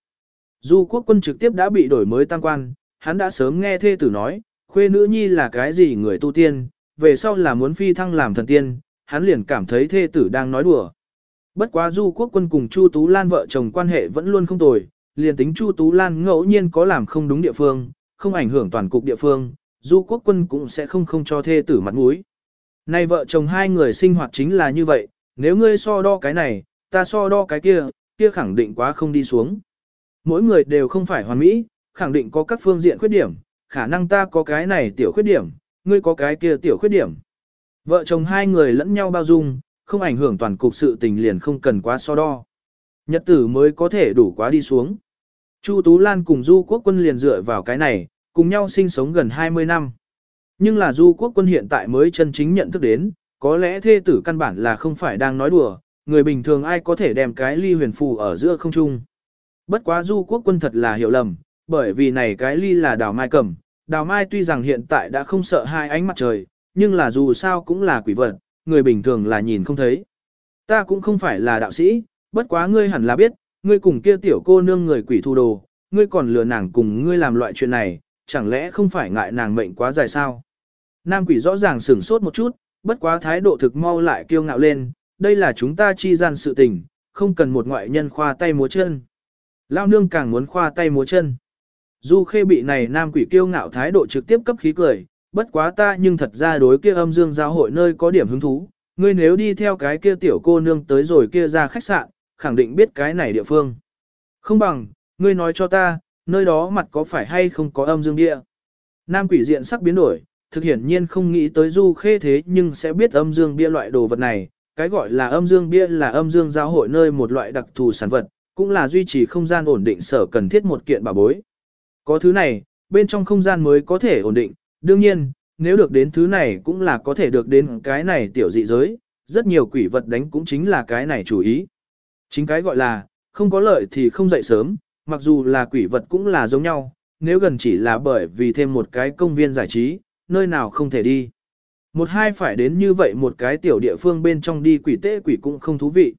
Du quốc quân trực tiếp đã bị đổi mới tăng quan, hắn đã sớm nghe thê tử nói, khuê nữ nhi là cái gì người tu tiên, về sau là muốn phi thăng làm thần tiên, hắn liền cảm thấy thê tử đang nói đùa. Bất quá Du Quốc Quân cùng Chu Tú Lan vợ chồng quan hệ vẫn luôn không tồi, liền tính Chu Tú Lan ngẫu nhiên có làm không đúng địa phương, không ảnh hưởng toàn cục địa phương, Du Quốc Quân cũng sẽ không không cho thê tử mặt mũi. Nay vợ chồng hai người sinh hoạt chính là như vậy, nếu ngươi so đo cái này, ta so đo cái kia, kia khẳng định quá không đi xuống. Mỗi người đều không phải hoàn mỹ, khẳng định có các phương diện khuyết điểm, khả năng ta có cái này tiểu khuyết điểm, ngươi có cái kia tiểu khuyết điểm. Vợ chồng hai người lẫn nhau bao dung, không ảnh hưởng toàn cục sự tình liền không cần quá so đo. Nhật tử mới có thể đủ quá đi xuống. Chu Tú Lan cùng Du Quốc Quân liền dựa vào cái này, cùng nhau sinh sống gần 20 năm. Nhưng là Du Quốc Quân hiện tại mới chân chính nhận thức đến, có lẽ thê tử căn bản là không phải đang nói đùa, người bình thường ai có thể đem cái ly huyền phù ở giữa không trung. Bất quá Du Quốc Quân thật là hiểu lầm, bởi vì này cái ly là đào mai cầm. Đào mai tuy rằng hiện tại đã không sợ hai ánh mặt trời, nhưng là dù sao cũng là quỷ vật, người bình thường là nhìn không thấy. Ta cũng không phải là đạo sĩ, bất quá ngươi hẳn là biết, ngươi cùng kia tiểu cô nương người quỷ thu đồ, ngươi còn lừa nàng cùng ngươi làm loại chuyện này, chẳng lẽ không phải ngại nàng mệnh quá dài sao? Nam quỷ rõ ràng sửng sốt một chút, bất quá thái độ thực mau lại kiêu ngạo lên, đây là chúng ta chi gian sự tình, không cần một ngoại nhân khoa tay múa chân. Lao nương càng muốn khoa tay múa chân. Du khê bị này nam quỷ kiêu ngạo thái độ trực tiếp cấp khí cười, bất quá ta nhưng thật ra đối kia âm dương giáo hội nơi có điểm hứng thú, ngươi nếu đi theo cái kia tiểu cô nương tới rồi kia ra khách sạn, khẳng định biết cái này địa phương. Không bằng, ngươi nói cho ta, nơi đó mặt có phải hay không có âm dương địa. Nam quỷ diện sắc biến đổi, thực hiển nhiên không nghĩ tới du khê thế nhưng sẽ biết âm dương bia loại đồ vật này. Cái gọi là âm dương bia là âm dương giáo hội nơi một loại đặc thù sản vật, cũng là duy trì không gian ổn định sở cần thiết một kiện bảo bối. Có thứ này, bên trong không gian mới có thể ổn định, đương nhiên, nếu được đến thứ này cũng là có thể được đến cái này tiểu dị giới, rất nhiều quỷ vật đánh cũng chính là cái này chủ ý. Chính cái gọi là, không có lợi thì không dậy sớm, mặc dù là quỷ vật cũng là giống nhau, nếu gần chỉ là bởi vì thêm một cái công viên giải trí, nơi nào không thể đi. Một hai phải đến như vậy một cái tiểu địa phương bên trong đi quỷ tế quỷ cũng không thú vị.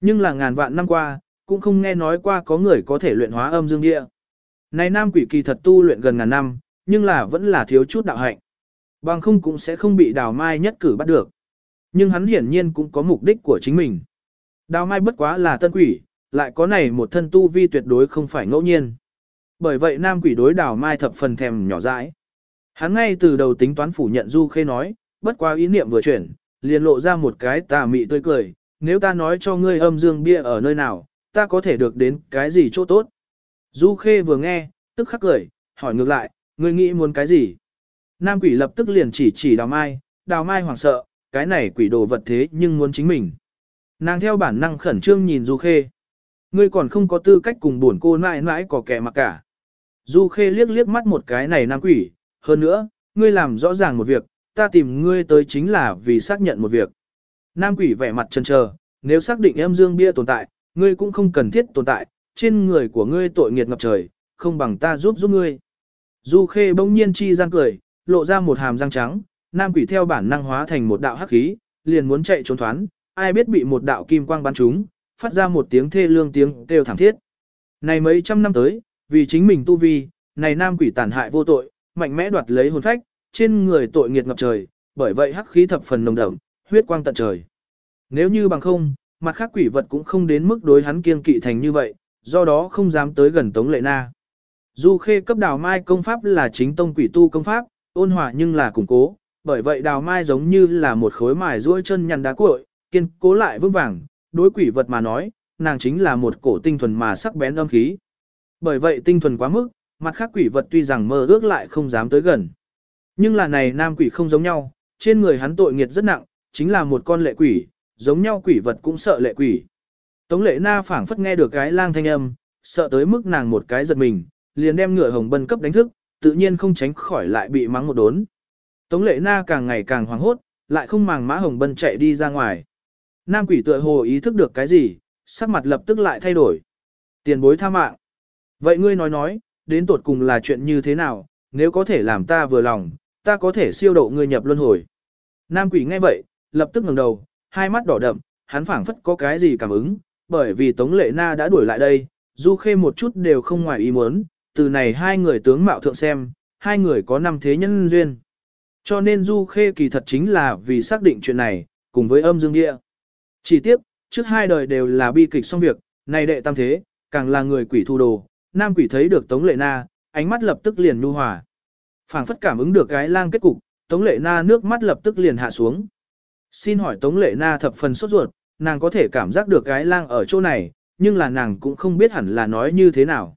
Nhưng là ngàn vạn năm qua, cũng không nghe nói qua có người có thể luyện hóa âm dương địa. Này nam quỷ kỳ thật tu luyện gần ngàn năm, nhưng là vẫn là thiếu chút đạo hạnh. Bằng không cũng sẽ không bị đào mai nhất cử bắt được. Nhưng hắn hiển nhiên cũng có mục đích của chính mình. Đào mai bất quá là tân quỷ, lại có này một thân tu vi tuyệt đối không phải ngẫu nhiên. Bởi vậy nam quỷ đối đào mai thập phần thèm nhỏ dãi. Hắn ngay từ đầu tính toán phủ nhận Du Khê nói, bất quá ý niệm vừa chuyển, liền lộ ra một cái tà mị tươi cười, nếu ta nói cho ngươi âm dương bia ở nơi nào, ta có thể được đến cái gì chỗ tốt. Du Khê vừa nghe, tức khắc cười, hỏi ngược lại, ngươi nghĩ muốn cái gì? Nam quỷ lập tức liền chỉ chỉ đào mai, đào mai hoảng sợ, cái này quỷ đồ vật thế nhưng muốn chính mình. Nàng theo bản năng khẩn trương nhìn Du Khê. Ngươi còn không có tư cách cùng buồn cô mãi mãi có kẻ mặc cả. Du Khê liếc liếc mắt một cái này nam quỷ, hơn nữa, ngươi làm rõ ràng một việc, ta tìm ngươi tới chính là vì xác nhận một việc. Nam quỷ vẻ mặt chần chờ, nếu xác định em dương bia tồn tại, ngươi cũng không cần thiết tồn tại, trên người của ngươi tội nghiệt ngập trời, không bằng ta giúp giúp ngươi. Du Khê bỗng nhiên chi răng cười, lộ ra một hàm răng trắng, nam quỷ theo bản năng hóa thành một đạo hắc khí, liền muốn chạy trốn thoán, ai biết bị một đạo kim quang bắn trúng, phát ra một tiếng thê lương tiếng kêu thảm thiết. Này mấy trăm năm tới, vì chính mình tu vi, này nam quỷ tàn hại vô tội, mạnh mẽ đoạt lấy hồn phách, trên người tội nghiệt ngập trời, bởi vậy hắc khí thập phần nồng đậm, huyết quang tận trời. Nếu như bằng không, mặt khác quỷ vật cũng không đến mức đối hắn kiêng kỵ thành như vậy, do đó không dám tới gần Tống Lệ Na. Du khê cấp đào mai công pháp là chính tông quỷ tu công pháp, ôn hòa nhưng là củng cố, bởi vậy đào mai giống như là một khối mài ruôi chân nhăn đá cuội, kiên cố lại vững vàng, đối quỷ vật mà nói, nàng chính là một cổ tinh thuần mà sắc bén âm khí. Bởi vậy tinh thuần quá mức, mặt khác quỷ vật tuy rằng mơ ước lại không dám tới gần. Nhưng là này nam quỷ không giống nhau, trên người hắn tội nghiệt rất nặng, chính là một con lệ quỷ, giống nhau quỷ vật cũng sợ lệ quỷ. Tống lệ na phảng phất nghe được cái lang thanh âm, sợ tới mức nàng một cái giật mình, liền đem ngựa hồng bân cấp đánh thức, tự nhiên không tránh khỏi lại bị mắng một đốn. Tống lệ na càng ngày càng hoảng hốt, lại không màng mã hồng bân chạy đi ra ngoài. Nam quỷ tựa hồ ý thức được cái gì, sắc mặt lập tức lại thay đổi. Tiền bối tha mạng. Vậy ngươi nói nói, đến tột cùng là chuyện như thế nào, nếu có thể làm ta vừa lòng, ta có thể siêu độ ngươi nhập luân hồi. Nam quỷ nghe vậy, lập tức ngẩng đầu, hai mắt đỏ đậm, hắn phảng phất có cái gì cảm ứng, bởi vì Tống Lệ Na đã đuổi lại đây, Du Khê một chút đều không ngoài ý muốn, từ này hai người tướng mạo thượng xem, hai người có năm thế nhân duyên. Cho nên Du Khê kỳ thật chính là vì xác định chuyện này, cùng với âm dương địa. Chỉ tiếc, trước hai đời đều là bi kịch xong việc, này đệ tam thế, càng là người quỷ thu đồ, nam quỷ thấy được Tống Lệ Na, ánh mắt lập tức liền nhu hòa. phảng phất cảm ứng được cái lang kết cục, Tống Lệ Na nước mắt lập tức liền hạ xuống. Xin hỏi Tống Lệ Na thập phần sốt ruột, nàng có thể cảm giác được cái lang ở chỗ này, nhưng là nàng cũng không biết hẳn là nói như thế nào.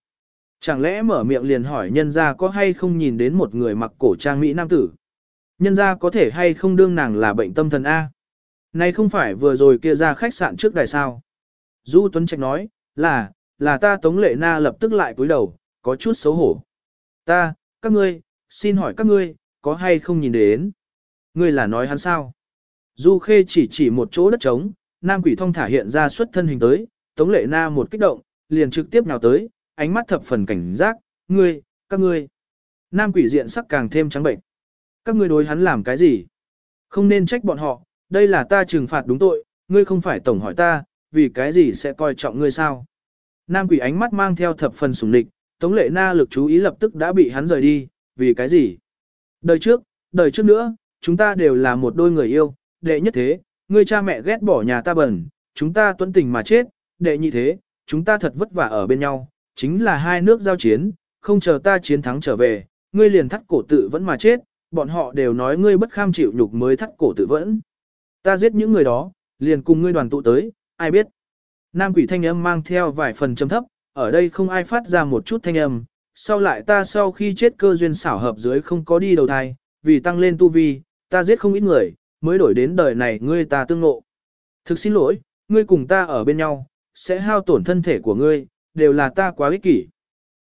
Chẳng lẽ mở miệng liền hỏi nhân gia có hay không nhìn đến một người mặc cổ trang Mỹ nam tử? Nhân gia có thể hay không đương nàng là bệnh tâm thần A? Này không phải vừa rồi kia ra khách sạn trước đài sao. Du Tuấn Trạch nói, là, là ta Tống Lệ Na lập tức lại cúi đầu, có chút xấu hổ. Ta, các ngươi, xin hỏi các ngươi, có hay không nhìn đến? Ngươi là nói hắn sao? Du Khê chỉ chỉ một chỗ đất trống, Nam Quỷ Thông thả hiện ra xuất thân hình tới, Tống Lệ Na một kích động, liền trực tiếp nào tới, ánh mắt thập phần cảnh giác, ngươi, các ngươi. Nam Quỷ diện sắc càng thêm trắng bệnh. Các ngươi đối hắn làm cái gì? Không nên trách bọn họ, đây là ta trừng phạt đúng tội, ngươi không phải tổng hỏi ta, vì cái gì sẽ coi trọng ngươi sao? Nam Quỷ ánh mắt mang theo thập phần sủng địch, Tống Lệ Na lực chú ý lập tức đã bị hắn rời đi, vì cái gì? Đời trước, đời trước nữa, chúng ta đều là một đôi người yêu, đệ nhất thế, ngươi cha mẹ ghét bỏ nhà ta bẩn, chúng ta tuấn tình mà chết, đệ nhị thế, chúng ta thật vất vả ở bên nhau, chính là hai nước giao chiến, không chờ ta chiến thắng trở về, ngươi liền thắt cổ tự vẫn mà chết, bọn họ đều nói ngươi bất kham chịu nhục mới thắt cổ tự vẫn. Ta giết những người đó, liền cùng ngươi đoàn tụ tới, ai biết. Nam quỷ thanh âm mang theo vài phần trầm thấp, ở đây không ai phát ra một chút thanh âm, sau lại ta sau khi chết cơ duyên xảo hợp dưới không có đi đầu thai, vì tăng lên tu vi, ta giết không ít người, mới đổi đến đời này ngươi ta tương ngộ. Thực xin lỗi, ngươi cùng ta ở bên nhau, sẽ hao tổn thân thể của ngươi, đều là ta quá ích kỷ.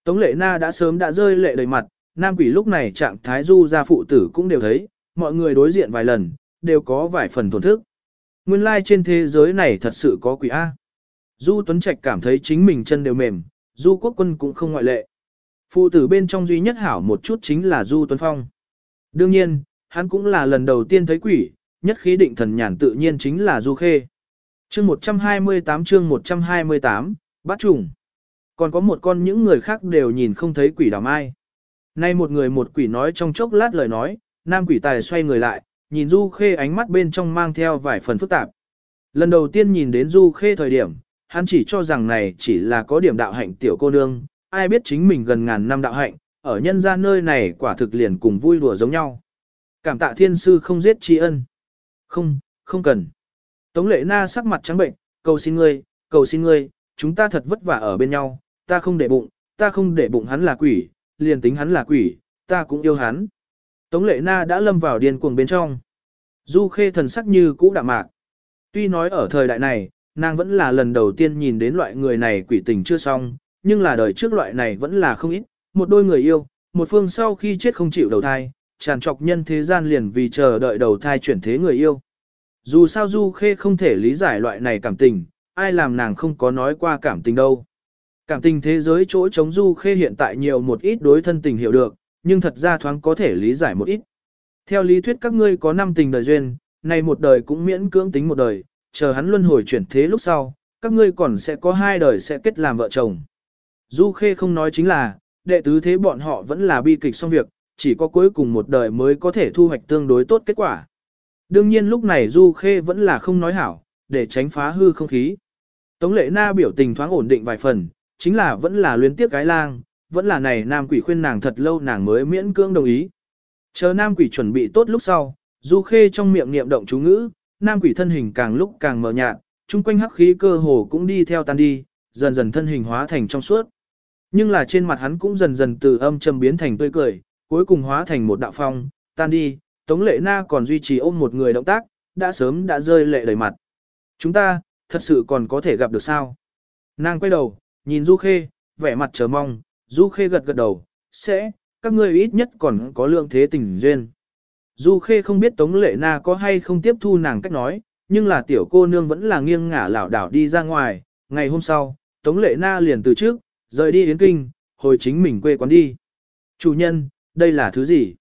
Tống lệ na đã sớm đã rơi lệ đầy mặt, nam quỷ lúc này trạng thái du ra phụ tử cũng đều thấy, mọi người đối diện vài lần, đều có vài phần thổn thức. Nguyên lai like trên thế giới này thật sự có quỷ A. Du Tuấn Trạch cảm thấy chính mình chân đều mềm, Du Quốc Quân cũng không ngoại lệ. Phụ tử bên trong duy nhất hảo một chút chính là Du Tuấn Phong. Đương nhiên, hắn cũng là lần đầu tiên thấy quỷ, nhất khí định thần nhàn tự nhiên chính là Du Khê. Chương 128 chương 128, bắt trùng. Còn có một con những người khác đều nhìn không thấy quỷ đào mai. Nay một người một quỷ nói trong chốc lát lời nói, nam quỷ tài xoay người lại, nhìn Du Khê ánh mắt bên trong mang theo vài phần phức tạp. Lần đầu tiên nhìn đến Du Khê thời điểm, hắn chỉ cho rằng này chỉ là có điểm đạo hạnh tiểu cô nương, ai biết chính mình gần ngàn năm đạo hạnh, ở nhân gian nơi này quả thực liền cùng vui đùa giống nhau. Cảm tạ thiên sư không giết tri ân. Không, không cần. Tống lệ na sắc mặt trắng bệnh, cầu xin ngươi, cầu xin ngươi, chúng ta thật vất vả ở bên nhau, ta không để bụng, ta không để bụng hắn là quỷ, liền tính hắn là quỷ, ta cũng yêu hắn. Tống lệ na đã lâm vào điên cuồng bên trong. Du khê thần sắc như cũ đạm mạc. Tuy nói ở thời đại này, nàng vẫn là lần đầu tiên nhìn đến loại người này quỷ tình chưa xong, nhưng là đời trước loại này vẫn là không ít, một đôi người yêu, một phương sau khi chết không chịu đầu thai, tràn trọc nhân thế gian liền vì chờ đợi đầu thai chuyển thế người yêu. Dù sao Du Khê không thể lý giải loại này cảm tình, ai làm nàng không có nói qua cảm tình đâu. Cảm tình thế giới chỗ chống Du Khê hiện tại nhiều một ít đối thân tình hiểu được, nhưng thật ra thoáng có thể lý giải một ít. Theo lý thuyết các ngươi có năm tình đời duyên, này một đời cũng miễn cưỡng tính một đời, chờ hắn luân hồi chuyển thế lúc sau, các ngươi còn sẽ có hai đời sẽ kết làm vợ chồng. Du Khê không nói chính là, đệ tứ thế bọn họ vẫn là bi kịch xong việc, chỉ có cuối cùng một đời mới có thể thu hoạch tương đối tốt kết quả. Đương nhiên lúc này Du Khê vẫn là không nói hảo, để tránh phá hư không khí. Tống lệ na biểu tình thoáng ổn định vài phần, chính là vẫn là luyến tiếc cái lang, vẫn là này nam quỷ khuyên nàng thật lâu nàng mới miễn cưỡng đồng ý. Chờ nam quỷ chuẩn bị tốt lúc sau, Du Khê trong miệng niệm động chú ngữ, nam quỷ thân hình càng lúc càng mờ nhạt, chung quanh hắc khí cơ hồ cũng đi theo tan đi, dần dần thân hình hóa thành trong suốt. Nhưng là trên mặt hắn cũng dần dần từ âm trầm biến thành tươi cười, cuối cùng hóa thành một đạo phong, tan đi, Tống Lệ Na còn duy trì ôm một người động tác, đã sớm đã rơi lệ đầy mặt. Chúng ta, thật sự còn có thể gặp được sao? Nàng quay đầu, nhìn Du Khê, vẻ mặt chờ mong, Du Khê gật gật đầu, sẽ, các ngươi ít nhất còn có lượng thế tình duyên. Du Khê không biết Tống Lệ Na có hay không tiếp thu nàng cách nói, nhưng là tiểu cô nương vẫn là nghiêng ngả lảo đảo đi ra ngoài. Ngày hôm sau, Tống Lệ Na liền từ trước, rời đi Yến Kinh, hồi chính mình quê quán đi. Chủ nhân, đây là thứ gì?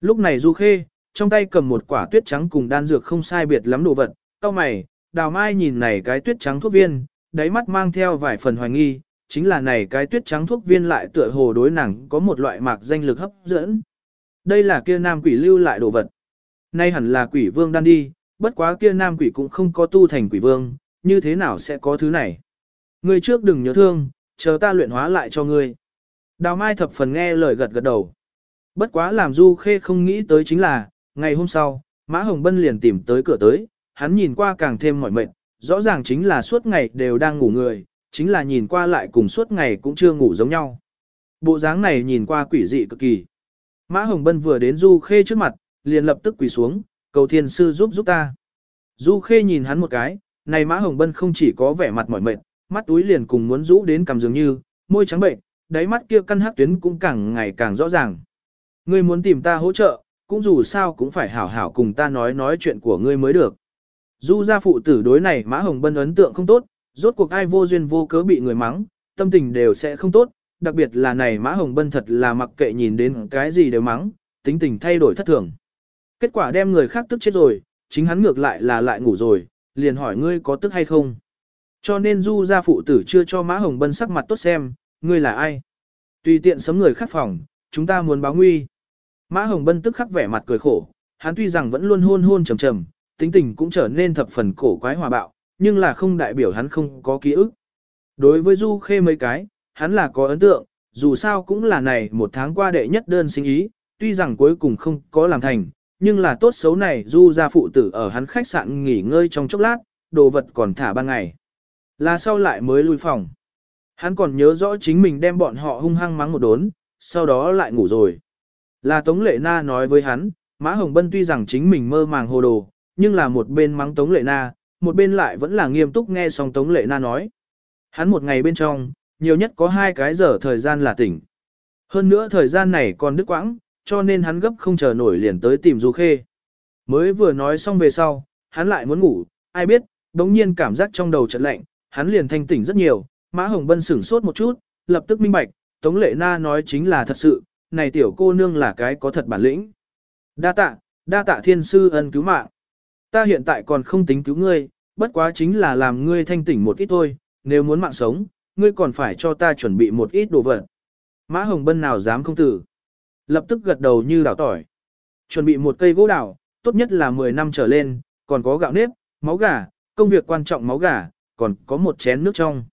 Lúc này Du Khê, trong tay cầm một quả tuyết trắng cùng đan dược không sai biệt lắm đồ vật, cao mày, đào mai nhìn này cái tuyết trắng thuốc viên, đáy mắt mang theo vài phần hoài nghi, chính là này cái tuyết trắng thuốc viên lại tựa hồ đối nàng có một loại mạc danh lực hấp dẫn. Đây là kia nam quỷ lưu lại đồ vật. Nay hẳn là quỷ vương đang đi, bất quá kia nam quỷ cũng không có tu thành quỷ vương, như thế nào sẽ có thứ này. Ngươi trước đừng nhớ thương, chờ ta luyện hóa lại cho ngươi. Đào Mai thập phần nghe lời gật gật đầu. Bất quá làm Du Khê không nghĩ tới chính là, ngày hôm sau, Mã Hồng Bân liền tìm tới cửa tới, hắn nhìn qua càng thêm mỏi mệt, rõ ràng chính là suốt ngày đều đang ngủ người, chính là nhìn qua lại cùng suốt ngày cũng chưa ngủ giống nhau. Bộ dáng này nhìn qua quỷ dị cực kỳ. Mã Hồng Bân vừa đến Du Khê trước mặt, liền lập tức quỳ xuống, cầu thiên sư giúp giúp ta. Du Khê nhìn hắn một cái, này Mã Hồng Bân không chỉ có vẻ mặt mỏi mệt, mắt túi liền cùng muốn rũ đến cầm dường như, môi trắng bệnh, đáy mắt kia căn hắc tuyến cũng càng ngày càng rõ ràng. Ngươi muốn tìm ta hỗ trợ, cũng dù sao cũng phải hảo hảo cùng ta nói nói chuyện của ngươi mới được. Du gia phụ tử đối này Mã Hồng Bân ấn tượng không tốt, rốt cuộc ai vô duyên vô cớ bị người mắng, tâm tình đều sẽ không tốt, đặc biệt là này Mã Hồng Bân thật là mặc kệ nhìn đến cái gì đều mắng, tính tình thay đổi thất thường. Kết quả đem người khác tức chết rồi, chính hắn ngược lại là lại ngủ rồi, liền hỏi ngươi có tức hay không. Cho nên Du gia phụ tử chưa cho Mã Hồng Bân sắc mặt tốt xem, ngươi là ai? Tùy tiện sấm người khác phòng, chúng ta muốn báo nguy. Mã Hồng Bân tức khắc vẻ mặt cười khổ, hắn tuy rằng vẫn luôn hôn hôn trầm trầm, tính tình cũng trở nên thập phần cổ quái hòa bạo, nhưng là không đại biểu hắn không có ký ức. Đối với Du Khê mấy cái, hắn là có ấn tượng, dù sao cũng là này một tháng qua đệ nhất đơn sinh ý, tuy rằng cuối cùng không có làm thành, nhưng là tốt xấu này Du gia phụ tử ở hắn khách sạn nghỉ ngơi trong chốc lát, đồ vật còn thả ban ngày. Là sau lại mới lui phòng. Hắn còn nhớ rõ chính mình đem bọn họ hung hăng mắng một đốn, sau đó lại ngủ rồi. Là Tống Lệ Na nói với hắn, Mã Hồng Bân tuy rằng chính mình mơ màng hồ đồ, nhưng là một bên mắng Tống Lệ Na, một bên lại vẫn là nghiêm túc nghe xong Tống Lệ Na nói. Hắn một ngày bên trong, nhiều nhất có hai cái giờ thời gian là tỉnh. Hơn nữa thời gian này còn đứt quãng, cho nên hắn gấp không chờ nổi liền tới tìm Du Khê. Mới vừa nói xong về sau, hắn lại muốn ngủ, ai biết, đống nhiên cảm giác trong đầu chợt lạnh, hắn liền thanh tỉnh rất nhiều, Mã Hồng Bân sửng sốt một chút, lập tức minh bạch, Tống Lệ Na nói chính là thật sự, này tiểu cô nương là cái có thật bản lĩnh. Đa tạ, đa tạ thiên sư ân cứu mạng. Ta hiện tại còn không tính cứu ngươi, bất quá chính là làm ngươi thanh tỉnh một ít thôi, nếu muốn mạng sống, ngươi còn phải cho ta chuẩn bị một ít đồ vật. Mã Hồng Bân nào dám không tử. Lập tức gật đầu như đảo tỏi. Chuẩn bị một cây gỗ đảo, tốt nhất là 10 năm trở lên, còn có gạo nếp, máu gà, công việc quan trọng máu gà, còn có một chén nước trong.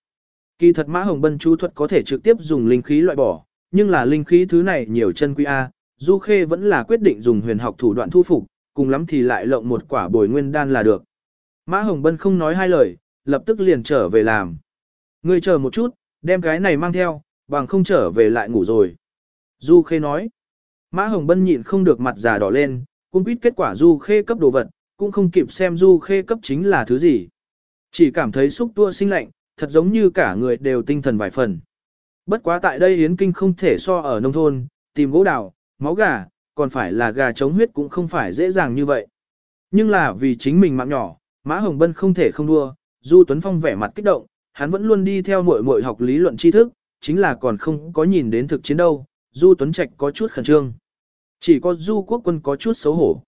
Kỳ thật Mã Hồng Bân chú thuật có thể trực tiếp dùng linh khí loại bỏ, nhưng là linh khí thứ này nhiều chân quý A, Du Khê vẫn là quyết định dùng huyền học thủ đoạn thu phục, cùng lắm thì lại lộng một quả bồi nguyên đan là được. Mã Hồng Bân không nói hai lời, lập tức liền trở về làm. Ngươi chờ một chút, đem cái này mang theo, bằng không trở về lại ngủ rồi. Du Khê nói. Mã Hồng Bân nhịn không được mặt già đỏ lên, cũng biết kết quả Du Khê cấp đồ vật, cũng không kịp xem Du Khê cấp chính là thứ gì. Chỉ cảm thấy xúc tua sinh lạnh, thật giống như cả người đều tinh thần vài phần. Bất quá tại đây Yến Kinh không thể so ở nông thôn, tìm gỗ đào, máu gà, còn phải là gà chống huyết cũng không phải dễ dàng như vậy. Nhưng là vì chính mình mạng nhỏ, Mã Hồng Bân không thể không đua, Du Tuấn Phong vẻ mặt kích động, hắn vẫn luôn đi theo muội muội học lý luận tri thức, chính là còn không có nhìn đến thực chiến đâu, Du Tuấn Trạch có chút khẩn trương. Chỉ có Du Quốc Quân có chút xấu hổ.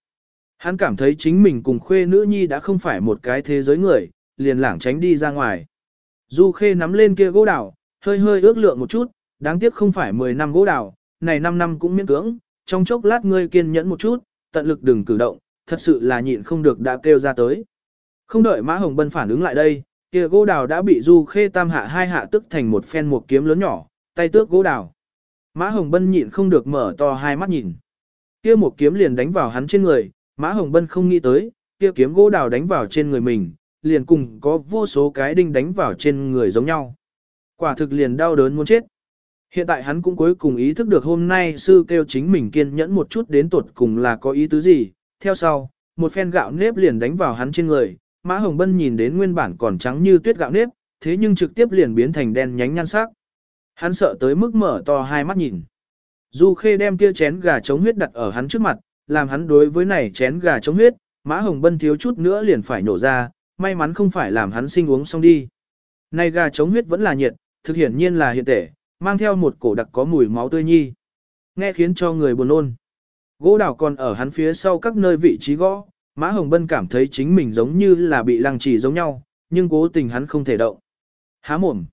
Hắn cảm thấy chính mình cùng khuê nữ nhi đã không phải một cái thế giới người, liền lảng tránh đi ra ngoài. Du Khê nắm lên kia gỗ đào, hơi hơi ước lượng một chút, đáng tiếc không phải 10 năm gỗ đào, này 5 năm cũng miễn cưỡng, trong chốc lát ngươi kiên nhẫn một chút, tận lực đừng cử động, thật sự là nhịn không được đã kêu ra tới. Không đợi Mã Hồng Bân phản ứng lại đây, kia gỗ đào đã bị Du Khê tam hạ hai hạ tức thành một phen một kiếm lớn nhỏ, tay tước gỗ đào. Mã Hồng Bân nhịn không được mở to hai mắt nhìn. Kia một kiếm liền đánh vào hắn trên người, Mã Hồng Bân không nghĩ tới, kia kiếm gỗ đào đánh vào trên người mình, liền cùng có vô số cái đinh đánh vào trên người giống nhau. Quả thực liền đau đớn muốn chết. Hiện tại hắn cũng cuối cùng ý thức được hôm nay sư kêu chính mình kiên nhẫn một chút đến tuột cùng là có ý tứ gì. Theo sau, một phen gạo nếp liền đánh vào hắn trên người, Mã Hồng Bân nhìn đến nguyên bản còn trắng như tuyết gạo nếp, thế nhưng trực tiếp liền biến thành đen nhánh nhan sắc. Hắn sợ tới mức mở to hai mắt nhìn. Du Khê đem kia chén gà chống huyết đặt ở hắn trước mặt, làm hắn đối với này chén gà chống huyết, Mã Hồng Bân thiếu chút nữa liền phải nổ ra, may mắn không phải làm hắn sinh uống xong đi. Này gà chống huyết vẫn là nhiệt, thực hiển nhiên là hiện tể, mang theo một cổ đặc có mùi máu tươi nhi. Nghe khiến cho người buồn nôn. Gỗ đào còn ở hắn phía sau các nơi vị trí gõ, Mã Hồng Bân cảm thấy chính mình giống như là bị lăng trì giống nhau, nhưng cố tình hắn không thể động. Há mồm.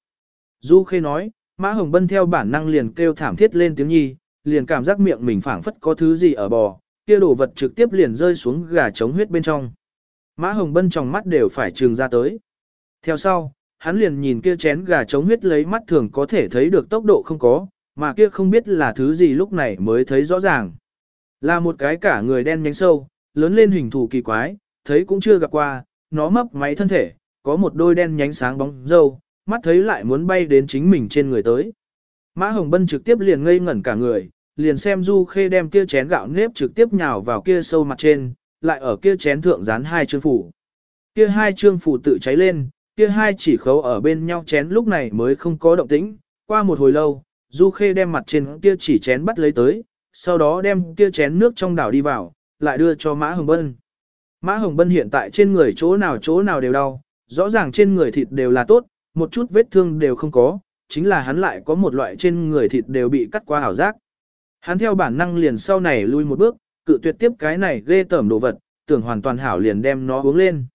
Du Khê nói, Mã Hồng Bân theo bản năng liền kêu thảm thiết lên tiếng nhi, liền cảm giác miệng mình phảng phất có thứ gì ở bò, kia đồ vật trực tiếp liền rơi xuống gà trống huyết bên trong. Mã Hồng Bân trong mắt đều phải trường ra tới. Theo sau, hắn liền nhìn kia chén gà chống huyết lấy mắt thường có thể thấy được tốc độ không có, mà kia không biết là thứ gì lúc này mới thấy rõ ràng. Là một cái cả người đen nhánh sâu, lớn lên hình thù kỳ quái, thấy cũng chưa gặp qua, nó mấp máy thân thể, có một đôi đen nhánh sáng bóng dâu, mắt thấy lại muốn bay đến chính mình trên người tới. Mã Hồng Bân trực tiếp liền ngây ngẩn cả người, liền xem Du Khê đem kia chén gạo nếp trực tiếp nhào vào kia sâu mặt trên, lại ở kia chén thượng dán hai chương phủ. kia hai trương phủ tự cháy lên, kia hai chỉ khấu ở bên nhau chén lúc này mới không có động tĩnh, qua một hồi lâu, Du Khê đem mặt trên kia chỉ chén bắt lấy tới, sau đó đem kia chén nước trong đảo đi vào, lại đưa cho Mã Hồng Bân. Mã Hồng Bân hiện tại trên người chỗ nào chỗ nào đều đau, rõ ràng trên người thịt đều là tốt, một chút vết thương đều không có, chính là hắn lại có một loại trên người thịt đều bị cắt qua hảo giác. Hắn theo bản năng liền sau này lui một bước, cự tuyệt tiếp cái này ghê tởm đồ vật, tưởng hoàn toàn hảo liền đem nó uống lên.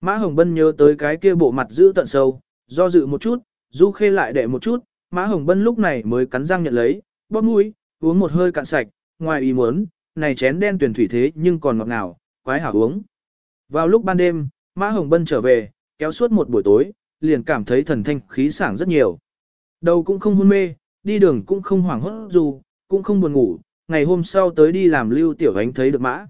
Mã Hồng Bân nhớ tới cái kia bộ mặt giữ tận sâu, do dự một chút, Du Khê lại đệ một chút, Mã Hồng Bân lúc này mới cắn răng nhận lấy, bóp mũi, uống một hơi cạn sạch, ngoài ý muốn, này chén đen tuyển thủy thế nhưng còn ngọt ngào, quái hảo uống. Vào lúc ban đêm, Mã Hồng Bân trở về, kéo suốt một buổi tối, liền cảm thấy thần thanh khí sảng rất nhiều. Đầu cũng không hôn mê, đi đường cũng không hoảng hốt dù, cũng không buồn ngủ, ngày hôm sau tới đi làm lưu tiểu ánh thấy được mã.